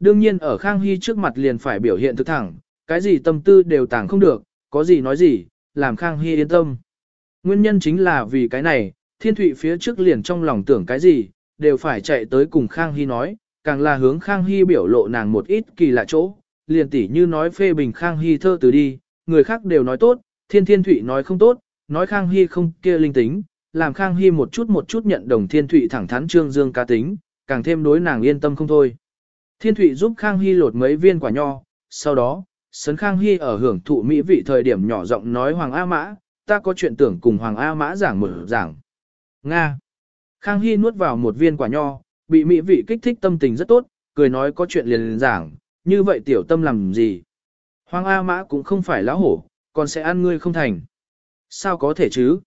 Đương nhiên ở Khang Hy trước mặt liền phải biểu hiện thực thẳng, cái gì tâm tư đều tàng không được, có gì nói gì, làm Khang Hy yên tâm. Nguyên nhân chính là vì cái này, Thiên Thụy phía trước liền trong lòng tưởng cái gì, đều phải chạy tới cùng Khang Hy nói, càng là hướng Khang Hy biểu lộ nàng một ít kỳ lạ chỗ, liền tỉ như nói phê bình Khang Hy thơ từ đi, người khác đều nói tốt, Thiên Thiên Thụy nói không tốt, nói Khang Hy không kia linh tính, làm Khang Hy một chút một chút nhận đồng Thiên Thụy thẳng thắn trương dương cá tính, càng thêm đối nàng yên tâm không thôi. Thiên Thụy giúp Khang Hy lột mấy viên quả nho, sau đó, Sấn Khang Hy ở hưởng thụ mỹ vị thời điểm nhỏ giọng nói Hoàng A Mã, ta có chuyện tưởng cùng Hoàng A Mã giảng một giảng. Nga. Khang Hy nuốt vào một viên quả nho, bị mỹ vị kích thích tâm tình rất tốt, cười nói có chuyện liền liền giảng, như vậy tiểu tâm làm gì. Hoàng A Mã cũng không phải lão hổ, còn sẽ ăn ngươi không thành. Sao có thể chứ?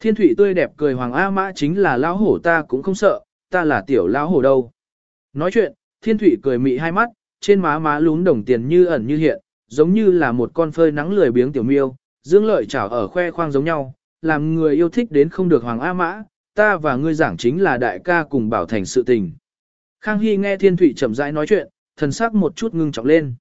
Thiên Thụy tươi đẹp cười Hoàng A Mã chính là lão hổ ta cũng không sợ, ta là tiểu lão hổ đâu. Nói chuyện, Thiên Thụy cười mị hai mắt, trên má má lún đồng tiền như ẩn như hiện, giống như là một con phơi nắng lười biếng tiểu miêu, dương lợi chảo ở khoe khoang giống nhau, làm người yêu thích đến không được Hoàng A Mã, ta và ngươi giảng chính là đại ca cùng bảo thành sự tình. Khang Hy nghe Thiên Thụy chậm rãi nói chuyện, thần sắc một chút ngưng trọng lên.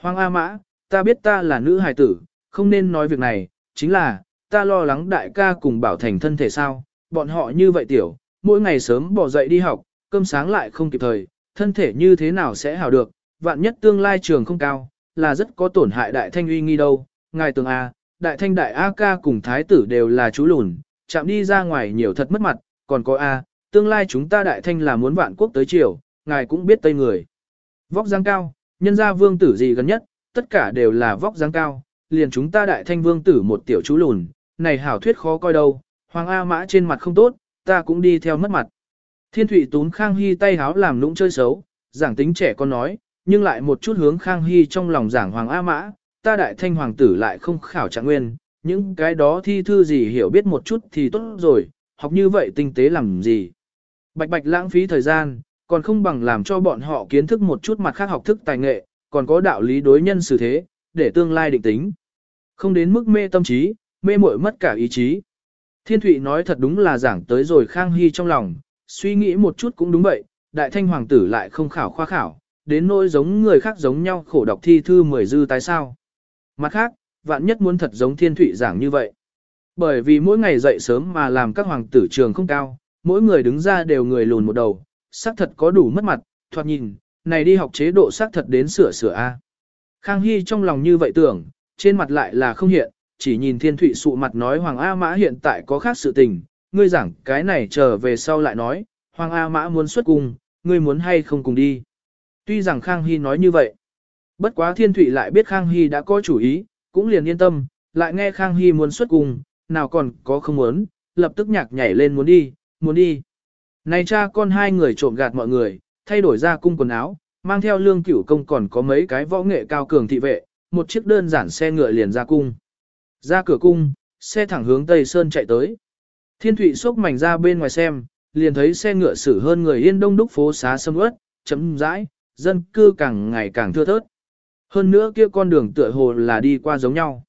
Hoàng A Mã, ta biết ta là nữ hài tử, không nên nói việc này, chính là, ta lo lắng đại ca cùng bảo thành thân thể sao, bọn họ như vậy tiểu, mỗi ngày sớm bỏ dậy đi học, cơm sáng lại không kịp thời, thân thể như thế nào sẽ hảo được, vạn nhất tương lai trường không cao, là rất có tổn hại đại thanh uy nghi đâu. Ngài tường A, à, đại thanh đại A ca cùng thái tử đều là chú lùn, chạm đi ra ngoài nhiều thật mất mặt, còn có A, tương lai chúng ta đại thanh là muốn vạn quốc tới triều, ngài cũng biết tây người. Vóc dáng cao, nhân gia vương tử gì gần nhất, tất cả đều là vóc dáng cao, liền chúng ta đại thanh vương tử một tiểu chú lùn, này hảo thuyết khó coi đâu, hoàng A mã trên mặt không tốt, ta cũng đi theo mất mặt. Thiên Thụy tún khang hy tay háo làm lũng chơi xấu, giảng tính trẻ con nói, nhưng lại một chút hướng Khang Hy trong lòng giảng Hoàng A Mã, ta đại thanh hoàng tử lại không khảo trạng nguyên, những cái đó thi thư gì hiểu biết một chút thì tốt rồi, học như vậy tinh tế làm gì. Bạch bạch lãng phí thời gian, còn không bằng làm cho bọn họ kiến thức một chút mặt khác học thức tài nghệ, còn có đạo lý đối nhân xử thế, để tương lai định tính. Không đến mức mê tâm trí, mê muội mất cả ý chí. Thiên Thụy nói thật đúng là giảng tới rồi Khang Hy trong lòng, suy nghĩ một chút cũng đúng vậy, đại thanh hoàng tử lại không khảo khoa khảo, đến nỗi giống người khác giống nhau khổ đọc thi thư mười dư tái sao. Mặt khác, vạn nhất muốn thật giống thiên thụy giảng như vậy. Bởi vì mỗi ngày dậy sớm mà làm các hoàng tử trường không cao, mỗi người đứng ra đều người lùn một đầu, xác thật có đủ mất mặt, thoạt nhìn, này đi học chế độ xác thật đến sửa sửa A. Khang Hy trong lòng như vậy tưởng, trên mặt lại là không hiện, chỉ nhìn thiên thụy sụ mặt nói Hoàng A Mã hiện tại có khác sự tình, ngươi giảng cái này trở về sau lại nói, Hoàng A Mã muốn xuất cung, ngươi muốn hay không cùng đi. Tuy rằng Khang Hy nói như vậy, bất quá Thiên Thụy lại biết Khang Hy đã có chủ ý, cũng liền yên tâm, lại nghe Khang Hy muốn xuất cùng, nào còn có không muốn, lập tức nhạc nhảy lên muốn đi, muốn đi. Này cha con hai người trộm gạt mọi người, thay đổi ra cung quần áo, mang theo lương cửu công còn có mấy cái võ nghệ cao cường thị vệ, một chiếc đơn giản xe ngựa liền ra cung. Ra cửa cung, xe thẳng hướng Tây Sơn chạy tới. Thiên Thụy xốc mảnh ra bên ngoài xem, liền thấy xe ngựa xử hơn người yên đông đúc phố xá sâm ướt, chấm rãi, dân cư càng ngày càng thưa thớt. Hơn nữa kia con đường tựa hồ là đi qua giống nhau.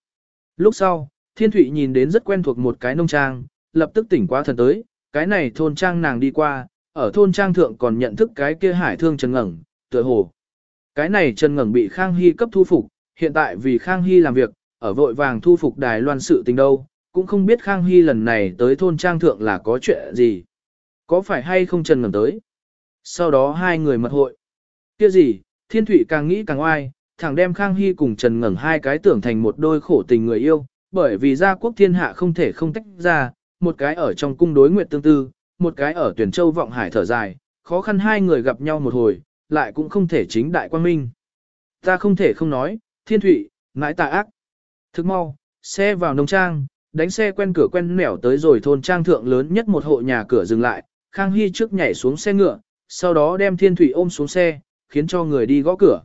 Lúc sau, Thiên Thụy nhìn đến rất quen thuộc một cái nông trang, lập tức tỉnh qua thần tới, cái này thôn trang nàng đi qua, ở thôn trang thượng còn nhận thức cái kia hải thương Trần Ngẩn, tựa hồ. Cái này Trần Ngẩn bị Khang Hy cấp thu phục, hiện tại vì Khang Hy làm việc, ở vội vàng thu phục đài loan sự tình đâu, cũng không biết Khang Hy lần này tới thôn trang thượng là có chuyện gì. Có phải hay không Trần ngầm tới? Sau đó hai người mật hội. Kia gì, thiên Thụy càng nghĩ càng oai, thẳng đem Khang Hy cùng Trần ngẩng hai cái tưởng thành một đôi khổ tình người yêu, bởi vì gia quốc thiên hạ không thể không tách ra, một cái ở trong cung đối nguyện tương tư, một cái ở tuyển châu vọng hải thở dài, khó khăn hai người gặp nhau một hồi, lại cũng không thể chính đại quan minh. Ta không thể không nói, thiên Thụy, ngãi tà ác. Thức mau, xe vào nông trang, đánh xe quen cửa quen nẻo tới rồi thôn trang thượng lớn nhất một hộ nhà cửa dừng lại, Khang Hy trước nhảy xuống xe ngựa, sau đó đem thiên thụy ôm xuống xe, khiến cho người đi gõ cửa.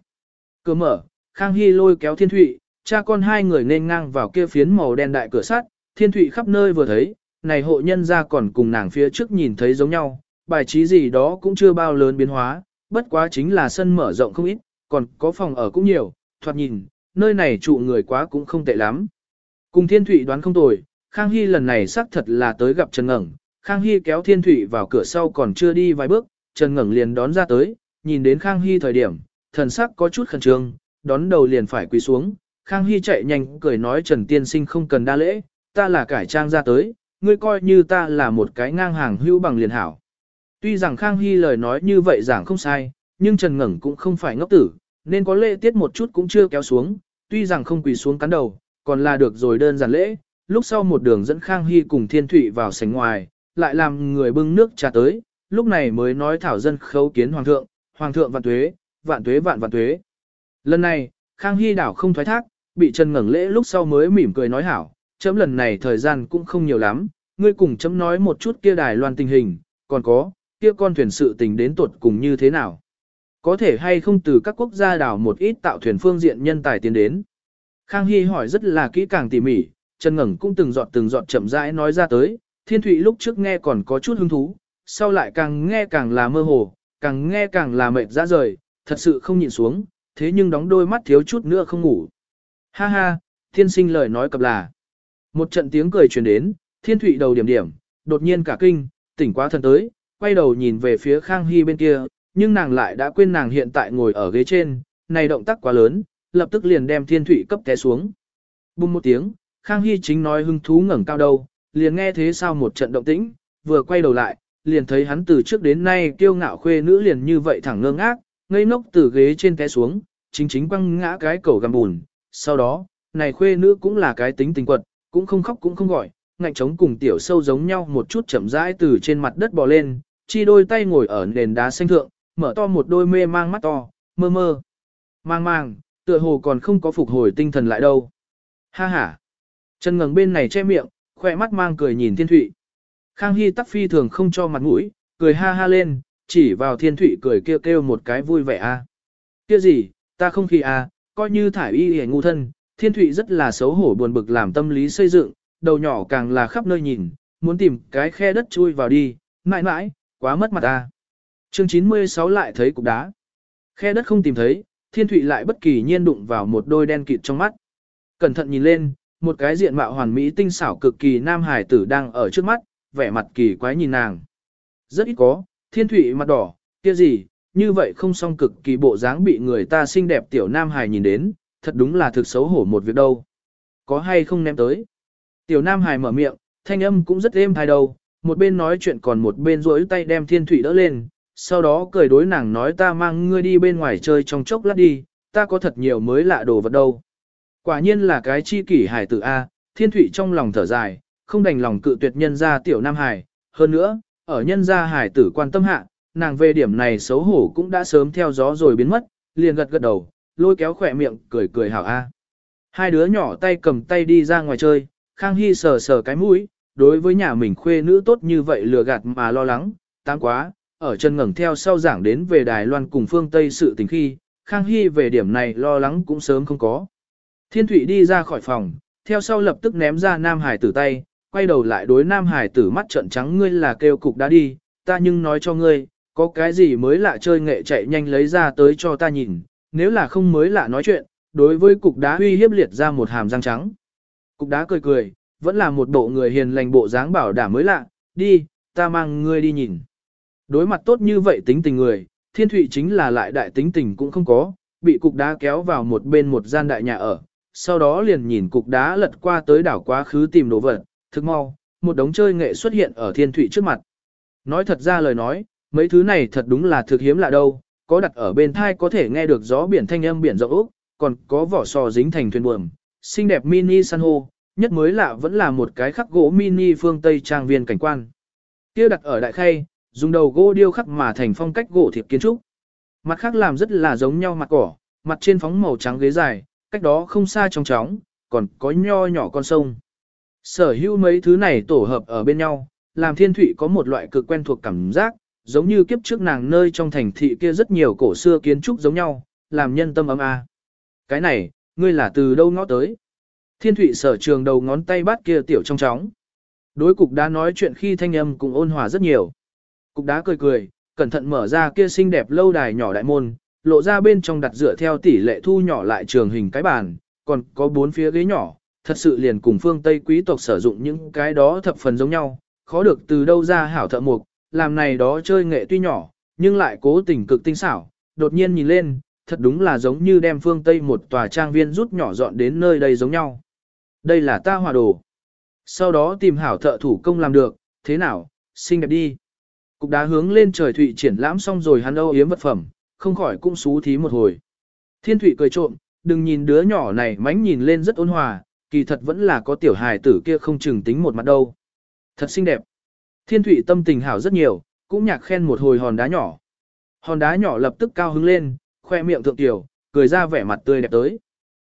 Cửa mở, Khang Hy lôi kéo Thiên Thụy, cha con hai người nên ngang vào kia phiến màu đen đại cửa sắt, Thiên Thụy khắp nơi vừa thấy, này hộ nhân ra còn cùng nàng phía trước nhìn thấy giống nhau, bài trí gì đó cũng chưa bao lớn biến hóa, bất quá chính là sân mở rộng không ít, còn có phòng ở cũng nhiều, thoạt nhìn, nơi này trụ người quá cũng không tệ lắm. Cùng Thiên Thụy đoán không tồi, Khang Hy lần này xác thật là tới gặp Trần Ngẩn, Khang Hy kéo Thiên Thụy vào cửa sau còn chưa đi vài bước, Trần Ngẩn liền đón ra tới, nhìn đến Khang Hy thời điểm, thần sắc có chút khẩn trương, đón đầu liền phải quỳ xuống. Khang Hy chạy nhanh cười nói Trần Tiên Sinh không cần đa lễ, ta là cải trang ra tới, ngươi coi như ta là một cái ngang hàng hữu bằng liền hảo. Tuy rằng Khang Hy lời nói như vậy giảng không sai, nhưng Trần Ngẩn cũng không phải ngốc tử, nên có lễ tiết một chút cũng chưa kéo xuống, tuy rằng không quỳ xuống cắn đầu, còn là được rồi đơn giản lễ. Lúc sau một đường dẫn Khang Hy cùng Thiên Thụy vào sảnh ngoài, lại làm người bưng nước trà tới, lúc này mới nói thảo dân khấu kiến hoàng thượng, hoàng thượng vạn tuế, vạn tuế vạn vạn tuế. Lần này, Khang Hy đảo không thoái thác, bị Trần ngẩng lễ lúc sau mới mỉm cười nói hảo, chấm lần này thời gian cũng không nhiều lắm, ngươi cùng chấm nói một chút kia đài loan tình hình, còn có, kia con thuyền sự tình đến tuột cùng như thế nào. Có thể hay không từ các quốc gia đảo một ít tạo thuyền phương diện nhân tài tiến đến. Khang Hy hỏi rất là kỹ càng tỉ mỉ, Trần Ngẩng cũng từng giọt từng giọt chậm rãi nói ra tới, Thiên Thụy lúc trước nghe còn có chút hứng thú, sau lại càng nghe càng là mơ hồ, càng nghe càng là mệt ra rời, thật sự không nhịn xuống, thế nhưng đóng đôi mắt thiếu chút nữa không ngủ. Ha ha, thiên sinh lời nói cập là. Một trận tiếng cười truyền đến, Thiên Thụy đầu điểm điểm, đột nhiên cả kinh, tỉnh quá thần tới, quay đầu nhìn về phía Khang Hy bên kia, nhưng nàng lại đã quên nàng hiện tại ngồi ở ghế trên, này động tác quá lớn, lập tức liền đem Thiên thủy cấp té xuống. Bùng một tiếng, Khang Hy chính nói hưng thú ngẩng cao đầu, liền nghe thế sao một trận động tĩnh, vừa quay đầu lại, liền thấy hắn từ trước đến nay kiêu ngạo khuê nữ liền như vậy thẳng ngơ ngác, ngây ngốc từ ghế trên té xuống, chính chính quăng ngã cái cầu gầm bùn. Sau đó, này khuê nữ cũng là cái tính tình quật, cũng không khóc cũng không gọi, ngạnh trống cùng tiểu sâu giống nhau một chút chậm rãi từ trên mặt đất bò lên, chi đôi tay ngồi ở nền đá xanh thượng, mở to một đôi mê mang mắt to, mơ mơ. Mang mang, tựa hồ còn không có phục hồi tinh thần lại đâu. Ha ha. Trần ngẩng bên này che miệng, khỏe mắt mang cười nhìn thiên thụy. Khang Hy tắc phi thường không cho mặt mũi, cười ha ha lên, chỉ vào thiên thụy cười kêu kêu một cái vui vẻ a. Kia gì, ta không khi a, coi như thải y hề ngu thân, thiên thụy rất là xấu hổ buồn bực làm tâm lý xây dựng, đầu nhỏ càng là khắp nơi nhìn, muốn tìm cái khe đất chui vào đi, mãi mãi, quá mất mặt a. Chương 96 lại thấy cục đá. Khe đất không tìm thấy, thiên thụy lại bất kỳ nhiên đụng vào một đôi đen kịt trong mắt. Cẩn thận nhìn lên, một cái diện mạo hoàn mỹ tinh xảo cực kỳ nam hải tử đang ở trước mắt, vẻ mặt kỳ quái nhìn nàng. Rất ít có, thiên thụy mặt đỏ, kia gì, như vậy không song cực kỳ bộ dáng bị người ta xinh đẹp tiểu nam hải nhìn đến, thật đúng là thực xấu hổ một việc đâu. Có hay không ném tới? Tiểu nam hải mở miệng, thanh âm cũng rất êm thai đầu, một bên nói chuyện còn một bên duỗi tay đem thiên thụy đỡ lên, sau đó cười đối nàng nói ta mang ngươi đi bên ngoài chơi trong chốc lát đi, ta có thật nhiều mới lạ đồ vật đâu. Quả nhiên là cái chi kỷ hải tử A, thiên thụy trong lòng thở dài, không đành lòng cự tuyệt nhân gia tiểu nam hải, hơn nữa, ở nhân gia hải tử quan tâm hạ, nàng về điểm này xấu hổ cũng đã sớm theo gió rồi biến mất, liền gật gật đầu, lôi kéo khỏe miệng, cười cười hảo A. Hai đứa nhỏ tay cầm tay đi ra ngoài chơi, Khang Hy sờ sờ cái mũi, đối với nhà mình khuê nữ tốt như vậy lừa gạt mà lo lắng, tăng quá, ở chân ngẩng theo sau giảng đến về Đài Loan cùng phương Tây sự tình khi, Khang Hy về điểm này lo lắng cũng sớm không có. Thiên Thụy đi ra khỏi phòng, theo sau lập tức ném ra Nam Hải tử tay, quay đầu lại đối Nam Hải tử mắt trợn trắng ngươi là kêu cục đã đi, ta nhưng nói cho ngươi, có cái gì mới lạ chơi nghệ chạy nhanh lấy ra tới cho ta nhìn, nếu là không mới lạ nói chuyện, đối với cục đá uy hiếp liệt ra một hàm răng trắng. Cục đá cười cười, vẫn là một bộ người hiền lành bộ dáng bảo đảm mới lạ, đi, ta mang ngươi đi nhìn. Đối mặt tốt như vậy tính tình người, thiên thụy chính là lại đại tính tình cũng không có, bị cục đá kéo vào một bên một gian đại nhà ở, sau đó liền nhìn cục đá lật qua tới đảo quá khứ tìm đồ vật, thực mau, một đống chơi nghệ xuất hiện ở thiên thụy trước mặt. Nói thật ra lời nói, mấy thứ này thật đúng là thực hiếm lạ đâu, có đặt ở bên thai có thể nghe được gió biển thanh âm biển rộng úc, còn có vỏ sò dính thành thuyền buồm, xinh đẹp mini san hô, nhất mới lạ vẫn là một cái khắc gỗ mini phương Tây trang viên cảnh quan. Kia đặt ở đại khay, dùng đầu gỗ điêu khắc mà thành phong cách gỗ thiệp kiến trúc. Mặt khác làm rất là giống nhau mặt cỏ, mặt trên phóng màu trắng ghế dài, cách đó không xa trong tróng, còn có nho nhỏ con sông. Sở hữu mấy thứ này tổ hợp ở bên nhau, làm thiên thụy có một loại cực quen thuộc cảm giác, giống như kiếp trước nàng nơi trong thành thị kia rất nhiều cổ xưa kiến trúc giống nhau, làm nhân tâm ấm a. Cái này, ngươi là từ đâu ngó tới? Thiên thụy sở trường đầu ngón tay bắt kia tiểu trong tróng. Đối cục đã nói chuyện khi thanh âm cũng ôn hòa rất nhiều. Cục đá cười cười, cẩn thận mở ra kia xinh đẹp lâu đài nhỏ đại môn, lộ ra bên trong đặt dựa theo tỷ lệ thu nhỏ lại trường hình cái bàn, còn có bốn phía ghế nhỏ, thật sự liền cùng phương Tây quý tộc sử dụng những cái đó thập phần giống nhau, khó được từ đâu ra hảo thợ mục, làm này đó chơi nghệ tuy nhỏ, nhưng lại cố tình cực tinh xảo, đột nhiên nhìn lên, thật đúng là giống như đem phương Tây một tòa trang viên rút nhỏ dọn đến nơi đây giống nhau. Đây là ta hòa đồ. Sau đó tìm hảo thợ thủ công làm được, thế nào, xinh đẹp đi. Cục đá hướng lên trời thụy triển lãm xong rồi hắn âu yếm vật phẩm, không khỏi cũng xú thí một hồi. Thiên thụy cười trộm, đừng nhìn đứa nhỏ này mánh nhìn lên rất ôn hòa, kỳ thật vẫn là có tiểu hài tử kia không chừng tính một mặt đâu. Thật xinh đẹp. Thiên thụy tâm tình hảo rất nhiều, cũng nhạc khen một hồi hòn đá nhỏ. Hòn đá nhỏ lập tức cao hứng lên, khoe miệng thượng tiểu, cười ra vẻ mặt tươi đẹp tới.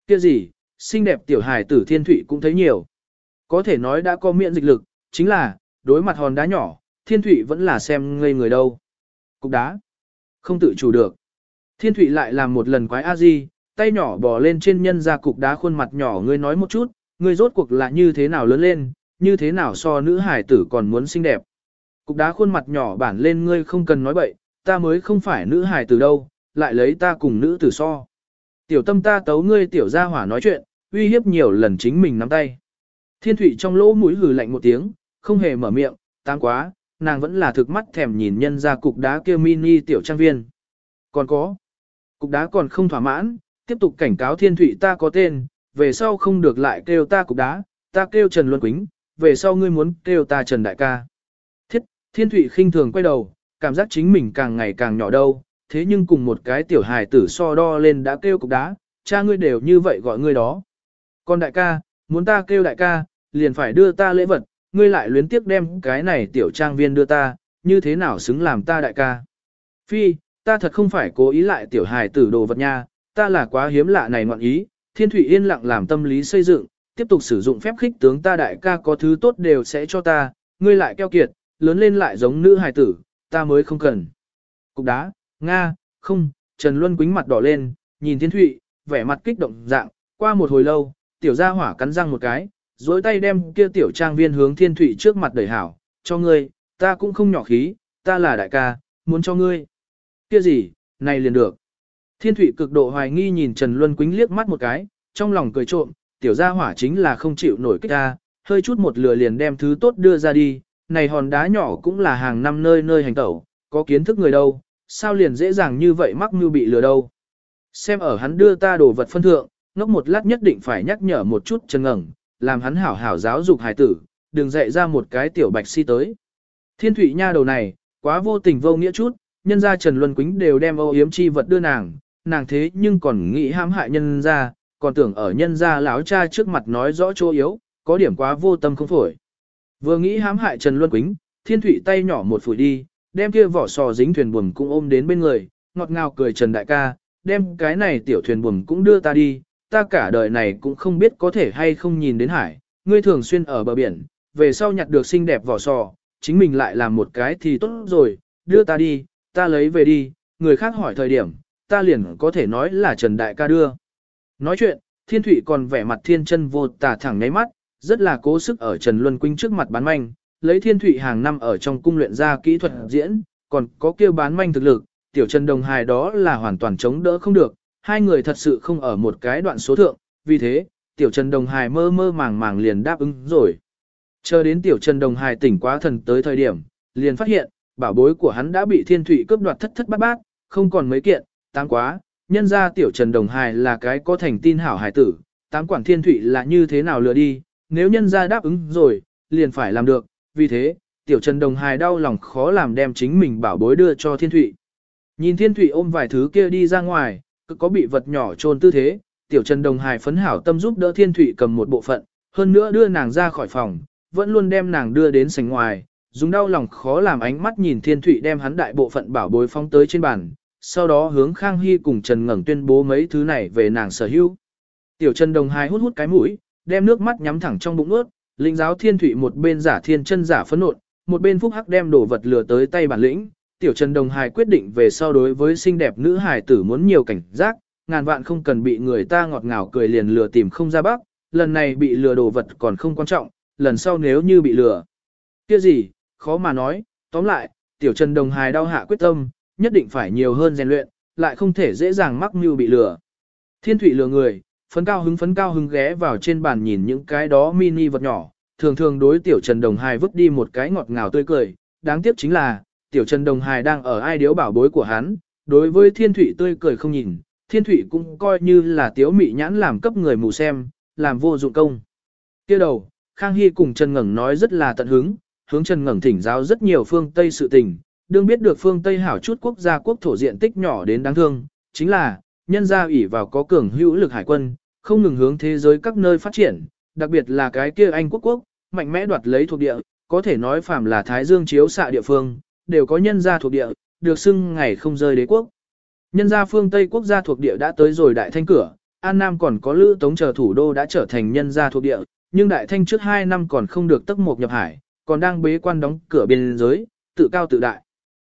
Kia gì, xinh đẹp tiểu hài tử thiên thụy cũng thấy nhiều. Có thể nói đã có miễn dịch lực, chính là, đối mặt hòn đá nhỏ, thiên thụy vẫn là xem ngây người đâu. Cục đá, không tự chủ được. Thiên thụy lại làm một lần quái a di, tay nhỏ bò lên trên nhân ra cục đá khuôn mặt nhỏ ngươi nói một chút, ngươi rốt cuộc là như thế nào lớn lên, như thế nào so nữ hải tử còn muốn xinh đẹp. Cục đá khuôn mặt nhỏ bản lên ngươi không cần nói bậy, ta mới không phải nữ hải tử đâu, lại lấy ta cùng nữ tử so. Tiểu tâm ta tấu ngươi tiểu gia hỏa nói chuyện, uy hiếp nhiều lần chính mình nắm tay. Thiên thủy trong lỗ mũi hừ lạnh một tiếng, không hề mở miệng, tăng quá, nàng vẫn là thực mắt thèm nhìn nhân ra cục đá kia mini tiểu trang viên. Còn có, cục đá còn không thỏa mãn, tiếp tục cảnh cáo thiên thủy ta có tên, về sau không được lại kêu ta cục đá, ta kêu Trần Luân Quýnh, về sau ngươi muốn kêu ta Trần Đại ca. Thiết, thiên thủy khinh thường quay đầu, cảm giác chính mình càng ngày càng nhỏ đâu, thế nhưng cùng một cái tiểu hài tử so đo lên đã kêu cục đá, cha ngươi đều như vậy gọi ngươi đó. Còn đại ca, muốn ta kêu đại ca, liền phải đưa ta lễ vật, ngươi lại luyến tiếc đem cái này tiểu trang viên đưa ta, như thế nào xứng làm ta đại ca. Phi, ta thật không phải cố ý lại tiểu hài tử đồ vật nha, ta là quá hiếm lạ này ngoạn ý, thiên thủy yên lặng làm tâm lý xây dựng, tiếp tục sử dụng phép khích tướng ta đại ca có thứ tốt đều sẽ cho ta, ngươi lại keo kiệt, lớn lên lại giống nữ hài tử, ta mới không cần. Cục đá, Nga, không, Trần Luân quính mặt đỏ lên, nhìn thiên thủy, vẻ mặt kích động dạng, qua một hồi lâu, tiểu gia hỏa cắn răng một cái, dối tay đem kia tiểu trang viên hướng thiên thủy trước mặt đẩy hảo, cho ngươi, ta cũng không nhỏ khí, ta là đại ca, muốn cho ngươi. Kia gì, này liền được. Thiên thủy cực độ hoài nghi nhìn Trần Luân Quýnh liếc mắt một cái, trong lòng cười trộm, tiểu gia hỏa chính là không chịu nổi kích ta, hơi chút một lửa liền đem thứ tốt đưa ra đi, này hòn đá nhỏ cũng là hàng năm nơi nơi hành tẩu, có kiến thức người đâu, sao liền dễ dàng như vậy mắc mưu bị lừa đâu. Xem ở hắn đưa ta đồ vật phân thượng, ngốc một lát nhất định phải nhắc nhở một chút chân ngẩng, làm hắn hảo hảo giáo dục hài tử, đừng dạy ra một cái tiểu bạch si tới. Thiên thủy nha đầu này, quá vô tình vô nghĩa chút, nhân gia Trần Luân Quýnh đều đem âu yếm chi vật đưa nàng, nàng thế nhưng còn nghĩ hãm hại nhân gia, còn tưởng ở nhân gia lão cha trước mặt nói rõ chỗ yếu, có điểm quá vô tâm không phổi. Vừa nghĩ hãm hại Trần Luân Quýnh, thiên thủy tay nhỏ một phủi đi, đem kia vỏ sò dính thuyền buồm cũng ôm đến bên người, ngọt ngào cười Trần Đại ca, đem cái này tiểu thuyền buồm cũng đưa ta đi, ta cả đời này cũng không biết có thể hay không nhìn đến hải, ngươi thường xuyên ở bờ biển, về sau nhặt được xinh đẹp vỏ sò, chính mình lại làm một cái thì tốt rồi, đưa ta đi, ta lấy về đi, người khác hỏi thời điểm, ta liền có thể nói là Trần Đại ca đưa. Nói chuyện, Thiên Thụy còn vẻ mặt thiên chân vô tà thẳng ngáy mắt, rất là cố sức ở Trần Luân Quynh trước mặt bán manh, lấy Thiên Thụy hàng năm ở trong cung luyện ra kỹ thuật diễn, còn có kêu bán manh thực lực, tiểu Trần Đồng Hài đó là hoàn toàn chống đỡ không được, hai người thật sự không ở một cái đoạn số thượng, vì thế, tiểu Trần Đồng Hài mơ mơ màng màng liền đáp ứng rồi. Chờ đến tiểu Trần Đồng Hài tỉnh quá thần tới thời điểm, liền phát hiện, bảo bối của hắn đã bị Thiên thủy cướp đoạt thất thất bát bát, không còn mấy kiện, tám quá, nhân ra tiểu Trần Đồng Hài là cái có thành tin hảo hài tử, tám quản Thiên thủy là như thế nào lừa đi, nếu nhân ra đáp ứng rồi, liền phải làm được, vì thế, tiểu Trần Đồng Hài đau lòng khó làm đem chính mình bảo bối đưa cho Thiên thủy. Nhìn Thiên thủy ôm vài thứ kia đi ra ngoài, cứ có bị vật nhỏ trôn tư thế, tiểu Trần Đồng Hải phấn hảo tâm giúp đỡ Thiên Thụy cầm một bộ phận, hơn nữa đưa nàng ra khỏi phòng, vẫn luôn đem nàng đưa đến sảnh ngoài, dùng đau lòng khó làm ánh mắt nhìn Thiên Thụy đem hắn đại bộ phận bảo bối phóng tới trên bàn, sau đó hướng Khang Hy cùng Trần Ngẩng tuyên bố mấy thứ này về nàng sở hữu. Tiểu Trần Đồng Hải hút hút cái mũi, đem nước mắt nhắm thẳng trong bụng ướt, linh giáo Thiên Thụy một bên giả thiên chân giả phấn nộn, một bên phúc hắc đem đồ vật lừa tới tay bản lĩnh, Tiểu Trần Đồng Hải quyết định về sau đối với xinh đẹp nữ hải tử muốn nhiều cảnh giác, ngàn vạn không cần bị người ta ngọt ngào cười liền lừa tìm không ra bắc, lần này bị lừa đồ vật còn không quan trọng, lần sau nếu như bị lừa. Kia gì, khó mà nói, tóm lại, Tiểu Trần Đồng Hải đau hạ quyết tâm, nhất định phải nhiều hơn rèn luyện, lại không thể dễ dàng mắc mưu bị lừa. Thiên thủy lừa người, phấn cao hứng phấn cao hứng ghé vào trên bàn nhìn những cái đó mini vật nhỏ, thường thường đối Tiểu Trần Đồng Hải vứt đi một cái ngọt ngào tươi cười, đáng tiếc chính là, tiểu Trần Đồng Hải đang ở ai điếu bảo bối của hắn, đối với thiên thủy tươi cười không nhìn, thiên thủy cũng coi như là tiếu mị nhãn làm cấp người mù xem, làm vô dụng công. kia đầu, Khang Hy cùng Trần Ngẩng nói rất là tận hứng, hướng Trần Ngẩng thỉnh giáo rất nhiều phương Tây sự tình, đương biết được phương Tây hảo chút quốc gia quốc thổ diện tích nhỏ đến đáng thương, chính là, nhân gia ủy vào có cường hữu lực hải quân, không ngừng hướng thế giới các nơi phát triển, đặc biệt là cái kia Anh quốc quốc, mạnh mẽ đoạt lấy thuộc địa, có thể nói phàm là Thái Dương chiếu xạ địa phương, đều có nhân gia thuộc địa, được xưng ngày không rơi đế quốc. Nhân gia phương Tây quốc gia thuộc địa đã tới rồi đại thanh cửa, An Nam còn có Lữ Tống chờ thủ đô đã trở thành nhân gia thuộc địa, nhưng đại thanh trước 2 năm còn không được tốc một nhập hải, còn đang bế quan đóng cửa biên giới, tự cao tự đại.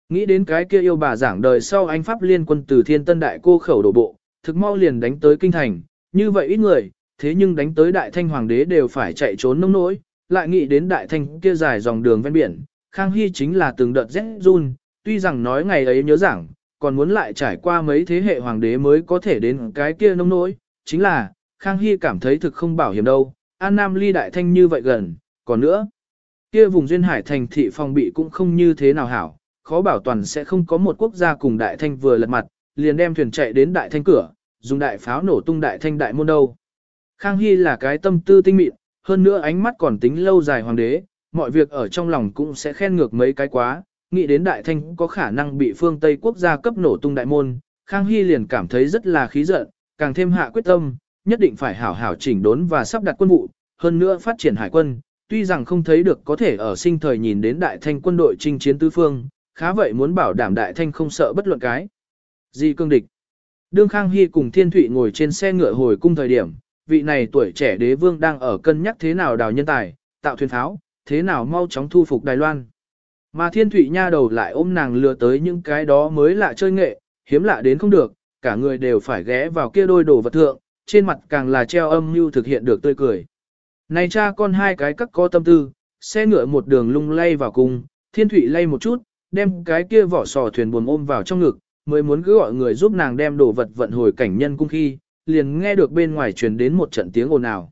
Nghĩ đến cái kia yêu bà giảng đời sau anh Pháp liên quân từ thiên tân đại cô khẩu đổ bộ, thực mau liền đánh tới kinh thành, như vậy ít người, thế nhưng đánh tới đại thanh hoàng đế đều phải chạy trốn nông nỗi, lại nghĩ đến đại thanh kia dài dòng đường ven biển, Khang Hy chính là từng đợt rét run, tuy rằng nói ngày ấy nhớ rằng, còn muốn lại trải qua mấy thế hệ hoàng đế mới có thể đến cái kia nông nỗi, chính là, Khang Hy cảm thấy thực không bảo hiểm đâu, An Nam ly đại thanh như vậy gần, còn nữa, kia vùng duyên hải thành thị phòng bị cũng không như thế nào hảo, khó bảo toàn sẽ không có một quốc gia cùng đại thanh vừa lật mặt, liền đem thuyền chạy đến đại thanh cửa, dùng đại pháo nổ tung đại thanh đại môn đâu. Khang Hy là cái tâm tư tinh mịn, hơn nữa ánh mắt còn tính lâu dài hoàng đế, mọi việc ở trong lòng cũng sẽ khen ngược mấy cái quá, nghĩ đến đại thanh có khả năng bị phương Tây quốc gia cấp nổ tung đại môn, Khang Hy liền cảm thấy rất là khí giận, càng thêm hạ quyết tâm, nhất định phải hảo hảo chỉnh đốn và sắp đặt quân vụ, hơn nữa phát triển hải quân, tuy rằng không thấy được có thể ở sinh thời nhìn đến đại thanh quân đội chinh chiến tứ phương, khá vậy muốn bảo đảm đại thanh không sợ bất luận cái. Gì cương địch? Đương Khang Hy cùng Thiên Thụy ngồi trên xe ngựa hồi cung thời điểm, vị này tuổi trẻ đế vương đang ở cân nhắc thế nào đào nhân tài, tạo thuyền tháo, thế nào mau chóng thu phục Đài Loan. Mà Thiên Thụy nha đầu lại ôm nàng lừa tới những cái đó mới lạ chơi nghệ, hiếm lạ đến không được, cả người đều phải ghé vào kia đôi đồ vật thượng, trên mặt càng là treo âm mưu thực hiện được tươi cười. Này cha con hai cái cắt có tâm tư, xe ngựa một đường lung lay vào cung, Thiên Thụy lay một chút, đem cái kia vỏ sò thuyền buồm ôm vào trong ngực, mới muốn cứ gọi người giúp nàng đem đồ vật vận hồi cảnh nhân cung khi, liền nghe được bên ngoài truyền đến một trận tiếng ồn ào.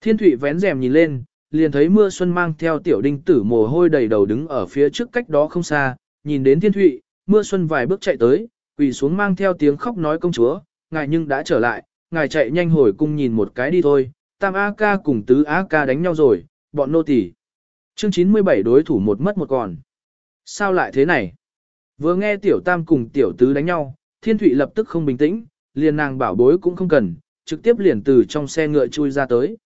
Thiên Thụy vén rèm nhìn lên, liền thấy mưa xuân mang theo tiểu đinh tử mồ hôi đầy đầu đứng ở phía trước cách đó không xa, nhìn đến Thiên Thụy, mưa xuân vài bước chạy tới, quỳ xuống mang theo tiếng khóc nói công chúa, ngài nhưng đã trở lại, ngài chạy nhanh hồi cung nhìn một cái đi thôi, tam A ca cùng tứ A ca đánh nhau rồi, bọn nô tỳ. Chương 97 đối thủ một mất một còn. Sao lại thế này? Vừa nghe tiểu tam cùng tiểu tứ đánh nhau, thiên thụy lập tức không bình tĩnh, liền nàng bảo bối cũng không cần, trực tiếp liền từ trong xe ngựa chui ra tới.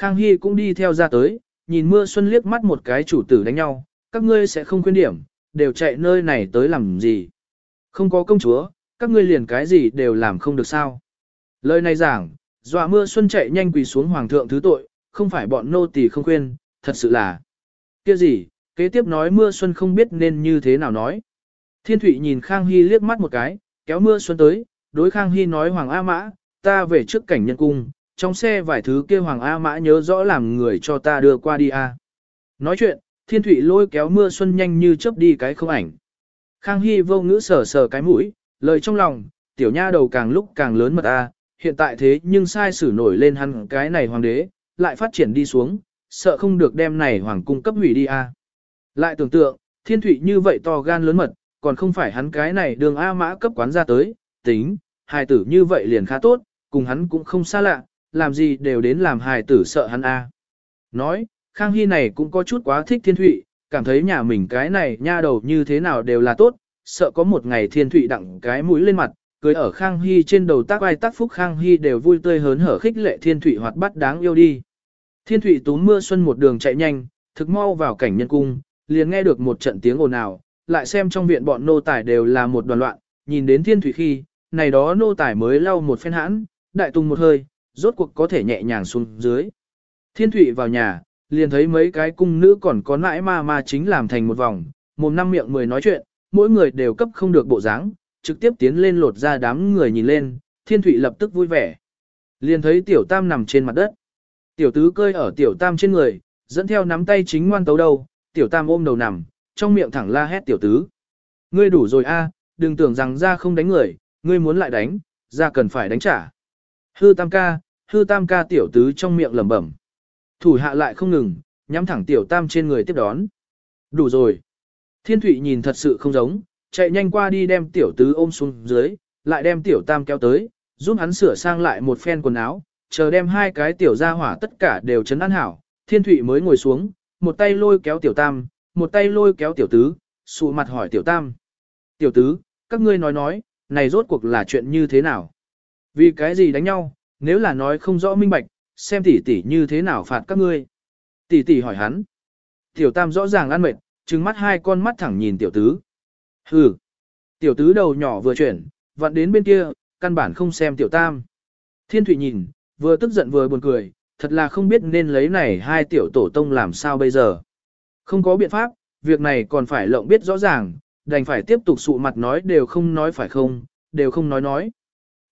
Khang Hy cũng đi theo ra tới, nhìn mưa xuân liếc mắt một cái chủ tử đánh nhau, các ngươi sẽ không khuyên điểm, đều chạy nơi này tới làm gì. Không có công chúa, các ngươi liền cái gì đều làm không được sao. Lời này giảng, dọa mưa xuân chạy nhanh quỳ xuống hoàng thượng thứ tội, không phải bọn nô tỳ không khuyên, thật sự là. kia gì, kế tiếp nói mưa xuân không biết nên như thế nào nói. Thiên Thụy nhìn Khang Hy liếc mắt một cái, kéo mưa xuân tới, đối Khang Hy nói Hoàng A Mã, ta về trước cảnh nhân cung, trong xe vài thứ kia Hoàng A Mã nhớ rõ làm người cho ta đưa qua đi a. Nói chuyện, Thiên Thụy lôi kéo mưa xuân nhanh như chớp đi cái không ảnh. Khang Hy vô ngữ sờ sờ cái mũi, lời trong lòng, tiểu nha đầu càng lúc càng lớn mật a, hiện tại thế nhưng sai sử nổi lên hắn cái này hoàng đế, lại phát triển đi xuống, sợ không được đem này hoàng cung cấp hủy đi a. Lại tưởng tượng, Thiên Thụy như vậy to gan lớn mật, còn không phải hắn cái này đường A mã cấp quán ra tới, tính, hài tử như vậy liền khá tốt, cùng hắn cũng không xa lạ, làm gì đều đến làm hài tử sợ hắn A. Nói, Khang Hy này cũng có chút quá thích thiên thụy, cảm thấy nhà mình cái này nha đầu như thế nào đều là tốt, sợ có một ngày thiên thụy đặng cái mũi lên mặt, cưới ở Khang Hy trên đầu tác ai tác phúc Khang Hy đều vui tươi hớn hở khích lệ thiên thụy hoạt bát đáng yêu đi. Thiên thụy túm mưa xuân một đường chạy nhanh, thực mau vào cảnh nhân cung, liền nghe được một trận tiếng ồn ào, lại xem trong viện bọn nô tài đều là một đoàn loạn, nhìn đến thiên thủy khi, này đó nô tài mới lau một phen hãn, đại tung một hơi, rốt cuộc có thể nhẹ nhàng xuống dưới. Thiên thủy vào nhà, liền thấy mấy cái cung nữ còn có nãi ma ma chính làm thành một vòng, mồm năm miệng mười nói chuyện, mỗi người đều cấp không được bộ dáng, trực tiếp tiến lên lột ra đám người nhìn lên, thiên thủy lập tức vui vẻ. Liền thấy tiểu tam nằm trên mặt đất. Tiểu tứ cơi ở tiểu tam trên người, dẫn theo nắm tay chính ngoan tấu đầu, tiểu tam ôm đầu nằm, trong miệng thẳng la hét tiểu tứ. Ngươi đủ rồi a, đừng tưởng rằng ra không đánh người, ngươi muốn lại đánh, ra cần phải đánh trả. Hư tam ca, hư tam ca tiểu tứ trong miệng lẩm bẩm. Thủ hạ lại không ngừng, nhắm thẳng tiểu tam trên người tiếp đón. Đủ rồi. Thiên thủy nhìn thật sự không giống, chạy nhanh qua đi đem tiểu tứ ôm xuống dưới, lại đem tiểu tam kéo tới, giúp hắn sửa sang lại một phen quần áo, chờ đem hai cái tiểu gia hỏa tất cả đều chấn an hảo, thiên thụy mới ngồi xuống, một tay lôi kéo tiểu tam, một tay lôi kéo tiểu tứ, sụ mặt hỏi tiểu tam. Tiểu tứ, các ngươi nói nói, này rốt cuộc là chuyện như thế nào? Vì cái gì đánh nhau, nếu là nói không rõ minh bạch, xem tỷ tỷ như thế nào phạt các ngươi. Tỷ tỷ hỏi hắn. Tiểu tam rõ ràng ăn mệt, trừng mắt hai con mắt thẳng nhìn tiểu tứ. Hừ. Tiểu tứ đầu nhỏ vừa chuyển, vặn đến bên kia, căn bản không xem tiểu tam. Thiên thủy nhìn, vừa tức giận vừa buồn cười, thật là không biết nên lấy này hai tiểu tổ tông làm sao bây giờ. Không có biện pháp, việc này còn phải lộng biết rõ ràng, đành phải tiếp tục sụ mặt nói đều không nói phải không, đều không nói nói.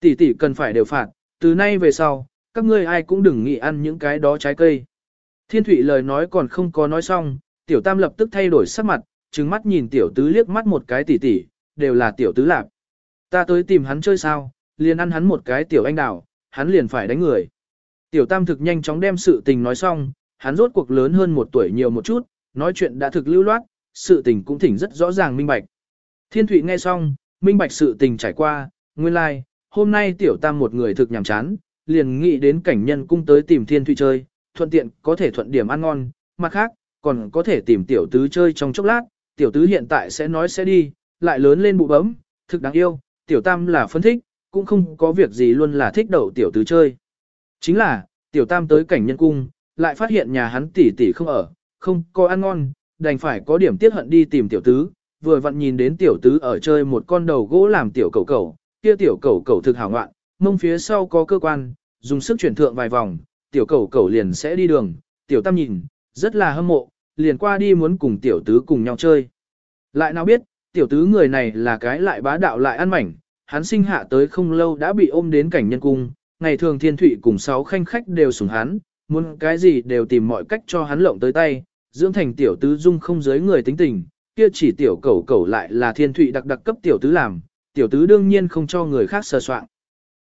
Tỷ tỷ cần phải đều phạt, từ nay về sau, các ngươi ai cũng đừng nghĩ ăn những cái đó trái cây. Thiên Thụy lời nói còn không có nói xong, tiểu tam lập tức thay đổi sắc mặt, trừng mắt nhìn tiểu tứ liếc mắt một cái tỉ tỉ, đều là tiểu tứ lạp. Ta tới tìm hắn chơi sao, liền ăn hắn một cái tiểu anh đào, hắn liền phải đánh người. Tiểu tam thực nhanh chóng đem sự tình nói xong, hắn rốt cuộc lớn hơn một tuổi nhiều một chút, nói chuyện đã thực lưu loát, sự tình cũng thỉnh rất rõ ràng minh bạch. Thiên Thụy nghe xong, minh bạch sự tình trải qua, nguyên lai, like, hôm nay tiểu tam một người thực nhàm chán, liền nghĩ đến cảnh nhân cung tới tìm Thiên Thụy chơi, thuận tiện có thể thuận điểm ăn ngon, mặt khác, còn có thể tìm tiểu tứ chơi trong chốc lát, tiểu tứ hiện tại sẽ nói sẽ đi, lại lớn lên bụ bấm, thực đáng yêu, tiểu tam là phân thích, cũng không có việc gì luôn là thích đậu tiểu tứ chơi. Chính là, tiểu tam tới cảnh nhân cung, lại phát hiện nhà hắn tỷ tỷ không ở, không có ăn ngon, đành phải có điểm tiết hận đi tìm tiểu tứ, vừa vặn nhìn đến tiểu tứ ở chơi một con đầu gỗ làm tiểu cầu cầu, kia tiểu cầu cầu thực hảo ngoạn, mông phía sau có cơ quan, dùng sức chuyển thượng vài vòng, tiểu cầu cầu liền sẽ đi đường, tiểu tam nhìn, rất là hâm mộ, liền qua đi muốn cùng tiểu tứ cùng nhau chơi. Lại nào biết, tiểu tứ người này là cái lại bá đạo lại ăn mảnh, hắn sinh hạ tới không lâu đã bị ôm đến cảnh nhân cung, ngày thường thiên thủy cùng sáu khanh khách đều sủng hắn, muốn cái gì đều tìm mọi cách cho hắn lộng tới tay, dưỡng thành tiểu tứ dung không giới người tính tình, kia chỉ tiểu cẩu cẩu lại là thiên thủy đặc đặc cấp tiểu tứ làm, tiểu tứ đương nhiên không cho người khác sờ soạn.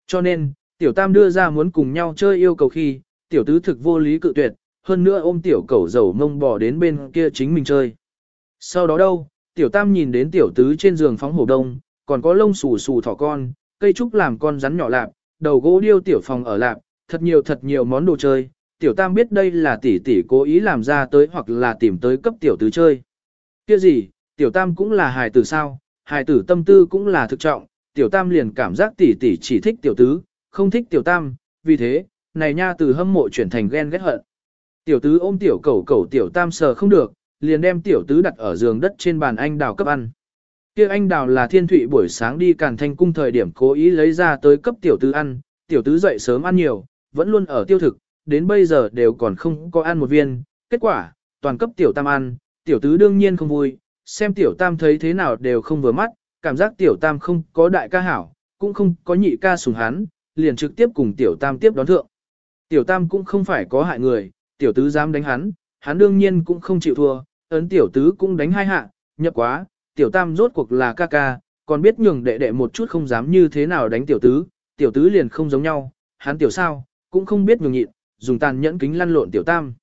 Cho nên, tiểu tam đưa ra muốn cùng nhau chơi yêu cầu khi, tiểu tứ thực vô lý cự tuyệt, hơn nữa ôm tiểu cẩu dầu mông bò đến bên kia chính mình chơi. Sau đó đâu, tiểu tam nhìn đến tiểu tứ trên giường phóng hổ đông, còn có lông xù xù thỏ con, cây trúc làm con rắn nhỏ lạp, đầu gỗ điêu tiểu phòng ở lạp, thật nhiều thật nhiều món đồ chơi. Tiểu tam biết đây là tỷ tỷ cố ý làm ra tới hoặc là tìm tới cấp tiểu tứ chơi. Kia gì, tiểu tam cũng là hài tử sao, hài tử tâm tư cũng là thực trọng, tiểu tam liền cảm giác tỷ tỷ chỉ thích tiểu tứ, không thích tiểu tam, vì thế, này nha từ hâm mộ chuyển thành ghen ghét hận. Tiểu tứ ôm tiểu cầu cầu tiểu tam sờ không được, liền đem tiểu tứ đặt ở giường đất trên bàn anh đào cấp ăn. Kia anh đào là thiên thụy buổi sáng đi càn thanh cung thời điểm cố ý lấy ra tới cấp tiểu tứ ăn, tiểu tứ dậy sớm ăn nhiều, vẫn luôn ở tiêu thực, đến bây giờ đều còn không có ăn một viên, kết quả, toàn cấp tiểu tam ăn, tiểu tứ đương nhiên không vui, xem tiểu tam thấy thế nào đều không vừa mắt, cảm giác tiểu tam không có đại ca hảo, cũng không có nhị ca sùng hắn, liền trực tiếp cùng tiểu tam tiếp đón thượng. Tiểu tam cũng không phải có hại người, tiểu tứ dám đánh hắn, hắn đương nhiên cũng không chịu thua, ấn tiểu tứ cũng đánh hai hạ, nhập quá, tiểu tam rốt cuộc là ca ca, còn biết nhường đệ đệ một chút không dám như thế nào đánh tiểu tứ, tiểu tứ liền không giống nhau, hắn tiểu sao, cũng không biết nhường nhịn, dùng tàn nhẫn kính lăn lộn tiểu tam.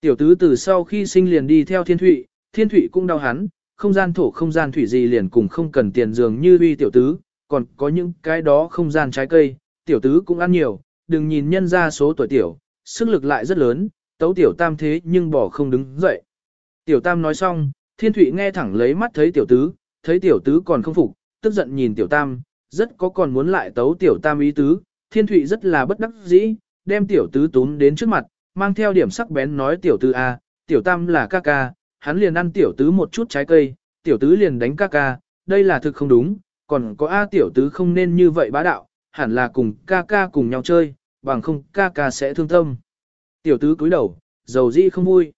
Tiểu tứ từ sau khi sinh liền đi theo thiên thụy, thiên thụy cũng đau hắn, không gian thổ không gian thủy gì liền cùng không cần tiền dường như uy tiểu tứ, còn có những cái đó không gian trái cây, tiểu tứ cũng ăn nhiều, đừng nhìn nhân ra số tuổi tiểu, sức lực lại rất lớn, tấu tiểu tam thế nhưng bỏ không đứng dậy. Tiểu tam nói xong, thiên thụy nghe thẳng lấy mắt thấy tiểu tứ, thấy tiểu tứ còn không phục, tức giận nhìn tiểu tam, rất có còn muốn lại tấu tiểu tam ý tứ, thiên thụy rất là bất đắc dĩ, đem tiểu tứ túm đến trước mặt, mang theo điểm sắc bén nói tiểu tứ a, tiểu tam là ca ca, hắn liền ăn tiểu tứ một chút trái cây, tiểu tứ liền đánh ca ca, đây là thực không đúng, còn có a tiểu tứ không nên như vậy bá đạo, hẳn là cùng ca ca cùng nhau chơi, bằng không ca ca sẽ thương tâm. Tiểu tứ cúi đầu, dầu dĩ không vui.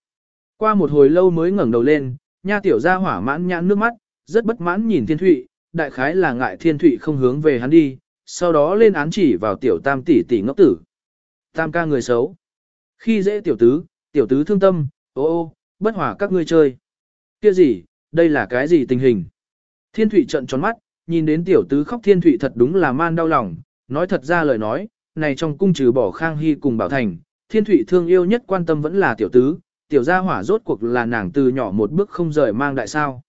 Qua một hồi lâu mới ngẩng đầu lên, nha tiểu ra hỏa mãn nhãn nước mắt, rất bất mãn nhìn thiên thụy, đại khái là ngại thiên thụy không hướng về hắn đi, sau đó lên án chỉ vào tiểu tam tỷ tỷ ngốc tử. Tam ca người xấu. Khi dễ tiểu tứ, tiểu tứ thương tâm, ô ô, bất hòa các ngươi chơi. Kia gì, đây là cái gì tình hình? Thiên thụy trận tròn mắt, nhìn đến tiểu tứ khóc thiên thụy thật đúng là man đau lòng, nói thật ra lời nói, này trong cung trừ bỏ khang hy cùng bảo thành, thiên thụy thương yêu nhất quan tâm vẫn là tiểu tứ, tiểu gia hỏa rốt cuộc là nàng từ nhỏ một bước không rời mang đại sao.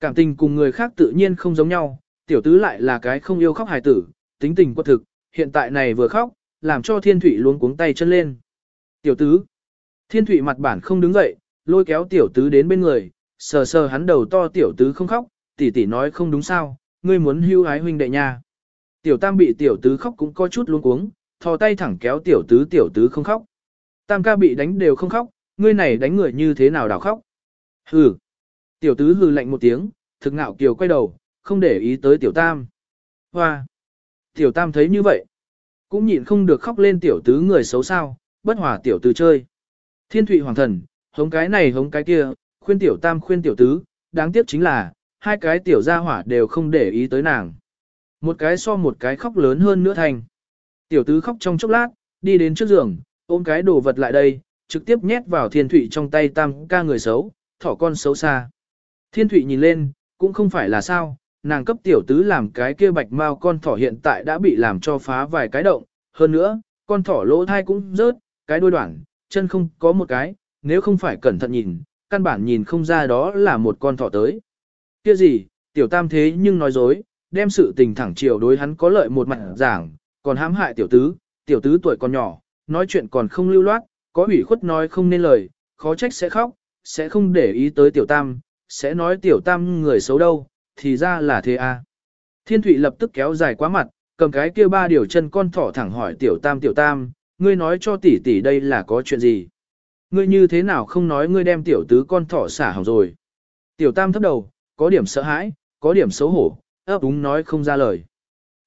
Cảm tình cùng người khác tự nhiên không giống nhau, tiểu tứ lại là cái không yêu khóc hài tử, tính tình quật thực, hiện tại này vừa khóc, làm cho thiên thủy luôn cuống tay chân lên. Tiểu tứ, thiên thủy mặt bản không đứng dậy, lôi kéo tiểu tứ đến bên người, sờ sờ hắn đầu to tiểu tứ không khóc, tỷ tỷ nói không đúng sao, ngươi muốn hưu ái huynh đệ nha. Tiểu tam bị tiểu tứ khóc cũng có chút luống cuống, thò tay thẳng kéo tiểu tứ tiểu tứ không khóc. Tam ca bị đánh đều không khóc, ngươi này đánh người như thế nào đào khóc. Hừ. Tiểu tứ hừ lạnh một tiếng, thực ngạo kiều quay đầu, không để ý tới tiểu tam. Hoa. Tiểu tam thấy như vậy. Cũng nhịn không được khóc lên tiểu tứ người xấu sao, bất hòa tiểu tứ chơi. Thiên thụy hoàng thần, hống cái này hống cái kia, khuyên tiểu tam khuyên tiểu tứ, đáng tiếc chính là, hai cái tiểu gia hỏa đều không để ý tới nàng. Một cái so một cái khóc lớn hơn nữa thành. Tiểu tứ khóc trong chốc lát, đi đến trước giường, ôm cái đồ vật lại đây, trực tiếp nhét vào thiên thủy trong tay tam ca người xấu, thỏ con xấu xa. Thiên thủy nhìn lên, cũng không phải là sao, nàng cấp tiểu tứ làm cái kia bạch mao con thỏ hiện tại đã bị làm cho phá vài cái động, hơn nữa, con thỏ lỗ thai cũng rớt, cái đuôi đoạn, chân không có một cái, nếu không phải cẩn thận nhìn, căn bản nhìn không ra đó là một con thỏ tới. Kia gì, tiểu tam thế nhưng nói dối, đem sự tình thẳng chiều đối hắn có lợi một mặt giảng, còn hãm hại tiểu tứ, tiểu tứ tuổi còn nhỏ, nói chuyện còn không lưu loát, có ủy khuất nói không nên lời, khó trách sẽ khóc, sẽ không để ý tới tiểu tam, sẽ nói tiểu tam người xấu đâu, thì ra là thế à. Thiên thủy lập tức kéo dài quá mặt, cầm cái kia ba điều chân con thỏ thẳng hỏi tiểu tam tiểu tam, ngươi nói cho tỷ tỷ đây là có chuyện gì. Ngươi như thế nào không nói ngươi đem tiểu tứ con thỏ xả hỏng rồi. Tiểu tam thấp đầu, có điểm sợ hãi, có điểm xấu hổ, ấp úng nói không ra lời.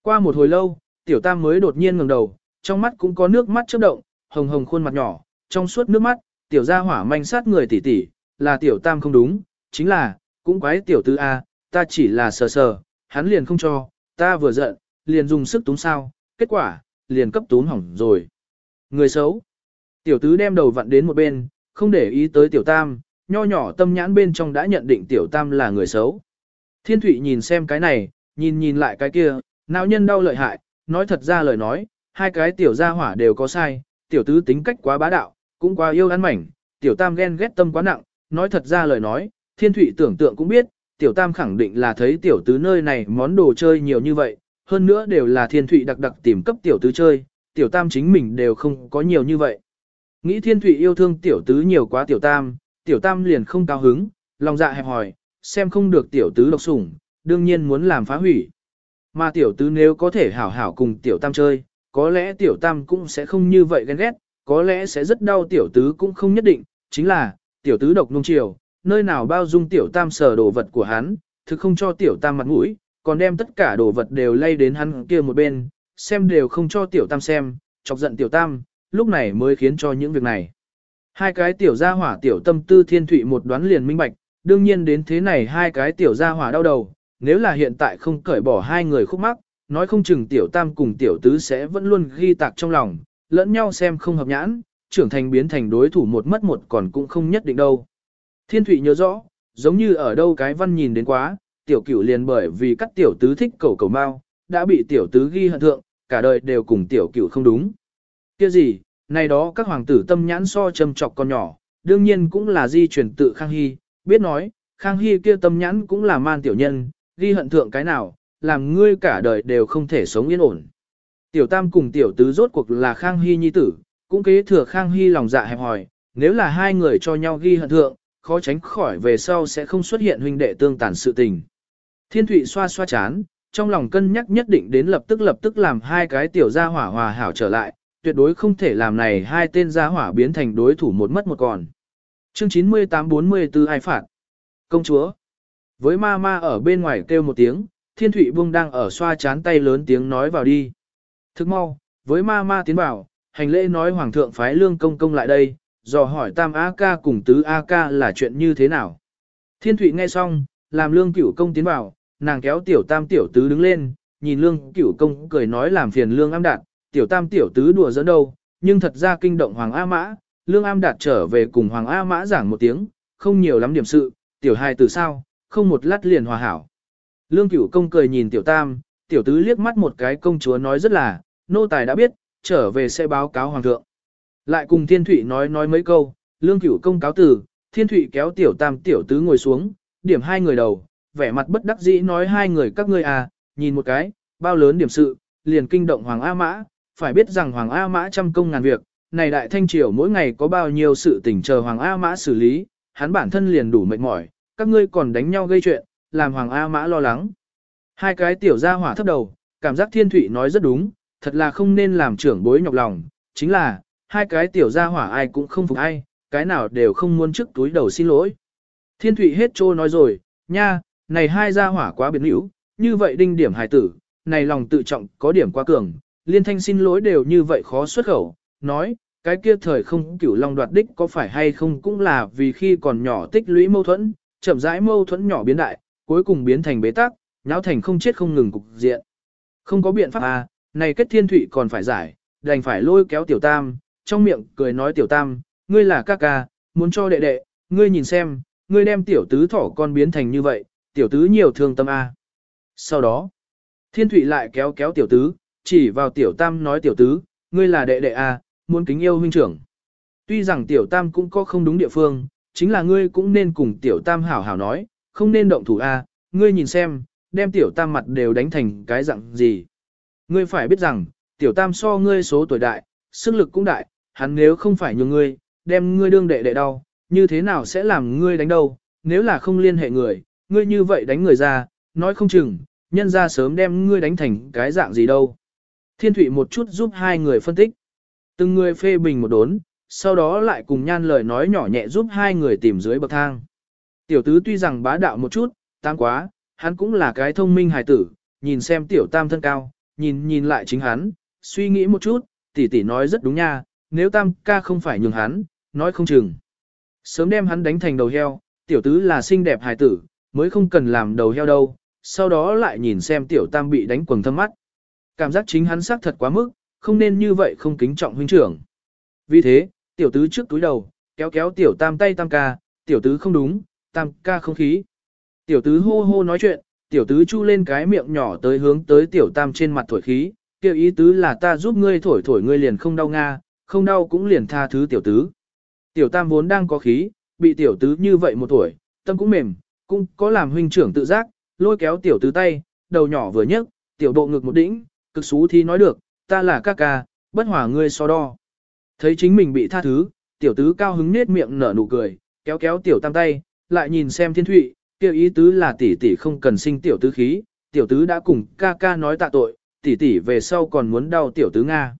Qua một hồi lâu, tiểu tam mới đột nhiên ngẩng đầu, trong mắt cũng có nước mắt chớp động, hồng hồng khuôn mặt nhỏ, trong suốt nước mắt, tiểu gia hỏa manh sát người tỷ tỷ, là tiểu tam không đúng, chính là, cũng quái tiểu tứ A, ta chỉ là sờ sờ, hắn liền không cho, ta vừa giận, liền dùng sức túm sao, kết quả, liền cấp túm hỏng rồi. Người xấu. Tiểu tứ đem đầu vặn đến một bên, không để ý tới tiểu tam, nho nhỏ tâm nhãn bên trong đã nhận định tiểu tam là người xấu. Thiên thủy nhìn xem cái này, nhìn nhìn lại cái kia, não nhân đau lợi hại, nói thật ra lời nói, hai cái tiểu gia hỏa đều có sai, tiểu tứ tính cách quá bá đạo, cũng quá yêu ăn mảnh, tiểu tam ghen ghét tâm quá nặng, nói thật ra lời nói, thiên thủy tưởng tượng cũng biết, tiểu tam khẳng định là thấy tiểu tứ nơi này món đồ chơi nhiều như vậy, hơn nữa đều là thiên thủy đặc đặc tìm cấp tiểu tứ chơi, tiểu tam chính mình đều không có nhiều như vậy. Nghĩ thiên thủy yêu thương tiểu tứ nhiều quá tiểu tam, tiểu tam liền không cao hứng, lòng dạ hẹp hòi, xem không được tiểu tứ độc sủng, đương nhiên muốn làm phá hủy. Mà tiểu tứ nếu có thể hảo hảo cùng tiểu tam chơi, có lẽ tiểu tam cũng sẽ không như vậy ghen ghét, có lẽ sẽ rất đau tiểu tứ cũng không nhất định, chính là, tiểu tứ độc nung chiều, nơi nào bao dung tiểu tam sờ đồ vật của hắn, thực không cho tiểu tam mặt mũi, còn đem tất cả đồ vật đều lay đến hắn kia một bên, xem đều không cho tiểu tam xem, chọc giận tiểu tam, lúc này mới khiến cho những việc này. Hai cái tiểu gia hỏa tiểu tâm tư thiên thụy một đoán liền minh bạch, đương nhiên đến thế này hai cái tiểu gia hỏa đau đầu, nếu là hiện tại không cởi bỏ hai người khúc mắc, nói không chừng tiểu tam cùng tiểu tứ sẽ vẫn luôn ghi tạc trong lòng, lẫn nhau xem không hợp nhãn, trưởng thành biến thành đối thủ một mất một còn cũng không nhất định đâu. Thiên Thụy nhớ rõ, giống như ở đâu cái văn nhìn đến quá, tiểu cửu liền bởi vì các tiểu tứ thích cầu cầu mau, đã bị tiểu tứ ghi hận thượng, cả đời đều cùng tiểu cửu không đúng. Kia gì, này đó các hoàng tử tâm nhãn so châm chọc con nhỏ, đương nhiên cũng là di truyền tự Khang Hy, biết nói, Khang Hy kia tâm nhãn cũng là man tiểu nhân, ghi hận thượng cái nào, làm ngươi cả đời đều không thể sống yên ổn. Tiểu tam cùng tiểu tứ rốt cuộc là Khang Hy nhi tử, cũng kế thừa Khang Hy lòng dạ hẹp hòi, nếu là hai người cho nhau ghi hận thượng, khó tránh khỏi về sau sẽ không xuất hiện huynh đệ tương tàn sự tình. Thiên Thụy xoa xoa chán, trong lòng cân nhắc nhất định đến lập tức lập tức làm hai cái tiểu gia hỏa hòa hảo trở lại, tuyệt đối không thể làm này hai tên gia hỏa biến thành đối thủ một mất một còn. Chương 98-44 ai phạt? Công chúa. Với ma ma ở bên ngoài kêu một tiếng, Thiên thủy Bung đang ở xoa chán tay lớn tiếng nói vào đi. Thức mau, với ma ma tiến vào, hành lễ nói hoàng thượng phái lương công công lại đây, dò hỏi tam A ca cùng tứ A ca là chuyện như thế nào. Thiên thủy nghe xong, làm lương cửu công tiến vào, nàng kéo tiểu tam tiểu tứ đứng lên, nhìn lương cửu công cười nói làm phiền lương am đạt, tiểu tam tiểu tứ đùa dẫn đâu, nhưng thật ra kinh động Hoàng A Mã, lương am đạt trở về cùng Hoàng A Mã giảng một tiếng, không nhiều lắm điểm sự, tiểu hai từ sao, không một lát liền hòa hảo. Lương cửu công cười nhìn tiểu tam, tiểu tứ liếc mắt một cái công chúa nói rất là, nô tài đã biết, trở về sẽ báo cáo hoàng thượng. Lại cùng thiên thủy nói nói mấy câu, lương cửu công cáo từ, thiên thủy kéo tiểu tam tiểu tứ ngồi xuống, điểm hai người đầu, vẻ mặt bất đắc dĩ nói hai người các ngươi à, nhìn một cái, bao lớn điểm sự, liền kinh động Hoàng A Mã, phải biết rằng Hoàng A Mã trăm công ngàn việc, này đại thanh triều mỗi ngày có bao nhiêu sự tình chờ Hoàng A Mã xử lý, hắn bản thân liền đủ mệt mỏi, các ngươi còn đánh nhau gây chuyện, làm Hoàng A Mã lo lắng. Hai cái tiểu gia hỏa thấp đầu, cảm giác Thiên Thụy nói rất đúng, thật là không nên làm trưởng bối nhọc lòng, chính là, hai cái tiểu gia hỏa ai cũng không phục ai, cái nào đều không muốn trước túi đầu xin lỗi. Thiên Thụy hết trô nói rồi, nha, này hai gia hỏa quá biến hữu, như vậy đinh điểm hài tử, này lòng tự trọng có điểm quá cường, liên thanh xin lỗi đều như vậy khó xuất khẩu, nói, cái kia thời không cửu long đoạt đích có phải hay không cũng là vì khi còn nhỏ tích lũy mâu thuẫn, chậm rãi mâu thuẫn nhỏ biến đại, cuối cùng biến thành bế tắc, nháo thành không chết không ngừng cục diện. Không có biện pháp à, này kết thiên thụy còn phải giải, đành phải lôi kéo tiểu tam, trong miệng cười nói tiểu tam, ngươi là ca ca, muốn cho đệ đệ, ngươi nhìn xem, ngươi đem tiểu tứ thỏ con biến thành như vậy, tiểu tứ nhiều thương tâm a. À. Sau đó, thiên thụy lại kéo kéo tiểu tứ, chỉ vào tiểu tam nói tiểu tứ, ngươi là đệ đệ à, muốn kính yêu huynh trưởng. Tuy rằng tiểu tam cũng có không đúng địa phương, chính là ngươi cũng nên cùng tiểu tam hảo hảo nói, không nên động thủ a, ngươi nhìn xem, đem tiểu tam mặt đều đánh thành cái dạng gì. Ngươi phải biết rằng, tiểu tam so ngươi số tuổi đại, sức lực cũng đại, hắn nếu không phải nhường ngươi, đem ngươi đương đệ đệ đau, như thế nào sẽ làm ngươi đánh đâu, nếu là không liên hệ người, ngươi như vậy đánh người ra, nói không chừng, nhân ra sớm đem ngươi đánh thành cái dạng gì đâu. Thiên Thụy một chút giúp hai người phân tích. Từng người phê bình một đốn, sau đó lại cùng nhan lời nói nhỏ nhẹ giúp hai người tìm dưới bậc thang. Tiểu tứ tuy rằng bá đạo một chút, tam quá, hắn cũng là cái thông minh hài tử, nhìn xem tiểu tam thân cao, nhìn nhìn lại chính hắn, suy nghĩ một chút, tỷ tỷ nói rất đúng nha, nếu tam ca không phải nhường hắn, nói không chừng. Sớm đem hắn đánh thành đầu heo, tiểu tứ là xinh đẹp hài tử, mới không cần làm đầu heo đâu, sau đó lại nhìn xem tiểu tam bị đánh quần thâm mắt. Cảm giác chính hắn xác thật quá mức, không nên như vậy không kính trọng huynh trưởng. Vì thế, tiểu tứ trước túi đầu, kéo kéo tiểu tam tay tam ca, tiểu tứ không đúng, tam ca không khí. Tiểu tứ hô hô nói chuyện, tiểu tứ chu lên cái miệng nhỏ tới hướng tới tiểu tam trên mặt thổi khí, kêu ý tứ là ta giúp ngươi thổi thổi ngươi liền không đau nga, không đau cũng liền tha thứ tiểu tứ. Tiểu tam vốn đang có khí, bị tiểu tứ như vậy một tuổi, tâm cũng mềm, cũng có làm huynh trưởng tự giác, lôi kéo tiểu tứ tay, đầu nhỏ vừa nhấc, tiểu độ ngực một đỉnh, cực xú thì nói được, ta là ca ca, bất hòa ngươi so đo. Thấy chính mình bị tha thứ, tiểu tứ cao hứng nết miệng nở nụ cười, kéo kéo tiểu tam tay, lại nhìn xem thiên thụy, kêu ý tứ là tỷ tỷ không cần sinh tiểu tứ khí, tiểu tứ đã cùng ca ca nói tạ tội, tỷ tỷ về sau còn muốn đau tiểu tứ Nga.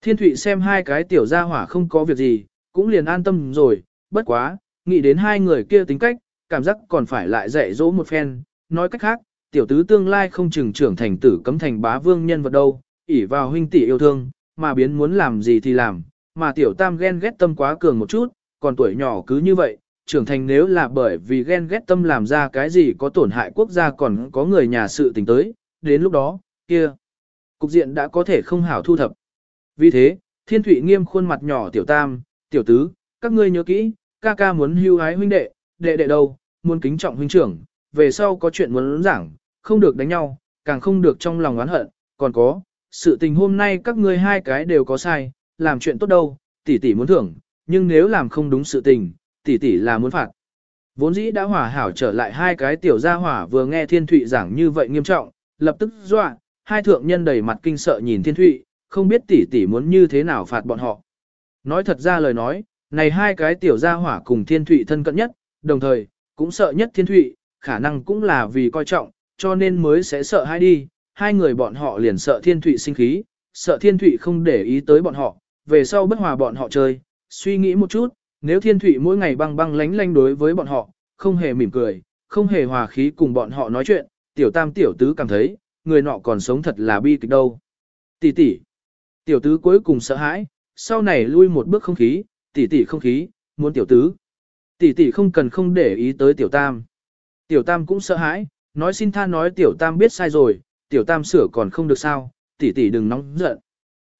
Thiên thụy xem hai cái tiểu gia hỏa không có việc gì, cũng liền an tâm rồi, bất quá, nghĩ đến hai người kia tính cách, cảm giác còn phải lại dạy dỗ một phen, nói cách khác, tiểu tứ tương lai không chừng trưởng thành tử cấm thành bá vương nhân vật đâu, ỷ vào huynh tỷ yêu thương, mà biến muốn làm gì thì làm, mà tiểu tam ghen ghét tâm quá cường một chút, còn tuổi nhỏ cứ như vậy, trưởng thành nếu là bởi vì ghen ghét tâm làm ra cái gì có tổn hại quốc gia còn có người nhà sự tình tới, đến lúc đó, kia, cục diện đã có thể không hảo thu thập. Vì thế, thiên thủy nghiêm khuôn mặt nhỏ tiểu tam, tiểu tứ, các ngươi nhớ kỹ, ca ca muốn hưu hái huynh đệ, đệ đệ đâu, muốn kính trọng huynh trưởng, về sau có chuyện muốn giảng, không được đánh nhau, càng không được trong lòng oán hận, còn có, sự tình hôm nay các ngươi hai cái đều có sai, làm chuyện tốt đâu, tỷ tỷ muốn thưởng, nhưng nếu làm không đúng sự tình, tỷ tỷ là muốn phạt. Vốn dĩ đã hỏa hảo trở lại hai cái tiểu gia hỏa vừa nghe thiên thụy giảng như vậy nghiêm trọng, lập tức dọa, hai thượng nhân đầy mặt kinh sợ nhìn thiên thụy, không biết tỷ tỷ muốn như thế nào phạt bọn họ. Nói thật ra lời nói, này hai cái tiểu gia hỏa cùng thiên thụy thân cận nhất, đồng thời, cũng sợ nhất thiên thụy, khả năng cũng là vì coi trọng, cho nên mới sẽ sợ hai đi, hai người bọn họ liền sợ thiên thụy sinh khí, sợ thiên thụy không để ý tới bọn họ, về sau bất hòa bọn họ chơi, suy nghĩ một chút, nếu thiên thụy mỗi ngày băng băng lánh lánh đối với bọn họ, không hề mỉm cười, không hề hòa khí cùng bọn họ nói chuyện, tiểu tam tiểu tứ cảm thấy, người nọ còn sống thật là bi kịch đâu. Tỷ tỷ, tiểu tứ cuối cùng sợ hãi, sau này lui một bước không khí, tỷ tỷ không khí, muốn tiểu tứ. Tỷ tỷ không cần không để ý tới tiểu tam. Tiểu tam cũng sợ hãi, nói xin tha nói tiểu tam biết sai rồi, tiểu tam sửa còn không được sao, tỷ tỷ đừng nóng giận.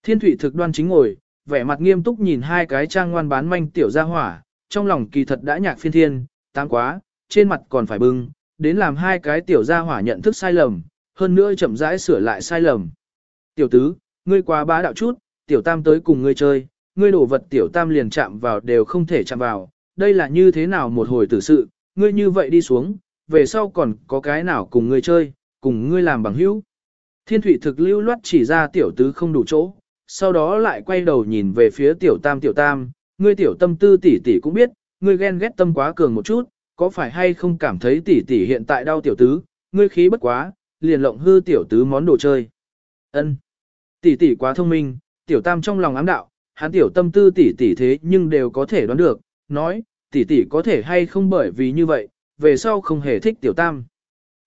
Thiên thủy thực đoan chính ngồi, vẻ mặt nghiêm túc nhìn hai cái trang ngoan bán manh tiểu gia hỏa, trong lòng kỳ thật đã nhạc phiên thiên, tám quá, trên mặt còn phải bưng, đến làm hai cái tiểu gia hỏa nhận thức sai lầm, hơn nữa chậm rãi sửa lại sai lầm. Tiểu tứ, ngươi quá bá đạo chút, tiểu tam tới cùng ngươi chơi, ngươi đổ vật tiểu tam liền chạm vào đều không thể chạm vào, đây là như thế nào một hồi tử sự, ngươi như vậy đi xuống, về sau còn có cái nào cùng ngươi chơi, cùng ngươi làm bằng hữu. Thiên thủy thực lưu loát chỉ ra tiểu tứ không đủ chỗ, sau đó lại quay đầu nhìn về phía tiểu tam tiểu tam, ngươi tiểu tâm tư tỷ tỷ cũng biết, ngươi ghen ghét tâm quá cường một chút, có phải hay không cảm thấy tỷ tỷ hiện tại đau tiểu tứ, ngươi khí bất quá, liền lộng hư tiểu tứ món đồ chơi. Ân, Tỷ tỷ quá thông minh, tiểu tam trong lòng ám đạo, hắn tiểu tâm tư tỷ tỷ thế nhưng đều có thể đoán được, nói, tỷ tỷ có thể hay không bởi vì như vậy, về sau không hề thích tiểu tam.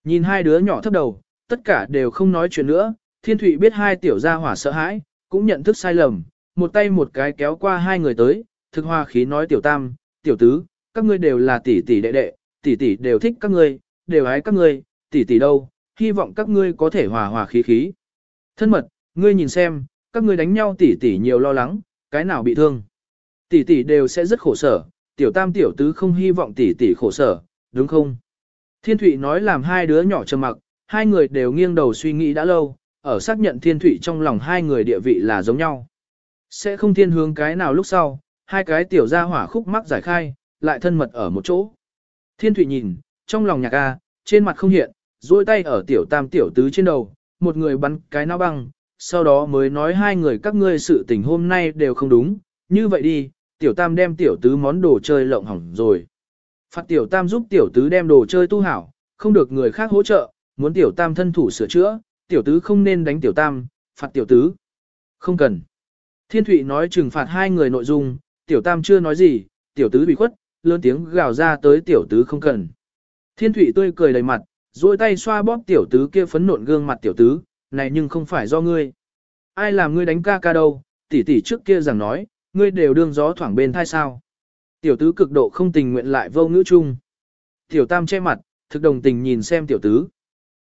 Nhìn hai đứa nhỏ thấp đầu, tất cả đều không nói chuyện nữa, thiên thụy biết hai tiểu gia hỏa sợ hãi, cũng nhận thức sai lầm, một tay một cái kéo qua hai người tới, thực hoa khí nói tiểu tam, tiểu tứ, các ngươi đều là tỷ tỷ đệ đệ, tỷ tỷ đều thích các ngươi, đều ái các ngươi, tỷ tỷ đâu, hy vọng các ngươi có thể hòa hòa khí khí. Thân mật, ngươi nhìn xem, các ngươi đánh nhau tỷ tỷ nhiều lo lắng, cái nào bị thương. Tỷ tỷ đều sẽ rất khổ sở, tiểu tam tiểu tứ không hy vọng tỷ tỷ khổ sở, đúng không? Thiên Thụy nói làm hai đứa nhỏ trầm mặc, hai người đều nghiêng đầu suy nghĩ đã lâu, ở xác nhận Thiên Thụy trong lòng hai người địa vị là giống nhau. Sẽ không thiên hướng cái nào lúc sau, hai cái tiểu gia hỏa khúc mắc giải khai, lại thân mật ở một chỗ. Thiên Thụy nhìn, trong lòng nhạc A, trên mặt không hiện, duỗi tay ở tiểu tam tiểu tứ trên đầu, một người bắn cái não băng, sau đó mới nói hai người các ngươi sự tình hôm nay đều không đúng, như vậy đi, tiểu tam đem tiểu tứ món đồ chơi lộng hỏng rồi. Phạt tiểu tam giúp tiểu tứ đem đồ chơi tu hảo, không được người khác hỗ trợ, muốn tiểu tam thân thủ sửa chữa, tiểu tứ không nên đánh tiểu tam, phạt tiểu tứ. Không cần. Thiên Thụy nói trừng phạt hai người nội dung, tiểu tam chưa nói gì, tiểu tứ bị khuất, lớn tiếng gào ra tới tiểu tứ không cần. Thiên Thụy tươi cười đầy mặt, duỗi tay xoa bóp tiểu tứ kia phấn nộn gương mặt tiểu tứ, này nhưng không phải do ngươi. Ai làm ngươi đánh ca ca đâu, tỷ tỷ trước kia rằng nói, ngươi đều đương gió thoảng bên thai sao. Tiểu tứ cực độ không tình nguyện lại vô ngữ chung. Tiểu tam che mặt, thực đồng tình nhìn xem tiểu tứ.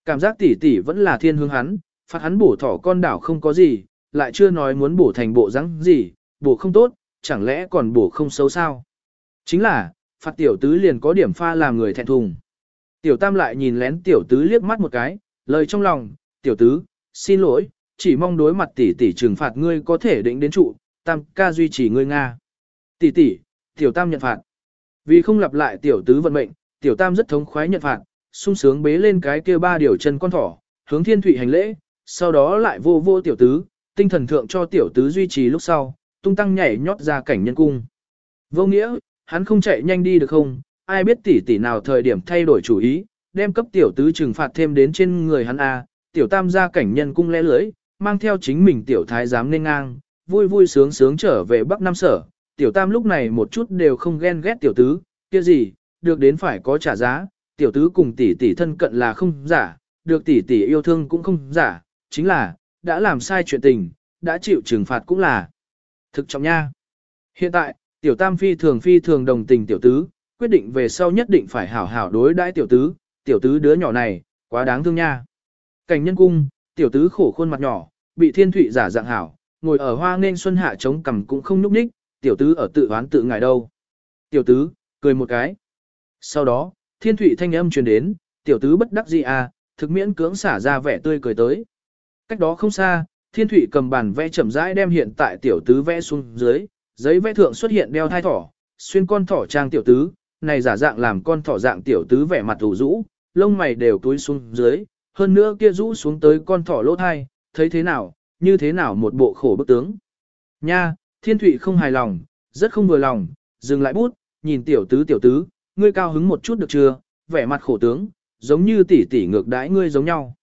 Cảm giác tỷ tỷ vẫn là thiên hướng hắn, phạt hắn bổ thỏ con đảo không có gì, lại chưa nói muốn bổ thành bộ rắn gì, bổ không tốt, chẳng lẽ còn bổ không xấu sao. Chính là, phạt tiểu tứ liền có điểm pha làm người thẹn thùng. Tiểu tam lại nhìn lén tiểu tứ liếc mắt một cái, lời trong lòng, tiểu tứ, xin lỗi, chỉ mong đối mặt tỷ tỷ trừng phạt ngươi có thể định đến trụ, tam ca duy trì ngươi Nga. Tỷ tỷ, tiểu tam nhận phạt. Vì không lặp lại tiểu tứ vận mệnh, tiểu tam rất thống khoái nhận phạt, sung sướng bế lên cái kia ba điều chân con thỏ, hướng thiên thủy hành lễ, sau đó lại vô vô tiểu tứ, tinh thần thượng cho tiểu tứ duy trì lúc sau, tung tăng nhảy nhót ra cảnh nhân cung. Vô nghĩa, hắn không chạy nhanh đi được không, ai biết tỷ tỷ nào thời điểm thay đổi chủ ý, đem cấp tiểu tứ trừng phạt thêm đến trên người hắn a, tiểu tam ra cảnh nhân cung lẽ lưới, mang theo chính mình tiểu thái giám nên ngang, vui vui sướng sướng trở về Bắc Nam sở. Tiểu tam lúc này một chút đều không ghen ghét tiểu tứ, kia gì, được đến phải có trả giá, tiểu tứ cùng tỷ tỷ thân cận là không giả, được tỷ tỷ yêu thương cũng không giả, chính là, đã làm sai chuyện tình, đã chịu trừng phạt cũng là thực trọng nha. Hiện tại, tiểu tam phi thường phi thường đồng tình tiểu tứ, quyết định về sau nhất định phải hảo hảo đối đãi tiểu tứ, tiểu tứ đứa nhỏ này, quá đáng thương nha. Cảnh nhân cung, tiểu tứ khổ khuôn mặt nhỏ, bị thiên thụy giả dạng hảo, ngồi ở hoa nên xuân hạ chống cằm cũng không nhúc nhích, tiểu tứ ở tự oán tự ngại đâu. Tiểu tứ, cười một cái. Sau đó, thiên thụy thanh âm truyền đến, tiểu tứ bất đắc dĩ à, thực miễn cưỡng xả ra vẻ tươi cười tới. Cách đó không xa, thiên thụy cầm bàn vẽ chậm rãi đem hiện tại tiểu tứ vẽ xuống dưới, giấy vẽ thượng xuất hiện đeo thai thỏ, xuyên con thỏ trang tiểu tứ, này giả dạng làm con thỏ dạng tiểu tứ vẻ mặt ủ rũ, lông mày đều túi xuống dưới, hơn nữa kia rũ xuống tới con thỏ lỗ thai, thấy thế nào, như thế nào một bộ khổ bức tướng. Nha, thiên thụy không hài lòng, rất không vừa lòng, dừng lại bút, nhìn tiểu tứ tiểu tứ, ngươi cao hứng một chút được chưa, vẻ mặt khổ tướng, giống như tỷ tỷ ngược đãi ngươi giống nhau.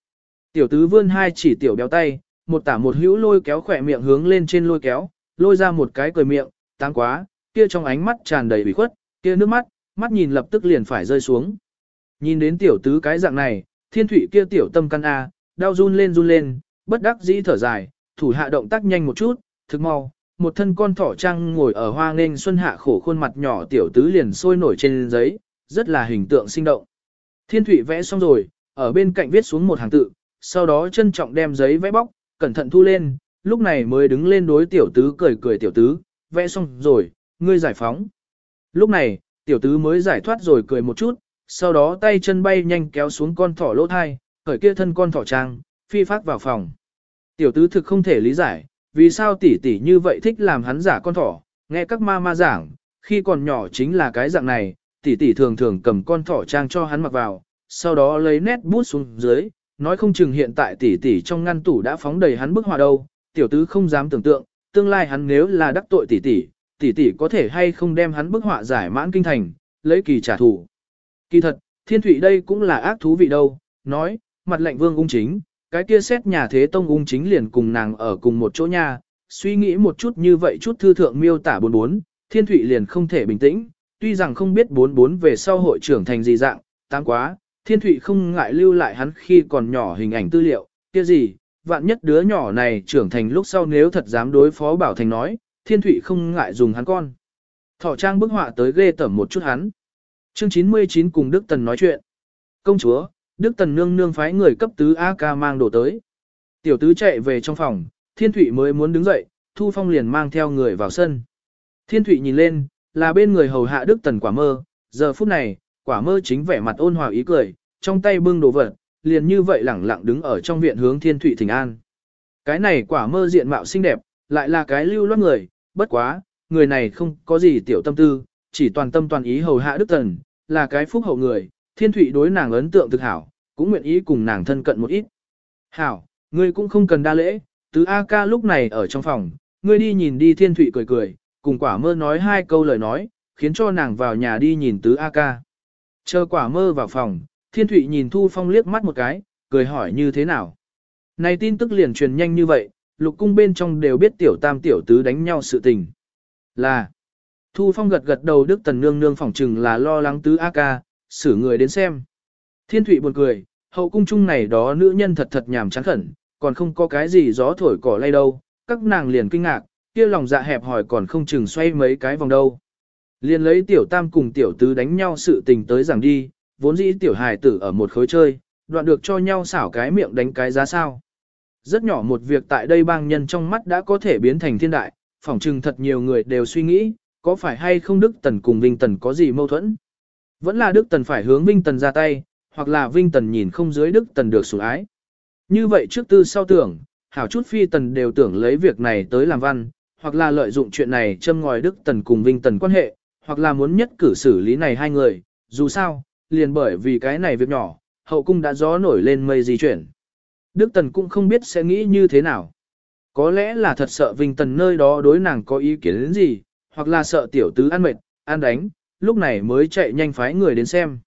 Tiểu tứ vươn hai chỉ tiểu béo tay, một tả một hữu lôi kéo khỏe miệng hướng lên trên lôi kéo, lôi ra một cái cười miệng, táng quá, kia trong ánh mắt tràn đầy ủy khuất, kia nước mắt, mắt nhìn lập tức liền phải rơi xuống. Nhìn đến tiểu tứ cái dạng này, thiên thủy kia tiểu tâm căn A, đau run lên run lên, bất đắc dĩ thở dài, thủ hạ động tác nhanh một chút, thực mau, một thân con thỏ trăng ngồi ở hoa nghênh xuân hạ khổ khuôn mặt nhỏ tiểu tứ liền sôi nổi trên giấy, rất là hình tượng sinh động. Thiên thủy vẽ xong rồi, ở bên cạnh viết xuống một hàng tự, sau đó trân trọng đem giấy vẽ bóc, cẩn thận thu lên, lúc này mới đứng lên đối tiểu tứ cười cười tiểu tứ, vẽ xong rồi, ngươi giải phóng. Lúc này, tiểu tứ mới giải thoát rồi cười một chút, sau đó tay chân bay nhanh kéo xuống con thỏ lỗ thai, khởi kia thân con thỏ trang, phi phát vào phòng. Tiểu tứ thực không thể lý giải, vì sao tỷ tỷ như vậy thích làm hắn giả con thỏ, nghe các ma ma giảng, khi còn nhỏ chính là cái dạng này, tỷ tỷ thường thường cầm con thỏ trang cho hắn mặc vào, sau đó lấy nét bút xuống dưới, nói không chừng hiện tại tỷ tỷ trong ngăn tủ đã phóng đầy hắn bức họa đâu, tiểu tứ không dám tưởng tượng, tương lai hắn nếu là đắc tội tỷ tỷ, tỷ tỷ có thể hay không đem hắn bức họa giải mãn kinh thành, lấy kỳ trả thù. Kỳ thật, thiên thủy đây cũng là ác thú vị đâu, nói, mặt lệnh vương ung chính, cái kia xét nhà thế tông ung chính liền cùng nàng ở cùng một chỗ nha, suy nghĩ một chút như vậy chút thư thượng miêu tả bốn bốn, thiên thủy liền không thể bình tĩnh, tuy rằng không biết bốn bốn về sau hội trưởng thành gì dạng, tăng quá, thiên thủy không ngại lưu lại hắn khi còn nhỏ hình ảnh tư liệu, kia gì, vạn nhất đứa nhỏ này trưởng thành lúc sau nếu thật dám đối phó bảo thành nói, thiên thủy không ngại dùng hắn con. Thọ trang bức họa tới ghê tẩm một chút hắn. Chương 99 cùng Đức Tần nói chuyện. Công chúa, Đức Tần nương nương phái người cấp tứ A ca mang đồ tới. Tiểu tứ chạy về trong phòng, Thiên Thụy mới muốn đứng dậy, Thu Phong liền mang theo người vào sân. Thiên Thụy nhìn lên, là bên người hầu hạ Đức Tần quả mơ, giờ phút này, quả mơ chính vẻ mặt ôn hòa ý cười, trong tay bưng đồ vật, liền như vậy lẳng lặng đứng ở trong viện hướng Thiên Thụy thỉnh an. Cái này quả mơ diện mạo xinh đẹp, lại là cái lưu loát người, bất quá, người này không có gì tiểu tâm tư, chỉ toàn tâm toàn ý hầu hạ Đức Tần, là cái phúc hậu người, Thiên Thụy đối nàng ấn tượng thực hảo, cũng nguyện ý cùng nàng thân cận một ít. Hảo, ngươi cũng không cần đa lễ, tứ A ca lúc này ở trong phòng, ngươi đi nhìn đi Thiên Thụy cười cười, cùng quả mơ nói hai câu lời nói, khiến cho nàng vào nhà đi nhìn tứ A ca. Chờ quả mơ vào phòng, Thiên Thụy nhìn Thu Phong liếc mắt một cái, cười hỏi như thế nào. Này tin tức liền truyền nhanh như vậy, lục cung bên trong đều biết tiểu tam tiểu tứ đánh nhau sự tình. Là, Thu Phong gật gật đầu Đức Tần Nương Nương phỏng chừng là lo lắng tứ A ca, xử người đến xem. Thiên Thụy buồn cười, hậu cung chung này đó nữ nhân thật thật nhảm chán khẩn, còn không có cái gì gió thổi cỏ lay đâu, các nàng liền kinh ngạc, kia lòng dạ hẹp hỏi còn không chừng xoay mấy cái vòng đâu. Liền lấy tiểu tam cùng tiểu tứ đánh nhau sự tình tới rằng đi, vốn dĩ tiểu hài tử ở một khối chơi, đoạn được cho nhau xảo cái miệng đánh cái giá sao. Rất nhỏ một việc tại đây bang nhân trong mắt đã có thể biến thành thiên đại, phỏng chừng thật nhiều người đều suy nghĩ, có phải hay không Đức Tần cùng Vinh Tần có gì mâu thuẫn? Vẫn là Đức Tần phải hướng Vinh Tần ra tay, hoặc là Vinh Tần nhìn không dưới Đức Tần được sủng ái. Như vậy trước tư sau tưởng, hảo chút phi tần đều tưởng lấy việc này tới làm văn, hoặc là lợi dụng chuyện này châm ngòi Đức Tần cùng Vinh Tần quan hệ, hoặc là muốn nhất cử xử lý này hai người, dù sao, liền bởi vì cái này việc nhỏ, hậu cung đã gió nổi lên mây di chuyển. Đức Tần cũng không biết sẽ nghĩ như thế nào. Có lẽ là thật sợ Vinh Tần nơi đó đối nàng có ý kiến đến gì, hoặc là sợ tiểu tứ ăn mệt, ăn đánh, lúc này mới chạy nhanh phái người đến xem.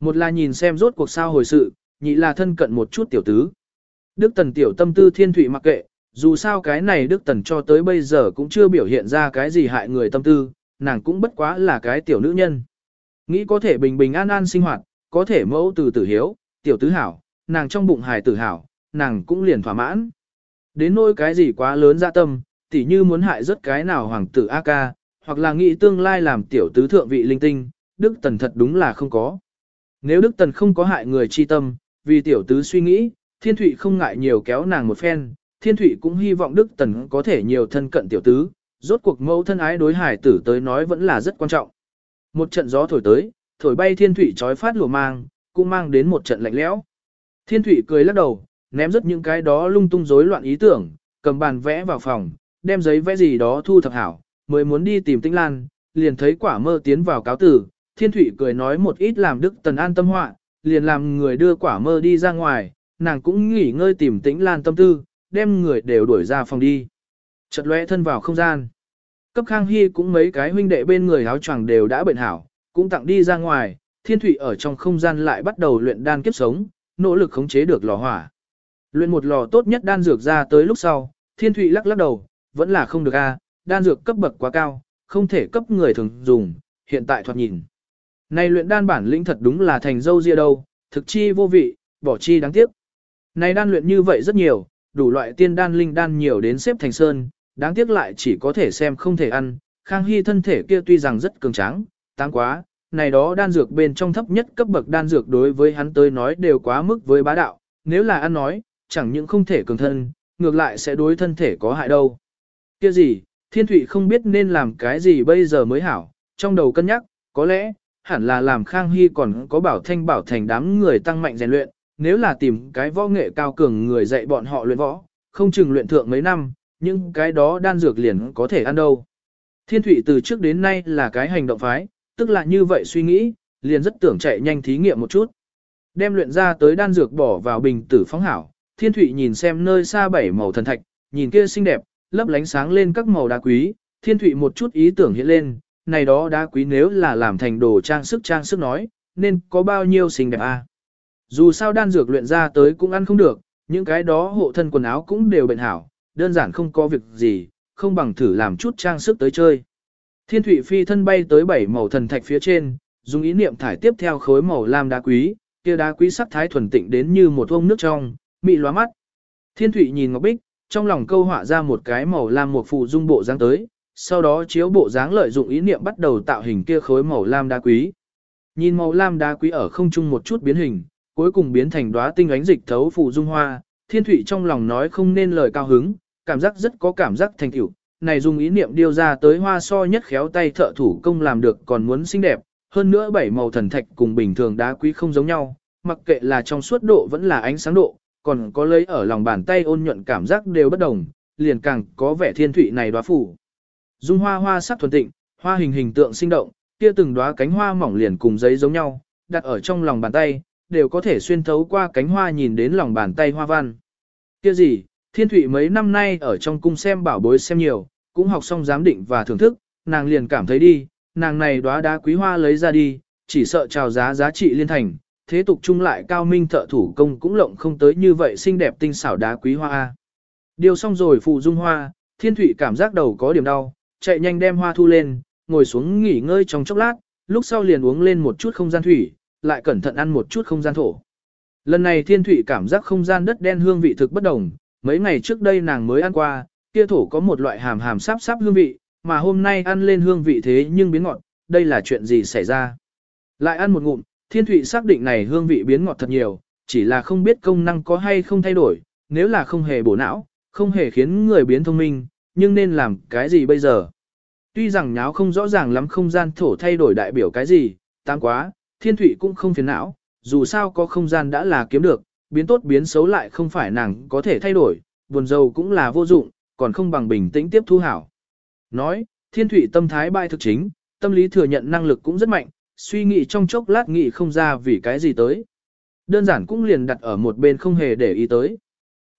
Một là nhìn xem rốt cuộc sao hồi sự, nhị là thân cận một chút tiểu tứ. Đức Tần tiểu tâm tư thiên thủy mặc kệ, dù sao cái này Đức Tần cho tới bây giờ cũng chưa biểu hiện ra cái gì hại người tâm tư, nàng cũng bất quá là cái tiểu nữ nhân. Nghĩ có thể bình bình an an sinh hoạt, có thể mẫu từ tử hiếu, tiểu tứ hảo, nàng trong bụng hài tử hảo, nàng cũng liền thỏa mãn. Đến nỗi cái gì quá lớn dạ tâm, tỉ như muốn hại rất cái nào hoàng tử A ca, hoặc là nghĩ tương lai làm tiểu tứ thượng vị linh tinh, Đức Tần thật đúng là không có. Nếu Đức Tần không có hại người chi tâm, vì tiểu tứ suy nghĩ, Thiên Thụy không ngại nhiều kéo nàng một phen, Thiên Thụy cũng hy vọng Đức Tần có thể nhiều thân cận tiểu tứ, rốt cuộc mẫu thân ái đối hải tử tới nói vẫn là rất quan trọng. Một trận gió thổi tới, thổi bay Thiên Thụy trói phát lùa mang, cũng mang đến một trận lạnh lẽo. Thiên Thụy cười lắc đầu, ném rất những cái đó lung tung rối loạn ý tưởng, cầm bàn vẽ vào phòng, đem giấy vẽ gì đó thu thập hảo, mới muốn đi tìm Tĩnh Lan, liền thấy quả mơ tiến vào cáo tử, Thiên Thụy cười nói một ít làm Đức Tần an tâm họa, liền làm người đưa quả mơ đi ra ngoài, nàng cũng nghỉ ngơi tìm Tĩnh Lan tâm tư, đem người đều đuổi ra phòng đi. Chợt lóe thân vào không gian. Cấp Khang Hy cũng mấy cái huynh đệ bên người áo choàng đều đã bệnh hảo, cũng tặng đi ra ngoài, Thiên Thụy ở trong không gian lại bắt đầu luyện đan kiếp sống, nỗ lực khống chế được lò hỏa. Luyện một lò tốt nhất đan dược ra tới lúc sau, Thiên Thụy lắc lắc đầu, vẫn là không được a, đan dược cấp bậc quá cao, không thể cấp người thường dùng, hiện tại thoạt nhìn. Này luyện đan bản lĩnh thật đúng là thành dâu ria đâu, thực chi vô vị, bỏ chi đáng tiếc. Này đan luyện như vậy rất nhiều, đủ loại tiên đan linh đan nhiều đến xếp thành sơn, đáng tiếc lại chỉ có thể xem không thể ăn. Khang Hy thân thể kia tuy rằng rất cường tráng, tăng quá, này đó đan dược bên trong thấp nhất cấp bậc đan dược đối với hắn tới nói đều quá mức với bá đạo, nếu là ăn nói, chẳng những không thể cường thân, ngược lại sẽ đối thân thể có hại đâu. Kia gì, Thiên Thụy không biết nên làm cái gì bây giờ mới hảo, trong đầu cân nhắc, có lẽ, hẳn là làm Khang Hy còn có bảo thanh bảo thành đám người tăng mạnh rèn luyện, nếu là tìm cái võ nghệ cao cường người dạy bọn họ luyện võ, không chừng luyện thượng mấy năm, nhưng cái đó đan dược liền có thể ăn đâu. Thiên Thụy từ trước đến nay là cái hành động phái, tức là như vậy suy nghĩ, liền rất tưởng chạy nhanh thí nghiệm một chút. đem luyện ra tới đan dược bỏ vào bình tử phóng hảo. Thiên Thụy nhìn xem nơi xa bảy màu thần thạch, nhìn kia xinh đẹp, lấp lánh sáng lên các màu đá quý, Thiên Thụy một chút ý tưởng hiện lên, này đó đá quý nếu là làm thành đồ trang sức trang sức nói, nên có bao nhiêu xinh đẹp a? À? Dù sao đan dược luyện ra tới cũng ăn không được, những cái đó hộ thân quần áo cũng đều bệnh hảo, đơn giản không có việc gì, không bằng thử làm chút trang sức tới chơi. Thiên Thụy phi thân bay tới bảy màu thần thạch phía trên, dùng ý niệm thải tiếp theo khối màu lam đá quý, kia đá quý sắc thái thuần tịnh đến như một vông nước trong, mị lóa mắt. Thiên Thụy nhìn Ngọc Bích, trong lòng câu họa ra một cái màu lam một phụ dung bộ dáng tới, sau đó chiếu bộ dáng lợi dụng ý niệm bắt đầu tạo hình kia khối màu lam đá quý. Nhìn màu lam đá quý ở không trung một chút biến hình, cuối cùng biến thành đóa tinh ánh dịch thấu phụ dung hoa, Thiên Thụy trong lòng nói không nên lời cao hứng, cảm giác rất có cảm giác thành tựu. Này dùng ý niệm điêu ra tới hoa so nhất khéo tay thợ thủ công làm được còn muốn xinh đẹp, hơn nữa bảy màu thần thạch cùng bình thường đá quý không giống nhau, mặc kệ là trong suốt độ vẫn là ánh sáng độ, còn có lấy ở lòng bàn tay ôn nhuận cảm giác đều bất đồng, liền càng có vẻ thiên thụy này đóa phủ. Dung hoa hoa sắc thuần tịnh, hoa hình hình tượng sinh động, kia từng đóa cánh hoa mỏng liền cùng giấy giống nhau, đặt ở trong lòng bàn tay, đều có thể xuyên thấu qua cánh hoa nhìn đến lòng bàn tay hoa văn. Kia gì, thiên thụy mấy năm nay ở trong cung xem bảo bối xem nhiều, cũng học xong giám định và thưởng thức, nàng liền cảm thấy đi, nàng này đóa đá quý hoa lấy ra đi, chỉ sợ chào giá giá trị liên thành, thế tục chung lại cao minh thợ thủ công cũng lộng không tới như vậy xinh đẹp tinh xảo đá quý hoa. Điều xong rồi phụ dung hoa, thiên thủy cảm giác đầu có điểm đau, chạy nhanh đem hoa thu lên, ngồi xuống nghỉ ngơi trong chốc lát, lúc sau liền uống lên một chút không gian thủy, lại cẩn thận ăn một chút không gian thổ. Lần này thiên thủy cảm giác không gian đất đen hương vị thực bất đồng, mấy ngày trước đây nàng mới ăn qua, kia thổ có một loại hàm hàm sáp sáp hương vị, mà hôm nay ăn lên hương vị thế nhưng biến ngọt, đây là chuyện gì xảy ra. Lại ăn một ngụm, thiên thụy xác định này hương vị biến ngọt thật nhiều, chỉ là không biết công năng có hay không thay đổi, nếu là không hề bổ não, không hề khiến người biến thông minh, nhưng nên làm cái gì bây giờ. Tuy rằng nháo không rõ ràng lắm không gian thổ thay đổi đại biểu cái gì, tam quá, thiên thủy cũng không phiền não, dù sao có không gian đã là kiếm được, biến tốt biến xấu lại không phải nàng có thể thay đổi, buồn dầu cũng là vô dụng, còn không bằng bình tĩnh tiếp thu hảo. Nói, thiên thủy tâm thái bại thực chính, tâm lý thừa nhận năng lực cũng rất mạnh, suy nghĩ trong chốc lát nghĩ không ra vì cái gì tới. Đơn giản cũng liền đặt ở một bên không hề để ý tới.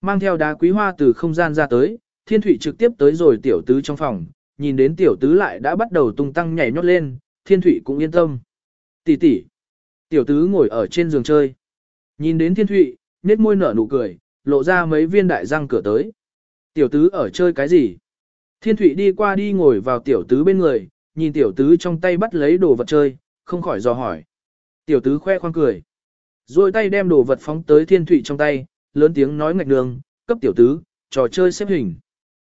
Mang theo đá quý hoa từ không gian ra tới, thiên thụy trực tiếp tới rồi tiểu tứ trong phòng, nhìn đến tiểu tứ lại đã bắt đầu tung tăng nhảy nhót lên, thiên thụy cũng yên tâm. Tỷ tỷ, tiểu tứ ngồi ở trên giường chơi. Nhìn đến thiên thụy, nét môi nở nụ cười, lộ ra mấy viên đại răng cửa tới. Tiểu tứ ở chơi cái gì? Thiên Thụy đi qua đi ngồi vào tiểu tứ bên người, nhìn tiểu tứ trong tay bắt lấy đồ vật chơi, không khỏi dò hỏi. Tiểu tứ khoe khoang cười. Rồi tay đem đồ vật phóng tới Thiên Thụy trong tay, lớn tiếng nói ngạch đường, cấp tiểu tứ, trò chơi xếp hình.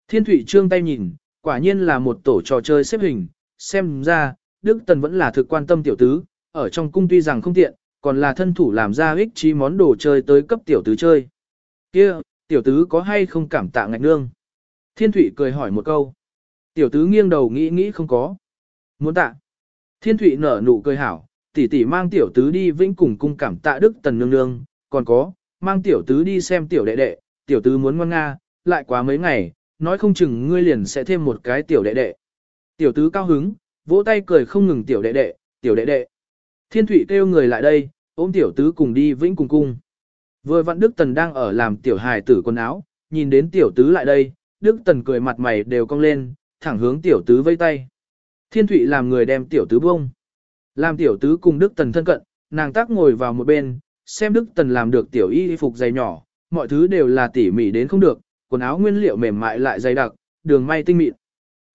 Thiên Thụy trương tay nhìn, quả nhiên là một tổ trò chơi xếp hình, xem ra, Đức Tần vẫn là thực quan tâm tiểu tứ, ở trong cung tuy rằng không tiện, còn là thân thủ làm ra ích trí món đồ chơi tới cấp tiểu tứ chơi. kia tiểu tứ có hay không cảm tạ ngạch nương? Thiên Thụy cười hỏi một câu. Tiểu tứ nghiêng đầu nghĩ nghĩ không có. Muốn tạ. Thiên Thụy nở nụ cười hảo, tỷ tỷ mang tiểu tứ đi vĩnh cùng cung cảm tạ đức tần nương nương, còn có, mang tiểu tứ đi xem tiểu đệ đệ, tiểu tứ muốn ngoan nga, lại quá mấy ngày, nói không chừng ngươi liền sẽ thêm một cái tiểu đệ đệ. Tiểu tứ cao hứng, vỗ tay cười không ngừng tiểu đệ đệ, tiểu đệ đệ. Thiên thủy kêu người lại đây, ôm tiểu tứ cùng đi vĩnh cùng cung. Vừa vặn Đức Tần đang ở làm tiểu hài tử quần áo, nhìn đến tiểu tứ lại đây, Đức Tần cười mặt mày đều cong lên, thẳng hướng tiểu tứ vây tay. Thiên thủy làm người đem tiểu tứ bông. Làm tiểu tứ cùng Đức Tần thân cận, nàng tác ngồi vào một bên, xem Đức Tần làm được tiểu y phục dày nhỏ, mọi thứ đều là tỉ mỉ đến không được, quần áo nguyên liệu mềm mại lại dày đặc, đường may tinh mịn.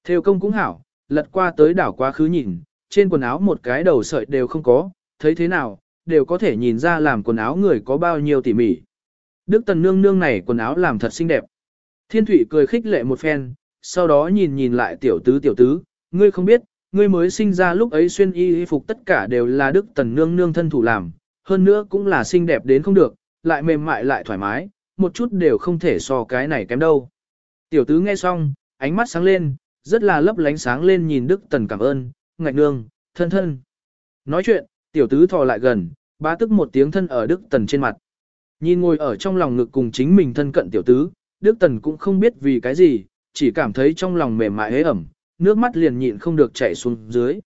Theo công cũng hảo, lật qua tới đảo quá khứ nhìn, trên quần áo một cái đầu sợi đều không có, thấy thế nào, đều có thể nhìn ra làm quần áo người có bao nhiêu tỉ mỉ. Đức Tần nương nương này quần áo làm thật xinh đẹp. Thiên Thụy cười khích lệ một phen, sau đó nhìn nhìn lại tiểu tứ tiểu tứ, ngươi không biết, ngươi mới sinh ra lúc ấy xuyên y y phục tất cả đều là Đức Tần nương nương thân thủ làm, hơn nữa cũng là xinh đẹp đến không được, lại mềm mại lại thoải mái, một chút đều không thể so cái này kém đâu. Tiểu tứ nghe xong, ánh mắt sáng lên, rất là lấp lánh sáng lên nhìn Đức Tần cảm ơn, ngạch nương, thân thân. Nói chuyện, tiểu tứ thò lại gần, bá tức một tiếng thân ở Đức Tần trên mặt. Nhìn ngồi ở trong lòng ngực cùng chính mình thân cận tiểu tứ, Đức Tần cũng không biết vì cái gì, chỉ cảm thấy trong lòng mềm mại hế ẩm, nước mắt liền nhịn không được chảy xuống dưới.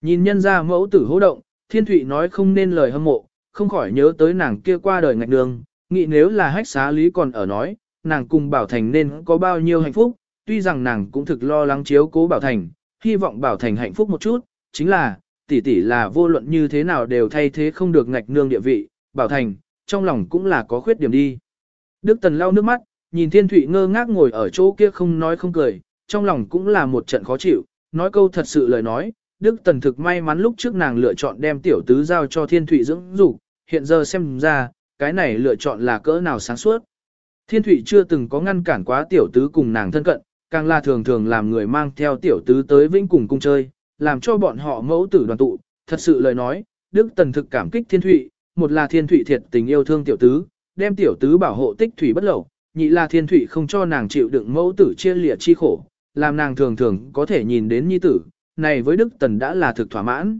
Nhìn nhân ra mẫu tử hô động, thiên thụy nói không nên lời hâm mộ, không khỏi nhớ tới nàng kia qua đời ngạch đường, nghĩ nếu là hách xá lý còn ở nói, nàng cùng Bảo Thành nên có bao nhiêu hạnh phúc, tuy rằng nàng cũng thực lo lắng chiếu cố Bảo Thành, hy vọng Bảo Thành hạnh phúc một chút, chính là, tỷ tỷ là vô luận như thế nào đều thay thế không được ngạch nương địa vị, Bảo Thành, trong lòng cũng là có khuyết điểm đi. Đức Tần lau nước mắt, nhìn Thiên Thụy ngơ ngác ngồi ở chỗ kia không nói không cười, trong lòng cũng là một trận khó chịu, nói câu thật sự lời nói, Đức Tần thực may mắn lúc trước nàng lựa chọn đem tiểu tứ giao cho Thiên Thụy dưỡng dục, hiện giờ xem ra, cái này lựa chọn là cỡ nào sáng suốt. Thiên Thụy chưa từng có ngăn cản quá tiểu tứ cùng nàng thân cận, càng là thường thường làm người mang theo tiểu tứ tới vĩnh cùng cung chơi, làm cho bọn họ mẫu tử đoàn tụ. Thật sự lời nói, Đức Tần thực cảm kích Thiên Thụy, một là Thiên Thụy thiệt tình yêu thương tiểu tứ, đem tiểu tứ bảo hộ tích thủy bất lậu, nhị là Thiên Thụy không cho nàng chịu đựng mẫu tử chia lìa chi khổ, làm nàng thường thường có thể nhìn đến nhi tử, này với Đức Tần đã là thực thỏa mãn.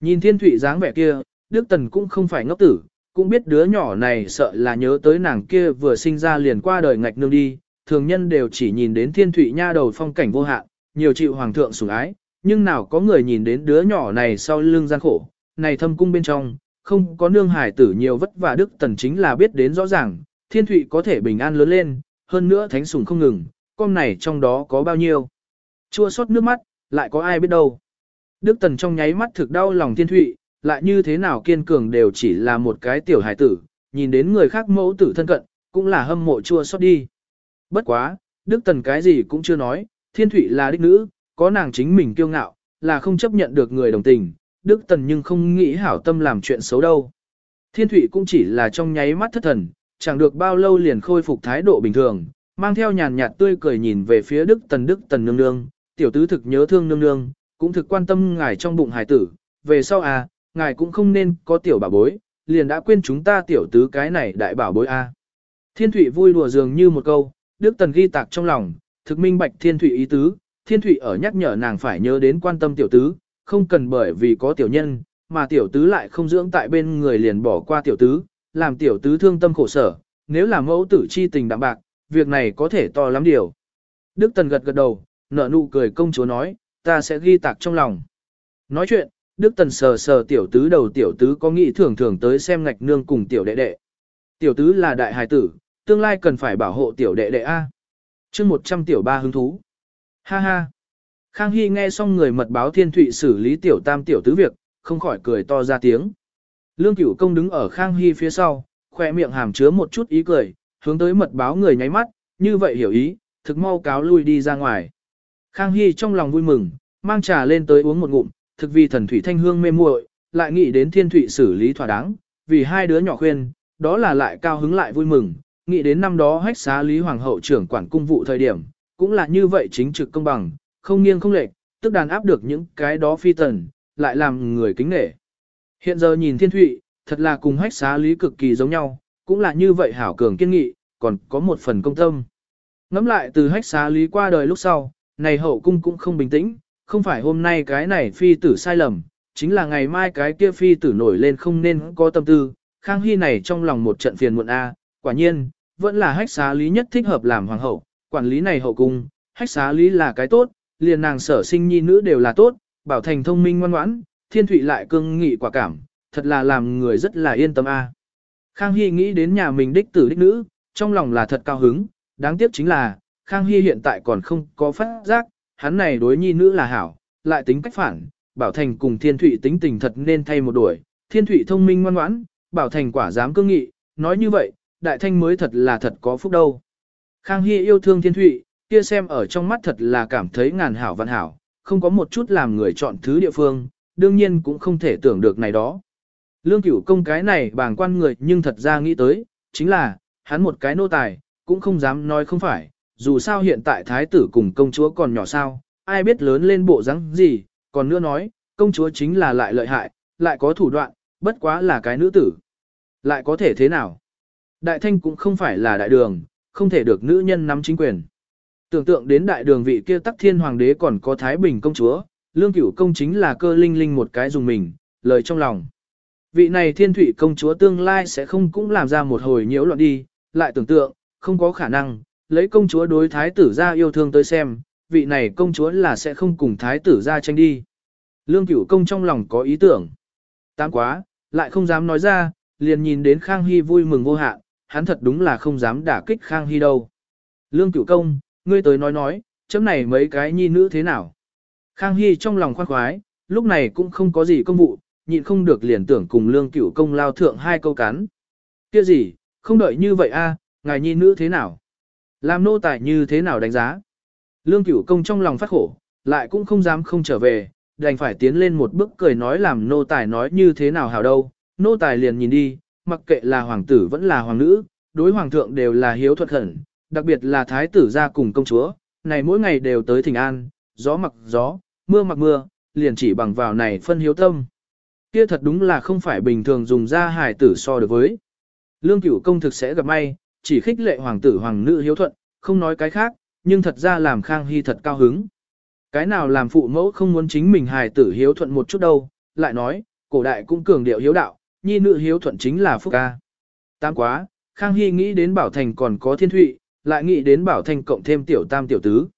Nhìn Thiên Thụy dáng vẻ kia, Đức Tần cũng không phải ngốc tử, cũng biết đứa nhỏ này sợ là nhớ tới nàng kia vừa sinh ra liền qua đời ngạch nương đi, thường nhân đều chỉ nhìn đến thiên thủy nha đầu phong cảnh vô hạn, nhiều chịu hoàng thượng sủng ái, nhưng nào có người nhìn đến đứa nhỏ này sau lưng gian khổ, này thâm cung bên trong, không có nương hải tử nhiều vất vả đức tần chính là biết đến rõ ràng, thiên thủy có thể bình an lớn lên, hơn nữa thánh sủng không ngừng, con này trong đó có bao nhiêu. Chua xót nước mắt, lại có ai biết đâu. Đức tần trong nháy mắt thực đau lòng thiên thủy, lại như thế nào kiên cường đều chỉ là một cái tiểu hải tử, nhìn đến người khác mẫu tử thân cận, cũng là hâm mộ chua xót đi. Bất quá, Đức Tần cái gì cũng chưa nói, Thiên Thụy là đích nữ, có nàng chính mình kiêu ngạo, là không chấp nhận được người đồng tình, Đức Tần nhưng không nghĩ hảo tâm làm chuyện xấu đâu. Thiên Thụy cũng chỉ là trong nháy mắt thất thần, chẳng được bao lâu liền khôi phục thái độ bình thường, mang theo nhàn nhạt tươi cười nhìn về phía Đức Tần Đức Tần nương nương, tiểu tứ thực nhớ thương nương nương, cũng thực quan tâm ngài trong bụng hải tử, về sau à, ngài cũng không nên có tiểu bảo bối, liền đã quên chúng ta tiểu tứ cái này đại bảo bối a. Thiên Thụy vui đùa dường như một câu, Đức Tần ghi tạc trong lòng, thực minh bạch Thiên Thụy ý tứ, Thiên Thụy ở nhắc nhở nàng phải nhớ đến quan tâm tiểu tứ, không cần bởi vì có tiểu nhân, mà tiểu tứ lại không dưỡng tại bên người liền bỏ qua tiểu tứ, làm tiểu tứ thương tâm khổ sở, nếu là mẫu tử chi tình đạm bạc, việc này có thể to lắm điều. Đức Tần gật gật đầu, nở nụ cười công chúa nói, ta sẽ ghi tạc trong lòng. Nói chuyện, Đức Tần sờ sờ tiểu tứ đầu tiểu tứ có nghĩ thường thường tới xem ngạch nương cùng tiểu đệ đệ. Tiểu tứ là đại hài tử, tương lai cần phải bảo hộ tiểu đệ đệ A. chương 100 tiểu ba hứng thú. Ha ha. Khang Hy nghe xong người mật báo thiên thụy xử lý tiểu tam tiểu tứ việc, không khỏi cười to ra tiếng. Lương cửu công đứng ở Khang Hy phía sau, khoe miệng hàm chứa một chút ý cười, hướng tới mật báo người nháy mắt, như vậy hiểu ý, thực mau cáo lui đi ra ngoài. Khang Hy trong lòng vui mừng, mang trà lên tới uống một ngụm, thực vì thần thủy thanh hương mê muội, lại nghĩ đến thiên thủy xử lý thỏa đáng, vì hai đứa nhỏ khuyên, đó là lại cao hứng lại vui mừng, nghĩ đến năm đó hách xá lý hoàng hậu trưởng quản cung vụ thời điểm, cũng là như vậy chính trực công bằng, không nghiêng không lệch, tức đàn áp được những cái đó phi tần, lại làm người kính nể. Hiện giờ nhìn thiên thủy, thật là cùng hách xá lý cực kỳ giống nhau, cũng là như vậy hảo cường kiên nghị, còn có một phần công tâm. Ngắm lại từ hách xá lý qua đời lúc sau, này hậu cung cũng không bình tĩnh, không phải hôm nay cái này phi tử sai lầm, chính là ngày mai cái kia phi tử nổi lên không nên có tâm tư, Khang Hy này trong lòng một trận phiền muộn A, quả nhiên, vẫn là hách xá lý nhất thích hợp làm hoàng hậu, quản lý này hậu cung, hách xá lý là cái tốt, liền nàng sở sinh nhi nữ đều là tốt, bảo thành thông minh ngoan ngoãn, thiên thụy lại cương nghị quả cảm, thật là làm người rất là yên tâm A. Khang Hy nghĩ đến nhà mình đích tử đích nữ, trong lòng là thật cao hứng, đáng tiếc chính là, Khang Hy hiện tại còn không có phát giác, hắn này đối nhi nữ là hảo, lại tính cách phản, Bảo Thành cùng Thiên Thụy tính tình thật nên thay một đuổi, Thiên Thụy thông minh ngoan ngoãn, Bảo Thành quả dám cương nghị, nói như vậy, Đại Thanh mới thật là thật có phúc đâu. Khang Hy yêu thương Thiên Thụy, kia xem ở trong mắt thật là cảm thấy ngàn hảo vạn hảo, không có một chút làm người chọn thứ địa phương, đương nhiên cũng không thể tưởng được này đó. Lương cửu công cái này bàng quan người nhưng thật ra nghĩ tới, chính là, hắn một cái nô tài, cũng không dám nói không phải, dù sao hiện tại thái tử cùng công chúa còn nhỏ sao, ai biết lớn lên bộ rắn gì, còn nữa nói, công chúa chính là lại lợi hại, lại có thủ đoạn, bất quá là cái nữ tử. Lại có thể thế nào? Đại thanh cũng không phải là đại đường, không thể được nữ nhân nắm chính quyền. Tưởng tượng đến đại đường vị kia tắc thiên hoàng đế còn có thái bình công chúa, lương cửu công chính là cơ linh linh một cái dùng mình, lời trong lòng. Vị này thiên thủy công chúa tương lai sẽ không cũng làm ra một hồi nhiễu loạn đi, lại tưởng tượng, không có khả năng, lấy công chúa đối thái tử ra yêu thương tới xem, vị này công chúa là sẽ không cùng thái tử ra tranh đi. Lương cửu công trong lòng có ý tưởng. Tám quá, lại không dám nói ra, liền nhìn đến Khang Hy vui mừng vô hạn, hắn thật đúng là không dám đả kích Khang Hy đâu. Lương cửu công, ngươi tới nói nói, chấm này mấy cái nhi nữ thế nào? Khang Hy trong lòng khoan khoái, lúc này cũng không có gì công vụ, nhịn không được liền tưởng cùng lương cửu công lao thượng hai câu cắn. Kia gì, không đợi như vậy a, ngài nhi nữ thế nào? Làm nô tài như thế nào đánh giá? Lương cửu công trong lòng phát khổ, lại cũng không dám không trở về, đành phải tiến lên một bước cười nói làm nô tài nói như thế nào hảo đâu. Nô tài liền nhìn đi, mặc kệ là hoàng tử vẫn là hoàng nữ, đối hoàng thượng đều là hiếu thuận khẩn, đặc biệt là thái tử gia cùng công chúa, này mỗi ngày đều tới thỉnh an, gió mặc gió, mưa mặc mưa, liền chỉ bằng vào này phân hiếu tâm. Kia thật đúng là không phải bình thường dùng ra hài tử so được với. Lương cửu công thực sẽ gặp may, chỉ khích lệ hoàng tử hoàng nữ hiếu thuận, không nói cái khác, nhưng thật ra làm Khang Hy thật cao hứng. Cái nào làm phụ mẫu không muốn chính mình hài tử hiếu thuận một chút đâu, lại nói, cổ đại cũng cường điệu hiếu đạo, nhi nữ hiếu thuận chính là phúc ca. Tam quá, Khang Hy nghĩ đến Bảo Thành còn có thiên thụy, lại nghĩ đến Bảo Thành cộng thêm tiểu tam tiểu tứ.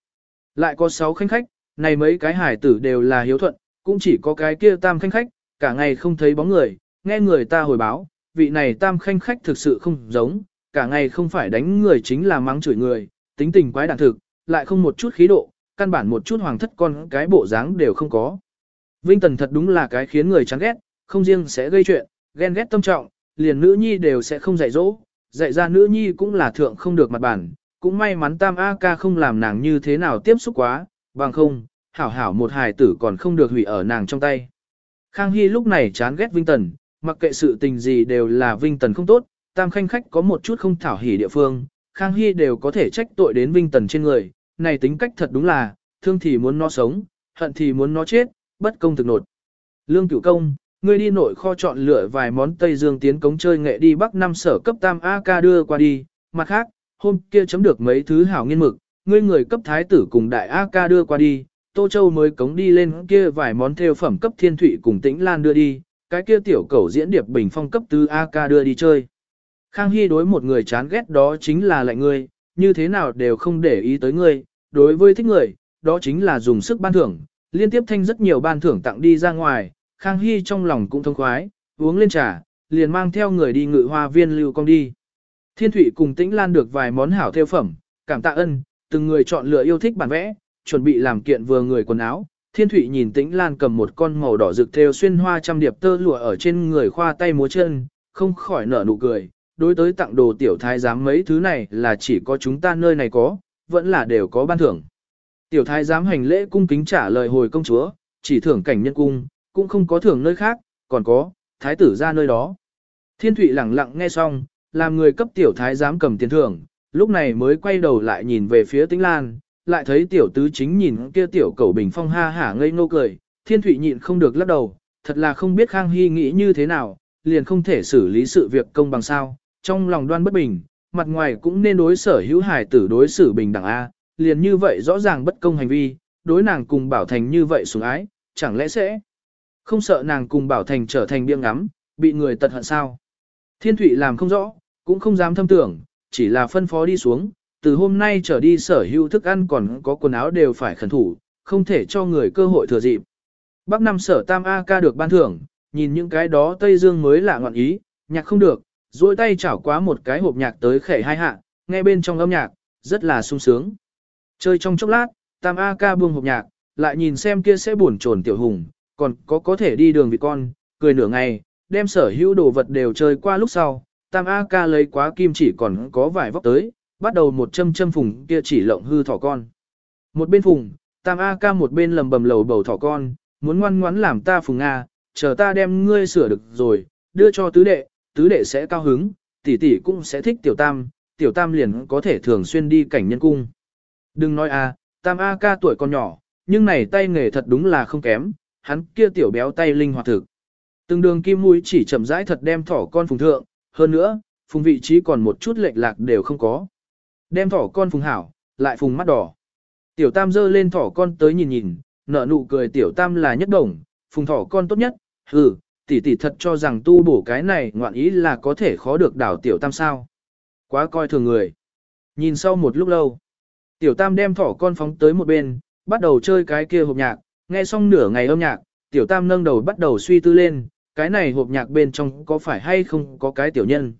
Lại có sáu khanh khách, này mấy cái hài tử đều là hiếu thuận, cũng chỉ có cái kia tam khanh khách, cả ngày không thấy bóng người, nghe người ta hồi báo, vị này tam khanh khách thực sự không giống, cả ngày không phải đánh người chính là mắng chửi người, tính tình quái đản thực, lại không một chút khí độ, căn bản một chút hoàng thất con cái bộ dáng đều không có. Vinh Tần thật đúng là cái khiến người chán ghét, không riêng sẽ gây chuyện, ghen ghét tâm trọng, liền nữ nhi đều sẽ không dạy dỗ, dạy ra nữ nhi cũng là thượng không được mặt bản, cũng may mắn tam A ca không làm nàng như thế nào tiếp xúc quá, bằng không, hảo hảo một hài tử còn không được hủy ở nàng trong tay. Khang Hy lúc này chán ghét Vinh Tần, mặc kệ sự tình gì đều là Vinh Tần không tốt, tam khanh khách có một chút không thảo hỉ địa phương, Khang Hy đều có thể trách tội đến Vinh Tần trên người, này tính cách thật đúng là, thương thì muốn nó sống, hận thì muốn nó chết, bất công thực nột. Lương cửu công, ngươi đi nội kho chọn lựa vài món Tây Dương tiến cống chơi nghệ đi Bắc năm sở cấp tam AK đưa qua đi, mặt khác, hôm kia chấm được mấy thứ hảo nghiên mực, ngươi người cấp thái tử cùng đại AK đưa qua đi, Tô Châu mới cống đi lên kia vài món theo phẩm cấp thiên thủy cùng tĩnh lan đưa đi, cái kia tiểu cầu diễn điệp bình phong cấp tứ AK đưa đi chơi. Khang Hy đối một người chán ghét đó chính là lạnh ngươi, như thế nào đều không để ý tới ngươi, đối với thích người, đó chính là dùng sức ban thưởng, liên tiếp thanh rất nhiều ban thưởng tặng đi ra ngoài, Khang Hy trong lòng cũng thông khoái, uống lên trà, liền mang theo người đi ngự hoa viên lưu công đi. Thiên Thụy cùng Tĩnh Lan được vài món hảo theo phẩm, cảm tạ ân, từng người chọn lựa yêu thích bản vẽ, chuẩn bị làm kiện vừa người quần áo. Thiên Thụy nhìn Tĩnh Lan cầm một con màu đỏ rực theo xuyên hoa trăm điệp tơ lụa ở trên người khoa tay múa chân, không khỏi nở nụ cười. Đối tới tặng đồ tiểu thái giám mấy thứ này là chỉ có chúng ta nơi này có, vẫn là đều có ban thưởng. Tiểu thái giám hành lễ cung kính trả lời hồi công chúa, chỉ thưởng cảnh nhân cung, cũng không có thưởng nơi khác, còn có, thái tử ra nơi đó. Thiên thủy lặng lặng nghe xong, làm người cấp tiểu thái giám cầm tiền thưởng, lúc này mới quay đầu lại nhìn về phía Tĩnh Lan, lại thấy tiểu tứ chính nhìn kia tiểu cầu bình phong ha hả ngây ngô cười, Thiên thủy nhịn không được lắc đầu, thật là không biết Khang Hy nghĩ như thế nào, liền không thể xử lý sự việc công bằng sao, trong lòng đoan bất bình, mặt ngoài cũng nên đối sở hữu hải tử đối xử bình đẳng A, liền như vậy rõ ràng bất công hành vi, đối nàng cùng Bảo Thành như vậy sủng ái, chẳng lẽ sẽ không sợ nàng cùng Bảo Thành trở thành biếng ngắm, bị người tật hận sao. Thiên Thụy làm không rõ, cũng không dám thâm tưởng, chỉ là phân phó đi xuống, từ hôm nay trở đi sở hữu thức ăn còn có quần áo đều phải khẩn thủ, không thể cho người cơ hội thừa dịp. Bắc năm sở tam A ca được ban thưởng, nhìn những cái đó Tây Dương mới lạ ngọn ý, nhạc không được, duỗi tay chảo quá một cái hộp nhạc tới khẻ hai hạ, nghe bên trong âm nhạc, rất là sung sướng. Chơi trong chốc lát, tam A ca buông hộp nhạc, lại nhìn xem kia sẽ buồn trồn tiểu hùng, còn có có thể đi đường vị con, cười nửa ngày, đem sở hữu đồ vật đều chơi qua lúc sau, tam A ca lấy quá kim chỉ còn có vài vóc tới, bắt đầu một châm châm phùng kia chỉ lộng hư thỏ con. Một bên phùng, tam A ca một bên lầm bầm lầu bầu thỏ con, muốn ngoan ngoãn làm ta phùng A, chờ ta đem ngươi sửa được rồi, đưa cho tứ đệ, tứ đệ sẽ cao hứng, tỷ tỷ cũng sẽ thích tiểu tam, tiểu tam liền có thể thường xuyên đi cảnh nhân cung. Đừng nói a, tam A ca tuổi còn nhỏ, nhưng này tay nghề thật đúng là không kém, hắn kia tiểu béo tay linh hoạt thực. Từng đường kim mũi chỉ chậm rãi thật đem thỏ con phùng thượng, hơn nữa, phùng vị trí còn một chút lệch lạc đều không có. Đem thỏ con phùng hảo, lại phùng mắt đỏ. Tiểu tam dơ lên thỏ con tới nhìn nhìn, nở nụ cười tiểu tam là nhất đồng, phùng thỏ con tốt nhất, hừ, tỷ tỷ thật cho rằng tu bổ cái này ngoạn ý là có thể khó được đảo tiểu tam sao. Quá coi thường người. Nhìn sau một lúc lâu, tiểu tam đem thỏ con phóng tới một bên, bắt đầu chơi cái kia hộp nhạc, nghe xong nửa ngày âm nhạc, tiểu tam nâng đầu bắt đầu suy tư lên, cái này hộp nhạc bên trong có phải hay không có cái tiểu nhân.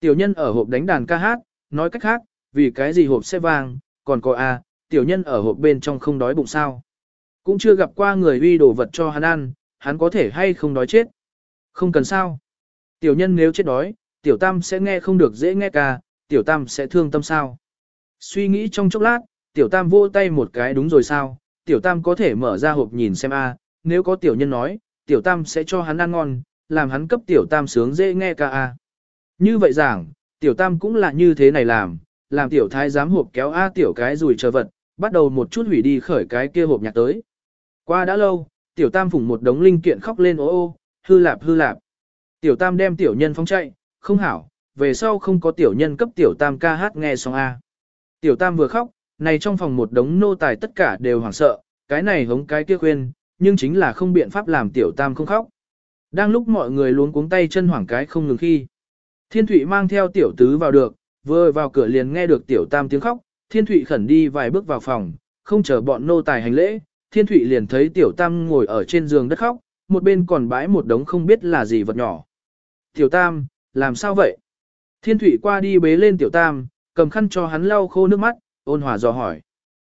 Tiểu nhân ở hộp đánh đàn ca hát, nói cách khác, vì cái gì hộp sẽ vang, còn có a, tiểu nhân ở hộp bên trong không đói bụng sao. Cũng chưa gặp qua người uy đồ vật cho hắn ăn, hắn có thể hay không đói chết. Không cần sao. Tiểu nhân nếu chết đói, tiểu tam sẽ nghe không được dễ nghe ca, tiểu tam sẽ thương tâm sao. Suy nghĩ trong chốc lát, tiểu tam vô tay một cái đúng rồi sao, tiểu tam có thể mở ra hộp nhìn xem a, nếu có tiểu nhân nói, tiểu tam sẽ cho hắn ăn ngon, làm hắn cấp tiểu tam sướng dễ nghe ca a. Như vậy giảng, tiểu tam cũng là như thế này làm, làm tiểu thái giám hộp kéo a tiểu cái rùi chờ vật, bắt đầu một chút hủy đi khởi cái kia hộp nhạc tới. Qua đã lâu, tiểu tam phủng một đống linh kiện khóc lên ô ô, hư lạp hư lạp. Tiểu tam đem tiểu nhân phóng chạy, không hảo, về sau không có tiểu nhân cấp tiểu tam ca hát nghe xong A. Tiểu tam vừa khóc, này trong phòng một đống nô tài tất cả đều hoảng sợ, cái này hống cái kia khuyên, nhưng chính là không biện pháp làm tiểu tam không khóc. Đang lúc mọi người luống cuống tay chân hoảng cái không ngừng khi. Thiên thủy mang theo tiểu tứ vào được, vừa vào cửa liền nghe được tiểu tam tiếng khóc, Thiên thủy khẩn đi vài bước vào phòng, không chờ bọn nô tài hành lễ, Thiên thủy liền thấy tiểu tam ngồi ở trên giường đất khóc, một bên còn bãi một đống không biết là gì vật nhỏ. Tiểu tam, làm sao vậy? Thiên Thụy qua đi bế lên tiểu tam, cầm khăn cho hắn lau khô nước mắt, ôn hòa dò hỏi.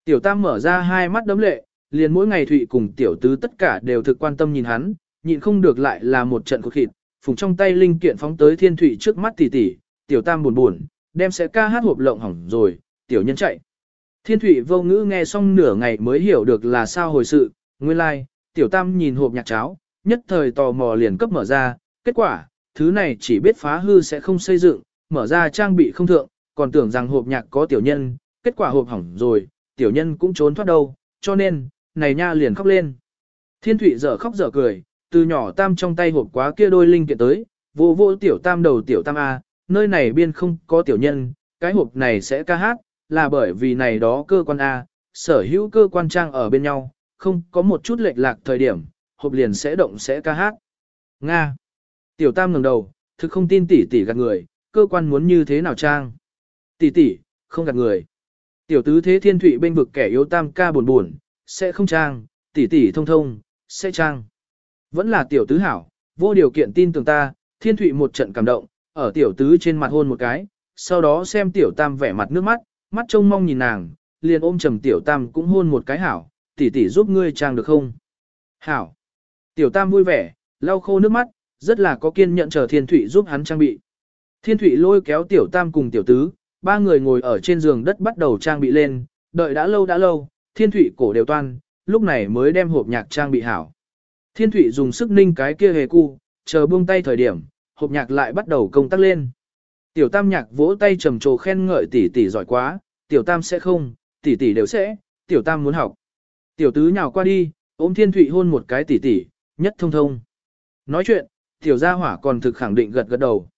Tiểu tam mở ra hai mắt đấm lệ, liền mỗi ngày Thụy cùng tiểu tứ tất cả đều thực quan tâm nhìn hắn, nhịn không được lại là một trận cột khịt, phùng trong tay linh kiện phóng tới Thiên Thụy trước mắt tỉ tỉ, tiểu tam buồn buồn, đem sẽ ca hát hộp lộng hỏng rồi, tiểu nhân chạy. Thiên Thụy vô ngữ nghe xong nửa ngày mới hiểu được là sao hồi sự, nguyên lai, like, tiểu tam nhìn hộp nhạc cháo, nhất thời tò mò liền cấp mở ra, kết quả, thứ này chỉ biết phá hư sẽ không xây dựng, mở ra trang bị không thượng, còn tưởng rằng hộp nhạc có tiểu nhân, kết quả hộp hỏng rồi, tiểu nhân cũng trốn thoát đâu, cho nên, này nha liền khóc lên. Thiên thủy dở khóc dở cười, từ nhỏ tam trong tay hộp quá kia đôi linh kiện tới, vô vô tiểu tam đầu tiểu tam A, nơi này biên không có tiểu nhân, cái hộp này sẽ ca hát, là bởi vì này đó cơ quan A, sở hữu cơ quan trang ở bên nhau, không có một chút lệch lạc thời điểm, hộp liền sẽ động sẽ ca hát. Nga. Tiểu tam ngẩng đầu, thực không tin tỷ tỷ gạt người, cơ quan muốn như thế nào trang. Tỷ tỷ, không gạt người. Tiểu tứ thế thiên thụy bên vực kẻ yếu tam ca buồn buồn, sẽ không trang, tỷ tỷ thông thông, sẽ trang. Vẫn là tiểu tứ hảo, vô điều kiện tin tưởng ta, thiên thụy một trận cảm động, ở tiểu tứ trên mặt hôn một cái, sau đó xem tiểu tam vẻ mặt nước mắt, mắt trông mong nhìn nàng, liền ôm trầm tiểu tam cũng hôn một cái hảo, tỷ tỷ giúp ngươi trang được không? Hảo. Tiểu tam vui vẻ, lau khô nước mắt, rất là có kiên nhẫn chờ thiên thụy giúp hắn trang bị. Thiên thụy lôi kéo tiểu tam cùng tiểu tứ, ba người ngồi ở trên giường đất bắt đầu trang bị lên, đợi đã lâu đã lâu, thiên thụy cổ đều toan, lúc này mới đem hộp nhạc trang bị hảo. Thiên thụy dùng sức ninh cái kia hề cu, chờ buông tay thời điểm, hộp nhạc lại bắt đầu công tác lên. Tiểu tam nhạc vỗ tay trầm trồ khen ngợi tỷ tỷ giỏi quá, tiểu tam sẽ không, tỷ tỷ đều sẽ, tiểu tam muốn học. Tiểu tứ nhào qua đi, ôm thiên thụy hôn một cái tỷ tỷ, nhất thông thông. Nói chuyện, tiểu gia hỏa còn thực khẳng định gật gật đầu.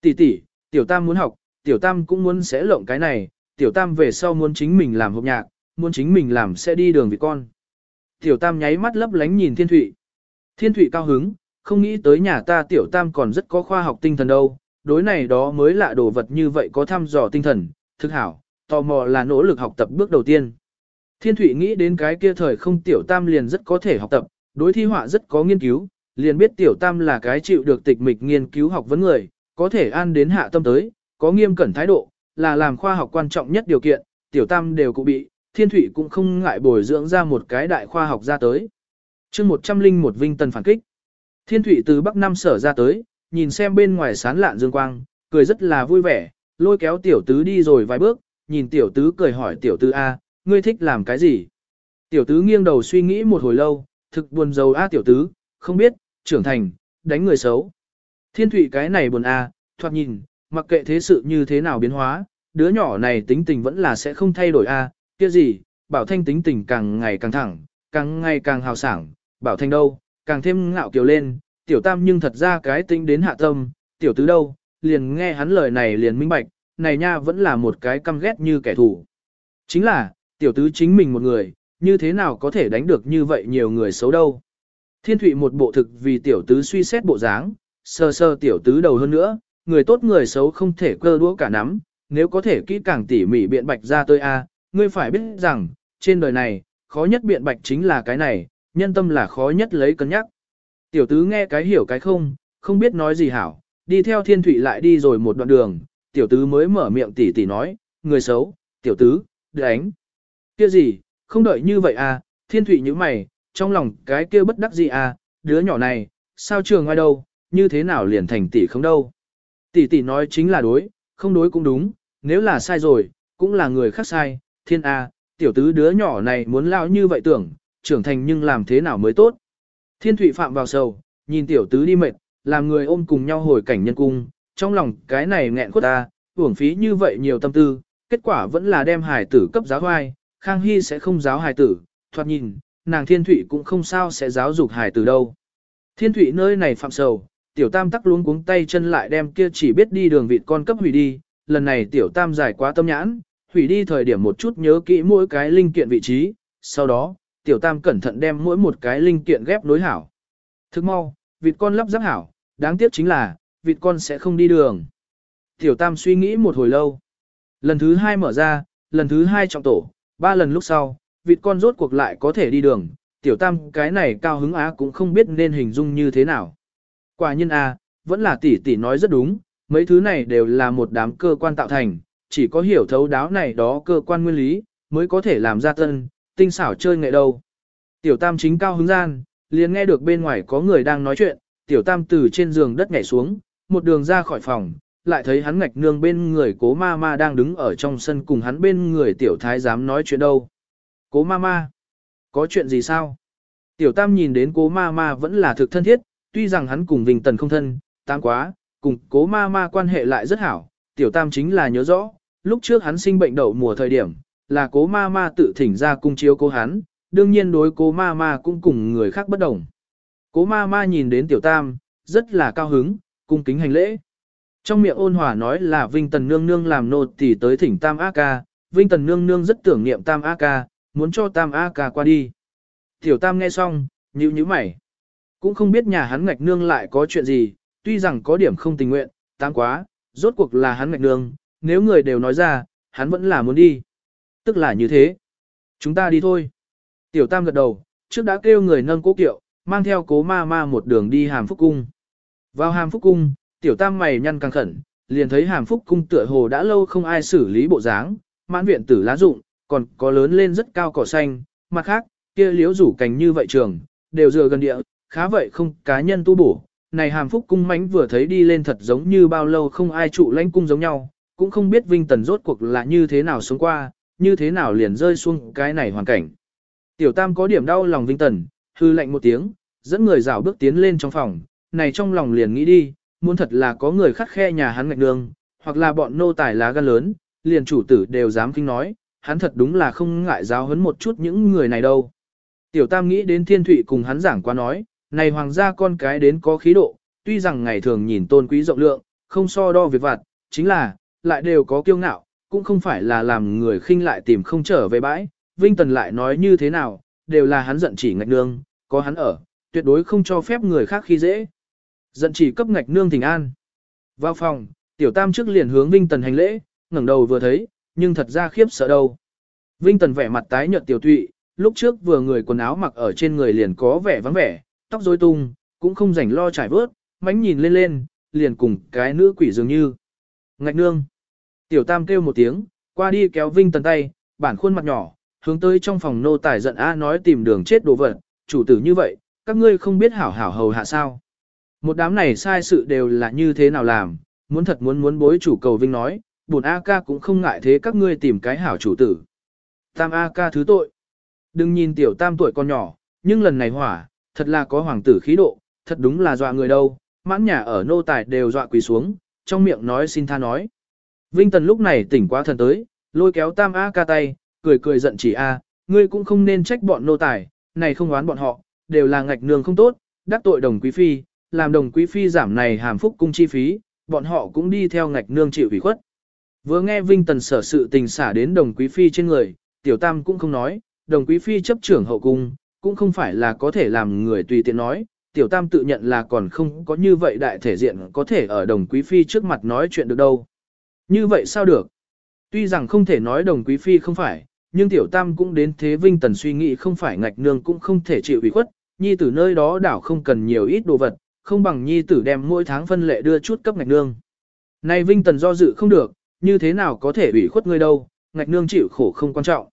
Tỷ tỷ, tiểu tam muốn học, tiểu tam cũng muốn sẽ lộng cái này, tiểu tam về sau muốn chính mình làm hộp nhạc, muốn chính mình làm sẽ đi đường vì con. Tiểu tam nháy mắt lấp lánh nhìn thiên thụy. Thiên thụy cao hứng, không nghĩ tới nhà ta tiểu tam còn rất có khoa học tinh thần đâu, đối này đó mới lạ đồ vật như vậy có thăm dò tinh thần, thực hảo, tò mò là nỗ lực học tập bước đầu tiên. Thiên Thụy nghĩ đến cái kia thời không tiểu tam liền rất có thể học tập, đối thi họa rất có nghiên cứu, liền biết tiểu tam là cái chịu được tịch mịch nghiên cứu học vấn người, có thể an đến hạ tâm tới, có nghiêm cẩn thái độ, là làm khoa học quan trọng nhất điều kiện, tiểu tam đều cụ bị, Thiên Thụy cũng không ngại bồi dưỡng ra một cái đại khoa học ra tới. chương một trăm linh một vinh tần phản kích. Thiên Thụy từ Bắc Nam sở ra tới, nhìn xem bên ngoài sán lạn dương quang, cười rất là vui vẻ, lôi kéo tiểu tứ đi rồi vài bước, nhìn tiểu tứ cười hỏi tiểu tứ A, ngươi thích làm cái gì? Tiểu tứ nghiêng đầu suy nghĩ một hồi lâu, thực buồn rầu A tiểu tứ, không biết, trưởng thành, đánh người xấu. Thiên thủy cái này buồn A, thoạt nhìn, mặc kệ thế sự như thế nào biến hóa, đứa nhỏ này tính tình vẫn là sẽ không thay đổi A, kia gì, bảo thanh tính tình càng ngày càng thẳng, càng ngày càng hào sảng, bảo thanh đâu, càng thêm ngạo kiều lên, tiểu tam nhưng thật ra cái tính đến hạ tâm, tiểu tứ đâu, liền nghe hắn lời này liền minh bạch, này nha vẫn là một cái căm ghét như kẻ thù. Chính là, tiểu tứ chính mình một người, như thế nào có thể đánh được như vậy nhiều người xấu đâu. Thiên thụy một bộ thực vì tiểu tứ suy xét bộ dáng, sơ sơ tiểu tứ đầu hơn nữa, người tốt người xấu không thể cơ đũa cả nắm, nếu có thể kỹ càng tỉ mỉ biện bạch ra tôi a, ngươi phải biết rằng, trên đời này, khó nhất biện bạch chính là cái này, nhân tâm là khó nhất lấy cân nhắc. Tiểu tứ nghe cái hiểu cái không, không biết nói gì hảo, đi theo thiên thụy lại đi rồi một đoạn đường, tiểu tứ mới mở miệng tỉ tỉ nói, người xấu, tiểu tứ, đánh. Kia gì, không đợi như vậy à, thiên thụy như mày, trong lòng cái kia bất đắc gì à, đứa nhỏ này, sao trường ngoài đâu, như thế nào liền thành tỷ không đâu. Tỷ tỷ nói chính là đối, không đối cũng đúng, nếu là sai rồi, cũng là người khác sai, thiên a, à, tiểu tứ đứa nhỏ này muốn lao như vậy tưởng, trưởng thành nhưng làm thế nào mới tốt. Thiên thụy phạm vào sầu, nhìn tiểu tứ đi mệt, làm người ôm cùng nhau hồi cảnh nhân cung, trong lòng cái này nghẹn khuất ta, uổng phí như vậy nhiều tâm tư, kết quả vẫn là đem hài tử cấp giáo hoai, Khang Hy sẽ không giáo hài tử, thoạt nhìn, nàng thiên thụy cũng không sao sẽ giáo dục hài tử đâu. Thiên thụy nơi này phạm sầu, tiểu tam tắc luôn cuống tay chân lại đem kia chỉ biết đi đường vịt con cấp hủy đi, lần này tiểu tam giải quá tâm nhãn, hủy đi thời điểm một chút nhớ kỹ mỗi cái linh kiện vị trí, sau đó, tiểu tam cẩn thận đem mỗi một cái linh kiện ghép nối hảo. Thức mau, vịt con lắp ráp hảo, đáng tiếc chính là, vịt con sẽ không đi đường. Tiểu tam suy nghĩ một hồi lâu. Lần thứ hai mở ra, lần thứ hai trọng tổ, ba lần lúc sau, vịt con rốt cuộc lại có thể đi đường. Tiểu tam cái này cao hứng á cũng không biết nên hình dung như thế nào. Quả nhiên a, vẫn là tỷ tỷ nói rất đúng, mấy thứ này đều là một đám cơ quan tạo thành, chỉ có hiểu thấu đáo này đó cơ quan nguyên lý, mới có thể làm ra tân, tinh xảo chơi nghệ đâu. Tiểu tam chính cao hứng gian, liền nghe được bên ngoài có người đang nói chuyện, tiểu tam từ trên giường đất nhảy xuống, một đường ra khỏi phòng, lại thấy hắn ngạch nương bên người cố ma ma đang đứng ở trong sân cùng hắn bên người tiểu thái dám nói chuyện đâu. Cố ma ma, có chuyện gì sao? Tiểu tam nhìn đến cố ma ma vẫn là thực thân thiết, tuy rằng hắn cùng Vinh Tần không thân, tam quá, cùng cố ma ma quan hệ lại rất hảo, tiểu tam chính là nhớ rõ, lúc trước hắn sinh bệnh đậu mùa thời điểm, là cố ma ma tự thỉnh ra cung chiếu cố hắn, đương nhiên đối cố ma ma cũng cùng người khác bất đồng. Cố ma ma nhìn đến tiểu tam, rất là cao hứng, cung kính hành lễ. Trong miệng ôn hòa nói là Vinh Tần Nương Nương làm nô tỳ tới thỉnh Tam A Ca, Vinh Tần Nương Nương rất tưởng niệm Tam A Ca, muốn cho Tam A Ca qua đi. Tiểu Tam nghe xong, nhíu nhíu mày. Cũng không biết nhà hắn ngạch nương lại có chuyện gì, tuy rằng có điểm không tình nguyện, tam quá, rốt cuộc là hắn ngạch nương, nếu người đều nói ra, hắn vẫn là muốn đi. Tức là như thế. Chúng ta đi thôi. Tiểu Tam gật đầu, trước đã kêu người nâng cố kiệu, mang theo cố ma ma một đường đi hàm phúc cung. Vào hàm phúc cung, tiểu tam mày nhăn căng khẩn, liền thấy hàm phúc cung tựa hồ đã lâu không ai xử lý bộ dáng, mãn viện tử lá rụng, còn có lớn lên rất cao cỏ xanh, mặt khác, kia liếu rủ cành như vậy trường, đều dựa gần địa, khá vậy không cá nhân tu bổ. Này hàm phúc cung mánh vừa thấy đi lên thật giống như bao lâu không ai trụ lãnh cung giống nhau, cũng không biết Vinh Tần rốt cuộc là như thế nào sống qua, như thế nào liền rơi xuống cái này hoàn cảnh. Tiểu Tam có điểm đau lòng Vinh Tần, hư lạnh một tiếng, dẫn người rảo bước tiến lên trong phòng, này trong lòng liền nghĩ đi, muốn thật là có người khắc khe nhà hắn ngạch nương, hoặc là bọn nô tài lá gan lớn, liền chủ tử đều dám kinh nói, hắn thật đúng là không ngại giáo huấn một chút những người này đâu. Tiểu Tam nghĩ đến Thiên Thụy cùng hắn giảng qua nói, này hoàng gia con cái đến có khí độ, tuy rằng ngày thường nhìn tôn quý rộng lượng, không so đo việc vặt, chính là, lại đều có kiêu ngạo, cũng không phải là làm người khinh lại tìm không trở về bãi. Vinh Tần lại nói như thế nào, đều là hắn giận chỉ ngạch nương, có hắn ở, tuyệt đối không cho phép người khác khi dễ. Giận chỉ cấp ngạch nương thỉnh an. Vào phòng, tiểu tam trước liền hướng Vinh Tần hành lễ, ngẩng đầu vừa thấy, nhưng thật ra khiếp sợ đâu. Vinh Tần vẻ mặt tái nhợt tiểu tụy, lúc trước vừa người quần áo mặc ở trên người liền có vẻ vắng vẻ, tóc rối tung, cũng không rảnh lo trải vớt, mánh nhìn lên lên, liền cùng cái nữ quỷ dường như. Ngạch nương. Tiểu tam kêu một tiếng, qua đi kéo Vinh Tần tay, bản khuôn mặt nhỏ, hướng tới trong phòng nô tài giận A nói tìm đường chết đồ vật, chủ tử như vậy, các ngươi không biết hảo hảo hầu hạ sao. Một đám này sai sự đều là như thế nào làm, muốn thật muốn muốn bối chủ cầu Vinh nói, bổn A ca cũng không ngại thế các ngươi tìm cái hảo chủ tử. Tam A ca thứ tội. Đừng nhìn tiểu tam tuổi con nhỏ, nhưng lần này hỏa, thật là có hoàng tử khí độ, thật đúng là dọa người đâu, mãn nhà ở nô tài đều dọa quỳ xuống, trong miệng nói xin tha nói. Vinh Tần lúc này tỉnh quá thần tới, lôi kéo tam A ca tay, cười cười giận chỉ A, ngươi cũng không nên trách bọn nô tài, này không oán bọn họ, đều là ngạch nương không tốt, đắc tội đồng quý phi, làm đồng quý phi giảm này hàm phúc cung chi phí, bọn họ cũng đi theo ngạch nương chịu ủy khuất. Vừa nghe Vinh Tần sở sự tình xả đến đồng quý phi trên người, tiểu tam cũng không nói, đồng quý phi chấp trưởng hậu cung, cũng không phải là có thể làm người tùy tiện nói, tiểu tam tự nhận là còn không có như vậy đại thể diện có thể ở đồng quý phi trước mặt nói chuyện được đâu. Như vậy sao được? Tuy rằng không thể nói đồng quý phi không phải, nhưng tiểu tam cũng đến thế vinh tần suy nghĩ không phải ngạch nương cũng không thể chịu ủy khuất, nhi tử nơi đó đảo không cần nhiều ít đồ vật, không bằng nhi tử đem mỗi tháng phân lệ đưa chút cấp ngạch nương. Này Vinh Tần do dự không được, như thế nào có thể ủy khuất ngươi đâu, ngạch nương chịu khổ không quan trọng.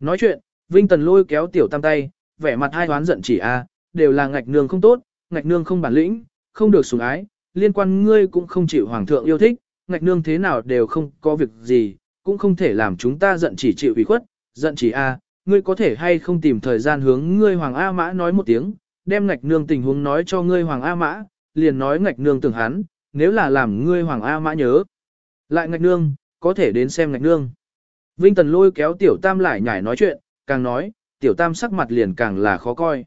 Nói chuyện, Vinh Tần lôi kéo tiểu tam tay, vẻ mặt hai hoán giận chỉ a, đều là ngạch nương không tốt, ngạch nương không bản lĩnh, không được sủng ái, liên quan ngươi cũng không chịu hoàng thượng yêu thích, ngạch nương thế nào đều không có việc gì, cũng không thể làm chúng ta giận chỉ chịu ủy khuất, giận chỉ a, ngươi có thể hay không tìm thời gian hướng ngươi hoàng A Mã nói một tiếng, đem ngạch nương tình huống nói cho ngươi hoàng A Mã, liền nói ngạch nương tưởng hắn, nếu là làm ngươi hoàng A Mã nhớ. Lại ngạch nương, có thể đến xem ngạch nương. Vinh Tần lôi kéo tiểu tam lại nhảy nói chuyện, càng nói, tiểu tam sắc mặt liền càng là khó coi.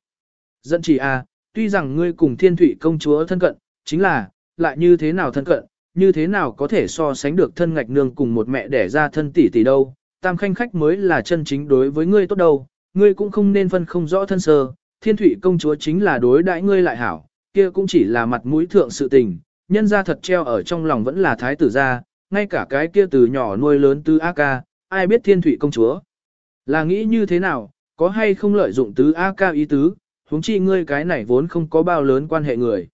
Dẫn chỉ a, tuy rằng ngươi cùng thiên thủy công chúa thân cận, chính là, lại như thế nào thân cận, như thế nào có thể so sánh được thân ngạch nương cùng một mẹ đẻ ra thân tỷ tỷ đâu, tam khanh khách mới là chân chính đối với ngươi tốt đâu, ngươi cũng không nên phân không rõ thân sơ, thiên thủy công chúa chính là đối đãi ngươi lại hảo, kia cũng chỉ là mặt mũi thượng sự tình, nhân ra thật treo ở trong lòng vẫn là thái tử gia, ngay cả cái kia từ nhỏ nuôi lớn tứ A ca, ai biết thiên thủy công chúa. Là nghĩ như thế nào, có hay không lợi dụng tứ A ca ý tứ, huống chi ngươi cái này vốn không có bao lớn quan hệ người.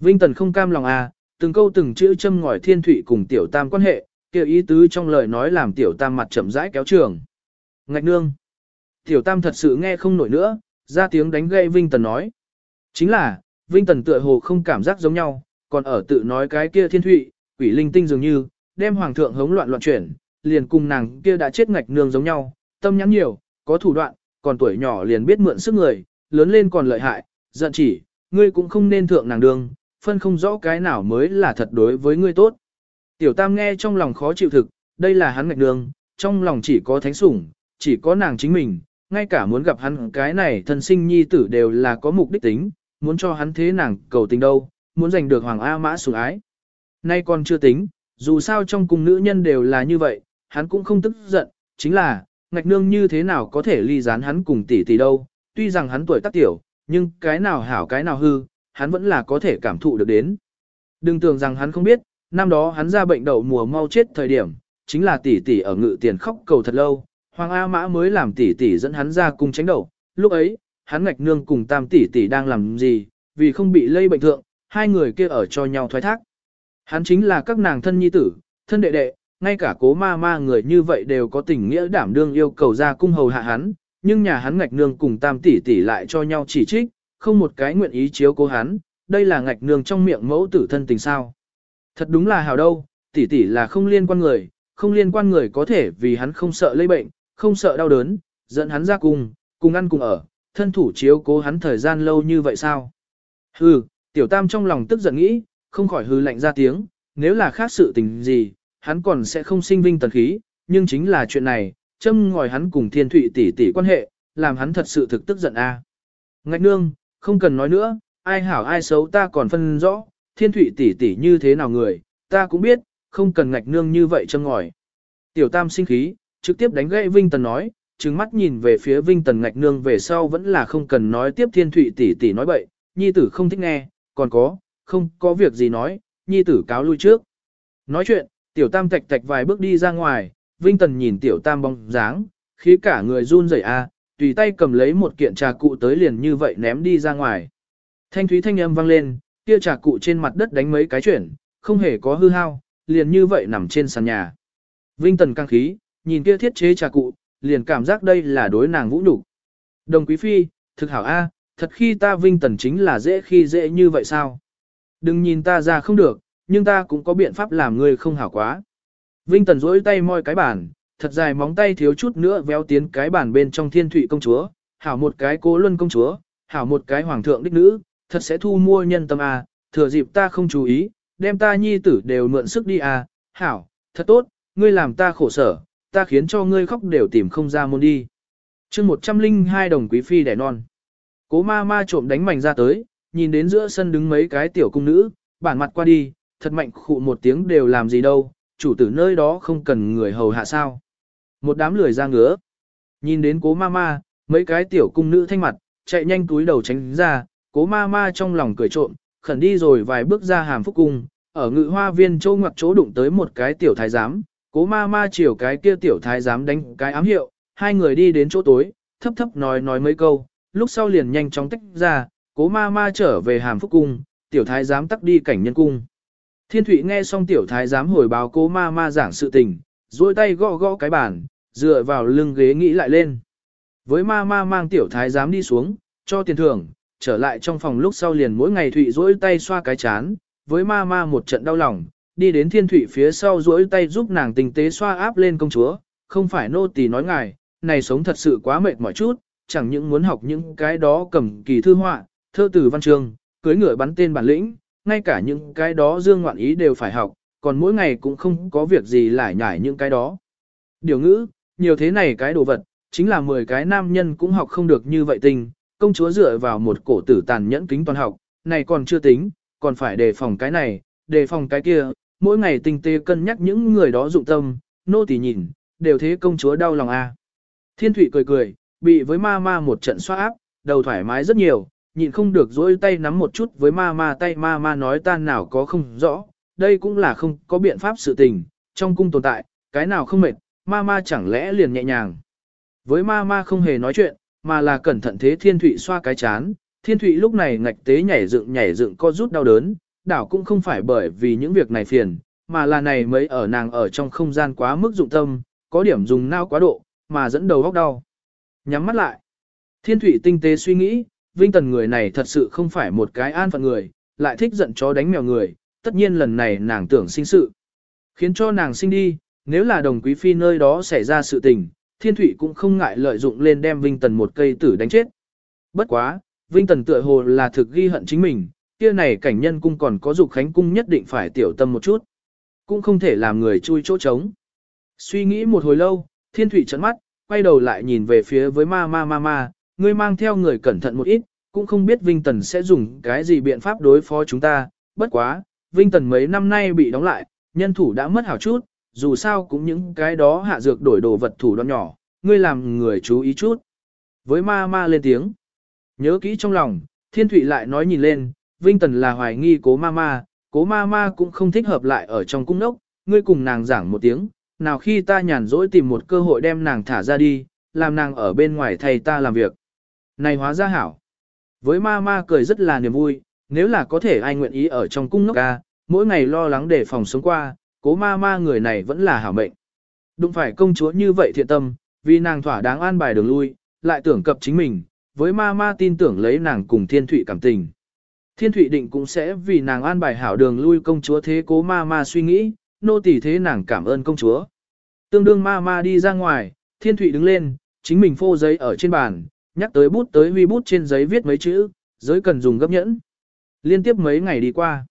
Vinh Tần không cam lòng à, từng câu từng chữ châm ngòi thiên thủy cùng tiểu tam quan hệ, kia ý tứ trong lời nói làm tiểu tam mặt chậm rãi kéo trường. Ngạch nương. Tiểu tam thật sự nghe không nổi nữa, ra tiếng đánh gây Vinh Tần nói. Chính là, Vinh Tần tựa hồ không cảm giác giống nhau, còn ở tự nói cái kia thiên thụy, quỷ linh tinh dường như, đem hoàng thượng hống loạn loạn chuyển, liền cùng nàng kia đã chết ngạch nương giống nhau, tâm nhắn nhiều, có thủ đoạn, còn tuổi nhỏ liền biết mượn sức người, lớn lên còn lợi hại, giận chỉ, ngươi cũng không nên thượng nàng đường, phân không rõ cái nào mới là thật đối với ngươi tốt. Tiểu tam nghe trong lòng khó chịu thực, đây là hắn ngạch nương, trong lòng chỉ có thánh sủng, chỉ có nàng chính mình, ngay cả muốn gặp hắn cái này thân sinh nhi tử đều là có mục đích tính, muốn cho hắn thế nàng cầu tình đâu, muốn giành được hoàng A mã sủng ái. Nay còn chưa tính, dù sao trong cùng nữ nhân đều là như vậy, hắn cũng không tức giận, chính là, ngạch nương như thế nào có thể ly gián hắn cùng tỷ tỷ đâu, tuy rằng hắn tuổi tác tiểu, nhưng cái nào hảo cái nào hư, hắn vẫn là có thể cảm thụ được đến. Đừng tưởng rằng hắn không biết, năm đó hắn ra bệnh đậu mùa mau chết thời điểm, chính là tỷ tỷ ở ngự tiền khóc cầu thật lâu, Hoàng A Mã mới làm tỷ tỷ dẫn hắn ra cùng tránh đầu. lúc ấy, hắn ngạch nương cùng tam tỷ tỷ đang làm gì, vì không bị lây bệnh thượng, hai người kia ở cho nhau thoái thác. Hắn chính là các nàng thân nhi tử, thân đệ đệ, ngay cả cố ma ma người như vậy đều có tình nghĩa đảm đương yêu cầu ra cung hầu hạ hắn, nhưng nhà hắn ngạch nương cùng tam tỷ tỷ lại cho nhau chỉ trích, không một cái nguyện ý chiếu cố hắn, đây là ngạch nương trong miệng mẫu tử thân tình sao. Thật đúng là hào đâu, tỷ tỷ là không liên quan người, không liên quan người có thể vì hắn không sợ lây bệnh, không sợ đau đớn, dẫn hắn ra cùng, cùng ăn cùng ở, thân thủ chiếu cố hắn thời gian lâu như vậy sao? Hừ, tiểu tam trong lòng tức giận nghĩ, không khỏi hư lạnh ra tiếng, nếu là khác sự tình gì, hắn còn sẽ không sinh vinh tần khí, nhưng chính là chuyện này, châm ngòi hắn cùng thiên thụy tỷ tỷ quan hệ, làm hắn thật sự thực tức giận a. Ngạch nương, không cần nói nữa, ai hảo ai xấu ta còn phân rõ, thiên thụy tỷ tỷ như thế nào người, ta cũng biết, không cần ngạch nương như vậy châm ngòi. Tiểu tam sinh khí, trực tiếp đánh gãy Vinh Tần nói, trừng mắt nhìn về phía Vinh Tần ngạch nương về sau vẫn là không cần nói tiếp thiên thụy tỷ tỷ nói bậy, nhi tử không thích nghe, còn có, không có việc gì nói, nhi tử cáo lui trước. Nói chuyện, tiểu tam tạch tạch vài bước đi ra ngoài, Vinh Tần nhìn tiểu tam bóng dáng, khí cả người run rẩy a, tùy tay cầm lấy một kiện trà cụ tới liền như vậy ném đi ra ngoài. Thanh thúy thanh âm vang lên, kia trà cụ trên mặt đất đánh mấy cái chuyển, không hề có hư hao, liền như vậy nằm trên sàn nhà. Vinh Tần căng khí, nhìn kia thiết chế trà cụ, liền cảm giác đây là đối nàng vũ nhục. Đồng quý phi, thực hảo a, thật khi ta Vinh Tần chính là dễ khi dễ như vậy sao? Đừng nhìn ta ra không được, nhưng ta cũng có biện pháp làm ngươi không hảo quá. Vinh Tần duỗi tay moi cái bàn, thật dài móng tay thiếu chút nữa véo tiến cái bàn bên trong thiên thụy công chúa, hảo một cái cố luân công chúa, hảo một cái hoàng thượng đích nữ, thật sẽ thu mua nhân tâm à, thừa dịp ta không chú ý, đem ta nhi tử đều mượn sức đi à, hảo, thật tốt, ngươi làm ta khổ sở, ta khiến cho ngươi khóc đều tìm không ra môn đi. chương 102 đồng quý phi đẻ non. Cố ma ma trộm đánh mảnh ra tới, nhìn đến giữa sân đứng mấy cái tiểu cung nữ, bản mặt qua đi, thật mạnh khụ một tiếng đều làm gì đâu, chủ tử nơi đó không cần người hầu hạ sao. Một đám lười ra ngứa. Nhìn đến cố ma ma, mấy cái tiểu cung nữ thanh mặt, chạy nhanh túi đầu tránh ra, cố ma ma trong lòng cười trộm, khẩn đi rồi vài bước ra hàm phúc cung, ở ngự hoa viên châu ngoặc chỗ đụng tới một cái tiểu thái giám, cố ma ma chiều cái kia tiểu thái giám đánh cái ám hiệu, hai người đi đến chỗ tối, thấp thấp nói nói mấy câu, lúc sau liền nhanh chóng tách ra, cố ma ma trở về hàm phúc cung, tiểu thái giám tắc đi cảnh nhân cung. Thiên Thụy nghe xong tiểu thái giám hồi báo cố ma ma giảng sự tình, duỗi tay gõ gõ cái bàn, dựa vào lưng ghế nghĩ lại lên. Với ma ma mang tiểu thái giám đi xuống, cho tiền thưởng, trở lại trong phòng lúc sau liền mỗi ngày Thụy duỗi tay xoa cái chán, với ma ma một trận đau lòng, đi đến thiên thủy phía sau duỗi tay giúp nàng tình tế xoa áp lên công chúa, không phải nô tỳ nói ngài, này sống thật sự quá mệt mỏi chút, chẳng những muốn học những cái đó cầm kỳ thư họa, thơ từ văn chương, cưới ngựa bắn tên bản lĩnh, ngay cả những cái đó dương ngoạn ý đều phải học, còn mỗi ngày cũng không có việc gì lại nhải những cái đó. Điều ngữ, nhiều thế này cái đồ vật, chính là 10 cái nam nhân cũng học không được như vậy tình, công chúa dựa vào một cổ tử tàn nhẫn kính toàn học, này còn chưa tính, còn phải đề phòng cái này, đề phòng cái kia, mỗi ngày tinh tế cân nhắc những người đó dụng tâm, nô tỳ nhìn, đều thế công chúa đau lòng a. À. Thiên Thụy cười cười, bị với ma ma một trận xoa áp, đầu thoải mái rất nhiều, nhịn không được dỗi tay nắm một chút với ma ma tay ma ma nói tan nào có không rõ, đây cũng là không có biện pháp sự tình, trong cung tồn tại, cái nào không mệt, ma ma chẳng lẽ liền nhẹ nhàng. Với ma ma không hề nói chuyện, mà là cẩn thận thế Thiên Thụy xoa cái chán, Thiên Thụy lúc này ngạch tế nhảy dựng nhảy dựng co rút đau đớn, đảo cũng không phải bởi vì những việc này phiền, mà là này mới ở nàng ở trong không gian quá mức dụng tâm, có điểm dùng nao quá độ, mà dẫn đầu góc đau. Nhắm mắt lại. Thiên thủy tinh tế suy nghĩ, Vinh Tần người này thật sự không phải một cái an phận người, lại thích giận chó đánh mèo người, tất nhiên lần này nàng tưởng sinh sự. Khiến cho nàng sinh đi, nếu là đồng quý phi nơi đó xảy ra sự tình, Thiên thủy cũng không ngại lợi dụng lên đem Vinh Tần một cây tử đánh chết. Bất quá, Vinh Tần tựa hồ là thực ghi hận chính mình, kia này cảnh nhân cung còn có dục khánh cung nhất định phải tiểu tâm một chút. Cũng không thể làm người chui chỗ trống. Suy nghĩ một hồi lâu, thiên thủy trận mắt, quay đầu lại nhìn về phía với ma ma ma ma, ngươi mang theo người cẩn thận một ít, cũng không biết Vinh Tần sẽ dùng cái gì biện pháp đối phó chúng ta, bất quá, Vinh Tần mấy năm nay bị đóng lại, nhân thủ đã mất hảo chút, dù sao cũng những cái đó hạ dược đổi đồ vật thủ đoạn nhỏ, ngươi làm người chú ý chút. Với ma ma lên tiếng, nhớ kỹ trong lòng, thiên thủy lại nói nhìn lên, Vinh Tần là hoài nghi cố ma ma, cố ma ma cũng không thích hợp lại ở trong cung nốc, ngươi cùng nàng giảng một tiếng, nào khi ta nhàn rỗi tìm một cơ hội đem nàng thả ra đi, làm nàng ở bên ngoài thay ta làm việc. Này hóa ra hảo. Với ma ma cười rất là niềm vui, nếu là có thể ai nguyện ý ở trong cung nốc ca, mỗi ngày lo lắng để phòng sống qua, cố ma ma người này vẫn là hảo mệnh. Đúng phải công chúa như vậy thiện tâm, vì nàng thỏa đáng an bài đường lui, lại tưởng cập chính mình, với ma ma tin tưởng lấy nàng cùng thiên thụy cảm tình. Thiên Thụy định cũng sẽ vì nàng an bài hảo đường lui công chúa thế cố ma ma suy nghĩ, nô tỳ thế nàng cảm ơn công chúa. Tương đương ma ma đi ra ngoài, Thiên Thụy đứng lên, chính mình phô giấy ở trên bàn, nhắc tới bút tới huy bút trên giấy viết mấy chữ, giới cần dùng gấp nhẫn. Liên tiếp mấy ngày đi qua,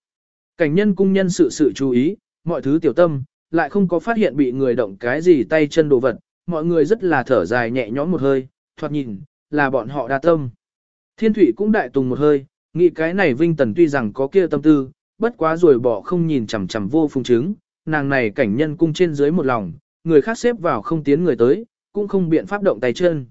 cảnh nhân cung nhân sự sự chú ý, mọi thứ tiểu tâm, lại không có phát hiện bị người động cái gì tay chân đồ vật, mọi người rất là thở dài nhẹ nhõm một hơi, thoạt nhìn, là bọn họ đa tâm. Thiên Thụy cũng đại tùng một hơi, Nghĩ cái này Vinh Tần tuy rằng có kia tâm tư, bất quá rồi bỏ không nhìn chằm chằm vô phùng chứng, nàng này cảnh nhân cung trên dưới một lòng, người khác xếp vào không tiến người tới, cũng không biện pháp động tay chân.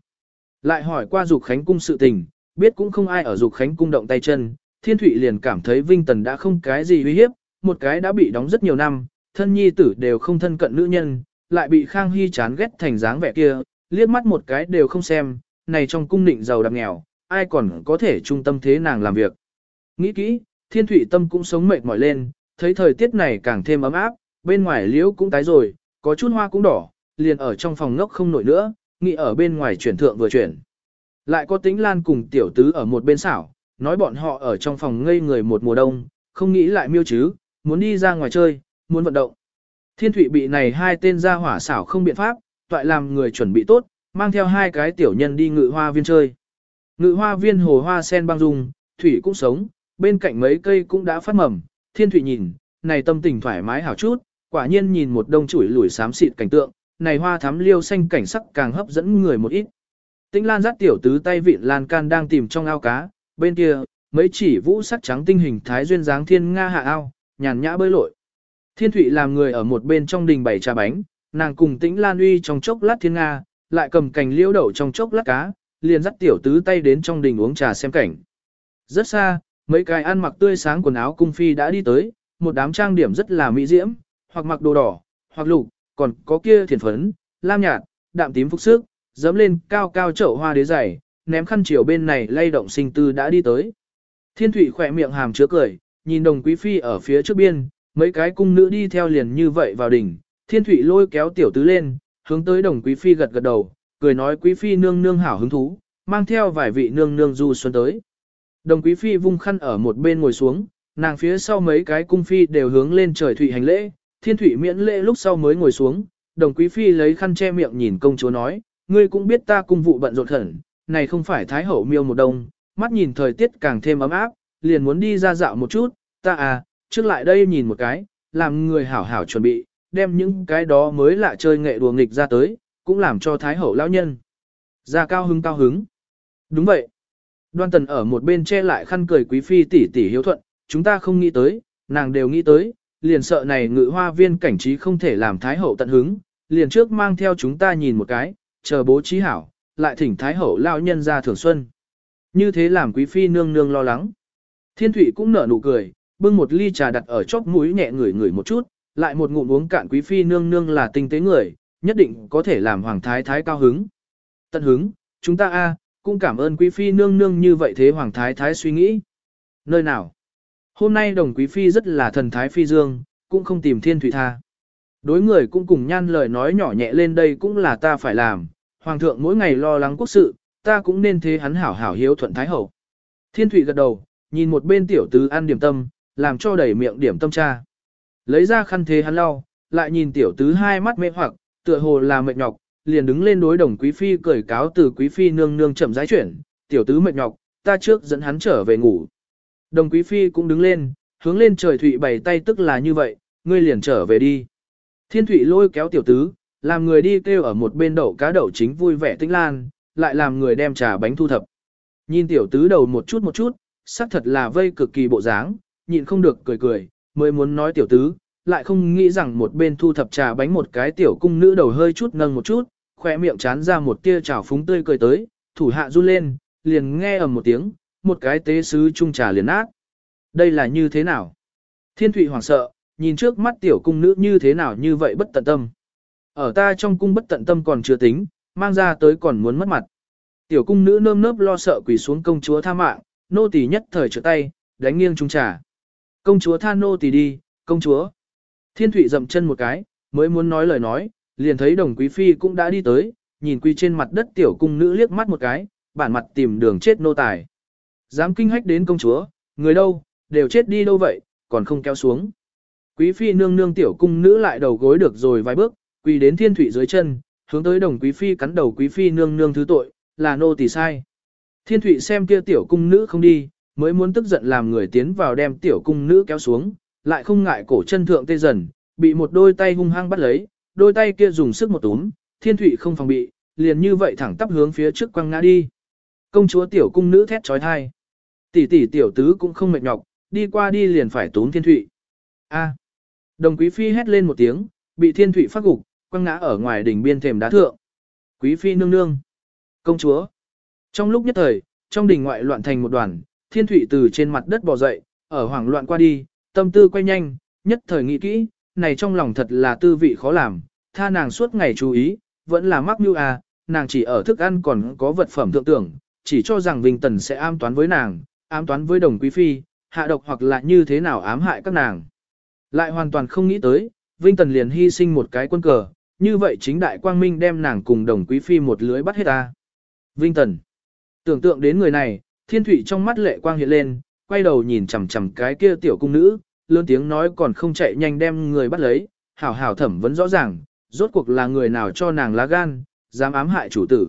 Lại hỏi qua Dục Khánh cung sự tình, biết cũng không ai ở Dục Khánh cung động tay chân, Thiên Thụy liền cảm thấy Vinh Tần đã không cái gì uy hiếp, một cái đã bị đóng rất nhiều năm, thân nhi tử đều không thân cận nữ nhân, lại bị Khang Hy chán ghét thành dáng vẻ kia, liếc mắt một cái đều không xem, này trong cung nịnh giàu đặc nghèo, ai còn có thể trung tâm thế nàng làm việc. Nghĩ kỹ, thiên thủy tâm cũng sống mệt mỏi lên, thấy thời tiết này càng thêm ấm áp, bên ngoài liễu cũng tái rồi, có chút hoa cũng đỏ, liền ở trong phòng ngốc không nổi nữa, nghĩ ở bên ngoài chuyển thượng vừa chuyển. Lại có tính lan cùng tiểu tứ ở một bên xảo, nói bọn họ ở trong phòng ngây người một mùa đông, không nghĩ lại miêu chứ, muốn đi ra ngoài chơi, muốn vận động. Thiên thủy bị này hai tên ra hỏa xảo không biện pháp, toại làm người chuẩn bị tốt, mang theo hai cái tiểu nhân đi ngự hoa viên chơi. Ngự hoa viên hồ hoa sen băng dung, thủy cũng sống, bên cạnh mấy cây cũng đã phát mầm, thiên thủy nhìn, này tâm tình thoải mái hảo chút, quả nhiên nhìn một đông chuỗi lùi xám xịt cảnh tượng, này hoa thắm liêu xanh cảnh sắc càng hấp dẫn người một ít. Tĩnh Lan dắt tiểu tứ tay vịn lan can đang tìm trong ao cá, bên kia, mấy chỉ vũ sắc trắng tinh hình thái duyên dáng thiên nga hạ ao, nhàn nhã bơi lội. Thiên Thụy làm người ở một bên trong đình bày trà bánh, nàng cùng Tĩnh Lan uy trong chốc lát thiên nga, lại cầm cành liễu đậu trong chốc lát cá, liền dắt tiểu tứ tay đến trong đình uống trà xem cảnh. Rất xa, mấy cái ăn mặc tươi sáng quần áo cung phi đã đi tới, một đám trang điểm rất là mỹ diễm, hoặc mặc đồ đỏ, hoặc lục, còn có kia thiền phấn, lam nhạt, đạm tím phục sức, dẫm lên cao cao chậu hoa đế dày, ném khăn chiều bên này lay động sinh tư đã đi tới. Thiên thủy khỏe miệng hàm chứa cười, nhìn đồng quý phi ở phía trước biên, mấy cái cung nữ đi theo liền như vậy vào đỉnh, thiên thủy lôi kéo tiểu tứ lên, hướng tới đồng quý phi gật gật đầu, cười nói quý phi nương nương hảo hứng thú, mang theo vài vị nương nương du xuân tới. Đồng quý phi vung khăn ở một bên ngồi xuống, nàng phía sau mấy cái cung phi đều hướng lên trời thủy hành lễ, thiên thủy miễn lễ lúc sau mới ngồi xuống, đồng quý phi lấy khăn che miệng nhìn công chúa nói, ngươi cũng biết ta cung vụ bận rộn khẩn, này không phải thái hậu miêu một đông, mắt nhìn thời tiết càng thêm ấm áp, liền muốn đi ra dạo một chút, ta à, trước lại đây nhìn một cái, làm người hảo hảo chuẩn bị, đem những cái đó mới lạ chơi nghệ đùa nghịch ra tới, cũng làm cho thái hậu lão nhân. Ra cao hứng cao hứng. Đúng vậy. Đoan tần ở một bên che lại khăn cười quý phi tỷ tỷ hiếu thuận, chúng ta không nghĩ tới, nàng đều nghĩ tới, liền sợ này ngự hoa viên cảnh trí không thể làm thái hậu tận hứng, liền trước mang theo chúng ta nhìn một cái, chờ bố trí hảo, lại thỉnh thái hậu lão nhân ra thưởng xuân. Như thế làm quý phi nương nương lo lắng. Thiên thủy cũng nở nụ cười, bưng một ly trà đặt ở chóp mũi nhẹ ngửi ngửi một chút, lại một ngụm uống cạn quý phi nương nương là tinh tế người, nhất định có thể làm hoàng thái thái cao hứng. Tận hứng, chúng ta a cũng cảm ơn quý phi nương nương như vậy thế hoàng thái thái suy nghĩ. Nơi nào? Hôm nay đồng quý phi rất là thần thái phi dương, cũng không tìm thiên thủy tha. Đối người cũng cùng nhan lời nói nhỏ nhẹ lên đây cũng là ta phải làm, hoàng thượng mỗi ngày lo lắng quốc sự, ta cũng nên thế hắn hảo hảo hiếu thuận thái hậu. Thiên thủy gật đầu, nhìn một bên tiểu tứ ăn điểm tâm, làm cho đầy miệng điểm tâm cha. Lấy ra khăn thế hắn lau, lại nhìn tiểu tứ hai mắt mê hoặc, tựa hồ là mệt nhọc, liền đứng lên đối đồng quý phi cởi cáo từ quý phi nương nương chậm rãi chuyển, tiểu tứ mệt nhọc, ta trước dẫn hắn trở về ngủ. Đồng quý phi cũng đứng lên, hướng lên trời thụy bày tay tức là như vậy, ngươi liền trở về đi. Thiên thụy lôi kéo tiểu tứ, làm người đi kêu ở một bên đậu cá đậu chính vui vẻ tinh lan, lại làm người đem trà bánh thu thập. Nhìn tiểu tứ đầu một chút một chút, xác thật là vây cực kỳ bộ dáng, nhịn không được cười cười, mới muốn nói tiểu tứ, lại không nghĩ rằng một bên thu thập trà bánh một cái tiểu cung nữ đầu hơi chút nâng một chút, khoe miệng chán ra một tia trào phúng tươi cười tới, thủ hạ run lên, liền nghe ầm một tiếng, một cái tế sứ trung trà liền nát. Đây là như thế nào? Thiên thủy hoảng sợ, nhìn trước mắt tiểu cung nữ như thế nào như vậy bất tận tâm. Ở ta trong cung bất tận tâm còn chưa tính, mang ra tới còn muốn mất mặt. Tiểu cung nữ nơm nớp lo sợ quỳ xuống công chúa tha mạng, nô tỳ nhất thời trở tay, đánh nghiêng trung trà. Công chúa tha nô tỳ đi, công chúa. Thiên thụy dậm chân một cái, mới muốn nói lời nói, liền thấy đồng quý phi cũng đã đi tới, nhìn quy trên mặt đất tiểu cung nữ liếc mắt một cái, bản mặt tìm đường chết nô tài. Dám kinh hách đến công chúa, người đâu, đều chết đi đâu vậy, còn không kéo xuống. Quý phi nương nương tiểu cung nữ lại đầu gối được rồi vài bước, quỳ đến thiên thủy dưới chân, hướng tới đồng quý phi cắn đầu quý phi nương nương thứ tội, là nô tỳ sai. Thiên thủy xem kia tiểu cung nữ không đi, mới muốn tức giận làm người tiến vào đem tiểu cung nữ kéo xuống, lại không ngại cổ chân thượng tê dần, bị một đôi tay hung hăng bắt lấy, đôi tay kia dùng sức một túm, thiên thủy không phòng bị, liền như vậy thẳng tắp hướng phía trước quăng ngã đi. Công chúa tiểu cung nữ thét trói thai. Tỷ tỷ tiểu tứ cũng không mệt nhọc, đi qua đi liền phải túm thiên thủy. A. Đồng quý phi hét lên một tiếng, bị thiên thủy phát gục, quăng ngã ở ngoài đỉnh biên thềm đá thượng. Quý phi nương nương. Công chúa. Trong lúc nhất thời, trong đỉnh ngoại loạn thành một đoàn, thiên thủy từ trên mặt đất bò dậy, ở hoảng loạn qua đi, tâm tư quay nhanh, nhất thời nghĩ kỹ, này trong lòng thật là tư vị khó làm, tha nàng suốt ngày chú ý, vẫn là mắc mưu à, nàng chỉ ở thức ăn còn có vật phẩm thượng tưởng, chỉ cho rằng Vinh Tần sẽ am toán với nàng, ám toán với đồng quý phi, hạ độc hoặc là như thế nào ám hại các nàng. Lại hoàn toàn không nghĩ tới, Vinh Tần liền hy sinh một cái quân cờ, như vậy chính đại quang minh đem nàng cùng đồng quý phi một lưới bắt hết ta. Vinh Tần. Tưởng tượng đến người này, thiên thủy trong mắt lệ quang hiện lên, quay đầu nhìn chằm chằm cái kia tiểu cung nữ, lớn tiếng nói còn không chạy nhanh đem người bắt lấy, hảo hảo thẩm vấn rõ ràng, rốt cuộc là người nào cho nàng lá gan, dám ám hại chủ tử.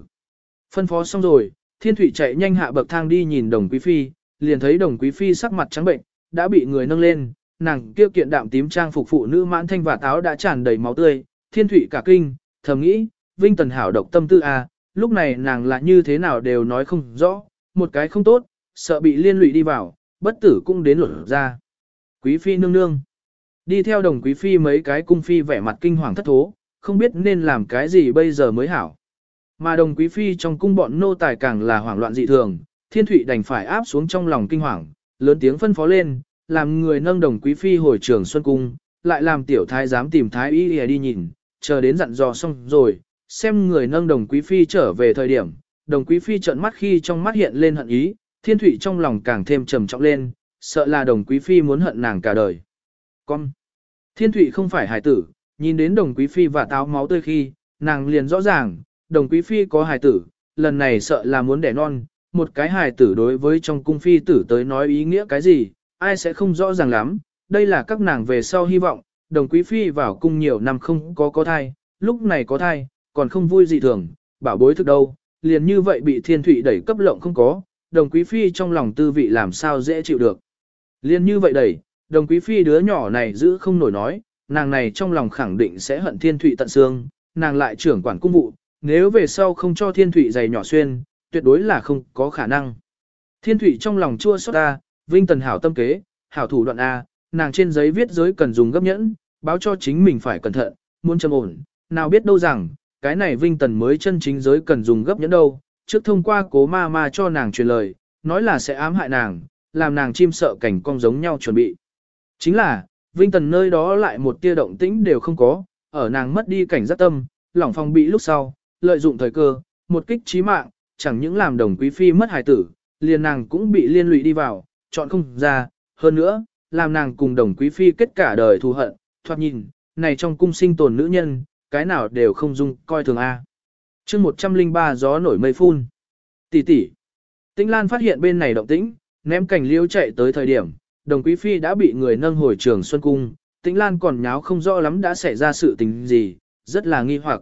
Phân phó xong rồi, thiên thủy chạy nhanh hạ bậc thang đi nhìn đồng quý phi, liền thấy đồng quý phi sắc mặt trắng bệnh, đã bị người nâng lên, nàng kia kiện đạm tím trang phục phụ nữ mãn thanh và táo đã tràn đầy máu tươi, thiên thủy cả kinh, thầm nghĩ, vinh tần hảo độc tâm tư a, à, lúc này nàng là như thế nào đều nói không rõ, một cái không tốt, sợ bị liên lụy đi vào, bất tử cũng đến lột ra. Quý phi nương nương, đi theo đồng quý phi mấy cái cung phi vẻ mặt kinh hoàng thất thố, không biết nên làm cái gì bây giờ mới hảo. Mà đồng quý phi trong cung bọn nô tài càng là hoảng loạn dị thường, thiên thụy đành phải áp xuống trong lòng kinh hoàng, lớn tiếng phân phó lên, làm người nâng đồng quý phi hồi trường xuân cung, lại làm tiểu thái dám tìm thái y đi nhìn, chờ đến dặn dò xong rồi, xem người nâng đồng quý phi trở về thời điểm, đồng quý phi trợn mắt khi trong mắt hiện lên hận ý, thiên thụy trong lòng càng thêm trầm trọng lên, sợ là đồng quý phi muốn hận nàng cả đời. Con! Thiên thụy không phải hài tử, nhìn đến đồng quý phi và táo máu tươi khi, nàng liền rõ ràng, đồng quý phi có hài tử, lần này sợ là muốn đẻ non, một cái hài tử đối với trong cung phi tử tới nói ý nghĩa cái gì, ai sẽ không rõ ràng lắm, đây là các nàng về sau hy vọng, đồng quý phi vào cung nhiều năm không có có thai, lúc này có thai, còn không vui gì thường, bảo bối thực đâu, liền như vậy bị thiên thủy đẩy cấp lộng không có, đồng quý phi trong lòng tư vị làm sao dễ chịu được. liên như vậy đẩy, đồng quý phi đứa nhỏ này giữ không nổi nói, nàng này trong lòng khẳng định sẽ hận thiên thụy tận xương, nàng lại trưởng quản cung vụ, nếu về sau không cho thiên thụy giày nhỏ xuyên, tuyệt đối là không có khả năng. Thiên thụy trong lòng chua xót ta, vinh tần hảo tâm kế, hảo thủ đoạn A, nàng trên giấy viết giới cần dùng gấp nhẫn, báo cho chính mình phải cẩn thận, muốn châm ổn, nào biết đâu rằng, cái này vinh tần mới chân chính giới cần dùng gấp nhẫn đâu, trước thông qua cố ma ma cho nàng truyền lời, nói là sẽ ám hại nàng, làm nàng chim sợ cảnh cong giống nhau chuẩn bị. Chính là, vinh tần nơi đó lại một tia động tĩnh đều không có, ở nàng mất đi cảnh giác tâm, lỏng phòng bị lúc sau, lợi dụng thời cơ, một kích trí mạng, chẳng những làm đồng quý phi mất hài tử, liền nàng cũng bị liên lụy đi vào, chọn không ra, hơn nữa, làm nàng cùng đồng quý phi kết cả đời thù hận, thoạt nhìn, này trong cung sinh tồn nữ nhân, cái nào đều không dung coi thường A chương 103 gió nổi mây phun. Tỷ tỷ. Tĩnh Lan phát hiện bên này động tĩnh, ném cảnh liêu chạy tới thời điểm, đồng quý phi đã bị người nâng hồi trường Xuân Cung, Tĩnh Lan còn nháo không rõ lắm đã xảy ra sự tình gì, rất là nghi hoặc.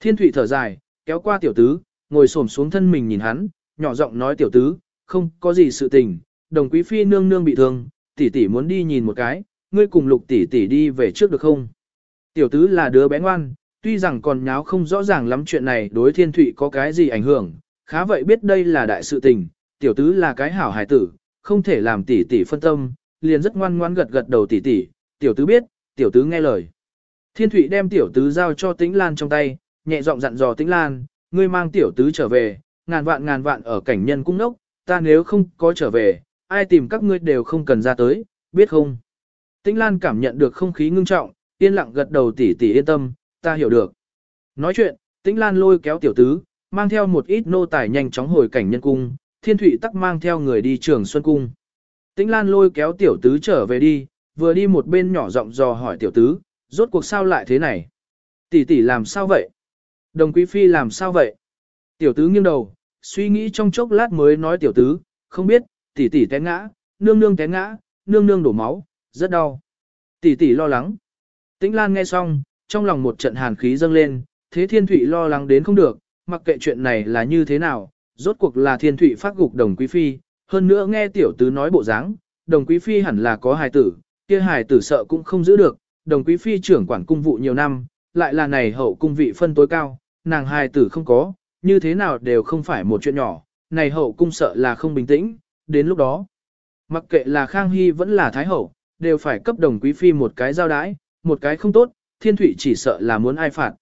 Thiên Thụy thở dài, kéo qua tiểu tứ, ngồi xổm xuống thân mình nhìn hắn, nhỏ giọng nói tiểu tứ, không có gì sự tình, đồng quý phi nương nương bị thương, tỷ tỷ muốn đi nhìn một cái, ngươi cùng lục tỷ tỷ đi về trước được không? Tiểu tứ là đứa bé ngoan, tuy rằng còn nháo không rõ ràng lắm chuyện này đối thiên thụy có cái gì ảnh hưởng, khá vậy biết đây là đại sự tình, tiểu tứ là cái hảo hài tử, không thể làm tỷ tỷ phân tâm, liền rất ngoan ngoan gật gật đầu tỷ tỷ, tiểu tứ biết, tiểu tứ nghe lời. Thiên thụy đem tiểu tứ giao cho tĩnh lan trong tay, nhẹ giọng dặn dò tĩnh lan, ngươi mang tiểu tứ trở về, ngàn vạn ngàn vạn ở cảnh nhân cung nốc, ta nếu không có trở về, ai tìm các ngươi đều không cần ra tới, biết không? Tĩnh Lan cảm nhận được không khí ngưng trọng, yên lặng gật đầu tỉ tỉ yên tâm, ta hiểu được. Nói chuyện, Tĩnh Lan lôi kéo tiểu tứ, mang theo một ít nô tài nhanh chóng hồi cảnh nhân cung, thiên thụy tắc mang theo người đi trường Xuân Cung. Tĩnh Lan lôi kéo tiểu tứ trở về đi, vừa đi một bên nhỏ giọng dò hỏi tiểu tứ, rốt cuộc sao lại thế này? Tỷ tỷ làm sao vậy? Đồng quý phi làm sao vậy? Tiểu tứ nghiêng đầu, suy nghĩ trong chốc lát mới nói tiểu tứ, không biết, tỷ tỷ té ngã, nương nương té ngã, nương nương đổ máu, rất đau. Tỷ tỷ lo lắng. Tĩnh Lan nghe xong, trong lòng một trận hàn khí dâng lên, thế thiên thủy lo lắng đến không được, mặc kệ chuyện này là như thế nào, rốt cuộc là thiên thủy phát gục đồng quý phi, hơn nữa nghe tiểu tứ nói bộ dáng, đồng quý phi hẳn là có hài tử, kia hài tử sợ cũng không giữ được, đồng quý phi trưởng quản cung vụ nhiều năm, lại là này hậu cung vị phân tối cao, nàng hài tử không có, như thế nào đều không phải một chuyện nhỏ, này hậu cung sợ là không bình tĩnh, đến lúc đó. Mặc kệ là Khang Hy vẫn là Thái Hậu, đều phải cấp đồng quý phi một cái giao đãi, một cái không tốt, thiên thủy chỉ sợ là muốn ai phạt.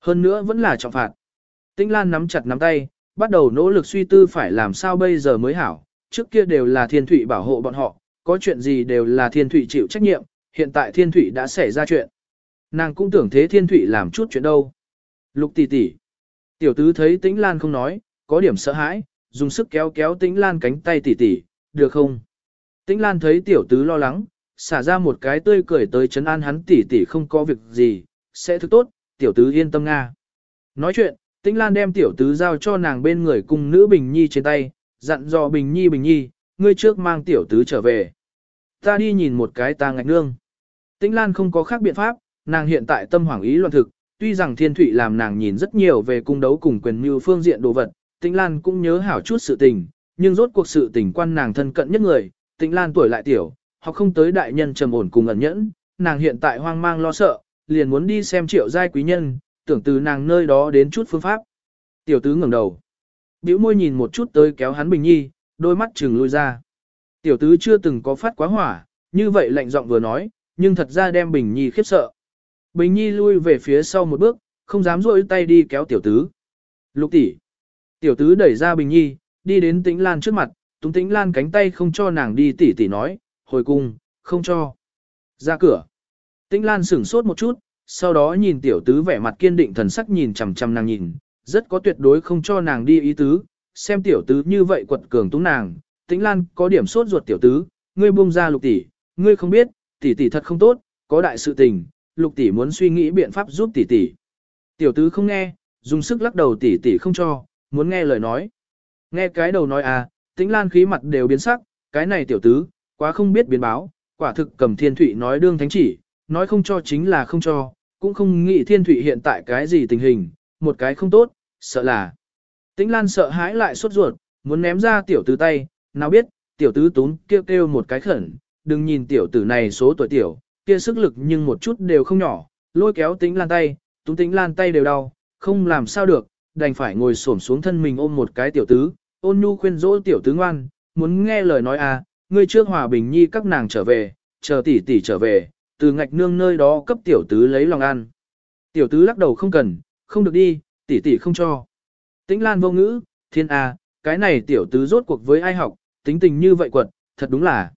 Hơn nữa vẫn là trọng phạt. Tĩnh Lan nắm chặt nắm tay, bắt đầu nỗ lực suy tư phải làm sao bây giờ mới hảo, trước kia đều là thiên thủy bảo hộ bọn họ, có chuyện gì đều là thiên thủy chịu trách nhiệm, hiện tại thiên thủy đã xảy ra chuyện. Nàng cũng tưởng thế thiên thủy làm chút chuyện đâu. Lục tỷ tỷ. Tiểu tứ thấy tĩnh lan không nói, có điểm sợ hãi, dùng sức kéo kéo tĩnh lan cánh tay tỷ tỷ, được không? Tĩnh lan thấy tiểu tứ lo lắng, xả ra một cái tươi cười tới chấn an hắn tỷ tỷ không có việc gì, sẽ thức tốt, tiểu tứ yên tâm nga. Nói chuyện, tĩnh lan đem tiểu tứ giao cho nàng bên người cùng nữ Bình Nhi trên tay, dặn dò Bình Nhi Bình Nhi, ngươi trước mang tiểu tứ trở về. Ta đi nhìn một cái ta ngạch nương. Tĩnh lan không có khác biện pháp, nàng hiện tại tâm hoảng ý loạn thực, tuy rằng thiên thủy làm nàng nhìn rất nhiều về cung đấu cùng quyền mưu phương diện đồ vật, tĩnh lan cũng nhớ hảo chút sự tình, nhưng rốt cuộc sự tình quan nàng thân cận nhất người, tĩnh lan tuổi lại tiểu, họ không tới đại nhân trầm ổn cùng ẩn nhẫn, nàng hiện tại hoang mang lo sợ, liền muốn đi xem triệu giai quý nhân, tưởng từ nàng nơi đó đến chút phương pháp. Tiểu tứ ngẩng đầu, bĩu môi nhìn một chút tới kéo hắn bình nhi, đôi mắt trừng lui ra. Tiểu tứ chưa từng có phát quá hỏa, như vậy lạnh giọng vừa nói, nhưng thật ra đem bình nhi khiếp sợ. Bình Nhi lui về phía sau một bước, không dám rôi tay đi kéo tiểu tứ. Lục tỷ. Tiểu tứ đẩy ra Bình Nhi, đi đến Tĩnh Lan trước mặt, Túng Tĩnh Lan cánh tay không cho nàng đi tỷ tỷ nói, hồi cung, không cho. Ra cửa. Tĩnh Lan sửng sốt một chút, sau đó nhìn tiểu tứ vẻ mặt kiên định thần sắc nhìn chằm chằm nàng nhìn, rất có tuyệt đối không cho nàng đi ý tứ, xem tiểu tứ như vậy quật cường túng nàng, tĩnh lan có điểm sốt ruột tiểu tứ, ngươi buông ra lục tỷ, ngươi không biết, tỷ tỷ thật không tốt, có đại sự tình, lục tỷ muốn suy nghĩ biện pháp giúp tỷ tỷ. Tiểu tứ không nghe, dùng sức lắc đầu tỷ tỷ không cho, muốn nghe lời nói. Nghe cái đầu nói à, tĩnh lan khí mặt đều biến sắc, cái này tiểu tứ, quá không biết biến báo, quả thực cầm thiên thụy nói đương thánh chỉ, nói không cho chính là không cho, cũng không nghĩ thiên thụy hiện tại cái gì tình hình, một cái không tốt, sợ là. Tĩnh lan sợ hãi lại sốt ruột, muốn ném ra tiểu tứ tay, nào biết, tiểu tứ tún kêu kêu một cái khẩn, đừng nhìn tiểu tử này số tuổi tiểu, kia sức lực nhưng một chút đều không nhỏ, lôi kéo tĩnh lan tay, túng tĩnh lan tay đều đau, không làm sao được, đành phải ngồi xổm xuống thân mình ôm một cái tiểu tứ, ôn nhu khuyên dỗ tiểu tứ ngoan, muốn nghe lời nói à, ngươi trước hòa bình nhi các nàng trở về, chờ tỷ tỷ trở về, từ ngạch nương nơi đó cấp tiểu tứ lấy lòng ăn. Tiểu tứ lắc đầu không cần, không được đi, tỷ tỷ không cho. Tĩnh lan vô ngữ, thiên à, cái này tiểu tứ rốt cuộc với ai học, tính tình như vậy quật, thật đúng là.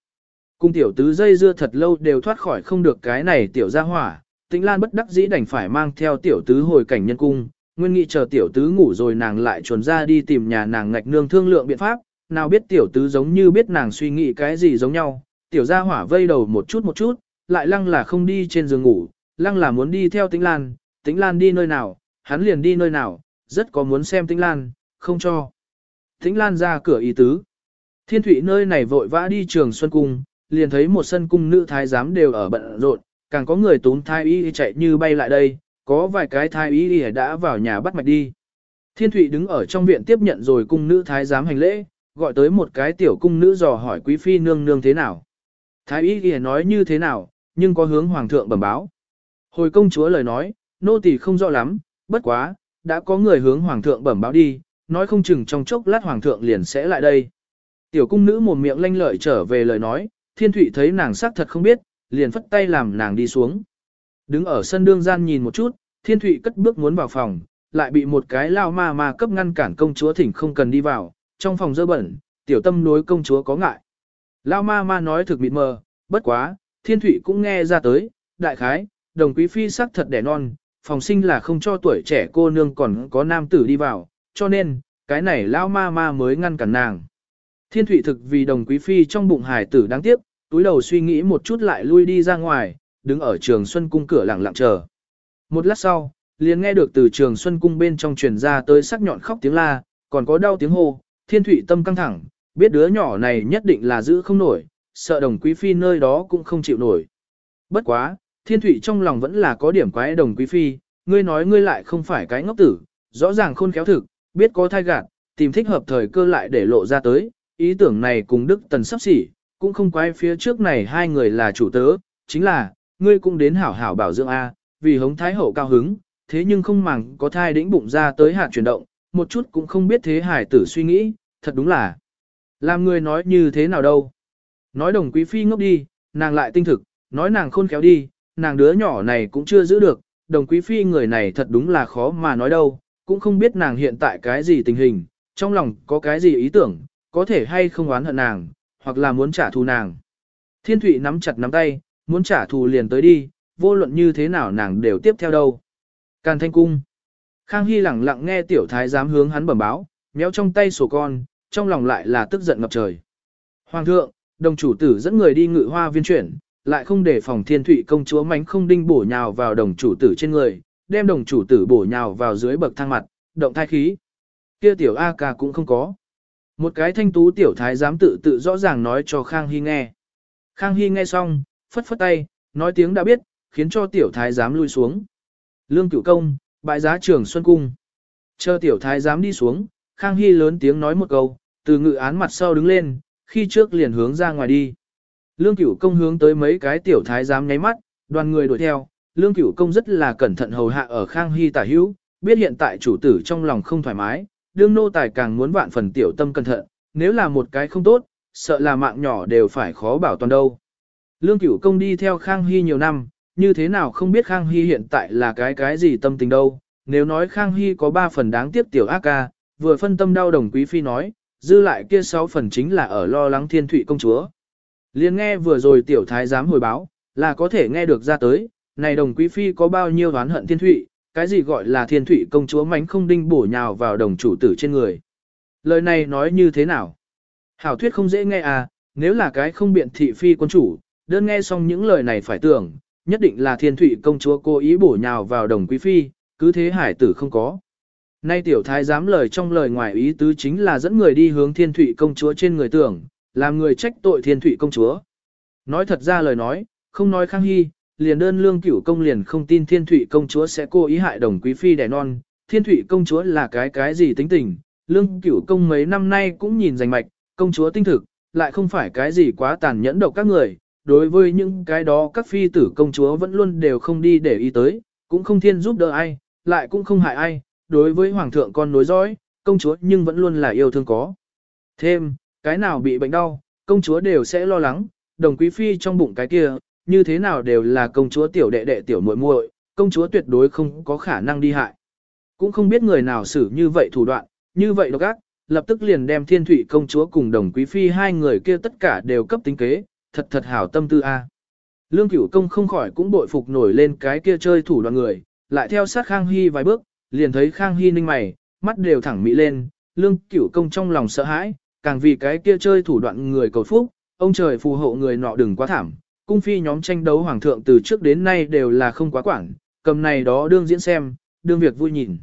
Cung tiểu tứ dây dưa thật lâu đều thoát khỏi không được cái này tiểu gia hỏa, tĩnh lan bất đắc dĩ đành phải mang theo tiểu tứ hồi cảnh nhân cung, nguyên nghị chờ tiểu tứ ngủ rồi nàng lại chuồn ra đi tìm nhà nàng ngạch nương thương lượng biện pháp, nào biết tiểu tứ giống như biết nàng suy nghĩ cái gì giống nhau, tiểu gia hỏa vây đầu một chút một chút, lại lăng là không đi trên giường ngủ, lăng là muốn đi theo tĩnh lan, tĩnh lan đi nơi nào, hắn liền đi nơi nào, rất có muốn xem tĩnh lan, không cho. Tĩnh lan ra cửa ý tứ. Thiên thủy nơi này vội vã đi trường Xuân Cung, liền thấy một sân cung nữ thái giám đều ở bận rộn, càng có người tốn thái y chạy như bay lại đây, có vài cái thái y đã vào nhà bắt mạch đi. Thiên thủy đứng ở trong viện tiếp nhận rồi cung nữ thái giám hành lễ, gọi tới một cái tiểu cung nữ dò hỏi quý phi nương nương thế nào. Thái y ghi nói như thế nào, nhưng có hướng hoàng thượng bẩm báo. Hồi công chúa lời nói, nô tỳ không rõ lắm, bất quá, đã có người hướng hoàng thượng bẩm báo đi, nói không chừng trong chốc lát hoàng thượng liền sẽ lại đây. Tiểu cung nữ mồm miệng lanh lợi trở về lời nói, thiên thụy thấy nàng xác thật không biết, liền phất tay làm nàng đi xuống. Đứng ở sân đương gian nhìn một chút, thiên thụy cất bước muốn vào phòng, lại bị một cái lao ma ma cấp ngăn cản công chúa thỉnh không cần đi vào, trong phòng dơ bẩn, tiểu tâm đối công chúa có ngại. Lao ma ma nói thực mịt mờ, bất quá, thiên thủy cũng nghe ra tới, đại khái, đồng quý phi sắc thật đẻ non, phòng sinh là không cho tuổi trẻ cô nương còn có nam tử đi vào, cho nên, cái này lao ma ma mới ngăn cản nàng. Thiên thủy thực vì đồng quý phi trong bụng hài tử đáng tiếc, túi đầu suy nghĩ một chút lại lui đi ra ngoài, đứng ở trường xuân cung cửa lặng lặng chờ. Một lát sau, liền nghe được từ trường xuân cung bên trong truyền ra tới sắc nhọn khóc tiếng la, còn có đau tiếng hô, thiên thủy tâm căng thẳng, biết đứa nhỏ này nhất định là giữ không nổi, sợ đồng quý phi nơi đó cũng không chịu nổi. Bất quá, thiên thủy trong lòng vẫn là có điểm quái đồng quý phi, ngươi nói ngươi lại không phải cái ngốc tử, rõ ràng khôn khéo thực, biết có thai gạt, tìm thích hợp thời cơ lại để lộ ra tới, ý tưởng này cùng Đức Tần sắp xỉ, cũng không quái phía trước này hai người là chủ tớ, chính là, ngươi cũng đến hảo hảo bảo dưỡng A, vì hống thái hậu cao hứng, thế nhưng không màng có thai đĩnh bụng ra tới hạt chuyển động, một chút cũng không biết thế hải tử suy nghĩ, thật đúng là. Làm người nói như thế nào đâu. Nói đồng quý phi ngốc đi, nàng lại tinh thực, nói nàng khôn khéo đi, nàng đứa nhỏ này cũng chưa giữ được, đồng quý phi người này thật đúng là khó mà nói đâu, cũng không biết nàng hiện tại cái gì tình hình, trong lòng có cái gì ý tưởng, có thể hay không oán hận nàng, hoặc là muốn trả thù nàng. Thiên Thụy nắm chặt nắm tay, muốn trả thù liền tới đi, vô luận như thế nào nàng đều tiếp theo đâu. Càn thanh cung. Khang Hy lẳng lặng nghe tiểu thái giám hướng hắn bẩm báo, méo trong tay sổ con, trong lòng lại là tức giận ngập trời. Hoàng thượng, đồng chủ tử dẫn người đi ngự hoa viên chuyển, lại không để phòng thiên thụy công chúa mánh không đinh bổ nhào vào đồng chủ tử trên người, đem đồng chủ tử bổ nhào vào dưới bậc thang mặt, động thai khí. Kia tiểu A ca cũng không có. Một cái thanh tú tiểu thái giám tự tự rõ ràng nói cho Khang Hy nghe. Khang Hy nghe xong, phất phất tay, nói tiếng đã biết, khiến cho tiểu thái giám lui xuống. Lương cửu công, bại giá trưởng Xuân Cung. Chờ tiểu thái giám đi xuống, Khang Hy lớn tiếng nói một câu, từ ngự án mặt sau đứng lên, khi trước liền hướng ra ngoài đi. Lương cửu công hướng tới mấy cái tiểu thái giám nháy mắt, đoàn người đuổi theo, lương cửu công rất là cẩn thận hầu hạ ở Khang Hy tả hữu, biết hiện tại chủ tử trong lòng không thoải mái, đương nô tài càng muốn vạn phần tiểu tâm cẩn thận, nếu là một cái không tốt, sợ là mạng nhỏ đều phải khó bảo toàn đâu. Lương cửu công đi theo Khang Hy nhiều năm, như thế nào không biết Khang Hy hiện tại là cái cái gì tâm tình đâu, nếu nói Khang Hy có ba phần đáng tiếc tiểu ác ca, vừa phân tâm đau đồng quý phi nói, dư lại kia sáu phần chính là ở lo lắng thiên thụy công chúa. Liên nghe vừa rồi tiểu thái giám hồi báo, là có thể nghe được ra tới, này đồng quý phi có bao nhiêu oán hận thiên thụy, cái gì gọi là thiên thủy công chúa mánh không đinh bổ nhào vào đồng chủ tử trên người. Lời này nói như thế nào? Hảo thuyết không dễ nghe à, nếu là cái không biện thị phi quân chủ, đơn nghe xong những lời này phải tưởng, nhất định là thiên thủy công chúa cố ý bổ nhào vào đồng quý phi, cứ thế hải tử không có. Nay tiểu thái dám lời trong lời ngoài ý tứ chính là dẫn người đi hướng thiên thủy công chúa trên người tưởng, làm người trách tội thiên thủy công chúa. Nói thật ra lời nói, không nói khang hy, liền đơn lương cửu công liền không tin thiên thủy công chúa sẽ cố ý hại đồng quý phi đẻ non, thiên thủy công chúa là cái cái gì tính tình, lương cửu công mấy năm nay cũng nhìn rành mạch, công chúa tinh thực, lại không phải cái gì quá tàn nhẫn độc các người, đối với những cái đó các phi tử công chúa vẫn luôn đều không đi để ý tới, cũng không thiên giúp đỡ ai, lại cũng không hại ai, đối với hoàng thượng con nối dõi, công chúa nhưng vẫn luôn là yêu thương có. Thêm, cái nào bị bệnh đau, công chúa đều sẽ lo lắng, đồng quý phi trong bụng cái kia, như thế nào đều là công chúa tiểu đệ đệ tiểu muội muội, công chúa tuyệt đối không có khả năng đi hại. Cũng không biết người nào xử như vậy thủ đoạn, như vậy độc ác, lập tức liền đem thiên thủy công chúa cùng đồng quý phi hai người kia tất cả đều cấp tính kế, thật thật hảo tâm tư a. Lương cửu công không khỏi cũng bội phục nổi lên cái kia chơi thủ đoạn người, lại theo sát Khang Hy vài bước, liền thấy Khang Hy ninh mày, mắt đều thẳng mỹ lên, lương cửu công trong lòng sợ hãi, càng vì cái kia chơi thủ đoạn người cầu phúc, ông trời phù hộ người nọ đừng quá thảm. Cung phi nhóm tranh đấu hoàng thượng từ trước đến nay đều là không quá quản, cầm này đó đương diễn xem, đương việc vui nhìn.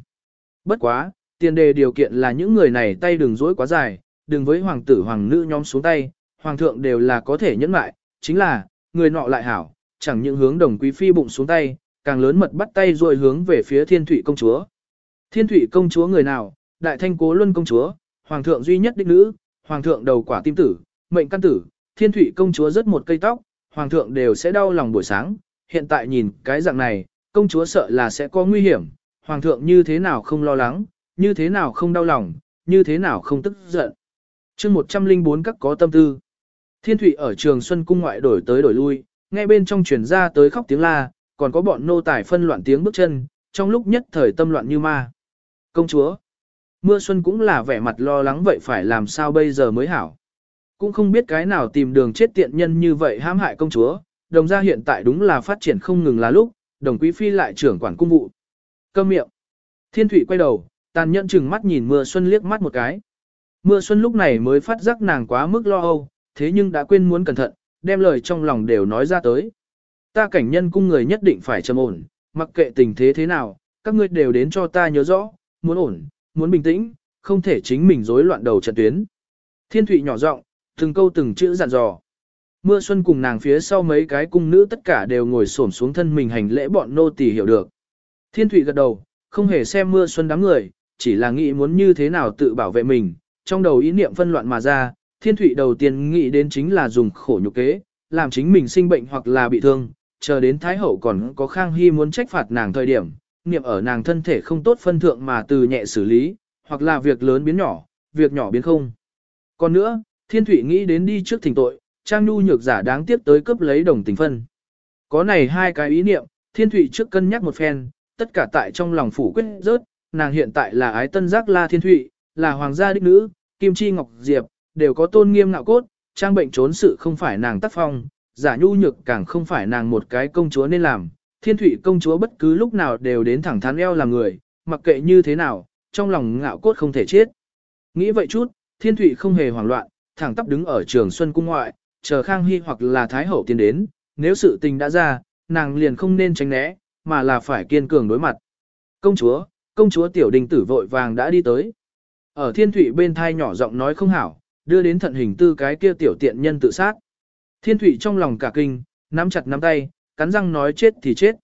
Bất quá, tiền đề điều kiện là những người này tay đừng dối quá dài, đừng với hoàng tử hoàng nữ nhóm xuống tay, hoàng thượng đều là có thể nhẫn mại, chính là, người nọ lại hảo, chẳng những hướng đồng quý phi bụng xuống tay, càng lớn mật bắt tay rồi hướng về phía thiên thủy công chúa. Thiên thủy công chúa người nào, đại thanh cố luân công chúa, hoàng thượng duy nhất đích nữ, hoàng thượng đầu quả tim tử, mệnh căn tử, thiên thủy công chúa rất một cây tóc, hoàng thượng đều sẽ đau lòng buổi sáng, hiện tại nhìn cái dạng này, công chúa sợ là sẽ có nguy hiểm, hoàng thượng như thế nào không lo lắng, như thế nào không đau lòng, như thế nào không tức giận. chương 104 các có tâm tư. Thiên thủy ở trường Xuân Cung ngoại đổi tới đổi lui, ngay bên trong chuyển ra tới khóc tiếng la, còn có bọn nô tài phân loạn tiếng bước chân, trong lúc nhất thời tâm loạn như ma. Công chúa, mưa xuân cũng là vẻ mặt lo lắng vậy phải làm sao bây giờ mới hảo. Cũng không biết cái nào tìm đường chết tiện nhân như vậy hãm hại công chúa, đồng gia hiện tại đúng là phát triển không ngừng là lúc, đồng quý phi lại trưởng quản cung vụ. Câm miệng. Thiên thủy quay đầu, tàn nhẫn chừng mắt nhìn mưa xuân liếc mắt một cái. Mưa xuân lúc này mới phát giác nàng quá mức lo âu, thế nhưng đã quên muốn cẩn thận, đem lời trong lòng đều nói ra tới. Ta cảnh nhân cung người nhất định phải trầm ổn, mặc kệ tình thế thế nào, các ngươi đều đến cho ta nhớ rõ, muốn ổn, muốn bình tĩnh, không thể chính mình rối loạn đầu trận tuyến. Thiên Thụy nhỏ giọng, từng câu từng chữ dặn dò. Mưa xuân cùng nàng phía sau mấy cái cung nữ tất cả đều ngồi xổm xuống thân mình hành lễ bọn nô tỳ hiểu được. Thiên Thụy gật đầu, không hề xem mưa xuân đám người, chỉ là nghĩ muốn như thế nào tự bảo vệ mình, trong đầu ý niệm phân loạn mà ra, Thiên Thụy đầu tiên nghĩ đến chính là dùng khổ nhục kế, làm chính mình sinh bệnh hoặc là bị thương, chờ đến Thái Hậu còn có Khang Hy muốn trách phạt nàng thời điểm, niệm ở nàng thân thể không tốt phân thượng mà từ nhẹ xử lý, hoặc là việc lớn biến nhỏ, việc nhỏ biến không. Còn nữa, Thiên Thụy nghĩ đến đi trước thỉnh tội, Trang Nhu nhược giả đáng tiếc tới cấp lấy đồng tình phân. Có này hai cái ý niệm, Thiên Thụy trước cân nhắc một phen, tất cả tại trong lòng phủ quyết rớt, nàng hiện tại là ái tân giác la Thiên Thụy, là hoàng gia đích nữ, Kim Chi Ngọc Diệp, đều có tôn nghiêm ngạo cốt, trang bệnh trốn sự không phải nàng tác phong, giả nhu nhược càng không phải nàng một cái công chúa nên làm, thiên thủy công chúa bất cứ lúc nào đều đến thẳng thắn eo làm người, mặc kệ như thế nào, trong lòng ngạo cốt không thể chết. Nghĩ vậy chút, thiên thủy không hề hoảng loạn, thẳng tắp đứng ở trường xuân cung ngoại, chờ Khang Hy hoặc là Thái Hậu tiến đến, nếu sự tình đã ra, nàng liền không nên tránh né, mà là phải kiên cường đối mặt. Công chúa, công chúa tiểu đình tử vội vàng đã đi tới. Ở thiên thủy bên thai nhỏ giọng nói không hảo, đưa đến thận hình tư cái kia tiểu tiện nhân tự sát. Thiên thủy trong lòng cả kinh, nắm chặt nắm tay, cắn răng nói chết thì chết.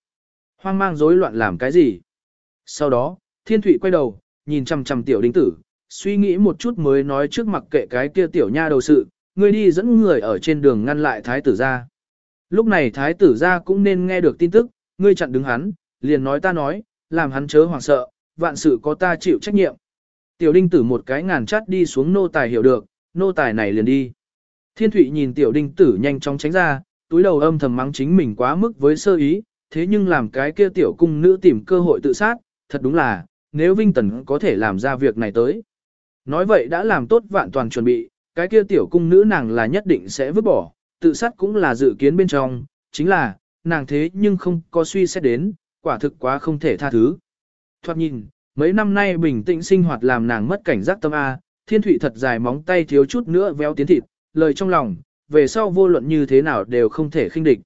Hoang mang rối loạn làm cái gì? Sau đó, thiên thủy quay đầu, nhìn chằm chằm tiểu đinh tử, suy nghĩ một chút mới nói trước mặt kệ cái kia tiểu nha đầu sự, người đi dẫn người ở trên đường ngăn lại thái tử ra. Lúc này thái tử ra cũng nên nghe được tin tức, ngươi chặn đứng hắn, liền nói ta nói, làm hắn chớ hoảng sợ, vạn sự có ta chịu trách nhiệm. Tiểu đinh tử một cái ngàn chát đi xuống nô tài hiểu được, nô tài này liền đi. Thiên Thụy nhìn tiểu đinh tử nhanh chóng tránh ra, túi đầu âm thầm mắng chính mình quá mức với sơ ý, thế nhưng làm cái kia tiểu cung nữ tìm cơ hội tự sát, thật đúng là, nếu Vinh Tần có thể làm ra việc này tới. Nói vậy đã làm tốt vạn toàn chuẩn bị, cái kia tiểu cung nữ nàng là nhất định sẽ vứt bỏ, tự sát cũng là dự kiến bên trong, chính là, nàng thế nhưng không có suy xét đến, quả thực quá không thể tha thứ. Thoát nhìn, mấy năm nay bình tĩnh sinh hoạt làm nàng mất cảnh giác tâm A, thiên thủy thật dài móng tay thiếu chút nữa véo tiến thịt, lời trong lòng, về sau vô luận như thế nào đều không thể khinh địch.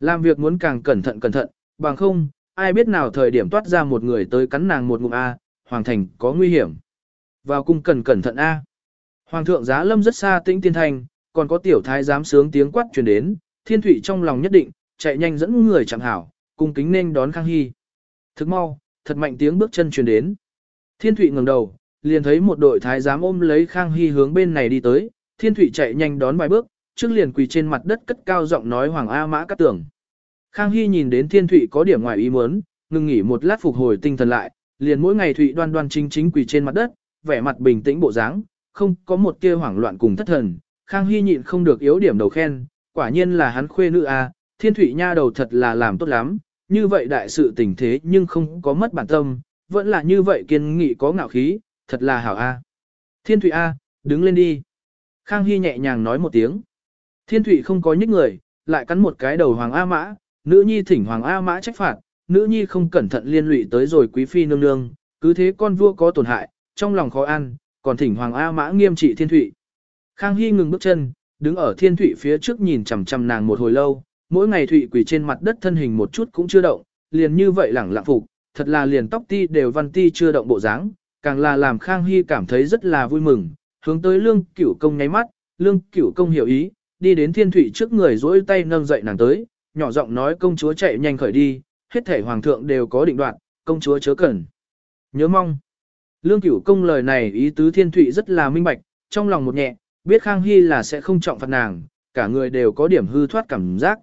Làm việc muốn càng cẩn thận cẩn thận, bằng không, ai biết nào thời điểm toát ra một người tới cắn nàng một ngụm A, hoàng thành có nguy hiểm. Vào cung cần cẩn thận A. Hoàng thượng giá lâm rất xa tĩnh tiên thành, còn có tiểu thái giám sướng tiếng quát truyền đến, thiên thủy trong lòng nhất định, chạy nhanh dẫn người chẳng hảo, cung kính nên đón Khang Hy. Thức mau, thật mạnh tiếng bước chân truyền đến. Thiên thủy ngẩng đầu, liền thấy một đội thái giám ôm lấy Khang Hy hướng bên này đi tới, thiên Thụy chạy nhanh đón vài bước, trước liền quỳ trên mặt đất cất cao giọng nói Hoàng A Mã cát tưởng. Khang Hy nhìn đến thiên Thụy có điểm ngoài ý muốn, ngừng nghỉ một lát phục hồi tinh thần lại, liền mỗi ngày Thụy đoan đoan chính chính quỳ trên mặt đất, vẻ mặt bình tĩnh bộ dáng, không có một tia hoảng loạn cùng thất thần. Khang Hy nhịn không được yếu điểm đầu khen, quả nhiên là hắn khuê nữ a, thiên Thụy nha đầu thật là làm tốt lắm, như vậy đại sự tình thế nhưng không có mất bản tâm, vẫn là như vậy kiên nghị có ngạo khí, thật là hảo a. Thiên Thụy a, đứng lên đi. Khang Hy nhẹ nhàng nói một tiếng. Thiên Thụy không có nhích người, lại cắn một cái đầu Hoàng A Mã, nữ nhi thỉnh Hoàng A Mã trách phạt, nữ nhi không cẩn thận liên lụy tới rồi quý phi nương nương, cứ thế con vua có tổn hại, trong lòng khó ăn, còn thỉnh Hoàng A Mã nghiêm trị thiên Thụy. Khang Hy ngừng bước chân, đứng ở thiên Thụy phía trước nhìn chằm chằm nàng một hồi lâu, mỗi ngày Thụy quỳ trên mặt đất thân hình một chút cũng chưa động, liền như vậy lẳng lặng phục, thật là liền tóc ti đều văn ti chưa động bộ dáng, càng là làm Khang Hy cảm thấy rất là vui mừng, hướng tới lương cửu công nháy mắt, lương cửu công hiểu ý, đi đến thiên thủy trước người duỗi tay nâng dậy nàng tới, nhỏ giọng nói công chúa chạy nhanh khởi đi, hết thể hoàng thượng đều có định đoạn, công chúa chớ cần. Nhớ mong. Lương cửu công lời này ý tứ thiên thủy rất là minh bạch, trong lòng một nhẹ, biết Khang Hy là sẽ không trọng phạt nàng, cả người đều có điểm hư thoát cảm giác.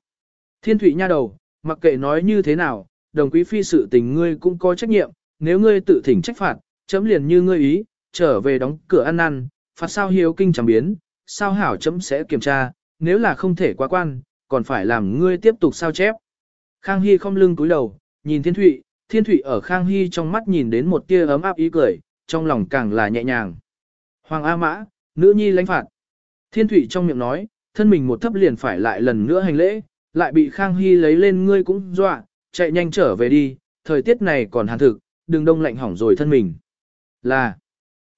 Thiên thủy nha đầu, mặc kệ nói như thế nào, đồng quý phi sự tình ngươi cũng có trách nhiệm, nếu ngươi tự thỉnh trách phạt, chấm liền như ngươi ý, trở về đóng cửa ăn năn, phạt sao hiếu kinh chẳng biến, sao hảo chấm sẽ kiểm tra, nếu là không thể quá quan, còn phải làm ngươi tiếp tục sao chép. Khang Hy không lưng cúi đầu, nhìn Thiên Thụy, Thiên Thụy ở Khang Hy trong mắt nhìn đến một tia ấm áp ý cười, trong lòng càng là nhẹ nhàng. Hoàng A Mã, nữ nhi lãnh phạt. Thiên Thụy trong miệng nói, thân mình một thấp liền phải lại lần nữa hành lễ, lại bị Khang Hy lấy lên ngươi cũng dọa, chạy nhanh trở về đi, thời tiết này còn hàn thực, đừng đông lạnh hỏng rồi thân mình. Là,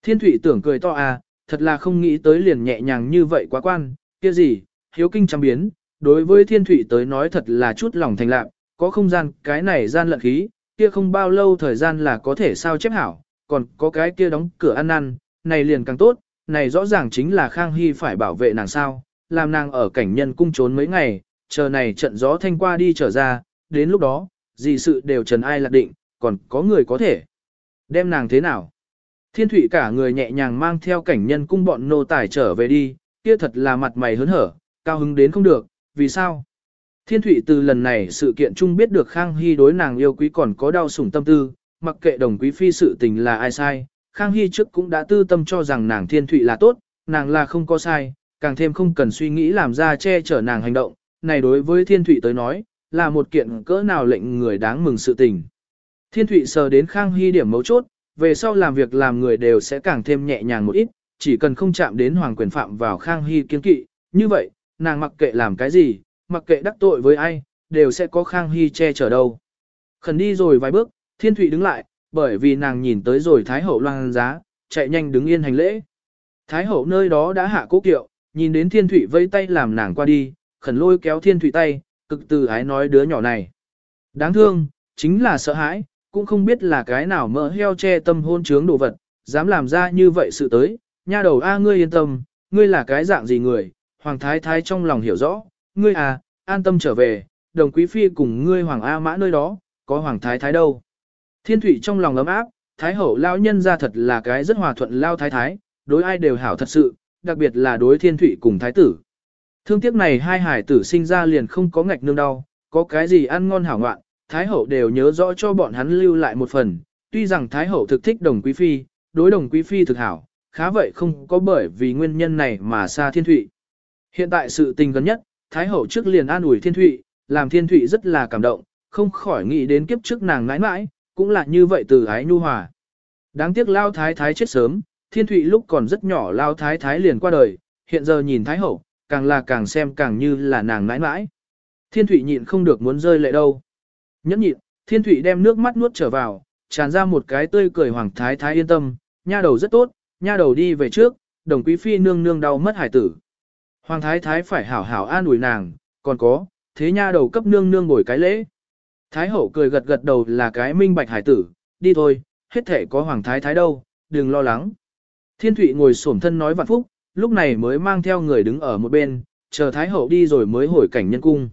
Thiên Thụy tưởng cười to à, thật là không nghĩ tới liền nhẹ nhàng như vậy quá quan, kia gì, hiếu kinh trăm biến, đối với thiên thủy tới nói thật là chút lòng thành lạc, có không gian cái này gian lận khí, kia không bao lâu thời gian là có thể sao chép hảo, còn có cái kia đóng cửa ăn ăn, này liền càng tốt, này rõ ràng chính là Khang Hy phải bảo vệ nàng sao, làm nàng ở cảnh nhân cung trốn mấy ngày, chờ này trận gió thanh qua đi trở ra, đến lúc đó, gì sự đều trần ai lạc định, còn có người có thể đem nàng thế nào. Thiên Thụy cả người nhẹ nhàng mang theo cảnh nhân cung bọn nô tài trở về đi, kia thật là mặt mày hớn hở, cao hứng đến không được, vì sao? Thiên Thụy từ lần này sự kiện chung biết được Khang Hy đối nàng yêu quý còn có đau sủng tâm tư, mặc kệ đồng quý phi sự tình là ai sai, Khang Hy trước cũng đã tư tâm cho rằng nàng Thiên Thụy là tốt, nàng là không có sai, càng thêm không cần suy nghĩ làm ra che chở nàng hành động, này đối với Thiên Thụy tới nói, là một kiện cỡ nào lệnh người đáng mừng sự tình. Thiên Thụy sờ đến Khang Hy điểm mấu chốt, về sau làm việc làm người đều sẽ càng thêm nhẹ nhàng một ít, chỉ cần không chạm đến hoàng quyền phạm vào Khang Hy kiên kỵ, như vậy, nàng mặc kệ làm cái gì, mặc kệ đắc tội với ai, đều sẽ có Khang Hy che chở đâu. Khẩn đi rồi vài bước, Thiên Thụy đứng lại, bởi vì nàng nhìn tới rồi Thái Hậu loan giá, chạy nhanh đứng yên hành lễ. Thái Hậu nơi đó đã hạ cố kiệu, nhìn đến Thiên Thụy vây tay làm nàng qua đi, khẩn lôi kéo Thiên Thụy tay, cực từ ái nói đứa nhỏ này. Đáng thương, chính là sợ hãi, cũng không biết là cái nào mỡ heo che tâm hôn trướng đồ vật, dám làm ra như vậy sự tới, nha đầu A ngươi yên tâm, ngươi là cái dạng gì người, Hoàng Thái Thái trong lòng hiểu rõ, ngươi à, an tâm trở về, đồng quý phi cùng ngươi Hoàng A Mã nơi đó, có Hoàng Thái Thái đâu. Thiên Thụy trong lòng ấm áp, Thái Hậu lao nhân ra thật là cái rất hòa thuận lao Thái Thái, đối ai đều hảo thật sự, đặc biệt là đối Thiên Thụy cùng Thái tử. Thương tiếc này hai hải tử sinh ra liền không có ngạch nương đau, có cái gì ăn ngon hảo ngoạn, Thái Hậu đều nhớ rõ cho bọn hắn lưu lại một phần, tuy rằng Thái Hậu thực thích đồng quý phi, đối đồng quý phi thực hảo, khá vậy không có bởi vì nguyên nhân này mà xa Thiên Thụy. Hiện tại sự tình gần nhất, Thái Hậu trước liền an ủi Thiên Thụy, làm Thiên Thụy rất là cảm động, không khỏi nghĩ đến kiếp trước nàng nãi nãi, cũng là như vậy từ ái nhu hòa. Đáng tiếc Lao Thái Thái chết sớm, Thiên Thụy lúc còn rất nhỏ Lao Thái Thái liền qua đời, hiện giờ nhìn Thái Hậu, càng là càng xem càng như là nàng nãi nãi. Thiên Thụy nhịn không được muốn rơi lệ đâu. Nhẫn nhịn, Thiên Thụy đem nước mắt nuốt trở vào, tràn ra một cái tươi cười hoàng thái thái yên tâm, nha đầu rất tốt, nha đầu đi về trước, đồng quý phi nương nương đau mất hải tử. Hoàng thái thái phải hảo hảo an ủi nàng, còn có, thế nha đầu cấp nương nương bồi cái lễ. Thái hậu cười gật gật đầu là cái minh bạch hải tử, đi thôi, hết thể có hoàng thái thái đâu, đừng lo lắng. Thiên thụy ngồi xổm thân nói vạn phúc, lúc này mới mang theo người đứng ở một bên, chờ thái hậu đi rồi mới hồi cảnh nhân cung.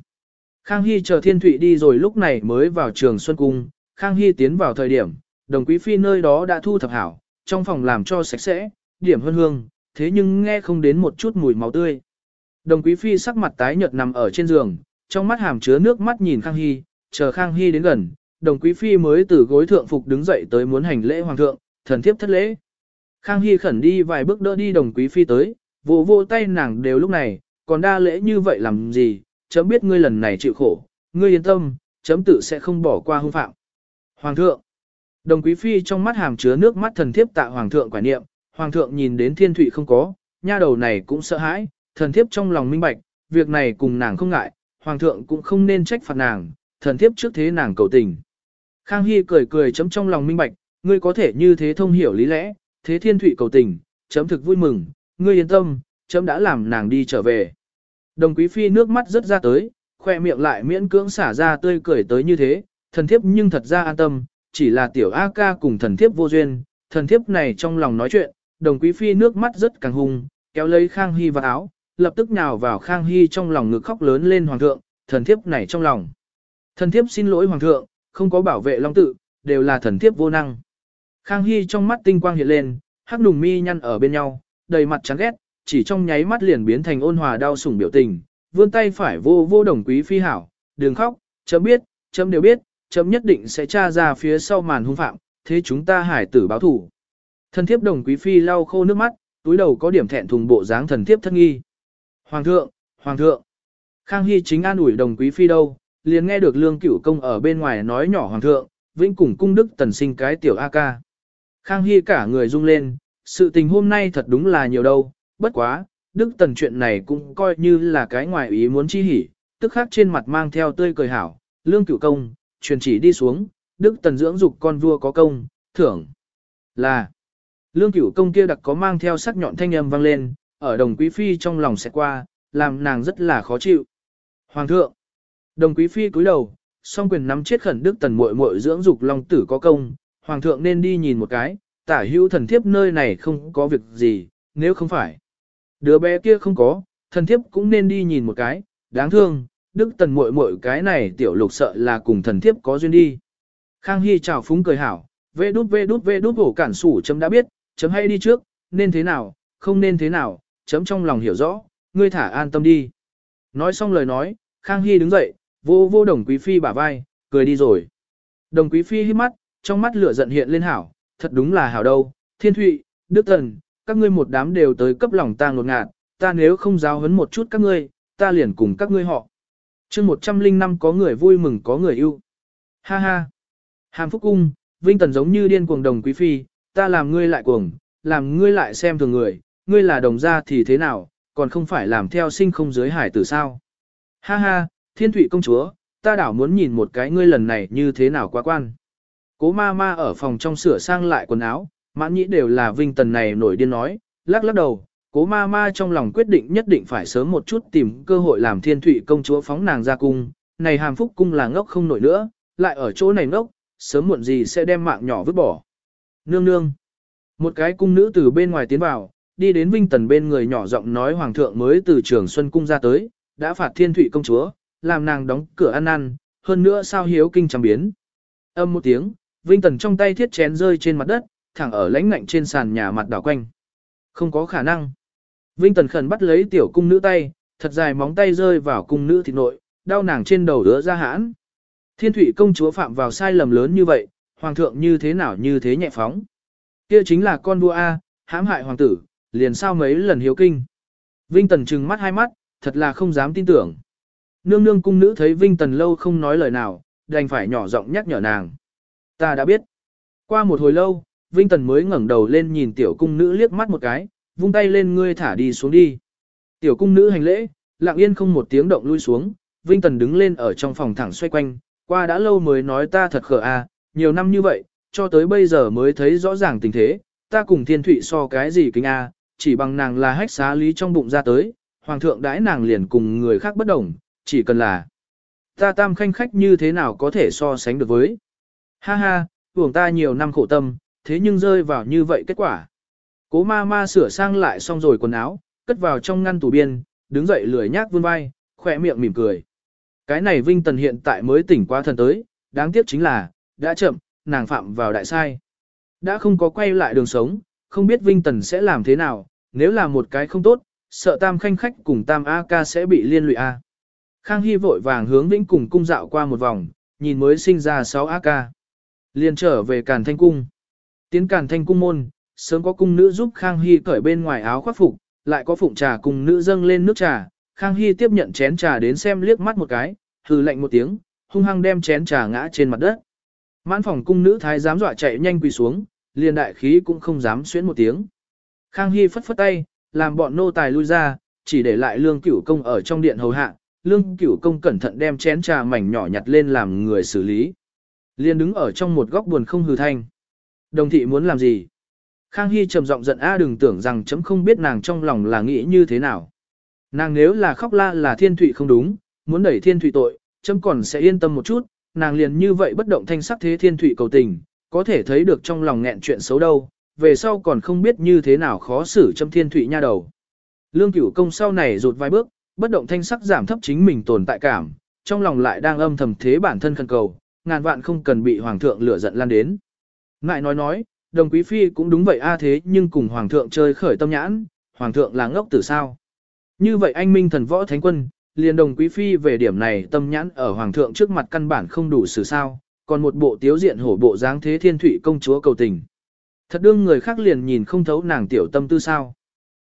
Khang Hy chờ thiên thụy đi rồi lúc này mới vào trường Xuân Cung, Khang Hy tiến vào thời điểm, đồng quý phi nơi đó đã thu thập hảo, trong phòng làm cho sạch sẽ, điểm hương hương, thế nhưng nghe không đến một chút mùi máu tươi. Đồng quý phi sắc mặt tái nhợt nằm ở trên giường, trong mắt hàm chứa nước mắt nhìn Khang Hy, chờ Khang Hy đến gần, đồng quý phi mới từ gối thượng phục đứng dậy tới muốn hành lễ hoàng thượng, thần thiếp thất lễ. Khang Hy khẩn đi vài bước đỡ đi đồng quý phi tới, vỗ vỗ tay nàng đều lúc này, còn đa lễ như vậy làm gì, chấm biết ngươi lần này chịu khổ, ngươi yên tâm, chấm tự sẽ không bỏ qua hung phạm. Hoàng thượng, đồng quý phi trong mắt hàm chứa nước mắt thần thiếp tạ hoàng thượng quả niệm, hoàng thượng nhìn đến thiên thụy không có, nha đầu này cũng sợ hãi, thần thiếp trong lòng minh bạch, việc này cùng nàng không ngại, hoàng thượng cũng không nên trách phạt nàng, thần thiếp trước thế nàng cầu tình. Khang Hy cười cười chấm trong lòng minh bạch, ngươi có thể như thế thông hiểu lý lẽ, thế thiên thụy cầu tình, chấm thực vui mừng, ngươi yên tâm, chấm đã làm nàng đi trở về. Đồng quý phi nước mắt rất ra tới, khoe miệng lại miễn cưỡng xả ra tươi cười tới như thế, thần thiếp nhưng thật ra an tâm, chỉ là tiểu A ca cùng thần thiếp vô duyên, thần thiếp này trong lòng nói chuyện, đồng quý phi nước mắt rất càng hung, kéo lấy Khang Hy vào áo, lập tức nhào vào Khang Hy trong lòng ngực khóc lớn lên hoàng thượng, thần thiếp này trong lòng. Thần thiếp xin lỗi hoàng thượng, không có bảo vệ long tự, đều là thần thiếp vô năng. Khang Hy trong mắt tinh quang hiện lên, hắc nùng mi nhăn ở bên nhau, đầy mặt chán ghét, chỉ trong nháy mắt liền biến thành ôn hòa đau sủng biểu tình, vươn tay phải vô vô đồng quý phi hảo, đừng khóc, chấm biết, chấm đều biết, chấm nhất định sẽ tra ra phía sau màn hung phạm, thế chúng ta hải tử báo thủ. Thần thiếp đồng quý phi lau khô nước mắt, túi đầu có điểm thẹn thùng bộ dáng thần thiếp thân nghi. Hoàng thượng, hoàng thượng. Khang Hy chính an ủi đồng quý phi đâu, liền nghe được lương cửu công ở bên ngoài nói nhỏ hoàng thượng, vĩnh cùng cung đức tần sinh cái tiểu A ca. Khang Hy cả người rung lên, sự tình hôm nay thật đúng là nhiều đâu, bất quá, đức tần chuyện này cũng coi như là cái ngoài ý muốn chi hỉ, tức khắc trên mặt mang theo tươi cười hảo, lương cửu công, truyền chỉ đi xuống, đức tần dưỡng dục con vua có công, thưởng là lương cửu công kia đặc có mang theo sắc nhọn thanh âm vang lên, ở đồng quý phi trong lòng sẽ qua, làm nàng rất là khó chịu. Hoàng thượng, đồng quý phi cúi đầu, song quyền nắm chết khẩn đức tần muội muội dưỡng dục long tử có công, hoàng thượng nên đi nhìn một cái, tả hữu thần thiếp nơi này không có việc gì, nếu không phải. Đứa bé kia không có, thần thiếp cũng nên đi nhìn một cái, đáng thương, đức tần muội muội cái này tiểu lục sợ là cùng thần thiếp có duyên đi. Khang Hy chào phúng cười hảo, vê đút vê đút vê đút hổ cản sủ chấm đã biết, chấm hay đi trước, nên thế nào, không nên thế nào, chấm trong lòng hiểu rõ, ngươi thả an tâm đi. Nói xong lời nói, Khang Hy đứng dậy, vô vô đồng quý phi bả vai, cười đi rồi. Đồng quý phi hít mắt, trong mắt lửa giận hiện lên hảo, thật đúng là hảo đâu, thiên thụy, đức thần, các ngươi một đám đều tới cấp lòng ta ngột ngạt, ta nếu không giáo huấn một chút các ngươi, ta liền cùng các ngươi họ. chương 105 có người vui mừng có người yêu. Ha ha. Hàm Phúc Cung, Vinh Tần giống như điên cuồng đồng quý phi, ta làm ngươi lại cuồng, làm ngươi lại xem thường người, ngươi là đồng gia thì thế nào, còn không phải làm theo sinh không giới hải tử sao. Ha ha, thiên thủy công chúa, ta đảo muốn nhìn một cái ngươi lần này như thế nào quá quan. Cố ma ma ở phòng trong sửa sang lại quần áo, mãn nhĩ đều là vinh tần này nổi điên nói, lắc lắc đầu, cố ma ma trong lòng quyết định nhất định phải sớm một chút tìm cơ hội làm thiên thủy công chúa phóng nàng ra cung, này hàm phúc cung là ngốc không nổi nữa, lại ở chỗ này ngốc, sớm muộn gì sẽ đem mạng nhỏ vứt bỏ. Nương nương, một cái cung nữ từ bên ngoài tiến vào, đi đến vinh tần bên người nhỏ giọng nói hoàng thượng mới từ trường xuân cung ra tới, đã phạt thiên thủy công chúa, làm nàng đóng cửa ăn ăn, hơn nữa sao hiếu kinh trăm biến. Âm một tiếng, Vinh Tần trong tay thiết chén rơi trên mặt đất, thẳng ở lãnh ngạnh trên sàn nhà mặt đảo quanh. Không có khả năng. Vinh Tần khẩn bắt lấy tiểu cung nữ tay, thật dài móng tay rơi vào cung nữ thịt nội, đau nàng trên đầu đứa ra hãn. Thiên thủy công chúa phạm vào sai lầm lớn như vậy, hoàng thượng như thế nào như thế nhẹ phóng. Kia chính là con vua A, hãm hại hoàng tử, liền sao mấy lần hiếu kinh. Vinh Tần trừng mắt hai mắt, thật là không dám tin tưởng. Nương nương cung nữ thấy Vinh Tần lâu không nói lời nào, đành phải nhỏ giọng nhắc nhở nàng. Ta đã biết. Qua một hồi lâu, Vinh Tần mới ngẩng đầu lên nhìn tiểu cung nữ liếc mắt một cái, vung tay lên ngươi thả đi xuống đi. Tiểu cung nữ hành lễ, lặng yên không một tiếng động lui xuống, Vinh Tần đứng lên ở trong phòng thẳng xoay quanh, qua đã lâu mới nói ta thật khờ à, nhiều năm như vậy, cho tới bây giờ mới thấy rõ ràng tình thế, ta cùng thiên thụy so cái gì kinh A, à, chỉ bằng nàng là hách xá lý trong bụng ra tới, hoàng thượng đãi nàng liền cùng người khác bất đồng, chỉ cần là ta tam khanh khách như thế nào có thể so sánh được với. Ha ha, hưởng ta nhiều năm khổ tâm, thế nhưng rơi vào như vậy kết quả. Cố ma ma sửa sang lại xong rồi quần áo, cất vào trong ngăn tủ biên, đứng dậy lười nhác vươn vai, khỏe miệng mỉm cười. Cái này Vinh Tần hiện tại mới tỉnh qua thần tới, đáng tiếc chính là, đã chậm, nàng phạm vào đại sai. Đã không có quay lại đường sống, không biết Vinh Tần sẽ làm thế nào, nếu là một cái không tốt, sợ tam khanh khách cùng tam A ca sẽ bị liên lụy A. Khang Hy vội vàng hướng Vĩnh cùng cung dạo qua một vòng, nhìn mới sinh ra 6 A ca. Liền trở về Càn Thanh Cung. Tiến Càn Thanh Cung môn, sớm có cung nữ giúp Khang Hy cởi bên ngoài áo khoác phục, lại có phụng trà cùng nữ dâng lên nước trà. Khang Hy tiếp nhận chén trà đến xem liếc mắt một cái, hừ lạnh một tiếng, hung hăng đem chén trà ngã trên mặt đất. Mãn phòng cung nữ thái dám dọa chạy nhanh quỳ xuống, liền đại khí cũng không dám xuyến một tiếng. Khang Hy phất phất tay, làm bọn nô tài lui ra, chỉ để lại lương cửu công ở trong điện hầu hạ, lương cửu công cẩn thận đem chén trà mảnh nhỏ nhặt lên làm người xử lý. Liên đứng ở trong một góc buồn không hừ thanh. Đồng thị muốn làm gì? Khang Hy trầm giọng giận a đừng tưởng rằng chấm không biết nàng trong lòng là nghĩ như thế nào. Nàng nếu là khóc la là thiên thụy không đúng, muốn đẩy thiên thụy tội, chấm còn sẽ yên tâm một chút, nàng liền như vậy bất động thanh sắc thế thiên thụy cầu tình, có thể thấy được trong lòng nghẹn chuyện xấu đâu, về sau còn không biết như thế nào khó xử châm thiên thụy nha đầu. Lương cửu công sau này rụt vài bước, bất động thanh sắc giảm thấp chính mình tồn tại cảm, trong lòng lại đang âm thầm thế bản thân khẩn cầu, ngàn vạn không cần bị hoàng thượng lửa giận lan đến. Ngại nói nói, đồng quý phi cũng đúng vậy a thế nhưng cùng hoàng thượng chơi khởi tâm nhãn, hoàng thượng là ngốc tử sao. Như vậy anh minh thần võ thánh quân, liền đồng quý phi về điểm này tâm nhãn ở hoàng thượng trước mặt căn bản không đủ xử sao, còn một bộ tiếu diện hổ bộ dáng thế thiên thủy công chúa cầu tình. Thật đương người khác liền nhìn không thấu nàng tiểu tâm tư sao.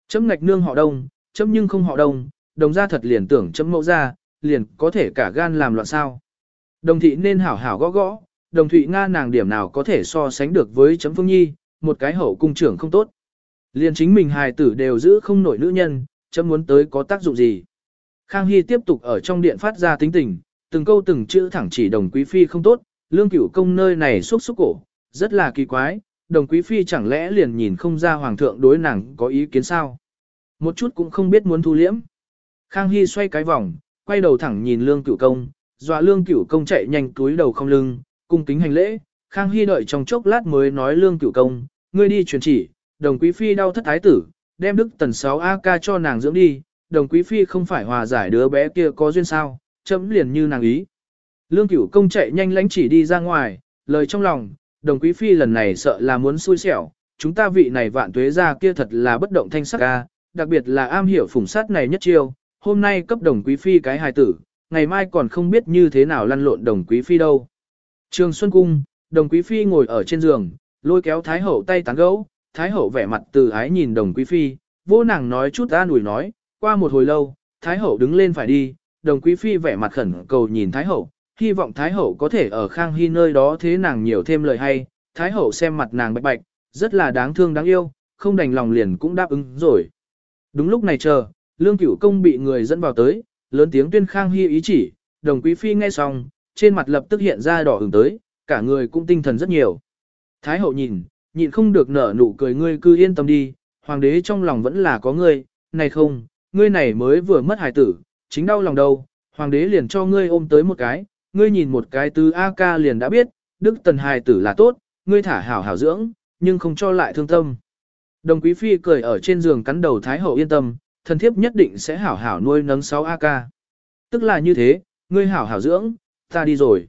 Chấm ngạch nương họ đông, chấm nhưng không họ đông, đồng ra thật liền tưởng chấm mẫu ra, liền có thể cả gan làm loạn sao. Đồng thị nên hảo hảo gõ gõ, đồng thụy Nga nàng điểm nào có thể so sánh được với chấm phương nhi, một cái hậu cung trưởng không tốt. Liền chính mình hài tử đều giữ không nổi nữ nhân, chấm muốn tới có tác dụng gì. Khang Hy tiếp tục ở trong điện phát ra tính tình, từng câu từng chữ thẳng chỉ đồng quý phi không tốt, lương cửu công nơi này xúc xúc cổ, rất là kỳ quái, đồng quý phi chẳng lẽ liền nhìn không ra hoàng thượng đối nàng có ý kiến sao. Một chút cũng không biết muốn thu liễm. Khang Hy xoay cái vòng, quay đầu thẳng nhìn lương cửu công, dọa lương cửu công chạy nhanh túi đầu không lưng, cung kính hành lễ. Khang Hy đợi trong chốc lát mới nói lương cửu công, ngươi đi truyền chỉ, đồng quý phi đau thất thái tử, đem đức tần 6 AK cho nàng dưỡng đi, đồng quý phi không phải hòa giải đứa bé kia có duyên sao, chấm liền như nàng ý. Lương cửu công chạy nhanh lánh chỉ đi ra ngoài, lời trong lòng, đồng quý phi lần này sợ là muốn xui xẻo, chúng ta vị này vạn tuế ra kia thật là bất động thanh sắc ca, đặc biệt là am hiểu phủng sát này nhất chiêu, hôm nay cấp đồng quý phi cái hài tử, ngày mai còn không biết như thế nào lăn lộn đồng quý phi đâu. Trường Xuân Cung, đồng quý phi ngồi ở trên giường, lôi kéo Thái Hậu tay tán gấu, Thái Hậu vẻ mặt từ ái nhìn đồng quý phi, vô nàng nói chút ra nủi nói, qua một hồi lâu, Thái Hậu đứng lên phải đi, đồng quý phi vẻ mặt khẩn cầu nhìn Thái Hậu, hy vọng Thái Hậu có thể ở Khang Hy nơi đó thế nàng nhiều thêm lời hay, Thái Hậu xem mặt nàng bạch bạch, rất là đáng thương đáng yêu, không đành lòng liền cũng đáp ứng rồi. Đúng lúc này chờ, Lương Cửu Công bị người dẫn vào tới, lớn tiếng tuyên Khang Hy ý chỉ, đồng quý phi nghe xong, trên mặt lập tức hiện ra đỏ ửng tới, cả người cũng tinh thần rất nhiều. Thái Hậu nhìn, nhịn không được nở nụ cười ngươi cứ yên tâm đi, hoàng đế trong lòng vẫn là có ngươi, này không, ngươi này mới vừa mất hài tử, chính đau lòng đâu, hoàng đế liền cho ngươi ôm tới một cái, ngươi nhìn một cái tứ A ca liền đã biết, đức tần hài tử là tốt, ngươi thả hảo hảo dưỡng, nhưng không cho lại thương tâm. Đồng quý phi cười ở trên giường cắn đầu thái hậu yên tâm, thần thiếp nhất định sẽ hảo hảo nuôi nấng 6 A ca. Tức là như thế, ngươi hảo hảo dưỡng, ta đi rồi.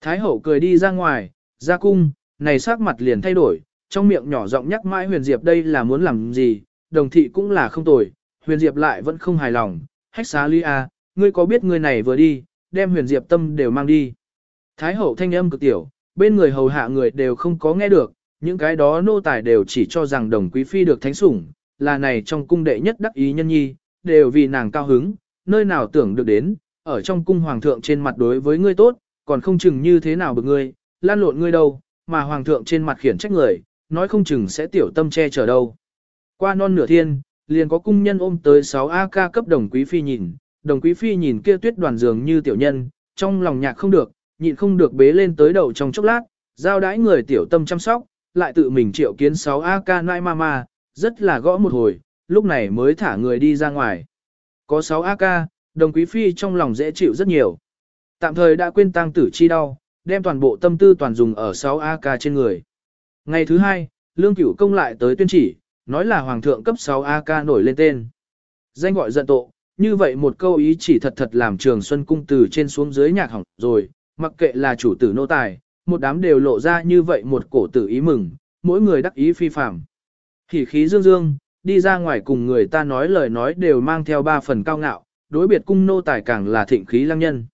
Thái hậu cười đi ra ngoài, ra cung, này sắc mặt liền thay đổi, trong miệng nhỏ giọng nhắc mãi huyền diệp đây là muốn làm gì, đồng thị cũng là không tồi, huyền diệp lại vẫn không hài lòng, hách xá ly a, ngươi có biết ngươi này vừa đi, đem huyền diệp tâm đều mang đi. Thái hậu thanh âm cực tiểu, bên người hầu hạ người đều không có nghe được, những cái đó nô tài đều chỉ cho rằng đồng quý phi được thánh sủng, là này trong cung đệ nhất đắc ý nhân nhi, đều vì nàng cao hứng, nơi nào tưởng được đến, ở trong cung hoàng thượng trên mặt đối với ngươi tốt, còn không chừng như thế nào bực ngươi, lan lộn ngươi đâu, mà hoàng thượng trên mặt khiển trách người, nói không chừng sẽ tiểu tâm che chở đâu. Qua non nửa thiên, liền có cung nhân ôm tới 6 AK cấp đồng quý phi nhìn, đồng quý phi nhìn kia tuyết đoàn dường như tiểu nhân, trong lòng nhạc không được, nhịn không được bế lên tới đầu trong chốc lát, Giao đãi người tiểu tâm chăm sóc, lại tự mình triệu kiến 6 AK nai mama, rất là gõ một hồi, lúc này mới thả người đi ra ngoài. Có 6 AK, đồng quý phi trong lòng dễ chịu rất nhiều. Tạm thời đã quên tăng tử chi đau, đem toàn bộ tâm tư toàn dùng ở 6 AK trên người. Ngày thứ hai, Lương Cửu Công lại tới tuyên chỉ, nói là Hoàng thượng cấp 6 AK nổi lên tên. Danh gọi giận tộ, như vậy một câu ý chỉ thật thật làm trường Xuân Cung từ trên xuống dưới nhạc hỏng rồi, mặc kệ là chủ tử nô tài, một đám đều lộ ra như vậy một cổ tử ý mừng, mỗi người đắc ý phi phạm. Hỉ khí dương dương, đi ra ngoài cùng người ta nói lời nói đều mang theo ba phần cao ngạo, đối biệt cung nô tài càng là thịnh khí lăng nhân.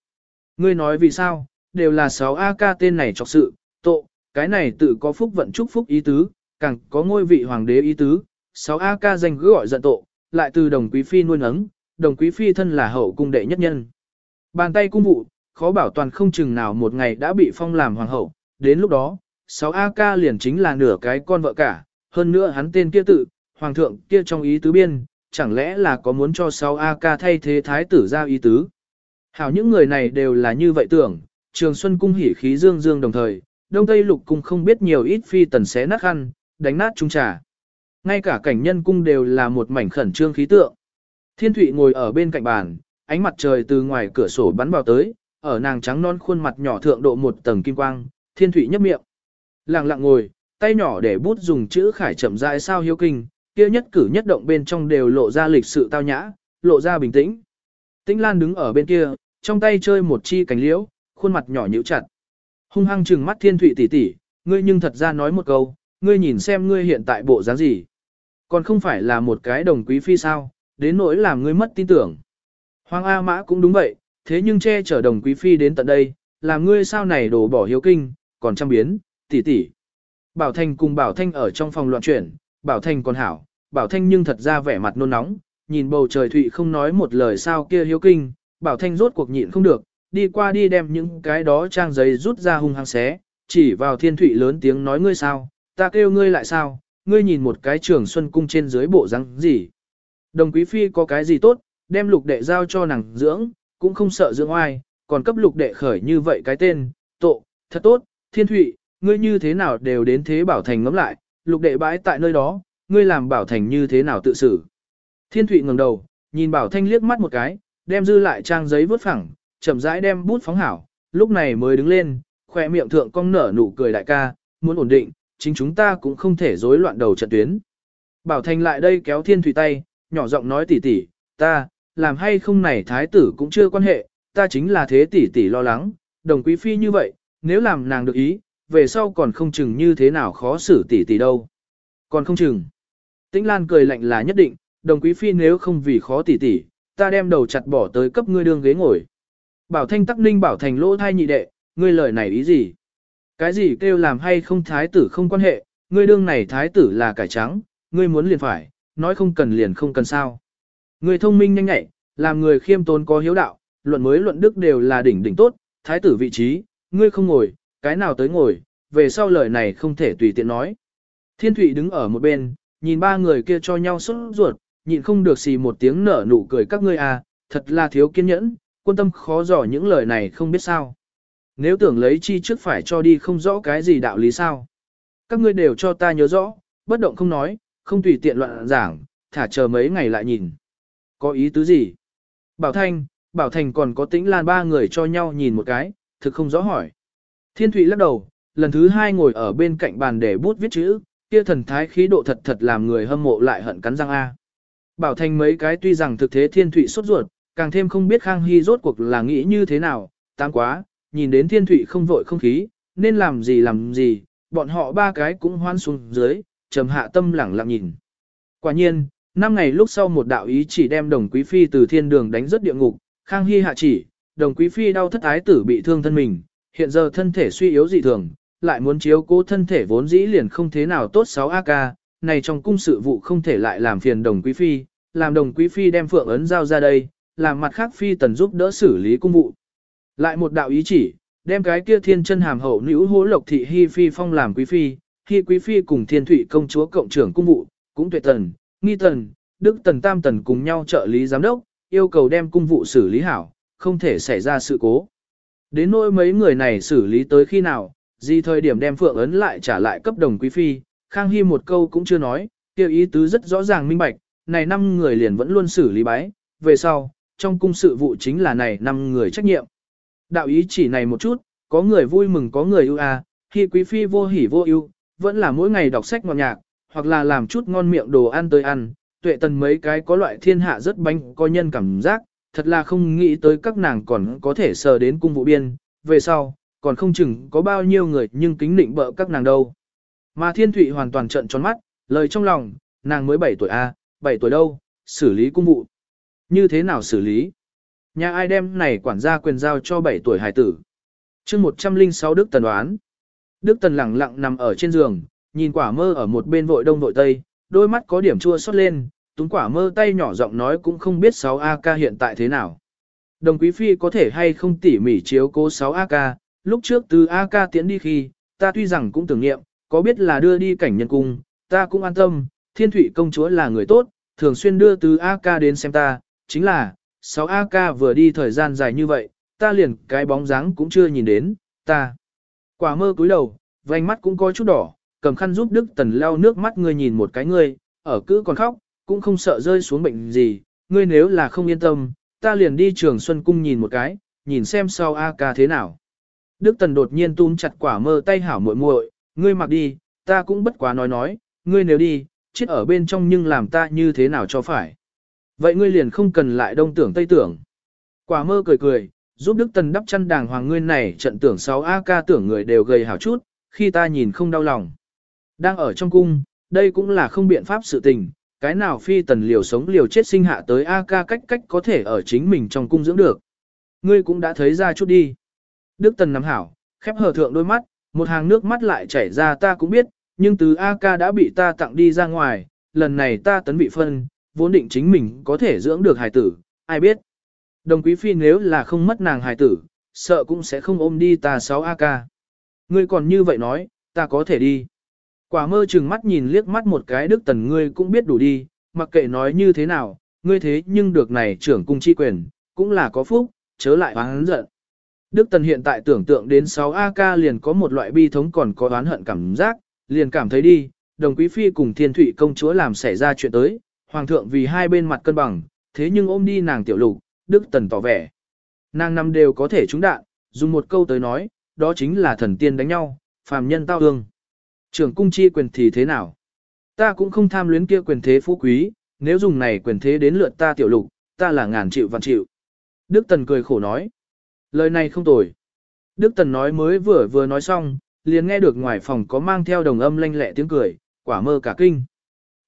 Ngươi nói vì sao, đều là 6 AK tên này trọc sự, tộ, cái này tự có phúc vận chúc phúc ý tứ, càng có ngôi vị hoàng đế ý tứ, 6 AK danh cứ gọi giận tộ, lại từ đồng quý phi nuôi nấng, đồng quý phi thân là hậu cung đệ nhất nhân. Bàn tay cung vụ, khó bảo toàn không chừng nào một ngày đã bị phong làm hoàng hậu, đến lúc đó, 6 AK liền chính là nửa cái con vợ cả, hơn nữa hắn tên kia tự, hoàng thượng kia trong ý tứ biên, chẳng lẽ là có muốn cho 6 AK thay thế thái tử ra ý tứ. Hảo những người này đều là như vậy tưởng, trường xuân cung hỉ khí dương dương đồng thời, đông tây lục cung không biết nhiều ít phi tần xé nát khăn, đánh nát trung trà. Ngay cả cảnh nhân cung đều là một mảnh khẩn trương khí tượng. Thiên Thụy ngồi ở bên cạnh bàn, ánh mặt trời từ ngoài cửa sổ bắn vào tới, ở nàng trắng non khuôn mặt nhỏ thượng độ một tầng kim quang, Thiên Thụy nhấp miệng. Lặng lặng ngồi, tay nhỏ để bút dùng chữ khải chậm rãi sao hiếu kinh, kia nhất cử nhất động bên trong đều lộ ra lịch sự tao nhã, lộ ra bình tĩnh. Tĩnh Lan đứng ở bên kia, trong tay chơi một chi cánh liễu, khuôn mặt nhỏ nhíu chặt. Hung hăng trừng mắt Thiên Thụy tỷ tỷ, ngươi nhưng thật ra nói một câu, ngươi nhìn xem ngươi hiện tại bộ dáng gì. Còn không phải là một cái đồng quý phi sao, đến nỗi làm ngươi mất tin tưởng. Hoàng A Mã cũng đúng vậy, thế nhưng che chở đồng quý phi đến tận đây, làm ngươi sao này đổ bỏ hiếu kinh, còn trăm biến, tỷ tỷ. Bảo Thanh cùng Bảo Thanh ở trong phòng loạn chuyển, Bảo Thanh còn hảo, Bảo Thanh nhưng thật ra vẻ mặt nôn nóng, nhìn bầu trời thụy không nói một lời sao kia hiếu kinh, Bảo Thanh rốt cuộc nhịn không được, đi qua đi đem những cái đó trang giấy rút ra hung hăng xé, chỉ vào thiên thụy lớn tiếng nói ngươi sao, ta kêu ngươi lại sao, ngươi nhìn một cái trường xuân cung trên dưới bộ răng gì. Đồng quý phi có cái gì tốt, đem lục đệ giao cho nàng dưỡng, cũng không sợ dưỡng oai, còn cấp lục đệ khởi như vậy cái tên, tộ, thật tốt, thiên thụy, ngươi như thế nào đều đến thế bảo thành ngấm lại, lục đệ bãi tại nơi đó, ngươi làm bảo thành như thế nào tự xử. Thiên thụy ngẩng đầu, nhìn bảo thanh liếc mắt một cái, đem dư lại trang giấy vứt phẳng, chậm rãi đem bút phóng hảo, lúc này mới đứng lên, khoe miệng thượng cong nở nụ cười đại ca, muốn ổn định, chính chúng ta cũng không thể rối loạn đầu trận tuyến. Bảo Thành lại đây kéo Thiên Thủy tay, nhỏ giọng nói tỉ tỉ, ta, làm hay không này thái tử cũng chưa quan hệ, ta chính là thế tỷ tỷ lo lắng, đồng quý phi như vậy, nếu làm nàng được ý, về sau còn không chừng như thế nào khó xử tỷ tỷ đâu. Còn không chừng. Tĩnh Lan cười lạnh là nhất định, đồng quý phi nếu không vì khó tỷ tỷ, ta đem đầu chặt bỏ tới cấp ngươi đương ghế ngồi. Bảo Thanh Tắc Ninh bảo thành lỗ thai nhị đệ, ngươi lời này ý gì? Cái gì kêu làm hay không thái tử không quan hệ, ngươi đương này thái tử là cải trắng, ngươi muốn liền phải, nói không cần liền không cần sao. Ngươi thông minh nhanh nhạy, làm người khiêm tốn có hiếu đạo, luận mới luận đức đều là đỉnh đỉnh tốt, thái tử vị trí, ngươi không ngồi, cái nào tới ngồi, về sau lời này không thể tùy tiện nói. Thiên Thụy đứng ở một bên, nhìn ba người kia cho nhau sốt ruột, nhịn không được xì một tiếng nở nụ cười các ngươi à, thật là thiếu kiên nhẫn, quân tâm khó dò những lời này không biết sao. Nếu tưởng lấy chi trước phải cho đi không rõ cái gì đạo lý sao. Các ngươi đều cho ta nhớ rõ, bất động không nói, không tùy tiện loạn giảng, thả chờ mấy ngày lại nhìn. Có ý tứ gì? Bảo Thanh, Bảo Thành còn có tĩnh lan ba người cho nhau nhìn một cái, thực không rõ hỏi. Thiên Thụy lắc đầu, lần thứ hai ngồi ở bên cạnh bàn để bút viết chữ, kia thần thái khí độ thật thật làm người hâm mộ lại hận cắn răng A. Bảo Thành mấy cái tuy rằng thực thế Thiên Thụy sốt ruột, càng thêm không biết Khang Hy rốt cuộc là nghĩ như thế nào, tăng quá, nhìn đến thiên Thụy không vội không khí, nên làm gì làm gì, bọn họ ba cái cũng hoan xuống dưới, trầm hạ tâm lẳng lặng nhìn. Quả nhiên, năm ngày lúc sau một đạo ý chỉ đem đồng quý phi từ thiên đường đánh rất địa ngục, Khang Hy hạ chỉ, đồng quý phi đau thất ái tử bị thương thân mình, hiện giờ thân thể suy yếu dị thường, lại muốn chiếu cố thân thể vốn dĩ liền không thế nào tốt 6 AK, này trong cung sự vụ không thể lại làm phiền đồng quý phi, làm đồng quý phi đem phượng ấn giao ra đây, làm mặt khác phi tần giúp đỡ xử lý cung vụ. Lại một đạo ý chỉ, đem cái kia thiên chân hàm hậu nữ hố lộc thị hy phi phong làm quý phi, hi quý phi cùng thiên thủy công chúa cộng trưởng cung vụ, cũng tuệ tần, nghi tần, đức tần tam tần cùng nhau trợ lý giám đốc, yêu cầu đem cung vụ xử lý hảo, không thể xảy ra sự cố. Đến nỗi mấy người này xử lý tới khi nào, gì thời điểm đem phượng ấn lại trả lại cấp đồng quý phi, Khang Hy một câu cũng chưa nói, kêu ý tứ rất rõ ràng minh bạch, này năm người liền vẫn luôn xử lý bái, về sau, trong cung sự vụ chính là này năm người trách nhiệm. Đạo ý chỉ này một chút, có người vui mừng có người ưu à, khi quý phi vô hỉ vô ưu, vẫn là mỗi ngày đọc sách ngọt nhạc, hoặc là làm chút ngon miệng đồ ăn tới ăn, tuệ tần mấy cái có loại thiên hạ rất bánh có nhân cảm giác, thật là không nghĩ tới các nàng còn có thể sờ đến cung vụ biên, về sau, còn không chừng có bao nhiêu người nhưng kính định bợ các nàng đâu. Mà thiên thụy hoàn toàn trận tròn mắt, lời trong lòng, nàng mới 7 tuổi A, à, 7 tuổi đâu, xử lý cung vụ. Như thế nào xử lý? Nhà ai đem này quản gia quyền giao cho 7 tuổi hải tử. chương 106 Đức Tần đoán. Đức Tần lặng lặng nằm ở trên giường, nhìn quả mơ ở một bên vội đông vội tây, đôi mắt có điểm chua xót lên, túng quả mơ tay nhỏ giọng nói cũng không biết 6AK hiện tại thế nào. Đồng quý phi có thể hay không tỉ mỉ chiếu cố 6AK, lúc trước từ AK tiến đi khi, ta tuy rằng cũng tưởng nghiệm, có biết là đưa đi cảnh nhân cung, ta cũng an tâm, thiên thủy công chúa là người tốt, thường xuyên đưa từ AK đến xem ta, chính là, 6AK vừa đi thời gian dài như vậy, ta liền cái bóng dáng cũng chưa nhìn đến, ta. Quả mơ cúi đầu, vành mắt cũng có chút đỏ, cầm khăn giúp Đức Tần lau nước mắt ngươi nhìn một cái ngươi, ở cứ còn khóc, cũng không sợ rơi xuống bệnh gì, ngươi nếu là không yên tâm, ta liền đi trường Xuân Cung nhìn một cái, nhìn xem sau A ca thế nào. Đức Tần đột nhiên túm chặt quả mơ tay hảo muội muội, ngươi mặc đi, ta cũng bất quá nói nói, ngươi nếu đi, chết ở bên trong nhưng làm ta như thế nào cho phải. Vậy ngươi liền không cần lại đông tưởng tây tưởng. Quả mơ cười cười, giúp Đức Tần đắp chăn đàng hoàng ngươi này trận tưởng 6 A ca tưởng người đều gầy hảo chút, khi ta nhìn không đau lòng. Đang ở trong cung, đây cũng là không biện pháp sự tình, cái nào phi tần liều sống liều chết sinh hạ tới A ca cách cách có thể ở chính mình trong cung dưỡng được. Ngươi cũng đã thấy ra chút đi. Đức tần nắm hảo, khép hờ thượng đôi mắt, một hàng nước mắt lại chảy ra ta cũng biết, nhưng từ A ca đã bị ta tặng đi ra ngoài, lần này ta tấn bị phân, vốn định chính mình có thể dưỡng được hài tử, ai biết. Đồng quý phi nếu là không mất nàng hài tử, sợ cũng sẽ không ôm đi ta sáu A ca. Ngươi còn như vậy nói, ta có thể đi. Quả mơ chừng mắt nhìn liếc mắt một cái đức tần ngươi cũng biết đủ đi, mặc kệ nói như thế nào, ngươi thế nhưng được này trưởng cung chi quyền, cũng là có phúc, chớ lại oán giận. Đức tần hiện tại tưởng tượng đến 6 AK liền có một loại bi thống còn có oán hận cảm giác, liền cảm thấy đi, đồng quý phi cùng thiên thủy công chúa làm xảy ra chuyện tới, hoàng thượng vì hai bên mặt cân bằng, thế nhưng ôm đi nàng tiểu lục, đức tần tỏ vẻ. Nàng năm đều có thể trúng đạn, dùng một câu tới nói, đó chính là thần tiên đánh nhau, phàm nhân tao ương. Trưởng cung chi quyền thì thế nào? Ta cũng không tham luyến kia quyền thế phú quý, nếu dùng này quyền thế đến lượt ta tiểu lục, ta là ngàn triệu vạn triệu. Đức Tần cười khổ nói. Lời này không tồi. Đức Tần nói mới vừa vừa nói xong, liền nghe được ngoài phòng có mang theo đồng âm lanh lẹ tiếng cười, quả mơ cả kinh.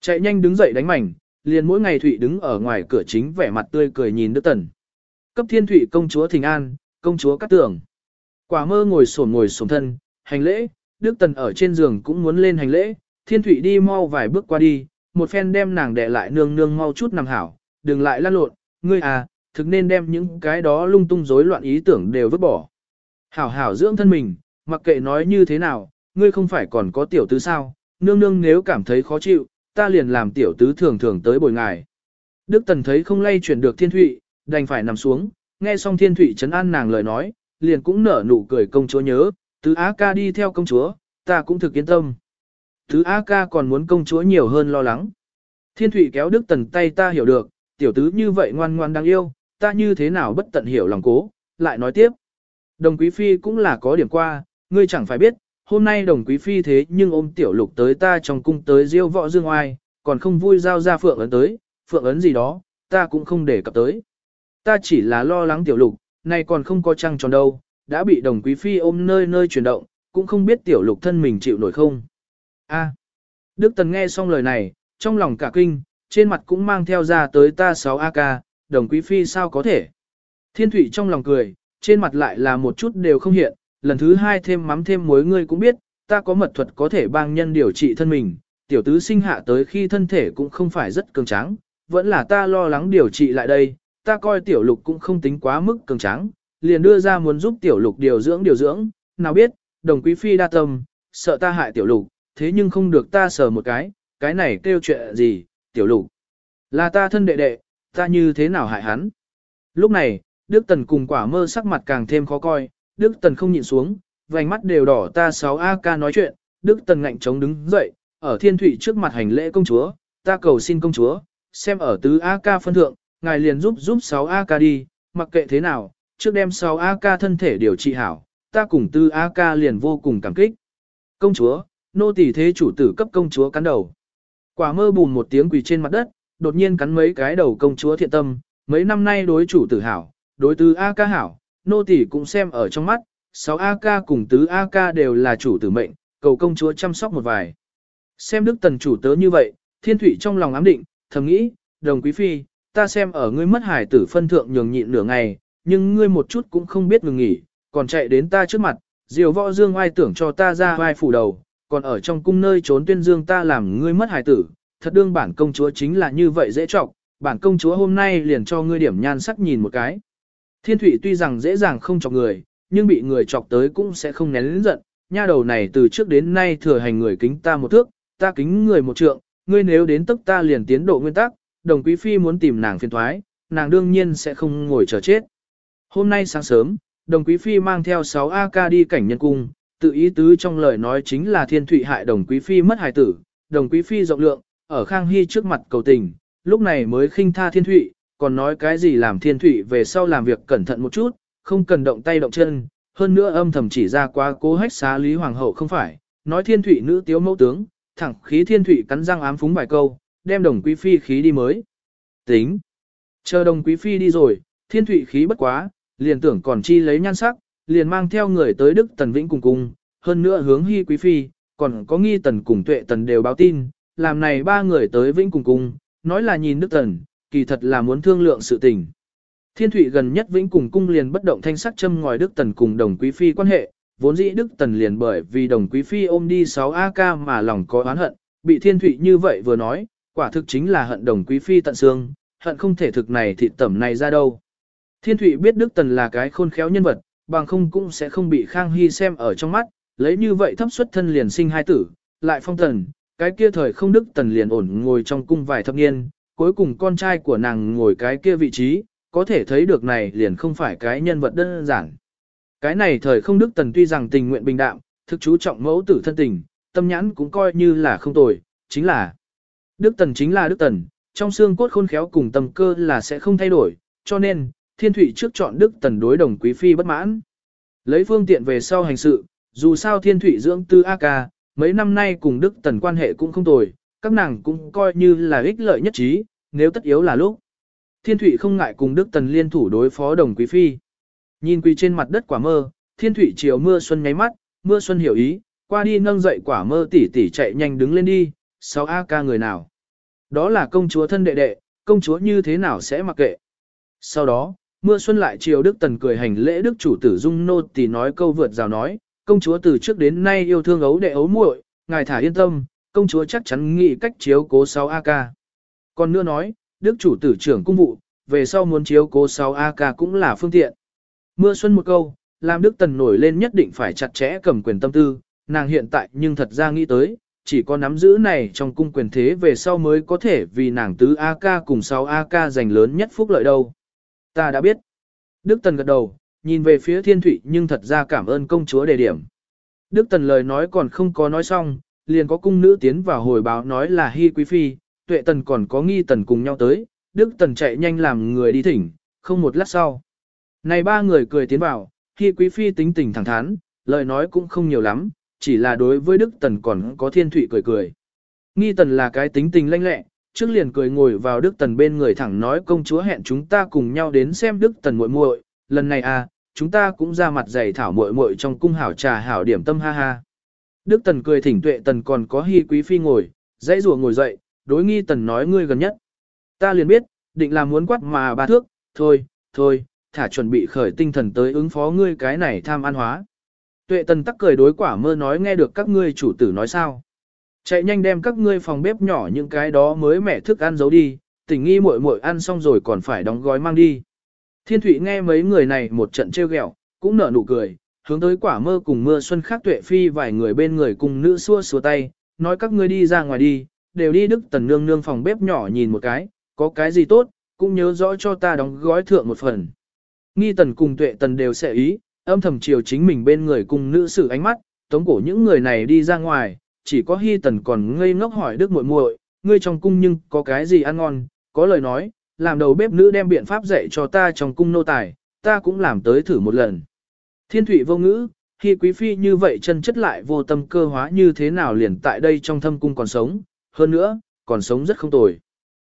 Chạy nhanh đứng dậy đánh mảnh, liền mỗi ngày Thụy đứng ở ngoài cửa chính vẻ mặt tươi cười nhìn Đức Tần. Cấp thiên Thụy công chúa Thình An, công chúa Cát Tường. Quả mơ ngồi sổn ngồi sổn thân, hành lễ, Đức Tần ở trên giường cũng muốn lên hành lễ, Thiên Thụy đi mau vài bước qua đi, một phen đem nàng đè lại nương nương mau chút nằm hảo, đừng lại lăn lộn, ngươi à, thực nên đem những cái đó lung tung rối loạn ý tưởng đều vứt bỏ. Hảo hảo dưỡng thân mình, mặc kệ nói như thế nào, ngươi không phải còn có tiểu tứ sao, nương nương nếu cảm thấy khó chịu, ta liền làm tiểu tứ thường thường tới bồi ngài. Đức Tần thấy không lay chuyển được Thiên Thụy, đành phải nằm xuống, nghe xong Thiên Thụy chấn an nàng lời nói, liền cũng nở nụ cười công chúa nhớ, tứ á ca đi theo công chúa, ta cũng thực yên tâm. Tứ á ca còn muốn công chúa nhiều hơn lo lắng. Thiên thủy kéo Đức Tần tay ta hiểu được, tiểu tứ như vậy ngoan ngoan đáng yêu, ta như thế nào bất tận hiểu lòng cố, lại nói tiếp. Đồng quý phi cũng là có điểm qua, ngươi chẳng phải biết, hôm nay đồng quý phi thế nhưng ôm tiểu lục tới ta trong cung tới diêu võ dương oai, còn không vui giao ra phượng ấn tới, phượng ấn gì đó, ta cũng không để cập tới. Ta chỉ là lo lắng tiểu lục, nay còn không có trăng tròn đâu, đã bị đồng quý phi ôm nơi nơi chuyển động, cũng không biết tiểu lục thân mình chịu nổi không. A. Đức Tần nghe xong lời này, trong lòng cả kinh, trên mặt cũng mang theo ra tới ta 6 AK, đồng quý phi sao có thể. Thiên thủy trong lòng cười, trên mặt lại là một chút đều không hiện, lần thứ hai thêm mắm thêm muối ngươi cũng biết, ta có mật thuật có thể bang nhân điều trị thân mình, tiểu tứ sinh hạ tới khi thân thể cũng không phải rất cường tráng, vẫn là ta lo lắng điều trị lại đây, ta coi tiểu lục cũng không tính quá mức cường tráng, liền đưa ra muốn giúp tiểu lục điều dưỡng điều dưỡng, nào biết, đồng quý phi đa tâm, sợ ta hại tiểu lục, thế nhưng không được ta sờ một cái, cái này kêu chuyện gì, tiểu lục. Là ta thân đệ đệ, ta như thế nào hại hắn. Lúc này, Đức Tần cùng quả mơ sắc mặt càng thêm khó coi, Đức Tần không nhịn xuống, vành mắt đều đỏ ta 6AK nói chuyện, Đức Tần ngạnh chống đứng dậy, ở thiên thủy trước mặt hành lễ công chúa, ta cầu xin công chúa, xem ở tứ AK phân thượng, ngài liền giúp giúp 6AK đi, mặc kệ thế nào, trước đem 6AK thân thể điều trị hảo, ta cùng tứ AK liền vô cùng cảm kích. Công chúa, nô tỳ thế chủ tử cấp công chúa cắn đầu. Quả mơ bùn một tiếng quỳ trên mặt đất, đột nhiên cắn mấy cái đầu công chúa thiện tâm, mấy năm nay đối chủ tử hảo, đối tứ AK hảo, nô tỳ cũng xem ở trong mắt, 6 AK cùng tứ AK đều là chủ tử mệnh, cầu công chúa chăm sóc một vài. Xem đức tần chủ tớ như vậy, thiên thủy trong lòng ám định, thầm nghĩ, đồng quý phi, ta xem ở ngươi mất hải tử phân thượng nhường nhịn nửa ngày, nhưng ngươi một chút cũng không biết ngừng nghỉ, còn chạy đến ta trước mặt, diều võ dương ai tưởng cho ta ra vai phủ đầu, còn ở trong cung nơi trốn tuyên dương ta làm ngươi mất hài tử, thật đương bản công chúa chính là như vậy dễ trọng, bản công chúa hôm nay liền cho ngươi điểm nhan sắc nhìn một cái. Thiên thủy tuy rằng dễ dàng không chọc người, nhưng bị người chọc tới cũng sẽ không nén lĩnh giận, nha đầu này từ trước đến nay thừa hành người kính ta một thước, ta kính người một trượng, ngươi nếu đến tức ta liền tiến độ nguyên tắc, đồng quý phi muốn tìm nàng phiền thoái, nàng đương nhiên sẽ không ngồi chờ chết. Hôm nay sáng sớm, đồng quý phi mang theo 6 AK đi cảnh nhân cung, tự ý tứ trong lời nói chính là thiên thụy hại đồng quý phi mất hài tử, đồng quý phi rộng lượng, ở khang hy trước mặt cầu tình, lúc này mới khinh tha thiên thụy, còn nói cái gì làm thiên thụy về sau làm việc cẩn thận một chút, không cần động tay động chân, hơn nữa âm thầm chỉ ra quá cố hách xá lý hoàng hậu không phải, nói thiên thụy nữ tiếu mẫu tướng, thẳng khí thiên thụy cắn răng ám phúng vài câu, đem đồng quý phi khí đi mới. Tính. Chờ đồng quý phi đi rồi, thiên thụy khí bất quá, liền tưởng còn chi lấy nhan sắc, liền mang theo người tới Đức Tần Vĩnh cùng cung, hơn nữa hướng hi quý phi, còn có nghi tần cùng tuệ tần đều báo tin, làm này ba người tới Vĩnh cùng cung, nói là nhìn Đức Tần, kỳ thật là muốn thương lượng sự tình. Thiên Thụy gần nhất Vĩnh cùng cung liền bất động thanh sắc châm ngòi Đức Tần cùng đồng quý phi quan hệ, vốn dĩ Đức Tần liền bởi vì đồng quý phi ôm đi 6 AK mà lòng có oán hận, bị Thiên Thụy như vậy vừa nói, quả thực chính là hận đồng quý phi tận xương, hận không thể thực này thịt tẩm này ra đâu. Thiên Thụy biết Đức Tần là cái khôn khéo nhân vật, bằng không cũng sẽ không bị Khang Hy xem ở trong mắt, lấy như vậy thấp xuất thân liền sinh hai tử, lại phong tần, cái kia thời không Đức Tần liền ổn ngồi trong cung vài thập niên, cuối cùng con trai của nàng ngồi cái kia vị trí, có thể thấy được này liền không phải cái nhân vật đơn giản. Cái này thời không Đức Tần tuy rằng tình nguyện bình đạm, thực chú trọng mẫu tử thân tình, tâm nhãn cũng coi như là không tồi, chính là Đức Tần chính là Đức Tần, trong xương cốt khôn khéo cùng tâm cơ là sẽ không thay đổi, cho nên, Thiên thủy trước chọn Đức Tần đối đồng quý phi bất mãn. Lấy phương tiện về sau hành sự, dù sao Thiên thủy dưỡng tư A ca, mấy năm nay cùng Đức Tần quan hệ cũng không tồi, các nàng cũng coi như là ích lợi nhất trí, nếu tất yếu là lúc. Thiên thủy không ngại cùng Đức Tần liên thủ đối phó đồng quý phi. Nhìn quỳ trên mặt đất quả mơ, Thiên thủy chiều mưa xuân nháy mắt, mưa xuân hiểu ý, qua đi nâng dậy quả mơ tỉ tỉ chạy nhanh đứng lên đi, sáu A ca người nào. Đó là công chúa thân đệ đệ, công chúa như thế nào sẽ mặc kệ. Sau đó, mưa xuân lại chiều Đức Tần cười hành lễ Đức chủ tử dung nô tỉ nói câu vượt rào nói, công chúa từ trước đến nay yêu thương ấu đệ ấu muội, ngài thả yên tâm, công chúa chắc chắn nghĩ cách chiếu cố 6 AK. Còn nữa nói, Đức chủ tử trưởng cung vụ, về sau muốn chiếu cố 6 AK cũng là phương tiện. Mưa xuân một câu, làm Đức Tần nổi lên nhất định phải chặt chẽ cầm quyền tâm tư, nàng hiện tại nhưng thật ra nghĩ tới, chỉ có nắm giữ này trong cung quyền thế về sau mới có thể vì nàng tứ AK cùng 6 AK giành lớn nhất phúc lợi đâu. Ta đã biết. Đức Tần gật đầu, nhìn về phía thiên thụy nhưng thật ra cảm ơn công chúa đề điểm. Đức Tần lời nói còn không có nói xong, liền có cung nữ tiến vào hồi báo nói là hi quý phi, tuệ tần còn có nghi tần cùng nhau tới, Đức Tần chạy nhanh làm người đi thỉnh, không một lát sau. Này ba người cười tiến vào, Hi quý phi tính tình thẳng thắn, lời nói cũng không nhiều lắm, chỉ là đối với Đức Tần còn có thiên thụy cười cười. Nghi tần là cái tính tình lanh lẹ, trước liền cười ngồi vào Đức Tần bên người thẳng nói công chúa hẹn chúng ta cùng nhau đến xem Đức Tần muội muội, lần này à, chúng ta cũng ra mặt dày thảo muội muội trong cung hảo trà hảo điểm tâm ha ha. Đức Tần cười thỉnh tuệ Tần còn có hy quý phi ngồi, dãy rùa ngồi dậy, đối nghi Tần nói ngươi gần nhất. Ta liền biết, định là muốn quát mà ba thước, thôi, thôi, thả chuẩn bị khởi tinh thần tới ứng phó ngươi cái này tham ăn hóa. Tuệ Tần tắc cười đối quả mơ nói nghe được các ngươi chủ tử nói sao. Chạy nhanh đem các ngươi phòng bếp nhỏ những cái đó mới mẻ thức ăn giấu đi, tỉnh nghi muội muội ăn xong rồi còn phải đóng gói mang đi. Thiên Thụy nghe mấy người này một trận trêu ghẹo, cũng nở nụ cười, hướng tới quả mơ cùng mưa xuân khác tuệ phi vài người bên người cùng nữ xua xua tay, nói các ngươi đi ra ngoài đi, đều đi đức tần nương nương phòng bếp nhỏ nhìn một cái, có cái gì tốt, cũng nhớ rõ cho ta đóng gói thượng một phần. Nghi tần cùng tuệ tần đều sẽ ý, âm thầm chiều chính mình bên người cùng nữ sử ánh mắt, tống cổ những người này đi ra ngoài, chỉ có hi Tần còn ngây ngốc hỏi Đức muội muội, ngươi trong cung nhưng có cái gì ăn ngon, có lời nói, làm đầu bếp nữ đem biện pháp dạy cho ta trong cung nô tài, ta cũng làm tới thử một lần. Thiên thủy vô ngữ, khi quý phi như vậy chân chất lại vô tâm cơ hóa như thế nào liền tại đây trong thâm cung còn sống, hơn nữa, còn sống rất không tồi.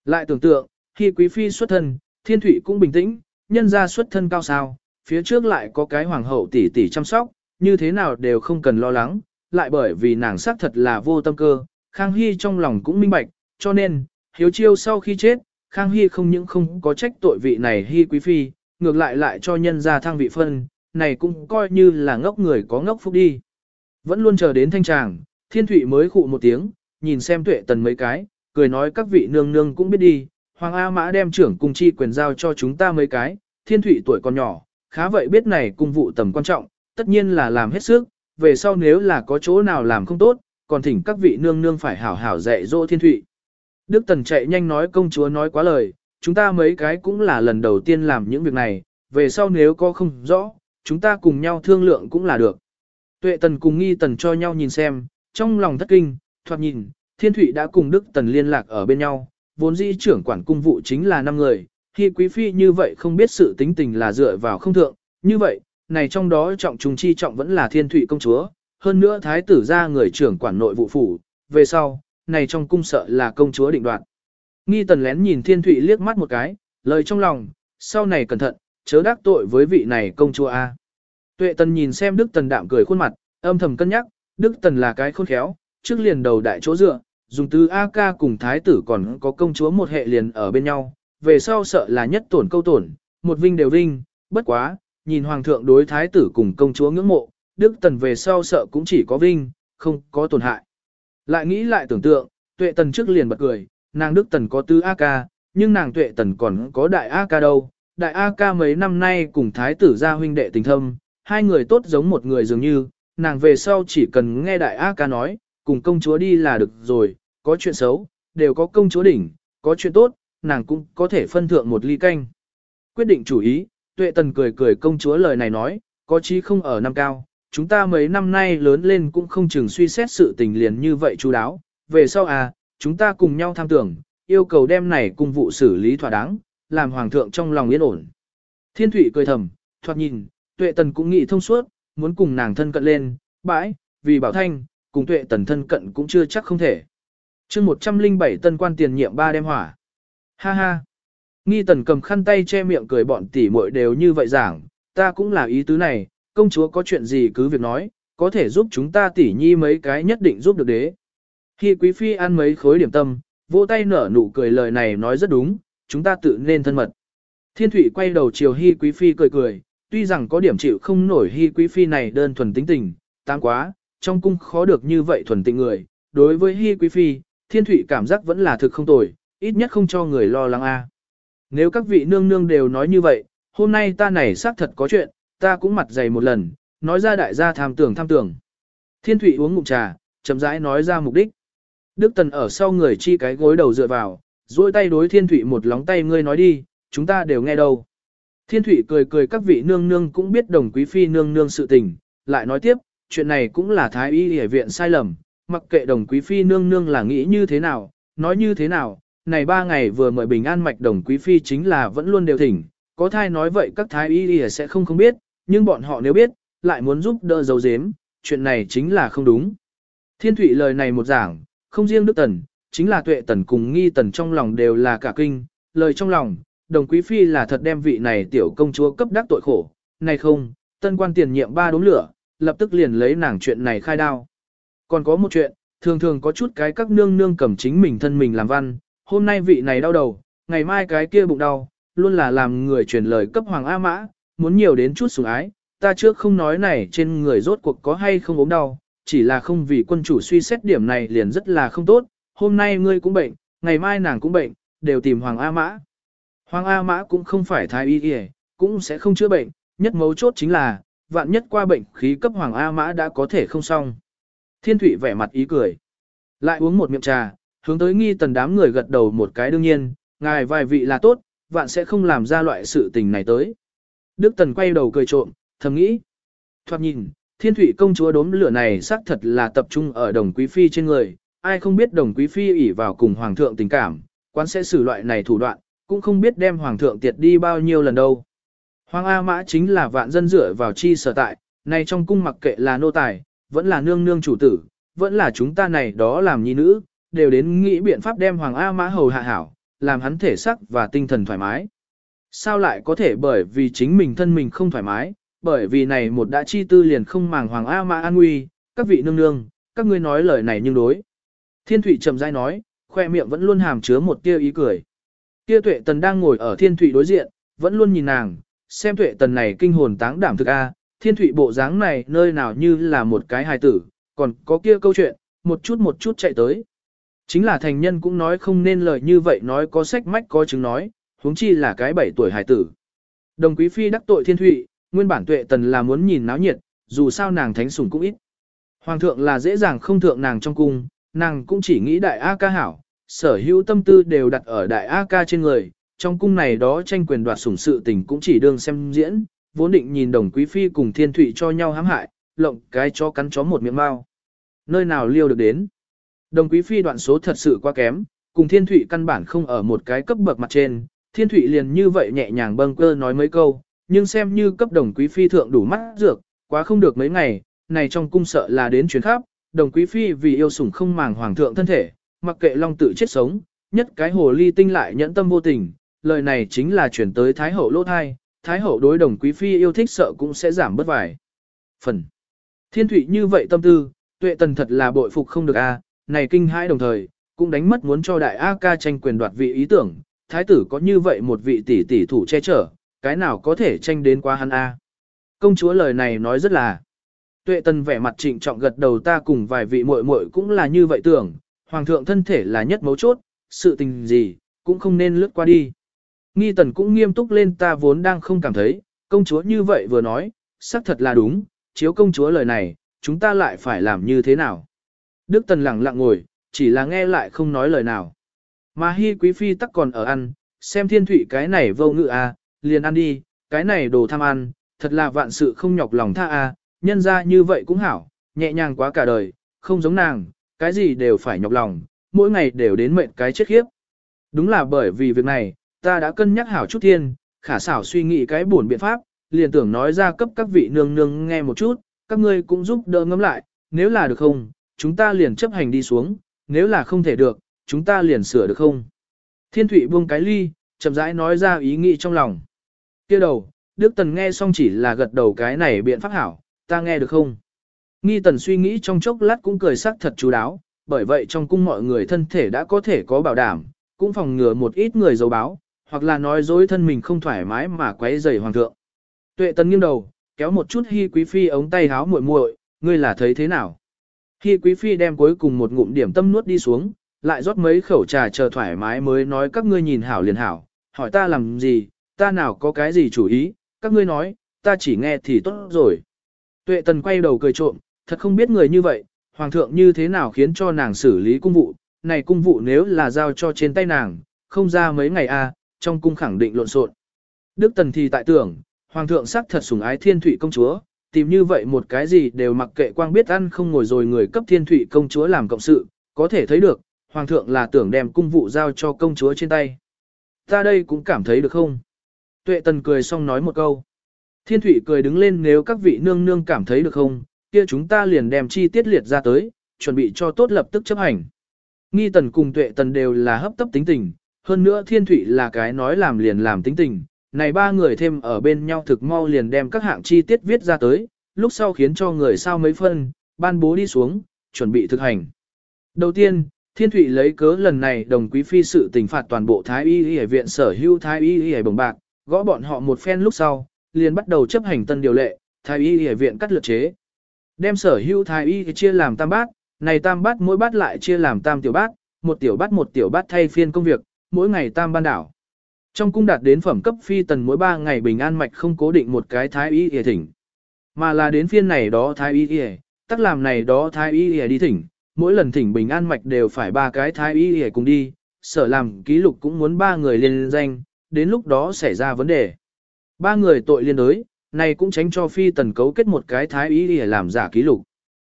Lại tưởng tượng, khi quý phi xuất thân, thiên thủy cũng bình tĩnh, nhân ra xuất thân cao sao, phía trước lại có cái hoàng hậu tỷ tỷ chăm sóc, như thế nào đều không cần lo lắng, lại bởi vì nàng xác thật là vô tâm cơ, Khang Hy trong lòng cũng minh bạch, cho nên, hiếu chiêu sau khi chết, Khang Hy không những không có trách tội vị này Hy quý phi, ngược lại lại cho nhân ra thăng vị phân, này cũng coi như là ngốc người có ngốc phúc đi. Vẫn luôn chờ đến thanh tràng, thiên thủy mới khụ một tiếng, nhìn xem tuệ tần mấy cái, cười nói các vị nương nương cũng biết đi, Hoàng A Mã đem trưởng cung chi quyền giao cho chúng ta mấy cái, thiên thủy tuổi còn nhỏ, khá vậy biết này cung vụ tầm quan trọng, tất nhiên là làm hết sức, về sau nếu là có chỗ nào làm không tốt, còn thỉnh các vị nương nương phải hảo hảo dạy dỗ thiên Thụy. Đức Tần chạy nhanh nói công chúa nói quá lời, chúng ta mấy cái cũng là lần đầu tiên làm những việc này, về sau nếu có không rõ, chúng ta cùng nhau thương lượng cũng là được. Tuệ Tần cùng Nghi Tần cho nhau nhìn xem, trong lòng thất kinh, thoạt nhìn, Thiên Thụy đã cùng Đức Tần liên lạc ở bên nhau, vốn dĩ trưởng quản cung vụ chính là năm người, khi quý phi như vậy không biết sự tính tình là dựa vào không thượng, như vậy, này trong đó trọng trùng chi trọng vẫn là Thiên thủy công chúa, hơn nữa thái tử ra người trưởng quản nội vụ phủ, về sau, này trong cung sợ là công chúa định đoạt. Nghi Tần lén nhìn Thiên thủy liếc mắt một cái, lời trong lòng, sau này cẩn thận, chớ đắc tội với vị này công chúa A. Tuệ Tần nhìn xem Đức Tần đạm cười khuôn mặt, âm thầm cân nhắc, Đức Tần là cái khôn khéo, trước liền đầu đại chỗ dựa, dùng từ A ca cùng thái tử còn có công chúa một hệ liền ở bên nhau, về sau sợ là nhất tổn câu tổn, một vinh đều vinh, bất quá, nhìn hoàng thượng đối thái tử cùng công chúa ngưỡng mộ, Đức Tần về sau sợ cũng chỉ có vinh, không có tổn hại. Lại nghĩ lại tưởng tượng, Tuệ Tần trước liền bật cười, nàng Đức Tần có tư A ca, nhưng nàng Tuệ Tần còn có đại A ca đâu, đại A ca mấy năm nay cùng thái tử gia huynh đệ tình thâm, hai người tốt giống một người dường như, nàng về sau chỉ cần nghe đại A ca nói, cùng công chúa đi là được rồi, có chuyện xấu, đều có công chúa đỉnh, có chuyện tốt, nàng cũng có thể phân thượng một ly canh. Quyết định chủ ý, tuệ tần cười cười công chúa lời này nói, có chí không ở năm cao, chúng ta mấy năm nay lớn lên cũng không chừng suy xét sự tình liền như vậy chú đáo, về sau à, chúng ta cùng nhau tham tưởng, yêu cầu đem này cùng vụ xử lý thỏa đáng, làm hoàng thượng trong lòng yên ổn. Thiên thủy cười thầm, thoạt nhìn, tuệ tần cũng nghĩ thông suốt, muốn cùng nàng thân cận lên, bãi, vì bảo thanh, cùng tuệ tần thân cận cũng chưa chắc không thể. chương 107 tân quan tiền nhiệm ba đem hỏa. Ha ha. Nghi tần cầm khăn tay che miệng cười bọn tỉ muội đều như vậy giảng, ta cũng là ý tứ này, công chúa có chuyện gì cứ việc nói, có thể giúp chúng ta tỉ nhi mấy cái nhất định giúp được đế. Khi quý phi ăn mấy khối điểm tâm, vỗ tay nở nụ cười lời này nói rất đúng, chúng ta tự nên thân mật. Thiên thủy quay đầu chiều Hi quý phi cười cười, tuy rằng có điểm chịu không nổi Hi quý phi này đơn thuần tính tình, tăng quá, trong cung khó được như vậy thuần tịnh người, đối với Hi quý phi, thiên thủy cảm giác vẫn là thực không tồi, ít nhất không cho người lo lắng a. Nếu các vị nương nương đều nói như vậy, hôm nay ta này xác thật có chuyện, ta cũng mặt dày một lần, nói ra đại gia tham tưởng tham tưởng. Thiên Thụy uống ngụm trà, chậm rãi nói ra mục đích. Đức Tần ở sau người chi cái gối đầu dựa vào, duỗi tay đối Thiên Thụy một lóng tay ngươi nói đi, chúng ta đều nghe đâu. Thiên Thụy cười cười các vị nương nương cũng biết đồng quý phi nương nương sự tình, lại nói tiếp, chuyện này cũng là thái y y viện sai lầm, mặc kệ đồng quý phi nương nương là nghĩ như thế nào, nói như thế nào, này ba ngày vừa mời bình an mạch đồng quý phi chính là vẫn luôn đều thỉnh, có thai nói vậy các thái y sẽ không không biết, nhưng bọn họ nếu biết, lại muốn giúp đỡ dấu dếm, chuyện này chính là không đúng. Thiên thủy lời này một giảng, không riêng Đức Tần, chính là tuệ tần cùng nghi tần trong lòng đều là cả kinh, lời trong lòng, đồng quý phi là thật đem vị này tiểu công chúa cấp đắc tội khổ, này không, tân quan tiền nhiệm ba đốm lửa, lập tức liền lấy nàng chuyện này khai đao. Còn có một chuyện, thường thường có chút cái các nương nương cầm chính mình thân mình làm văn, hôm nay vị này đau đầu, ngày mai cái kia bụng đau, luôn là làm người truyền lời cấp hoàng A mã, muốn nhiều đến chút sủng ái, ta trước không nói này trên người rốt cuộc có hay không ốm đau, chỉ là không vì quân chủ suy xét điểm này liền rất là không tốt, hôm nay ngươi cũng bệnh, ngày mai nàng cũng bệnh, đều tìm Hoàng A Mã. Hoàng A Mã cũng không phải thái y y, cũng sẽ không chữa bệnh, nhất mấu chốt chính là, vạn nhất qua bệnh khí cấp Hoàng A Mã đã có thể không xong. Thiên Thụy vẻ mặt ý cười. Lại uống một miệng trà, hướng tới nghi tần đám người gật đầu một cái đương nhiên, ngài vài vị là tốt, vạn sẽ không làm ra loại sự tình này tới. Đức Tần quay đầu cười trộm, thầm nghĩ, Thoạt nhìn, thiên thủy công chúa đốm lửa này xác thật là tập trung ở đồng quý phi trên người, ai không biết đồng quý phi ỉ vào cùng hoàng thượng tình cảm, quán sẽ xử loại này thủ đoạn, cũng không biết đem hoàng thượng tiệt đi bao nhiêu lần đâu. Hoàng A Mã chính là vạn dân dựa vào chi sở tại, này trong cung mặc kệ là nô tài, vẫn là nương nương chủ tử, vẫn là chúng ta này đó làm nhi nữ, đều đến nghĩ biện pháp đem Hoàng A Mã hầu hạ hảo, làm hắn thể sắc và tinh thần thoải mái. Sao lại có thể bởi vì chính mình thân mình không thoải mái, bởi vì này một đã chi tư liền không màng Hoàng A Mã an nguy, các vị nương nương, các ngươi nói lời này nhưng đối. Thiên Thụy trầm dai nói, khoe miệng vẫn luôn hàm chứa một tia ý cười. Tia tuệ tần đang ngồi ở Thiên Thụy đối diện, vẫn luôn nhìn nàng, xem tuệ tần này kinh hồn táng đảm thực A, Thiên Thụy bộ dáng này nơi nào như là một cái hài tử, còn có kia câu chuyện, một chút một chút chạy tới. Chính là thành nhân cũng nói không nên lời như vậy nói có sách mách có chứng nói, huống chi là cái bảy tuổi hải tử. Đồng quý phi đắc tội thiên thụy, nguyên bản tuệ tần là muốn nhìn náo nhiệt, dù sao nàng thánh sủng cũng ít. Hoàng thượng là dễ dàng không thượng nàng trong cung, nàng cũng chỉ nghĩ đại A ca hảo, sở hữu tâm tư đều đặt ở đại A ca trên người, trong cung này đó tranh quyền đoạt sủng sự tình cũng chỉ đương xem diễn, vốn định nhìn đồng quý phi cùng thiên thụy cho nhau hãm hại, lộng cái chó cắn chó một miệng mau. Nơi nào liêu được đến. Đồng quý phi đoạn số thật sự quá kém, cùng thiên thụy căn bản không ở một cái cấp bậc mặt trên, thiên thụy liền như vậy nhẹ nhàng bâng cơ nói mấy câu, nhưng xem như cấp đồng quý phi thượng đủ mắt dược, quá không được mấy ngày, này trong cung sợ là đến chuyến khắp, đồng quý phi vì yêu sủng không màng hoàng thượng thân thể, mặc kệ long tự chết sống, nhất cái hồ ly tinh lại nhẫn tâm vô tình, lời này chính là chuyển tới thái hậu lỗ thai, thái hậu đối đồng quý phi yêu thích sợ cũng sẽ giảm bất vài phần. Thiên thụy như vậy tâm tư, tuệ tần thật là bội phục không được a này kinh hãi đồng thời, cũng đánh mất muốn cho đại A ca tranh quyền đoạt vị ý tưởng, thái tử có như vậy một vị tỷ tỷ thủ che chở, cái nào có thể tranh đến qua hắn A. Công chúa lời này nói rất là, tuệ tần vẻ mặt trịnh trọng gật đầu ta cùng vài vị muội muội cũng là như vậy tưởng, hoàng thượng thân thể là nhất mấu chốt, sự tình gì, cũng không nên lướt qua đi. Nghi tần cũng nghiêm túc lên ta vốn đang không cảm thấy, công chúa như vậy vừa nói, xác thật là đúng, chiếu công chúa lời này, chúng ta lại phải làm như thế nào. Đức Tần lặng lặng ngồi, chỉ là nghe lại không nói lời nào. Mà Hi Quý Phi tắc còn ở ăn, xem thiên thủy cái này vô ngự à, liền ăn đi, cái này đồ tham ăn, thật là vạn sự không nhọc lòng tha à, nhân ra như vậy cũng hảo, nhẹ nhàng quá cả đời, không giống nàng, cái gì đều phải nhọc lòng, mỗi ngày đều đến mệnh cái chết khiếp. Đúng là bởi vì việc này, ta đã cân nhắc hảo chút thiên, khả xảo suy nghĩ cái buồn biện pháp, liền tưởng nói ra cấp các vị nương nương nghe một chút, các ngươi cũng giúp đỡ ngẫm lại, nếu là được không, chúng ta liền chấp hành đi xuống, nếu là không thể được, chúng ta liền sửa được không? Thiên Thụy buông cái ly, chậm rãi nói ra ý nghĩ trong lòng. kia đầu, Đức Tần nghe xong chỉ là gật đầu cái này biện pháp hảo, ta nghe được không? Nghi Tần suy nghĩ trong chốc lát cũng cười sắc thật chú đáo, bởi vậy trong cung mọi người thân thể đã có thể có bảo đảm, cũng phòng ngừa một ít người dấu báo, hoặc là nói dối thân mình không thoải mái mà quấy rầy hoàng thượng. Tuệ Tần nghiêng đầu, kéo một chút Hi Quý Phi ống tay háo muội muội, ngươi là thấy thế nào? Khi Quý Phi đem cuối cùng một ngụm điểm tâm nuốt đi xuống, lại rót mấy khẩu trà chờ thoải mái mới nói các ngươi nhìn hảo liền hảo, hỏi ta làm gì, ta nào có cái gì chủ ý, các ngươi nói, ta chỉ nghe thì tốt rồi. Tuệ Tần quay đầu cười trộm, thật không biết người như vậy, Hoàng thượng như thế nào khiến cho nàng xử lý cung vụ, này cung vụ nếu là giao cho trên tay nàng, không ra mấy ngày a, trong cung khẳng định lộn xộn. Đức Tần thì tại tưởng, Hoàng thượng sắc thật sủng ái thiên thủy công chúa, tìm như vậy một cái gì đều mặc kệ quang biết ăn không ngồi rồi người cấp thiên thủy công chúa làm cộng sự, có thể thấy được, hoàng thượng là tưởng đem cung vụ giao cho công chúa trên tay. Ta đây cũng cảm thấy được không? Tuệ tần cười xong nói một câu. Thiên thủy cười đứng lên nếu các vị nương nương cảm thấy được không, kia chúng ta liền đem chi tiết liệt ra tới, chuẩn bị cho tốt lập tức chấp hành. Nghi tần cùng tuệ tần đều là hấp tấp tính tình, hơn nữa thiên thủy là cái nói làm liền làm tính tình, này ba người thêm ở bên nhau thực mau liền đem các hạng chi tiết viết ra tới, lúc sau khiến cho người sao mấy phân, ban bố đi xuống, chuẩn bị thực hành. Đầu tiên, Thiên Thụy lấy cớ lần này đồng quý phi sự tình phạt toàn bộ Thái Y Y viện sở hữu Thái Y Y bồng bạc, gõ bọn họ một phen lúc sau, liền bắt đầu chấp hành tân điều lệ, Thái Y Y viện cắt lượt chế. Đem sở hữu Thái Y chia làm tam bát, này tam bát mỗi bát lại chia làm tam tiểu bát, một tiểu bát một tiểu bát thay phiên công việc, mỗi ngày tam ban đảo. Trong cung đạt đến phẩm cấp phi tần mỗi 3 ngày bình an mạch không cố định một cái thái y y thỉnh. Mà là đến phiên này đó thái y y, tắc làm này đó thái y y đi thỉnh, mỗi lần thỉnh bình an mạch đều phải ba cái thái y y cùng đi, sở làm ký lục cũng muốn ba người liên danh, đến lúc đó xảy ra vấn đề. Ba người tội liên đối, này cũng tránh cho phi tần cấu kết một cái thái y y làm giả ký lục.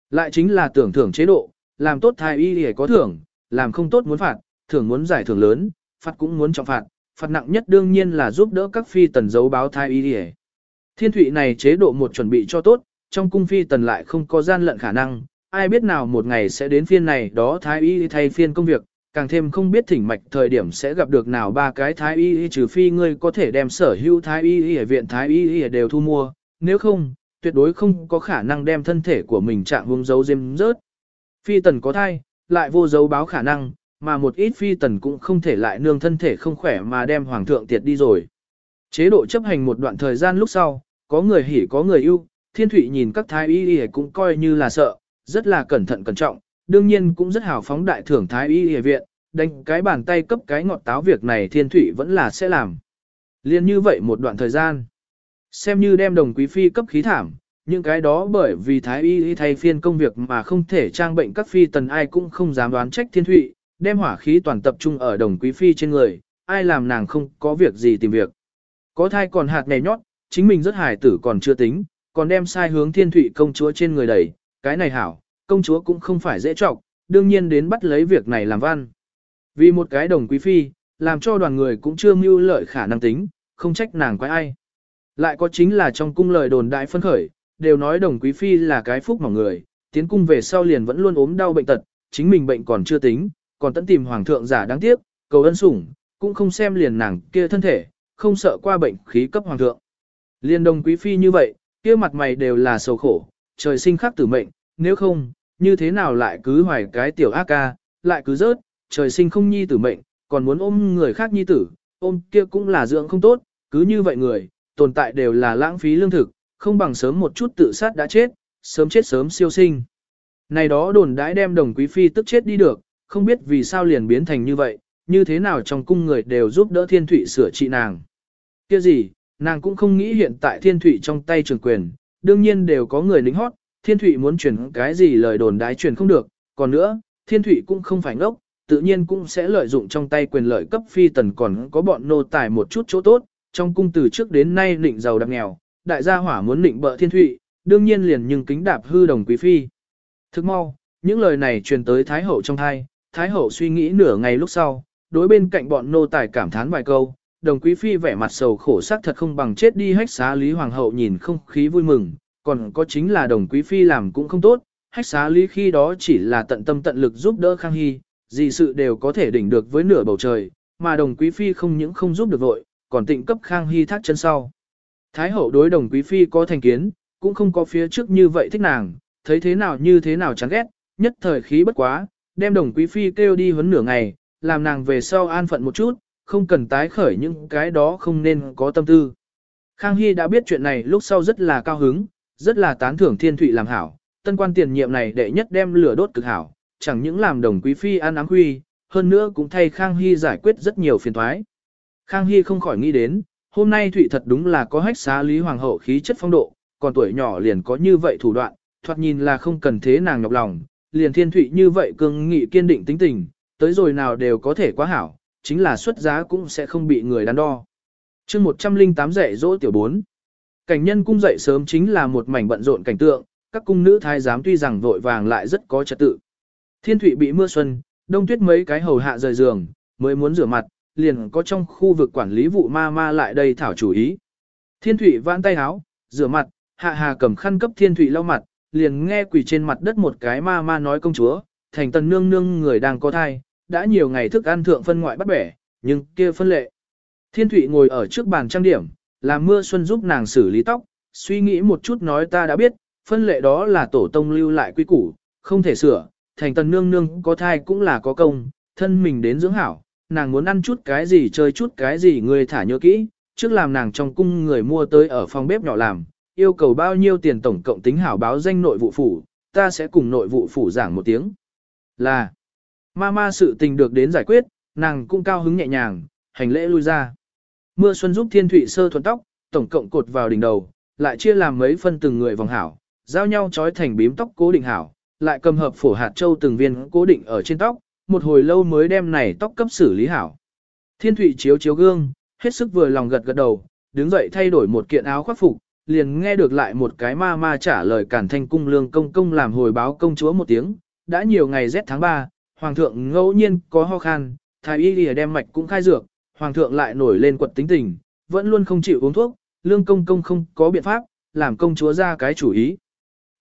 Lại chính là tưởng thưởng chế độ, làm tốt thái y y có thưởng, làm không tốt muốn phạt, thưởng muốn giải thưởng lớn, phạt cũng muốn trọng phạt, phạt nặng nhất đương nhiên là giúp đỡ các phi tần giấu báo thái y để. Thiên thụy này chế độ một chuẩn bị cho tốt, trong cung phi tần lại không có gian lận khả năng, ai biết nào một ngày sẽ đến phiên này đó thái y thay phiên công việc, càng thêm không biết thỉnh mạch thời điểm sẽ gặp được nào ba cái thái y trừ phi ngươi có thể đem sở hữu thái y ở viện thái y đều thu mua, nếu không, tuyệt đối không có khả năng đem thân thể của mình trạng vùng dấu diêm rớt. Phi tần có thai, lại vô dấu báo khả năng, mà một ít phi tần cũng không thể lại nương thân thể không khỏe mà đem hoàng thượng tiệt đi rồi. Chế độ chấp hành một đoạn thời gian lúc sau, có người hỉ có người yêu, thiên thủy nhìn các thái y y cũng coi như là sợ, rất là cẩn thận cẩn trọng, đương nhiên cũng rất hào phóng đại thưởng thái y y viện, đánh cái bàn tay cấp cái ngọt táo việc này thiên thủy vẫn là sẽ làm. Liên như vậy một đoạn thời gian, xem như đem đồng quý phi cấp khí thảm, những cái đó bởi vì thái y thay phiên công việc mà không thể trang bệnh các phi tần ai cũng không dám đoán trách thiên thủy, đem hỏa khí toàn tập trung ở đồng quý phi trên người, ai làm nàng không có việc gì tìm việc. Có thai còn hạt nè nhót, chính mình rất hài tử còn chưa tính, còn đem sai hướng thiên thủy công chúa trên người đẩy, cái này hảo, công chúa cũng không phải dễ trọng, đương nhiên đến bắt lấy việc này làm văn. Vì một cái đồng quý phi, làm cho đoàn người cũng chưa mưu lợi khả năng tính, không trách nàng quái ai. Lại có chính là trong cung lời đồn đại phân khởi, đều nói đồng quý phi là cái phúc mỏng người, tiến cung về sau liền vẫn luôn ốm đau bệnh tật, chính mình bệnh còn chưa tính, còn tận tìm hoàng thượng giả đáng tiếc, cầu ân sủng, cũng không xem liền nàng kia thân thể, không sợ qua bệnh khí cấp hoàng thượng. Liên đồng quý phi như vậy, kia mặt mày đều là sầu khổ, trời sinh khắc tử mệnh, nếu không, như thế nào lại cứ hoài cái tiểu ác ca, lại cứ rớt, trời sinh không nhi tử mệnh, còn muốn ôm người khác nhi tử, ôm kia cũng là dưỡng không tốt, cứ như vậy người, tồn tại đều là lãng phí lương thực, không bằng sớm một chút tự sát đã chết, sớm chết sớm siêu sinh. Này đó đồn đãi đem đồng quý phi tức chết đi được, không biết vì sao liền biến thành như vậy, như thế nào trong cung người đều giúp đỡ thiên thủy sửa trị nàng. Kia gì, nàng cũng không nghĩ hiện tại thiên thủy trong tay trường quyền, đương nhiên đều có người lính hót, thiên thủy muốn truyền cái gì lời đồn đái truyền không được, còn nữa, thiên thủy cũng không phải ngốc, tự nhiên cũng sẽ lợi dụng trong tay quyền lợi cấp phi tần còn có bọn nô tài một chút chỗ tốt, trong cung từ trước đến nay định giàu đặc nghèo, đại gia hỏa muốn định bợ thiên thủy, đương nhiên liền nhưng kính đạp hư đồng quý phi. Thức mau, những lời này truyền tới Thái Hậu trong thai, Thái Hậu suy nghĩ nửa ngày lúc sau, đối bên cạnh bọn nô tài cảm thán vài câu, đồng quý phi vẻ mặt sầu khổ sắc thật không bằng chết đi hách xá Lý Hoàng hậu nhìn không khí vui mừng, còn có chính là đồng quý phi làm cũng không tốt, hách xá Lý khi đó chỉ là tận tâm tận lực giúp đỡ Khang Hy, gì sự đều có thể đỉnh được với nửa bầu trời, mà đồng quý phi không những không giúp được vội, còn tịnh cấp Khang Hy thác chân sau. Thái hậu đối đồng quý phi có thành kiến, cũng không có phía trước như vậy thích nàng, thấy thế nào như thế nào chán ghét, nhất thời khí bất quá, đem đồng quý phi kêu đi huấn nửa ngày, làm nàng về sau an phận một chút, không cần tái khởi những cái đó không nên có tâm tư. Khang Hy đã biết chuyện này lúc sau rất là cao hứng, rất là tán thưởng thiên thụy làm hảo, tân quan tiền nhiệm này đệ nhất đem lửa đốt cực hảo, chẳng những làm đồng quý phi ăn áng huy, hơn nữa cũng thay Khang Hy giải quyết rất nhiều phiền thoái. Khang Hy không khỏi nghĩ đến, hôm nay Thụy thật đúng là có hách xá Lý Hoàng hậu khí chất phong độ, còn tuổi nhỏ liền có như vậy thủ đoạn, thoạt nhìn là không cần thế nàng nhọc lòng, liền thiên Thụy như vậy cương nghị kiên định tính tình, tới rồi nào đều có thể quá hảo, chính là xuất giá cũng sẽ không bị người đắn đo. chương 108 dạy dỗ tiểu 4 Cảnh nhân cung dậy sớm chính là một mảnh bận rộn cảnh tượng, các cung nữ thái giám tuy rằng vội vàng lại rất có trật tự. Thiên thụy bị mưa xuân, đông tuyết mấy cái hầu hạ rời giường, mới muốn rửa mặt, liền có trong khu vực quản lý vụ ma ma lại đây thảo chủ ý. Thiên thụy vãn tay áo, rửa mặt, hạ hà cầm khăn cấp thiên thụy lau mặt, liền nghe quỳ trên mặt đất một cái ma ma nói công chúa, thành tần nương nương người đang có thai, đã nhiều ngày thức ăn thượng phân ngoại bắt bẻ, nhưng kia phân lệ. Thiên thủy ngồi ở trước bàn trang điểm, làm mưa xuân giúp nàng xử lý tóc, suy nghĩ một chút nói ta đã biết, phân lệ đó là tổ tông lưu lại quy củ, không thể sửa, thành tần nương nương có thai cũng là có công, thân mình đến dưỡng hảo, nàng muốn ăn chút cái gì chơi chút cái gì người thả nhớ kỹ, trước làm nàng trong cung người mua tới ở phòng bếp nhỏ làm, yêu cầu bao nhiêu tiền tổng cộng tính hảo báo danh nội vụ phủ, ta sẽ cùng nội vụ phủ giảng một tiếng. Là, ma ma sự tình được đến giải quyết, nàng cũng cao hứng nhẹ nhàng, hành lễ lui ra. Mưa xuân giúp thiên thụy sơ thuần tóc, tổng cộng cột vào đỉnh đầu, lại chia làm mấy phân từng người vòng hảo, giao nhau trói thành bím tóc cố định hảo, lại cầm hợp phổ hạt châu từng viên cố định ở trên tóc, một hồi lâu mới đem này tóc cấp xử lý hảo. Thiên thụy chiếu chiếu gương, hết sức vừa lòng gật gật đầu, đứng dậy thay đổi một kiện áo khoác phục, liền nghe được lại một cái ma ma trả lời cản thanh cung lương công công làm hồi báo công chúa một tiếng, đã nhiều ngày rét tháng 3, hoàng thượng ngẫu nhiên có ho khan, thái y lìa đem mạch cũng khai dược, hoàng thượng lại nổi lên quật tính tình, vẫn luôn không chịu uống thuốc, lương công công không có biện pháp, làm công chúa ra cái chủ ý.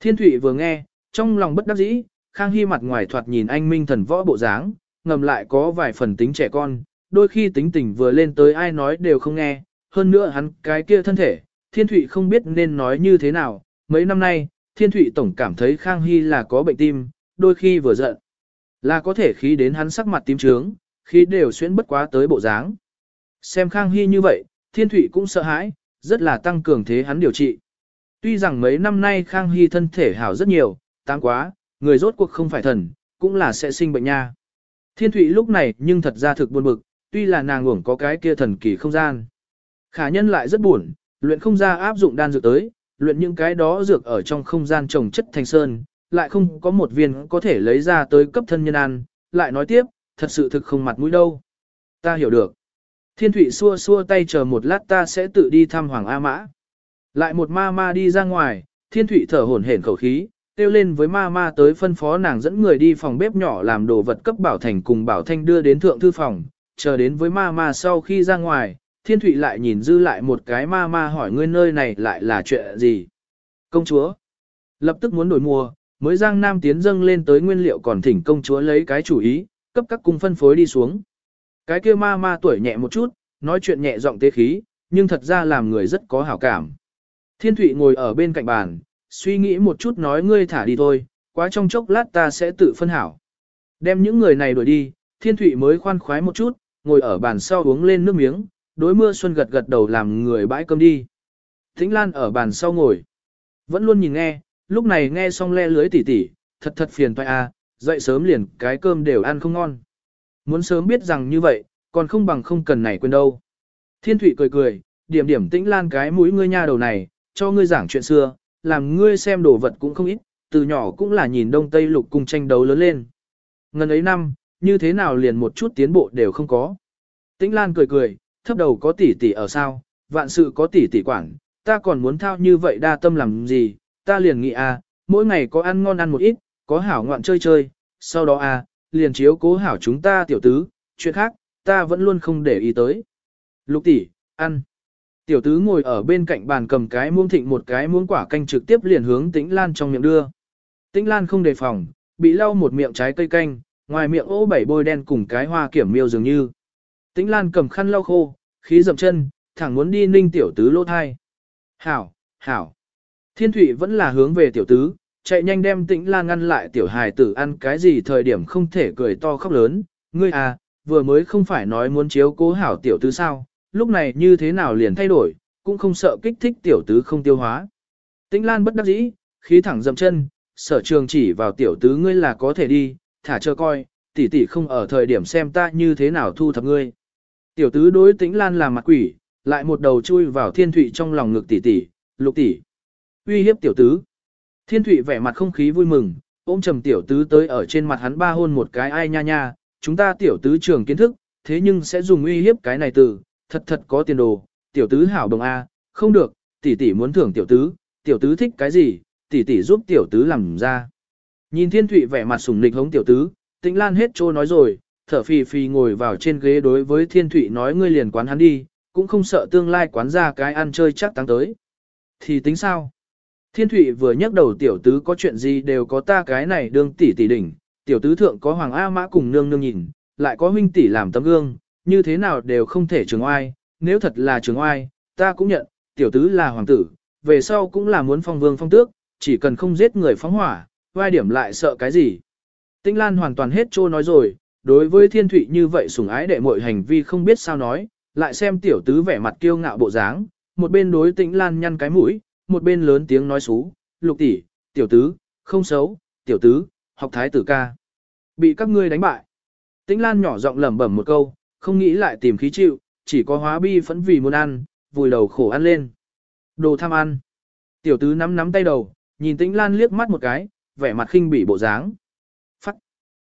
Thiên Thụy vừa nghe, trong lòng bất đắc dĩ, Khang Hy mặt ngoài thoạt nhìn anh minh thần võ bộ dáng, ngầm lại có vài phần tính trẻ con, đôi khi tính tình vừa lên tới ai nói đều không nghe, hơn nữa hắn cái kia thân thể, Thiên Thụy không biết nên nói như thế nào, mấy năm nay, Thiên Thụy tổng cảm thấy Khang Hy là có bệnh tim, đôi khi vừa giận, là có thể khí đến hắn sắc mặt tím trướng, khí đều xuyên bất quá tới bộ dáng. Xem Khang Hy như vậy, Thiên Thụy cũng sợ hãi, rất là tăng cường thế hắn điều trị. Tuy rằng mấy năm nay Khang Hy thân thể hảo rất nhiều, tăng quá, người rốt cuộc không phải thần, cũng là sẽ sinh bệnh nha. Thiên Thụy lúc này nhưng thật ra thực buồn bực, tuy là nàng uổng có cái kia thần kỳ không gian. Khả nhân lại rất buồn, luyện không ra áp dụng đan dược tới, luyện những cái đó dược ở trong không gian trồng chất thành sơn, lại không có một viên có thể lấy ra tới cấp thân nhân ăn, lại nói tiếp, thật sự thực không mặt mũi đâu. Ta hiểu được. Thiên Thụy xua xua tay chờ một lát ta sẽ tự đi thăm Hoàng A Mã. Lại một ma ma đi ra ngoài, Thiên Thụy thở hổn hển khẩu khí, kêu lên với ma ma tới phân phó nàng dẫn người đi phòng bếp nhỏ làm đồ vật cấp Bảo Thành cùng Bảo Thanh đưa đến thượng thư phòng, chờ đến với ma ma sau khi ra ngoài, Thiên Thụy lại nhìn dư lại một cái ma ma hỏi ngươi nơi này lại là chuyện gì. Công chúa, lập tức muốn đổi mùa, mới Giang Nam tiến dâng lên tới nguyên liệu còn thỉnh công chúa lấy cái chủ ý, cấp các cung phân phối đi xuống. Cái kia ma ma tuổi nhẹ một chút, nói chuyện nhẹ giọng tế khí, nhưng thật ra làm người rất có hảo cảm. Thiên Thụy ngồi ở bên cạnh bàn, suy nghĩ một chút nói ngươi thả đi thôi, quá trong chốc lát ta sẽ tự phân hảo. Đem những người này đuổi đi, Thiên Thụy mới khoan khoái một chút, ngồi ở bàn sau uống lên nước miếng, đối mưa xuân gật gật đầu làm người bãi cơm đi. Thính Lan ở bàn sau ngồi, vẫn luôn nhìn nghe, lúc này nghe xong le lưới tỉ tỉ, thật thật phiền toại à. dậy sớm liền cái cơm đều ăn không ngon. Muốn sớm biết rằng như vậy, còn không bằng không cần này quên đâu. Thiên Thụy cười cười, điểm điểm tĩnh lan cái mũi ngươi nha đầu này, cho ngươi giảng chuyện xưa, làm ngươi xem đồ vật cũng không ít, từ nhỏ cũng là nhìn đông tây lục cùng tranh đấu lớn lên. Ngần ấy năm, như thế nào liền một chút tiến bộ đều không có. Tĩnh lan cười cười, thấp đầu có tỷ tỷ ở sao, vạn sự có tỷ tỷ quản, ta còn muốn thao như vậy đa tâm làm gì, ta liền nghĩ à, mỗi ngày có ăn ngon ăn một ít, có hảo ngoạn chơi chơi, sau đó à, liền chiếu cố hảo chúng ta tiểu tứ, chuyện khác, ta vẫn luôn không để ý tới. Lục tỷ, ăn. Tiểu tứ ngồi ở bên cạnh bàn cầm cái muông thịnh một cái muỗng quả canh trực tiếp liền hướng tĩnh lan trong miệng đưa. Tĩnh lan không đề phòng, bị lau một miệng trái cây canh, ngoài miệng ố bảy bôi đen cùng cái hoa kiểm miêu dường như. Tĩnh lan cầm khăn lau khô, khí dậm chân, thẳng muốn đi ninh tiểu tứ lỗ thai. Hảo, hảo. Thiên Thụy vẫn là hướng về tiểu tứ, chạy nhanh đem tĩnh lan ngăn lại tiểu hài tử ăn cái gì thời điểm không thể cười to khóc lớn. Ngươi à, vừa mới không phải nói muốn chiếu cố hảo tiểu tứ sao, lúc này như thế nào liền thay đổi, cũng không sợ kích thích tiểu tứ không tiêu hóa. Tĩnh lan bất đắc dĩ, khí thẳng dậm chân, sở trường chỉ vào tiểu tứ ngươi là có thể đi, thả chờ coi, tỷ tỷ không ở thời điểm xem ta như thế nào thu thập ngươi. Tiểu tứ đối tĩnh lan làm mặt quỷ, lại một đầu chui vào thiên thụy trong lòng ngực tỷ tỷ, lục tỷ. Uy hiếp tiểu tứ. Thiên thụy vẻ mặt không khí vui mừng, ôm trầm tiểu tứ tới ở trên mặt hắn ba hôn một cái ai nha nha, chúng ta tiểu tứ trường kiến thức, thế nhưng sẽ dùng uy hiếp cái này từ, thật thật có tiền đồ, tiểu tứ hảo đồng A, không được, tỷ tỷ muốn thưởng tiểu tứ, tiểu tứ thích cái gì, tỷ tỷ giúp tiểu tứ làm ra. Nhìn thiên thụy vẻ mặt sủng nịch hống tiểu tứ, tĩnh lan hết trô nói rồi, thở phì phì ngồi vào trên ghế đối với thiên thụy nói ngươi liền quán hắn đi, cũng không sợ tương lai quán ra cái ăn chơi chắc tăng tới. Thì tính sao? Thiên thụy vừa nhắc đầu tiểu tứ có chuyện gì đều có ta cái này đương tỷ tỷ đỉnh, tiểu tứ thượng có hoàng A mã cùng nương nương nhìn, lại có huynh tỷ làm tấm gương, như thế nào đều không thể trường oai, nếu thật là trường oai, ta cũng nhận, tiểu tứ là hoàng tử, về sau cũng là muốn phong vương phong tước, chỉ cần không giết người phóng hỏa, vai điểm lại sợ cái gì. Tinh Lan hoàn toàn hết trô nói rồi, đối với thiên thụy như vậy sủng ái đệ mọi hành vi không biết sao nói, lại xem tiểu tứ vẻ mặt kiêu ngạo bộ dáng, một bên đối tĩnh Lan nhăn cái mũi, một bên lớn tiếng nói xú, lục tỷ, tiểu tứ, không xấu, tiểu tứ, học thái tử ca. Bị các ngươi đánh bại. Tĩnh Lan nhỏ giọng lẩm bẩm một câu, không nghĩ lại tìm khí chịu, chỉ có hóa bi phẫn vì muốn ăn, vùi đầu khổ ăn lên. Đồ tham ăn. Tiểu tứ nắm nắm tay đầu, nhìn Tĩnh Lan liếc mắt một cái, vẻ mặt khinh bỉ bộ dáng.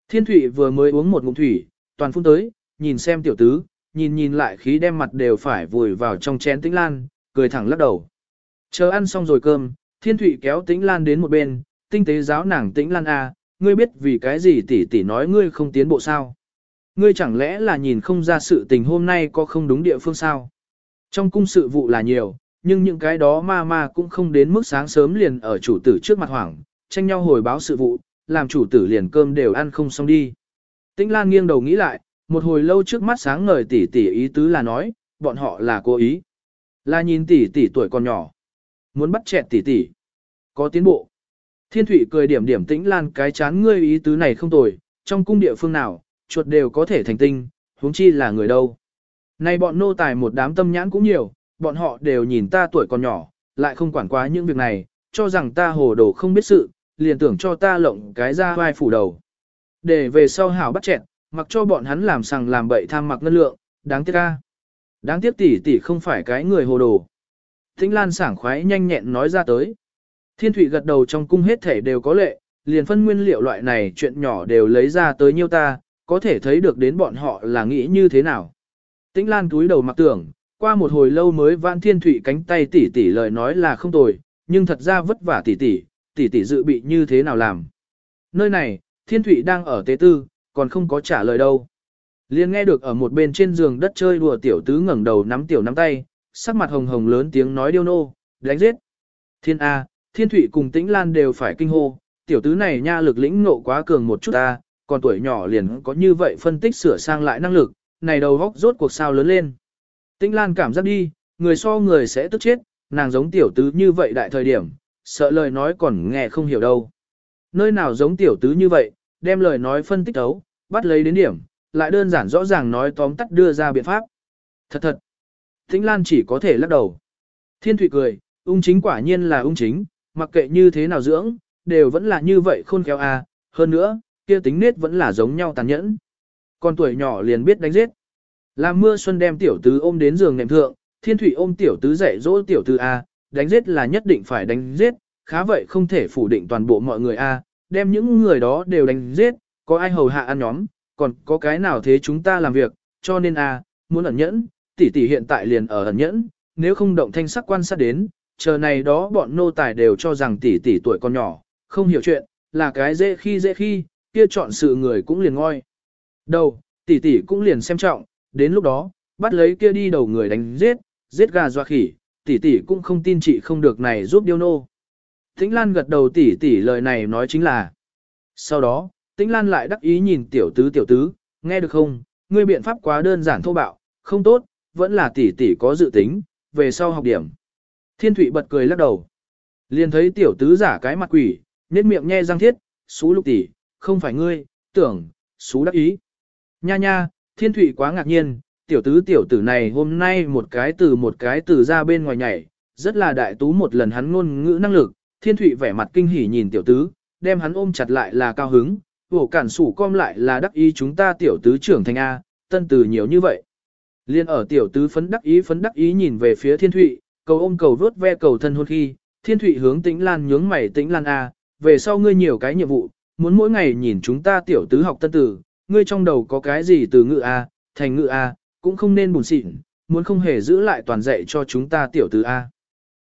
Thiên Thụy vừa mới uống một ngụm thủy, toàn phun tới, nhìn xem tiểu tứ, nhìn nhìn lại khí đem mặt đều phải vùi vào trong chén Tĩnh Lan, cười thẳng lắc đầu. Chờ ăn xong rồi cơm, Thiên Thụy kéo Tĩnh Lan đến một bên, tinh tế giáo nàng Tĩnh Lan A, ngươi biết vì cái gì tỷ tỷ nói ngươi không tiến bộ sao? Ngươi chẳng lẽ là nhìn không ra sự tình hôm nay có không đúng địa phương sao? Trong cung sự vụ là nhiều, nhưng những cái đó ma ma cũng không đến mức sáng sớm liền ở chủ tử trước mặt hoảng, tranh nhau hồi báo sự vụ, làm chủ tử liền cơm đều ăn không xong đi. Tĩnh Lan nghiêng đầu nghĩ lại, một hồi lâu trước mắt sáng ngời tỷ tỷ ý tứ là nói, bọn họ là cố ý. Là nhìn tỷ tỷ tuổi còn nhỏ. Muốn bắt chẹt tỷ tỷ. Có tiến bộ. Thiên Thụy cười điểm điểm Tĩnh Lan cái chán ngươi ý tứ này không tồi, trong cung địa phương nào, chuột đều có thể thành tinh, huống chi là người đâu. Này bọn nô tài một đám tâm nhãn cũng nhiều, bọn họ đều nhìn ta tuổi còn nhỏ, lại không quản quá những việc này, cho rằng ta hồ đồ không biết sự, liền tưởng cho ta lộng cái ra vai phủ đầu. Để về sau hảo bắt chẹn, mặc cho bọn hắn làm sằng làm bậy tham mặc ngân lượng, đáng tiếc ca. Đáng tiếc tỷ tỷ không phải cái người hồ đồ. Thính Lan sảng khoái nhanh nhẹn nói ra tới. Thiên Thụy gật đầu trong cung hết thể đều có lệ, liền phân nguyên liệu loại này chuyện nhỏ đều lấy ra tới nhiêu ta, có thể thấy được đến bọn họ là nghĩ như thế nào. Tĩnh Lan túi đầu mặc tưởng, qua một hồi lâu mới vãn Thiên Thụy cánh tay tỷ tỷ lời nói là không tồi, nhưng thật ra vất vả tỷ tỷ, tỷ tỷ dự bị như thế nào làm. Nơi này, Thiên Thụy đang ở tế tư, còn không có trả lời đâu. Liên nghe được ở một bên trên giường đất chơi đùa tiểu tứ ngẩng đầu nắm tiểu nắm tay, sắc mặt hồng hồng lớn tiếng nói điêu nô, đánh giết. Thiên A, Thiên Thụy cùng Tĩnh Lan đều phải kinh hô, tiểu tứ này nha lực lĩnh ngộ quá cường một chút ta, còn tuổi nhỏ liền có như vậy phân tích sửa sang lại năng lực, này đầu góc rốt cuộc sao lớn lên. Tĩnh Lan cảm giác đi, người so người sẽ tức chết, nàng giống tiểu tứ như vậy đại thời điểm, sợ lời nói còn nghe không hiểu đâu. Nơi nào giống tiểu tứ như vậy, đem lời nói phân tích tấu, bắt lấy đến điểm, lại đơn giản rõ ràng nói tóm tắt đưa ra biện pháp. Thật thật. Thính Lan chỉ có thể lắc đầu. Thiên Thụy cười, ung chính quả nhiên là ung chính, mặc kệ như thế nào dưỡng, đều vẫn là như vậy khôn khéo à, hơn nữa, kia tính nết vẫn là giống nhau tàn nhẫn. Con tuổi nhỏ liền biết đánh giết. Làm mưa xuân đem tiểu tứ ôm đến giường nệm thượng, thiên thủy ôm tiểu tứ dạy dỗ tiểu tứ A, đánh giết là nhất định phải đánh giết, khá vậy không thể phủ định toàn bộ mọi người A, đem những người đó đều đánh giết, có ai hầu hạ ăn nhóm, còn có cái nào thế chúng ta làm việc, cho nên A, muốn ẩn nhẫn, tỷ tỷ hiện tại liền ở ẩn nhẫn, nếu không động thanh sắc quan sát đến, chờ này đó bọn nô tài đều cho rằng tỷ tỷ tuổi còn nhỏ, không hiểu chuyện, là cái dễ khi dễ khi, kia chọn sự người cũng liền ngoi. Đầu, tỷ tỷ cũng liền xem trọng, đến lúc đó, bắt lấy kia đi đầu người đánh giết, giết gà doa khỉ, tỷ tỷ cũng không tin chị không được này giúp điêu nô. Tĩnh Lan gật đầu tỷ tỷ lời này nói chính là. Sau đó, Tĩnh Lan lại đắc ý nhìn tiểu tứ tiểu tứ, nghe được không, ngươi biện pháp quá đơn giản thô bạo, không tốt, vẫn là tỷ tỷ có dự tính, về sau học điểm. Thiên Thụy bật cười lắc đầu. Liền thấy tiểu tứ giả cái mặt quỷ, nhếch miệng nhe răng thiết, xú lục tỷ, không phải ngươi, tưởng, xú đắc ý. Nha nha, Thiên Thụy quá ngạc nhiên, tiểu tứ tiểu tử này hôm nay một cái từ một cái từ ra bên ngoài nhảy, rất là đại tú một lần hắn ngôn ngữ năng lực, Thiên Thụy vẻ mặt kinh hỉ nhìn tiểu tứ, đem hắn ôm chặt lại là cao hứng, vổ cản sủ com lại là đắc ý chúng ta tiểu tứ trưởng thành A, tân từ nhiều như vậy. Liên ở tiểu tứ phấn đắc ý phấn đắc ý nhìn về phía Thiên Thụy, cầu ôm cầu vớt ve cầu thân hôn khi, Thiên Thụy hướng Tĩnh Lan nhướng mày Tĩnh Lan A, về sau ngươi nhiều cái nhiệm vụ, muốn mỗi ngày nhìn chúng ta tiểu tứ học tân tử, ngươi trong đầu có cái gì từ ngữ A, thành ngữ A, cũng không nên buồn xịn, muốn không hề giữ lại toàn dạy cho chúng ta tiểu tử A.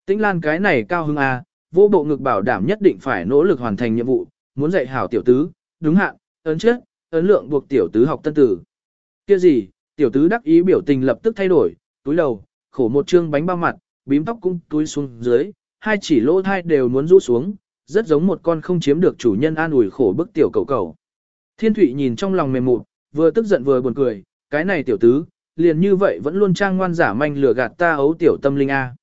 Tĩnh Lan cái này cao hưng A, vô bộ ngực bảo đảm nhất định phải nỗ lực hoàn thành nhiệm vụ, muốn dạy hảo tiểu tứ, đúng hạn, ấn chết, ấn lượng buộc tiểu tứ học tân tử. Kia gì, tiểu tứ đắc ý biểu tình lập tức thay đổi, túi đầu, khổ một chương bánh bao mặt, bím tóc cũng túi xuống dưới, hai chỉ lỗ thai đều muốn rũ xuống, rất giống một con không chiếm được chủ nhân an ủi khổ bức tiểu cầu cầu. Thiên Thụy nhìn trong lòng mềm mụn, vừa tức giận vừa buồn cười, cái này tiểu tứ, liền như vậy vẫn luôn trang ngoan giả manh lừa gạt ta ấu tiểu tâm linh A.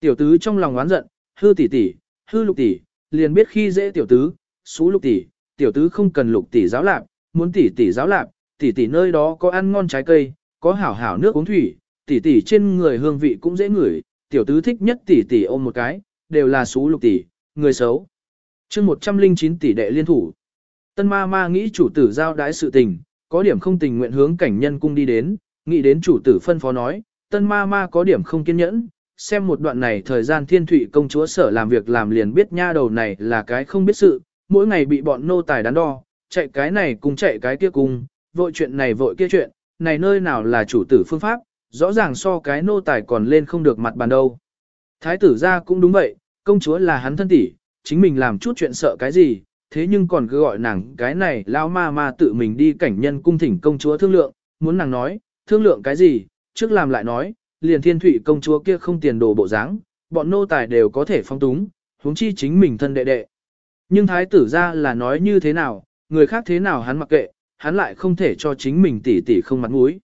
Tiểu tứ trong lòng oán giận, hư tỷ tỷ, hư lục tỷ, liền biết khi dễ tiểu tứ, xú lục tỷ, tiểu tứ không cần lục tỷ giáo lạp, muốn tỷ tỷ giáo lạp, tỷ tỷ nơi đó có ăn ngon trái cây, có hảo hảo nước uống thủy, tỷ tỷ trên người hương vị cũng dễ ngửi, tiểu tứ thích nhất tỷ tỷ ôm một cái, đều là xú lục tỷ, người xấu. chương 109 tỷ đệ liên thủ. Tân ma ma nghĩ chủ tử giao đái sự tình, có điểm không tình nguyện hướng cảnh nhân cung đi đến, nghĩ đến chủ tử phân phó nói, tân ma ma có điểm không kiên nhẫn, xem một đoạn này thời gian thiên thủy công chúa sở làm việc làm liền biết nha đầu này là cái không biết sự, mỗi ngày bị bọn nô tài đắn đo, chạy cái này cùng chạy cái kia cùng, vội chuyện này vội kia chuyện, này nơi nào là chủ tử phương pháp, rõ ràng so cái nô tài còn lên không được mặt bàn đâu. Thái tử ra cũng đúng vậy, công chúa là hắn thân tỷ, chính mình làm chút chuyện sợ cái gì, thế nhưng còn cứ gọi nàng cái này lao ma ma tự mình đi cảnh nhân cung thỉnh công chúa thương lượng, muốn nàng nói, thương lượng cái gì, trước làm lại nói, liền thiên thủy công chúa kia không tiền đồ bộ dáng, bọn nô tài đều có thể phong túng, huống chi chính mình thân đệ đệ. Nhưng thái tử ra là nói như thế nào, người khác thế nào hắn mặc kệ, hắn lại không thể cho chính mình tỷ tỷ không mặt mũi.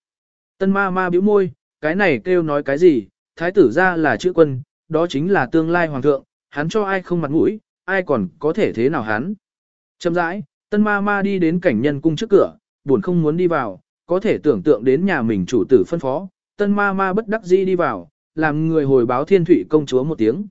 Tân ma ma bĩu môi, cái này kêu nói cái gì, thái tử ra là chữ quân, đó chính là tương lai hoàng thượng, hắn cho ai không mặt mũi, ai còn có thể thế nào hắn. Chậm rãi, tân ma ma đi đến cảnh nhân cung trước cửa, buồn không muốn đi vào, có thể tưởng tượng đến nhà mình chủ tử phân phó, tân ma ma bất đắc dĩ đi vào, làm người hồi báo thiên thủy công chúa một tiếng.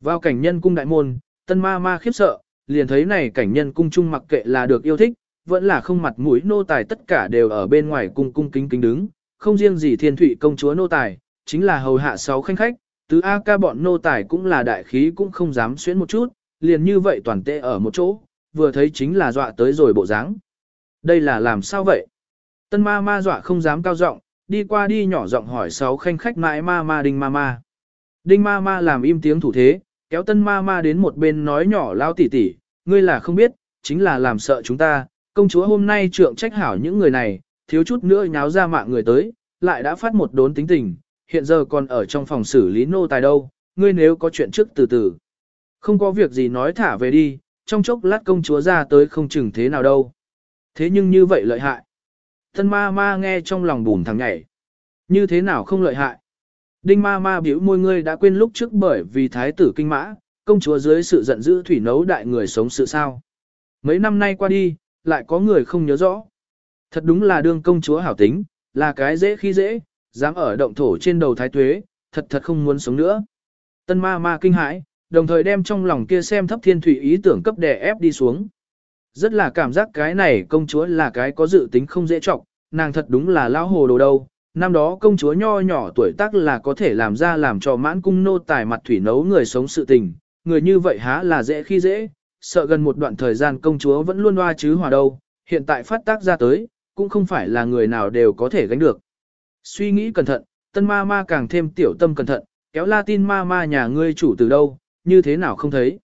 Vào cảnh nhân cung đại môn, tân ma ma khiếp sợ, liền thấy này cảnh nhân cung chung mặc kệ là được yêu thích, vẫn là không mặt mũi nô tài tất cả đều ở bên ngoài cung cung kính kính đứng, không riêng gì thiên thủy công chúa nô tài, chính là hầu hạ sáu khanh khách, tứ A ca bọn nô tài cũng là đại khí cũng không dám xuyến một chút, liền như vậy toàn tệ ở một chỗ, vừa thấy chính là dọa tới rồi bộ dáng. Đây là làm sao vậy? Tân ma ma dọa không dám cao giọng, đi qua đi nhỏ giọng hỏi sáu khanh khách mãi ma ma đinh ma ma. Đinh ma ma làm im tiếng thủ thế, kéo tân ma ma đến một bên nói nhỏ lao tỉ tỉ, ngươi là không biết, chính là làm sợ chúng ta, công chúa hôm nay trượng trách hảo những người này, thiếu chút nữa nháo ra mạng người tới, lại đã phát một đốn tính tình, hiện giờ còn ở trong phòng xử lý nô tài đâu, ngươi nếu có chuyện trước từ từ. Không có việc gì nói thả về đi, trong chốc lát công chúa ra tới không chừng thế nào đâu. Thế nhưng như vậy lợi hại. Thân ma ma nghe trong lòng bùn thằng nhảy. Như thế nào không lợi hại. Đinh ma ma biểu môi ngươi đã quên lúc trước bởi vì thái tử kinh mã, công chúa dưới sự giận dữ thủy nấu đại người sống sự sao. Mấy năm nay qua đi, lại có người không nhớ rõ. Thật đúng là đương công chúa hảo tính, là cái dễ khi dễ, dám ở động thổ trên đầu thái tuế, thật thật không muốn sống nữa. Tân ma ma kinh hãi, đồng thời đem trong lòng kia xem thấp thiên thủy ý tưởng cấp đè ép đi xuống. Rất là cảm giác cái này công chúa là cái có dự tính không dễ trọng, nàng thật đúng là lão hồ đồ đâu. Năm đó công chúa nho nhỏ tuổi tác là có thể làm ra làm cho mãn cung nô tài mặt thủy nấu người sống sự tình, người như vậy há là dễ khi dễ, sợ gần một đoạn thời gian công chúa vẫn luôn loa chứ hòa đâu, hiện tại phát tác ra tới, cũng không phải là người nào đều có thể gánh được. Suy nghĩ cẩn thận, tân ma ma càng thêm tiểu tâm cẩn thận, kéo Latin ma ma nhà ngươi chủ từ đâu, như thế nào không thấy.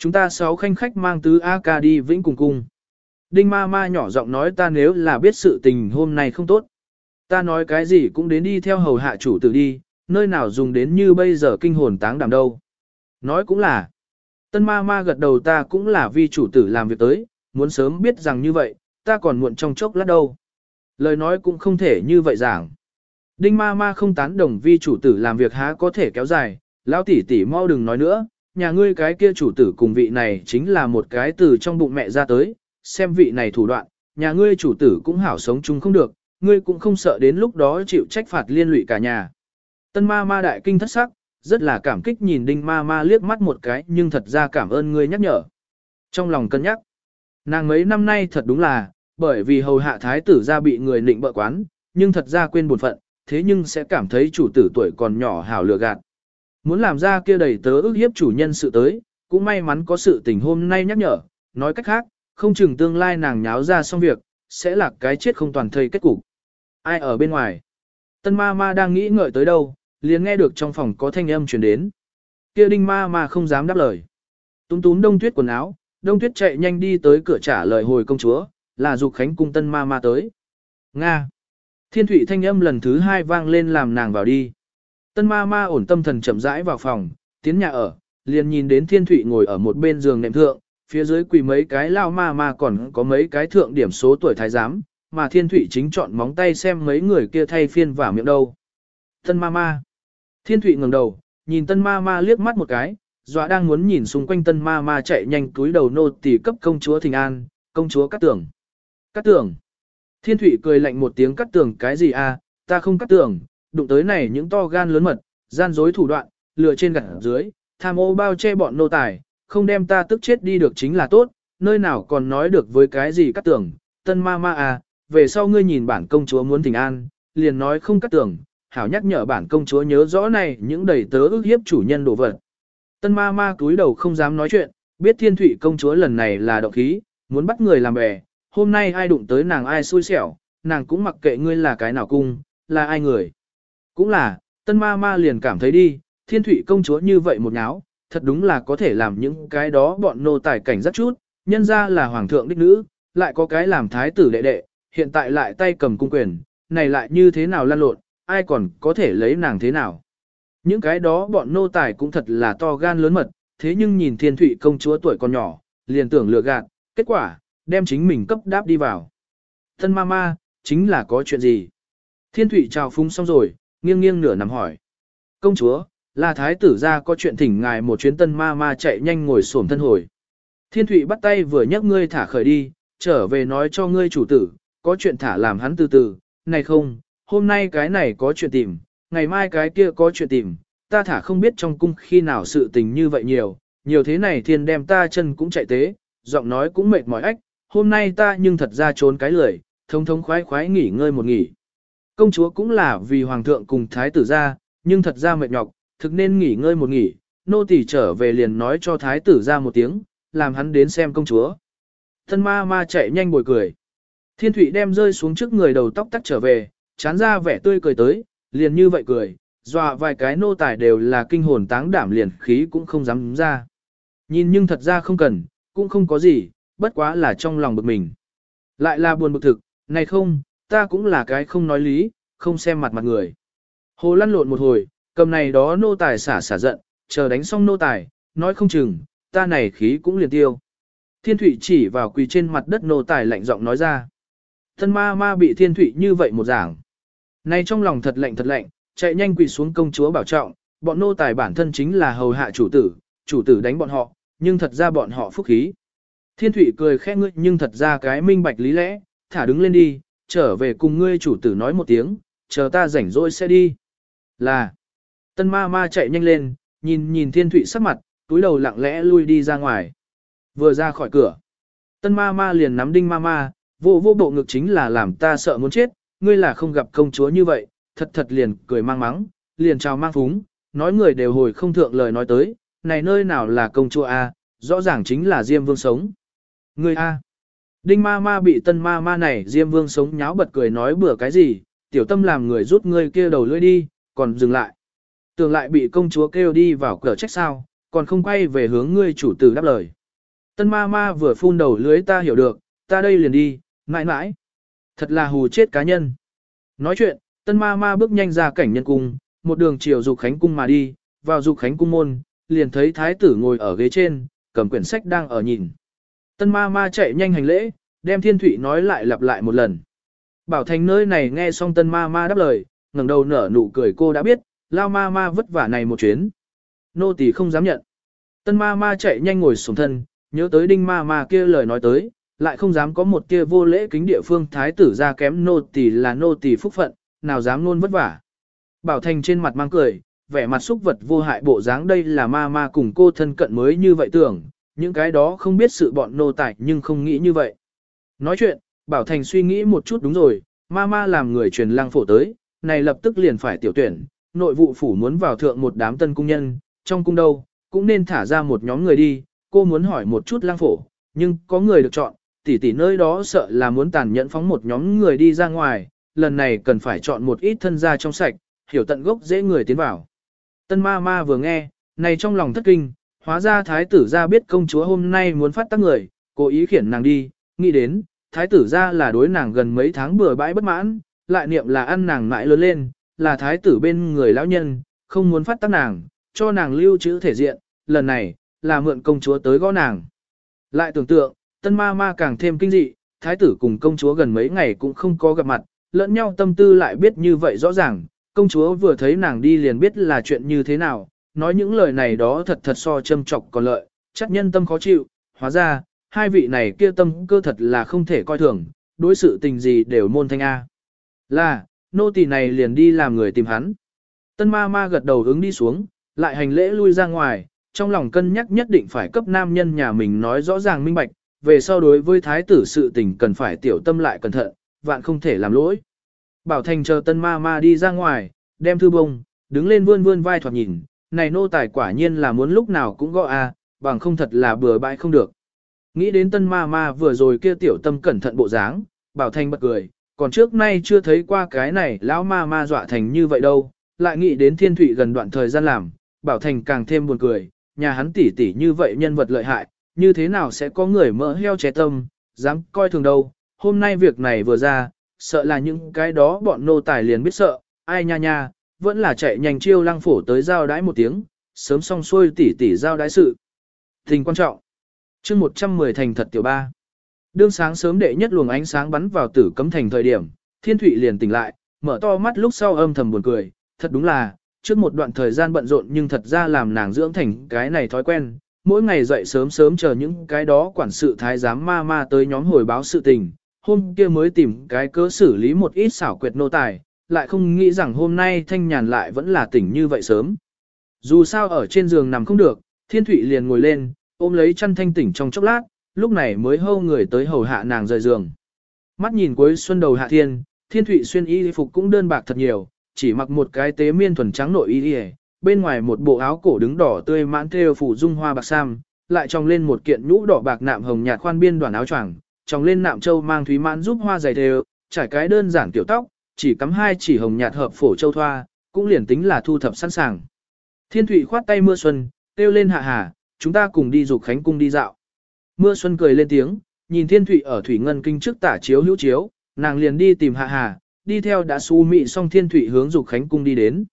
Chúng ta sáu khanh khách mang tứ A-ca đi vĩnh cùng cung. Đinh ma ma nhỏ giọng nói ta nếu là biết sự tình hôm nay không tốt. Ta nói cái gì cũng đến đi theo hầu hạ chủ tử đi, nơi nào dùng đến như bây giờ kinh hồn táng đảm đâu. Nói cũng là, tân ma ma gật đầu ta cũng là vì chủ tử làm việc tới, muốn sớm biết rằng như vậy, ta còn muộn trong chốc lát đâu. Lời nói cũng không thể như vậy giảng. Đinh ma ma không tán đồng vi chủ tử làm việc há có thể kéo dài, lão tỷ tỷ mau đừng nói nữa, nhà ngươi cái kia chủ tử cùng vị này chính là một cái từ trong bụng mẹ ra tới, xem vị này thủ đoạn, nhà ngươi chủ tử cũng hảo sống chung không được, ngươi cũng không sợ đến lúc đó chịu trách phạt liên lụy cả nhà. Tân ma ma đại kinh thất sắc, rất là cảm kích nhìn đinh ma ma liếc mắt một cái nhưng thật ra cảm ơn ngươi nhắc nhở. Trong lòng cân nhắc, nàng mấy năm nay thật đúng là, bởi vì hầu hạ thái tử ra bị người nịnh bợ quán, nhưng thật ra quên buồn phận, thế nhưng sẽ cảm thấy chủ tử tuổi còn nhỏ hảo lừa gạt. Muốn làm ra kia đầy tớ ước hiếp chủ nhân sự tới, cũng may mắn có sự tình hôm nay nhắc nhở, nói cách khác, không chừng tương lai nàng nháo ra xong việc, sẽ là cái chết không toàn thây kết cục. Ai ở bên ngoài? Tân ma ma đang nghĩ ngợi tới đâu, liền nghe được trong phòng có thanh âm truyền đến. Kia đinh ma ma không dám đáp lời. Túm túm đông tuyết quần áo, đông tuyết chạy nhanh đi tới cửa trả lời hồi công chúa, là dục khánh cung tân ma ma tới. Nga. Thiên thủy thanh âm lần thứ hai vang lên làm nàng vào đi. Tân ma ma ổn tâm thần chậm rãi vào phòng, tiến nhà ở, liền nhìn đến thiên thủy ngồi ở một bên giường nệm thượng, phía dưới quỳ mấy cái lao ma ma còn có mấy cái thượng điểm số tuổi thái giám, mà thiên thủy chính chọn móng tay xem mấy người kia thay phiên vào miệng đâu. Tân ma ma. Thiên thủy ngẩng đầu, nhìn tân ma ma liếc mắt một cái, dọa đang muốn nhìn xung quanh tân ma ma chạy nhanh túi đầu nô tỳ cấp công chúa thình an, công chúa cắt tưởng. Cắt tưởng. Thiên thủy cười lạnh một tiếng cắt tưởng cái gì a? ta không cắt tưởng, đụng tới này những to gan lớn mật, gian dối thủ đoạn, lừa trên gặt dưới, tham ô bao che bọn nô tài, không đem ta tức chết đi được chính là tốt, nơi nào còn nói được với cái gì cắt tưởng, tân ma ma à, về sau ngươi nhìn bản công chúa muốn thỉnh an, liền nói không cắt tưởng, hảo nhắc nhở bản công chúa nhớ rõ này những đầy tớ ước hiếp chủ nhân đồ vật. Tân ma ma cúi đầu không dám nói chuyện, biết thiên thủy công chúa lần này là động khí, muốn bắt người làm bè, hôm nay ai đụng tới nàng ai xui xẻo, nàng cũng mặc kệ ngươi là cái nào cung, là ai người. Cũng là, tân ma ma liền cảm thấy đi, thiên thủy công chúa như vậy một nháo, thật đúng là có thể làm những cái đó bọn nô tài cảnh rất chút, nhân ra là hoàng thượng đích nữ, lại có cái làm thái tử đệ đệ, hiện tại lại tay cầm cung quyền, này lại như thế nào lan lộn, ai còn có thể lấy nàng thế nào. Những cái đó bọn nô tài cũng thật là to gan lớn mật, thế nhưng nhìn thiên thủy công chúa tuổi còn nhỏ, liền tưởng lừa gạt, kết quả, đem chính mình cấp đáp đi vào. Thân ma ma, chính là có chuyện gì? Thiên thủy chào phúng xong rồi, nghiêng nghiêng nửa nằm hỏi. Công chúa, là thái tử ra có chuyện thỉnh ngài một chuyến tân ma ma chạy nhanh ngồi xổm thân hồi. Thiên thủy bắt tay vừa nhấc ngươi thả khởi đi, trở về nói cho ngươi chủ tử, có chuyện thả làm hắn từ từ, này không, hôm nay cái này có chuyện tìm, ngày mai cái kia có chuyện tìm, ta thả không biết trong cung khi nào sự tình như vậy nhiều, nhiều thế này thiên đem ta chân cũng chạy tế, giọng nói cũng mệt mỏi ách, hôm nay ta nhưng thật ra trốn cái lười, thông thống khoái khoái nghỉ ngơi một nghỉ. Công chúa cũng là vì hoàng thượng cùng thái tử ra, nhưng thật ra mệt nhọc, thực nên nghỉ ngơi một nghỉ, nô tỳ trở về liền nói cho thái tử ra một tiếng, làm hắn đến xem công chúa. Thân ma ma chạy nhanh bồi cười. Thiên thủy đem rơi xuống trước người đầu tóc tắt trở về, chán ra vẻ tươi cười tới, liền như vậy cười, dọa vài cái nô tài đều là kinh hồn táng đảm liền khí cũng không dám ra. Nhìn nhưng thật ra không cần, cũng không có gì, bất quá là trong lòng bực mình. Lại là buồn bực thực, này không, ta cũng là cái không nói lý, không xem mặt mặt người. Hồ lăn lộn một hồi, cầm này đó nô tài xả xả giận, chờ đánh xong nô tài, nói không chừng, ta này khí cũng liền tiêu. Thiên thủy chỉ vào quỳ trên mặt đất nô tài lạnh giọng nói ra. Thân ma ma bị thiên thủy như vậy một giảng. Này trong lòng thật lạnh thật lạnh, chạy nhanh quỳ xuống công chúa bảo trọng, bọn nô tài bản thân chính là hầu hạ chủ tử, chủ tử đánh bọn họ, nhưng thật ra bọn họ phúc khí. Thiên thủy cười khẽ ngươi nhưng thật ra cái minh bạch lý lẽ, thả đứng lên đi, trở về cùng ngươi chủ tử nói một tiếng, chờ ta rảnh rỗi sẽ đi. Là, tân ma ma chạy nhanh lên, nhìn nhìn thiên thụy sắc mặt, túi đầu lặng lẽ lui đi ra ngoài. Vừa ra khỏi cửa, tân ma ma liền nắm đinh ma ma, vô vô bộ ngực chính là làm ta sợ muốn chết, ngươi là không gặp công chúa như vậy, thật thật liền cười mang mắng, liền chào mang phúng, nói người đều hồi không thượng lời nói tới, này nơi nào là công chúa A, rõ ràng chính là Diêm Vương sống. Ngươi A. Đinh ma ma bị tân ma ma này Diêm Vương sống nháo bật cười nói bừa cái gì, tiểu tâm làm người rút ngươi kia đầu lưỡi đi, còn dừng lại. Tưởng lại bị công chúa kêu đi vào cửa trách sao, còn không quay về hướng ngươi chủ tử đáp lời. Tân ma ma vừa phun đầu lưới ta hiểu được, ta đây liền đi, mãi mãi. Thật là hù chết cá nhân. Nói chuyện, tân ma ma bước nhanh ra cảnh nhân cung, một đường chiều dục khánh cung mà đi, vào dục khánh cung môn, liền thấy thái tử ngồi ở ghế trên, cầm quyển sách đang ở nhìn. Tân ma ma chạy nhanh hành lễ, đem thiên thủy nói lại lặp lại một lần. Bảo thành nơi này nghe xong tân ma ma đáp lời, ngẩng đầu nở nụ cười cô đã biết, lao ma ma vất vả này một chuyến. Nô tỳ không dám nhận. Tân ma ma chạy nhanh ngồi xuống thân, nhớ tới đinh ma ma kia lời nói tới, lại không dám có một kia vô lễ kính địa phương thái tử ra kém nô tỳ là nô tỳ phúc phận, nào dám luôn vất vả. Bảo Thành trên mặt mang cười, vẻ mặt xúc vật vô hại bộ dáng đây là ma ma cùng cô thân cận mới như vậy tưởng, những cái đó không biết sự bọn nô tài nhưng không nghĩ như vậy. Nói chuyện, Bảo Thành suy nghĩ một chút đúng rồi, ma ma làm người truyền lang phổ tới, này lập tức liền phải tiểu tuyển, nội vụ phủ muốn vào thượng một đám tân cung nhân, trong cung đâu, cũng nên thả ra một nhóm người đi, cô muốn hỏi một chút lang phổ, nhưng có người được chọn, tỷ tỷ nơi đó sợ là muốn tàn nhẫn phóng một nhóm người đi ra ngoài, lần này cần phải chọn một ít thân gia trong sạch, hiểu tận gốc dễ người tiến vào. Tân ma ma vừa nghe, này trong lòng thất kinh, hóa ra thái tử gia biết công chúa hôm nay muốn phát tác người, cố ý khiển nàng đi, nghĩ đến, thái tử gia là đối nàng gần mấy tháng bừa bãi bất mãn, lại niệm là ăn nàng mãi lớn lên, là thái tử bên người lão nhân, không muốn phát tác nàng, cho nàng lưu trữ thể diện, lần này, là mượn công chúa tới gõ nàng. Lại tưởng tượng, tân ma ma càng thêm kinh dị, thái tử cùng công chúa gần mấy ngày cũng không có gặp mặt, lẫn nhau tâm tư lại biết như vậy rõ ràng, công chúa vừa thấy nàng đi liền biết là chuyện như thế nào, nói những lời này đó thật thật so châm trọc còn lợi, chắc nhân tâm khó chịu, hóa ra, hai vị này kia tâm cơ thật là không thể coi thường, đối sự tình gì đều môn thanh A. Là, nô tỳ này liền đi làm người tìm hắn. Tân ma ma gật đầu ứng đi xuống, lại hành lễ lui ra ngoài, trong lòng cân nhắc nhất định phải cấp nam nhân nhà mình nói rõ ràng minh bạch, về sau đối với thái tử sự tình cần phải tiểu tâm lại cẩn thận, vạn không thể làm lỗi. Bảo Thành chờ tân ma ma đi ra ngoài, đem thư bông, đứng lên vươn vươn vai thoạt nhìn, này nô tài quả nhiên là muốn lúc nào cũng gọi a, à, bằng không thật là bừa bãi không được. Nghĩ đến tân ma ma vừa rồi kia tiểu tâm cẩn thận bộ dáng, Bảo Thành bật cười, còn trước nay chưa thấy qua cái này lão ma ma dọa thành như vậy đâu, lại nghĩ đến thiên thủy gần đoạn thời gian làm, Bảo Thành càng thêm buồn cười, nhà hắn tỷ tỷ như vậy nhân vật lợi hại, như thế nào sẽ có người mỡ heo trẻ tâm, dám coi thường đâu, hôm nay việc này vừa ra, sợ là những cái đó bọn nô tài liền biết sợ, ai nha nha, vẫn là chạy nhanh chiêu lăng phổ tới giao đái một tiếng, sớm xong xuôi tỉ tỉ giao đái sự. Tình quan trọng. chương 110 thành thật tiểu ba. Đương sáng sớm đệ nhất luồng ánh sáng bắn vào tử cấm thành thời điểm, thiên thụy liền tỉnh lại, mở to mắt lúc sau âm thầm buồn cười, thật đúng là, trước một đoạn thời gian bận rộn nhưng thật ra làm nàng dưỡng thành cái này thói quen, mỗi ngày dậy sớm sớm chờ những cái đó quản sự thái giám ma ma tới nhóm hồi báo sự tình, hôm kia mới tìm cái cớ xử lý một ít xảo quyệt nô tài, lại không nghĩ rằng hôm nay thanh nhàn lại vẫn là tỉnh như vậy sớm. Dù sao ở trên giường nằm không được, thiên thụy liền ngồi lên, ôm lấy chăn thanh tỉnh trong chốc lát, lúc này mới hâu người tới hầu hạ nàng rời giường. Mắt nhìn cuối xuân đầu hạ thiên, thiên thụy xuyên y phục cũng đơn bạc thật nhiều, chỉ mặc một cái tế miên thuần trắng nội y bên ngoài một bộ áo cổ đứng đỏ tươi mãn thêu phủ dung hoa bạc sam, lại tròng lên một kiện nhũ đỏ bạc nạm hồng nhạt khoan biên đoàn áo choàng, tròng lên nạm châu mang thúy mãn giúp hoa dày đều, trải cái đơn giản tiểu tóc, chỉ cắm hai chỉ hồng nhạt hợp phổ châu thoa, cũng liền tính là thu thập sẵn sàng. Thiên Thụy khoát tay mưa xuân, kêu lên hạ hà, chúng ta cùng đi dục khánh cung đi dạo. Mưa xuân cười lên tiếng, nhìn Thiên Thụy ở thủy ngân kinh trước tả chiếu hữu chiếu, nàng liền đi tìm hạ hà, đi theo đã su mị xong Thiên Thụy hướng dục khánh cung đi đến.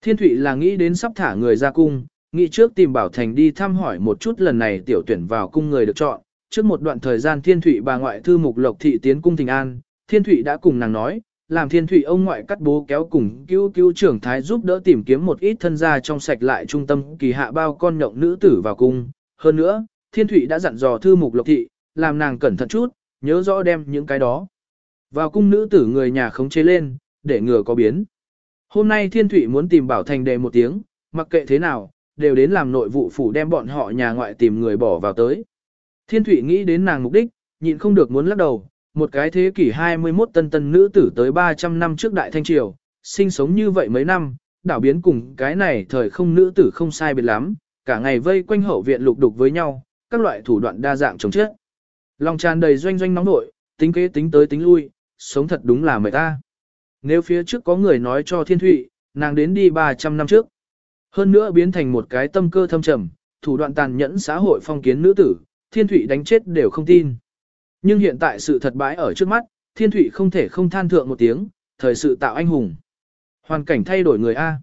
Thiên Thụy là nghĩ đến sắp thả người ra cung, nghĩ trước tìm Bảo Thành đi thăm hỏi một chút lần này tiểu tuyển vào cung người được chọn. Trước một đoạn thời gian Thiên Thụy bà ngoại thư mục lộc thị tiến cung Thịnh An, Thiên Thụy đã cùng nàng nói, làm Thiên Thụy ông ngoại cắt bố kéo cùng cứu cứu trưởng thái giúp đỡ tìm kiếm một ít thân gia trong sạch lại trung tâm kỳ hạ bao con nhộng nữ tử vào cung. Hơn nữa, Thiên Thụy đã dặn dò thư mục lộc thị, làm nàng cẩn thận chút, nhớ rõ đem những cái đó. Vào cung nữ tử người nhà khống chế lên, để ngừa có biến. Hôm nay Thiên Thụy muốn tìm Bảo Thành đề một tiếng, mặc kệ thế nào, đều đến làm nội vụ phủ đem bọn họ nhà ngoại tìm người bỏ vào tới. Thiên Thụy nghĩ đến nàng mục đích, nhịn không được muốn lắc đầu, một cái thế kỷ 21 tân tân nữ tử tới 300 năm trước Đại Thanh Triều, sinh sống như vậy mấy năm, đảo biến cùng cái này thời không nữ tử không sai biệt lắm, cả ngày vây quanh hậu viện lục đục với nhau, các loại thủ đoạn đa dạng chống chết. Lòng tràn đầy doanh doanh nóng nội, tính kế tính tới tính lui, sống thật đúng là mệt ta. Nếu phía trước có người nói cho thiên thụy, nàng đến đi 300 năm trước. Hơn nữa biến thành một cái tâm cơ thâm trầm, thủ đoạn tàn nhẫn xã hội phong kiến nữ tử, thiên thụy đánh chết đều không tin. Nhưng hiện tại sự thật bãi ở trước mắt, thiên thụy không thể không than thượng một tiếng, thời sự tạo anh hùng. Hoàn cảnh thay đổi người A.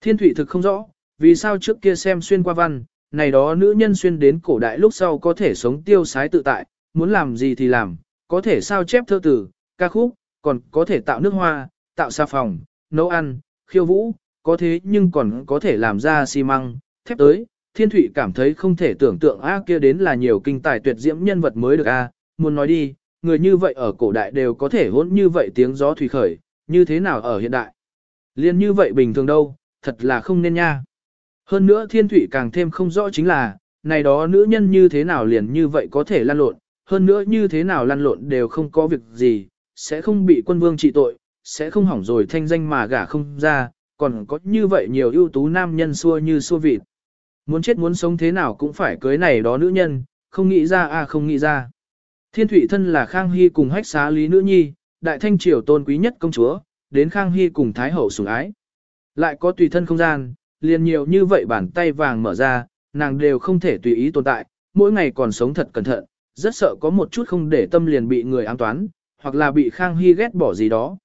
Thiên thụy thực không rõ, vì sao trước kia xem xuyên qua văn, này đó nữ nhân xuyên đến cổ đại lúc sau có thể sống tiêu sái tự tại, muốn làm gì thì làm, có thể sao chép thơ tử, ca khúc, còn có thể tạo nước hoa, tạo xà phòng, nấu ăn, khiêu vũ, có thế nhưng còn có thể làm ra xi măng, thép tới. Thiên Thụy cảm thấy không thể tưởng tượng a kia đến là nhiều kinh tài tuyệt diễm nhân vật mới được a, muốn nói đi, người như vậy ở cổ đại đều có thể hỗn như vậy tiếng gió thủy khởi, như thế nào ở hiện đại. Liên như vậy bình thường đâu, thật là không nên nha. Hơn nữa Thiên thủy càng thêm không rõ chính là, này đó nữ nhân như thế nào liền như vậy có thể lan lộn, hơn nữa như thế nào lăn lộn đều không có việc gì, sẽ không bị quân vương trị tội, sẽ không hỏng rồi thanh danh mà gả không ra, còn có như vậy nhiều ưu tú nam nhân xua như xua vịt. Muốn chết muốn sống thế nào cũng phải cưới này đó nữ nhân, không nghĩ ra à không nghĩ ra. Thiên Thụy thân là Khang Hy cùng hách xá lý nữ nhi, đại thanh triều tôn quý nhất công chúa, đến Khang Hy cùng Thái Hậu sủng ái. Lại có tùy thân không gian, liền nhiều như vậy bàn tay vàng mở ra, nàng đều không thể tùy ý tồn tại, mỗi ngày còn sống thật cẩn thận, rất sợ có một chút không để tâm liền bị người an toán, hoặc là bị Khang Hy ghét bỏ gì đó.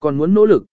Còn muốn nỗ lực.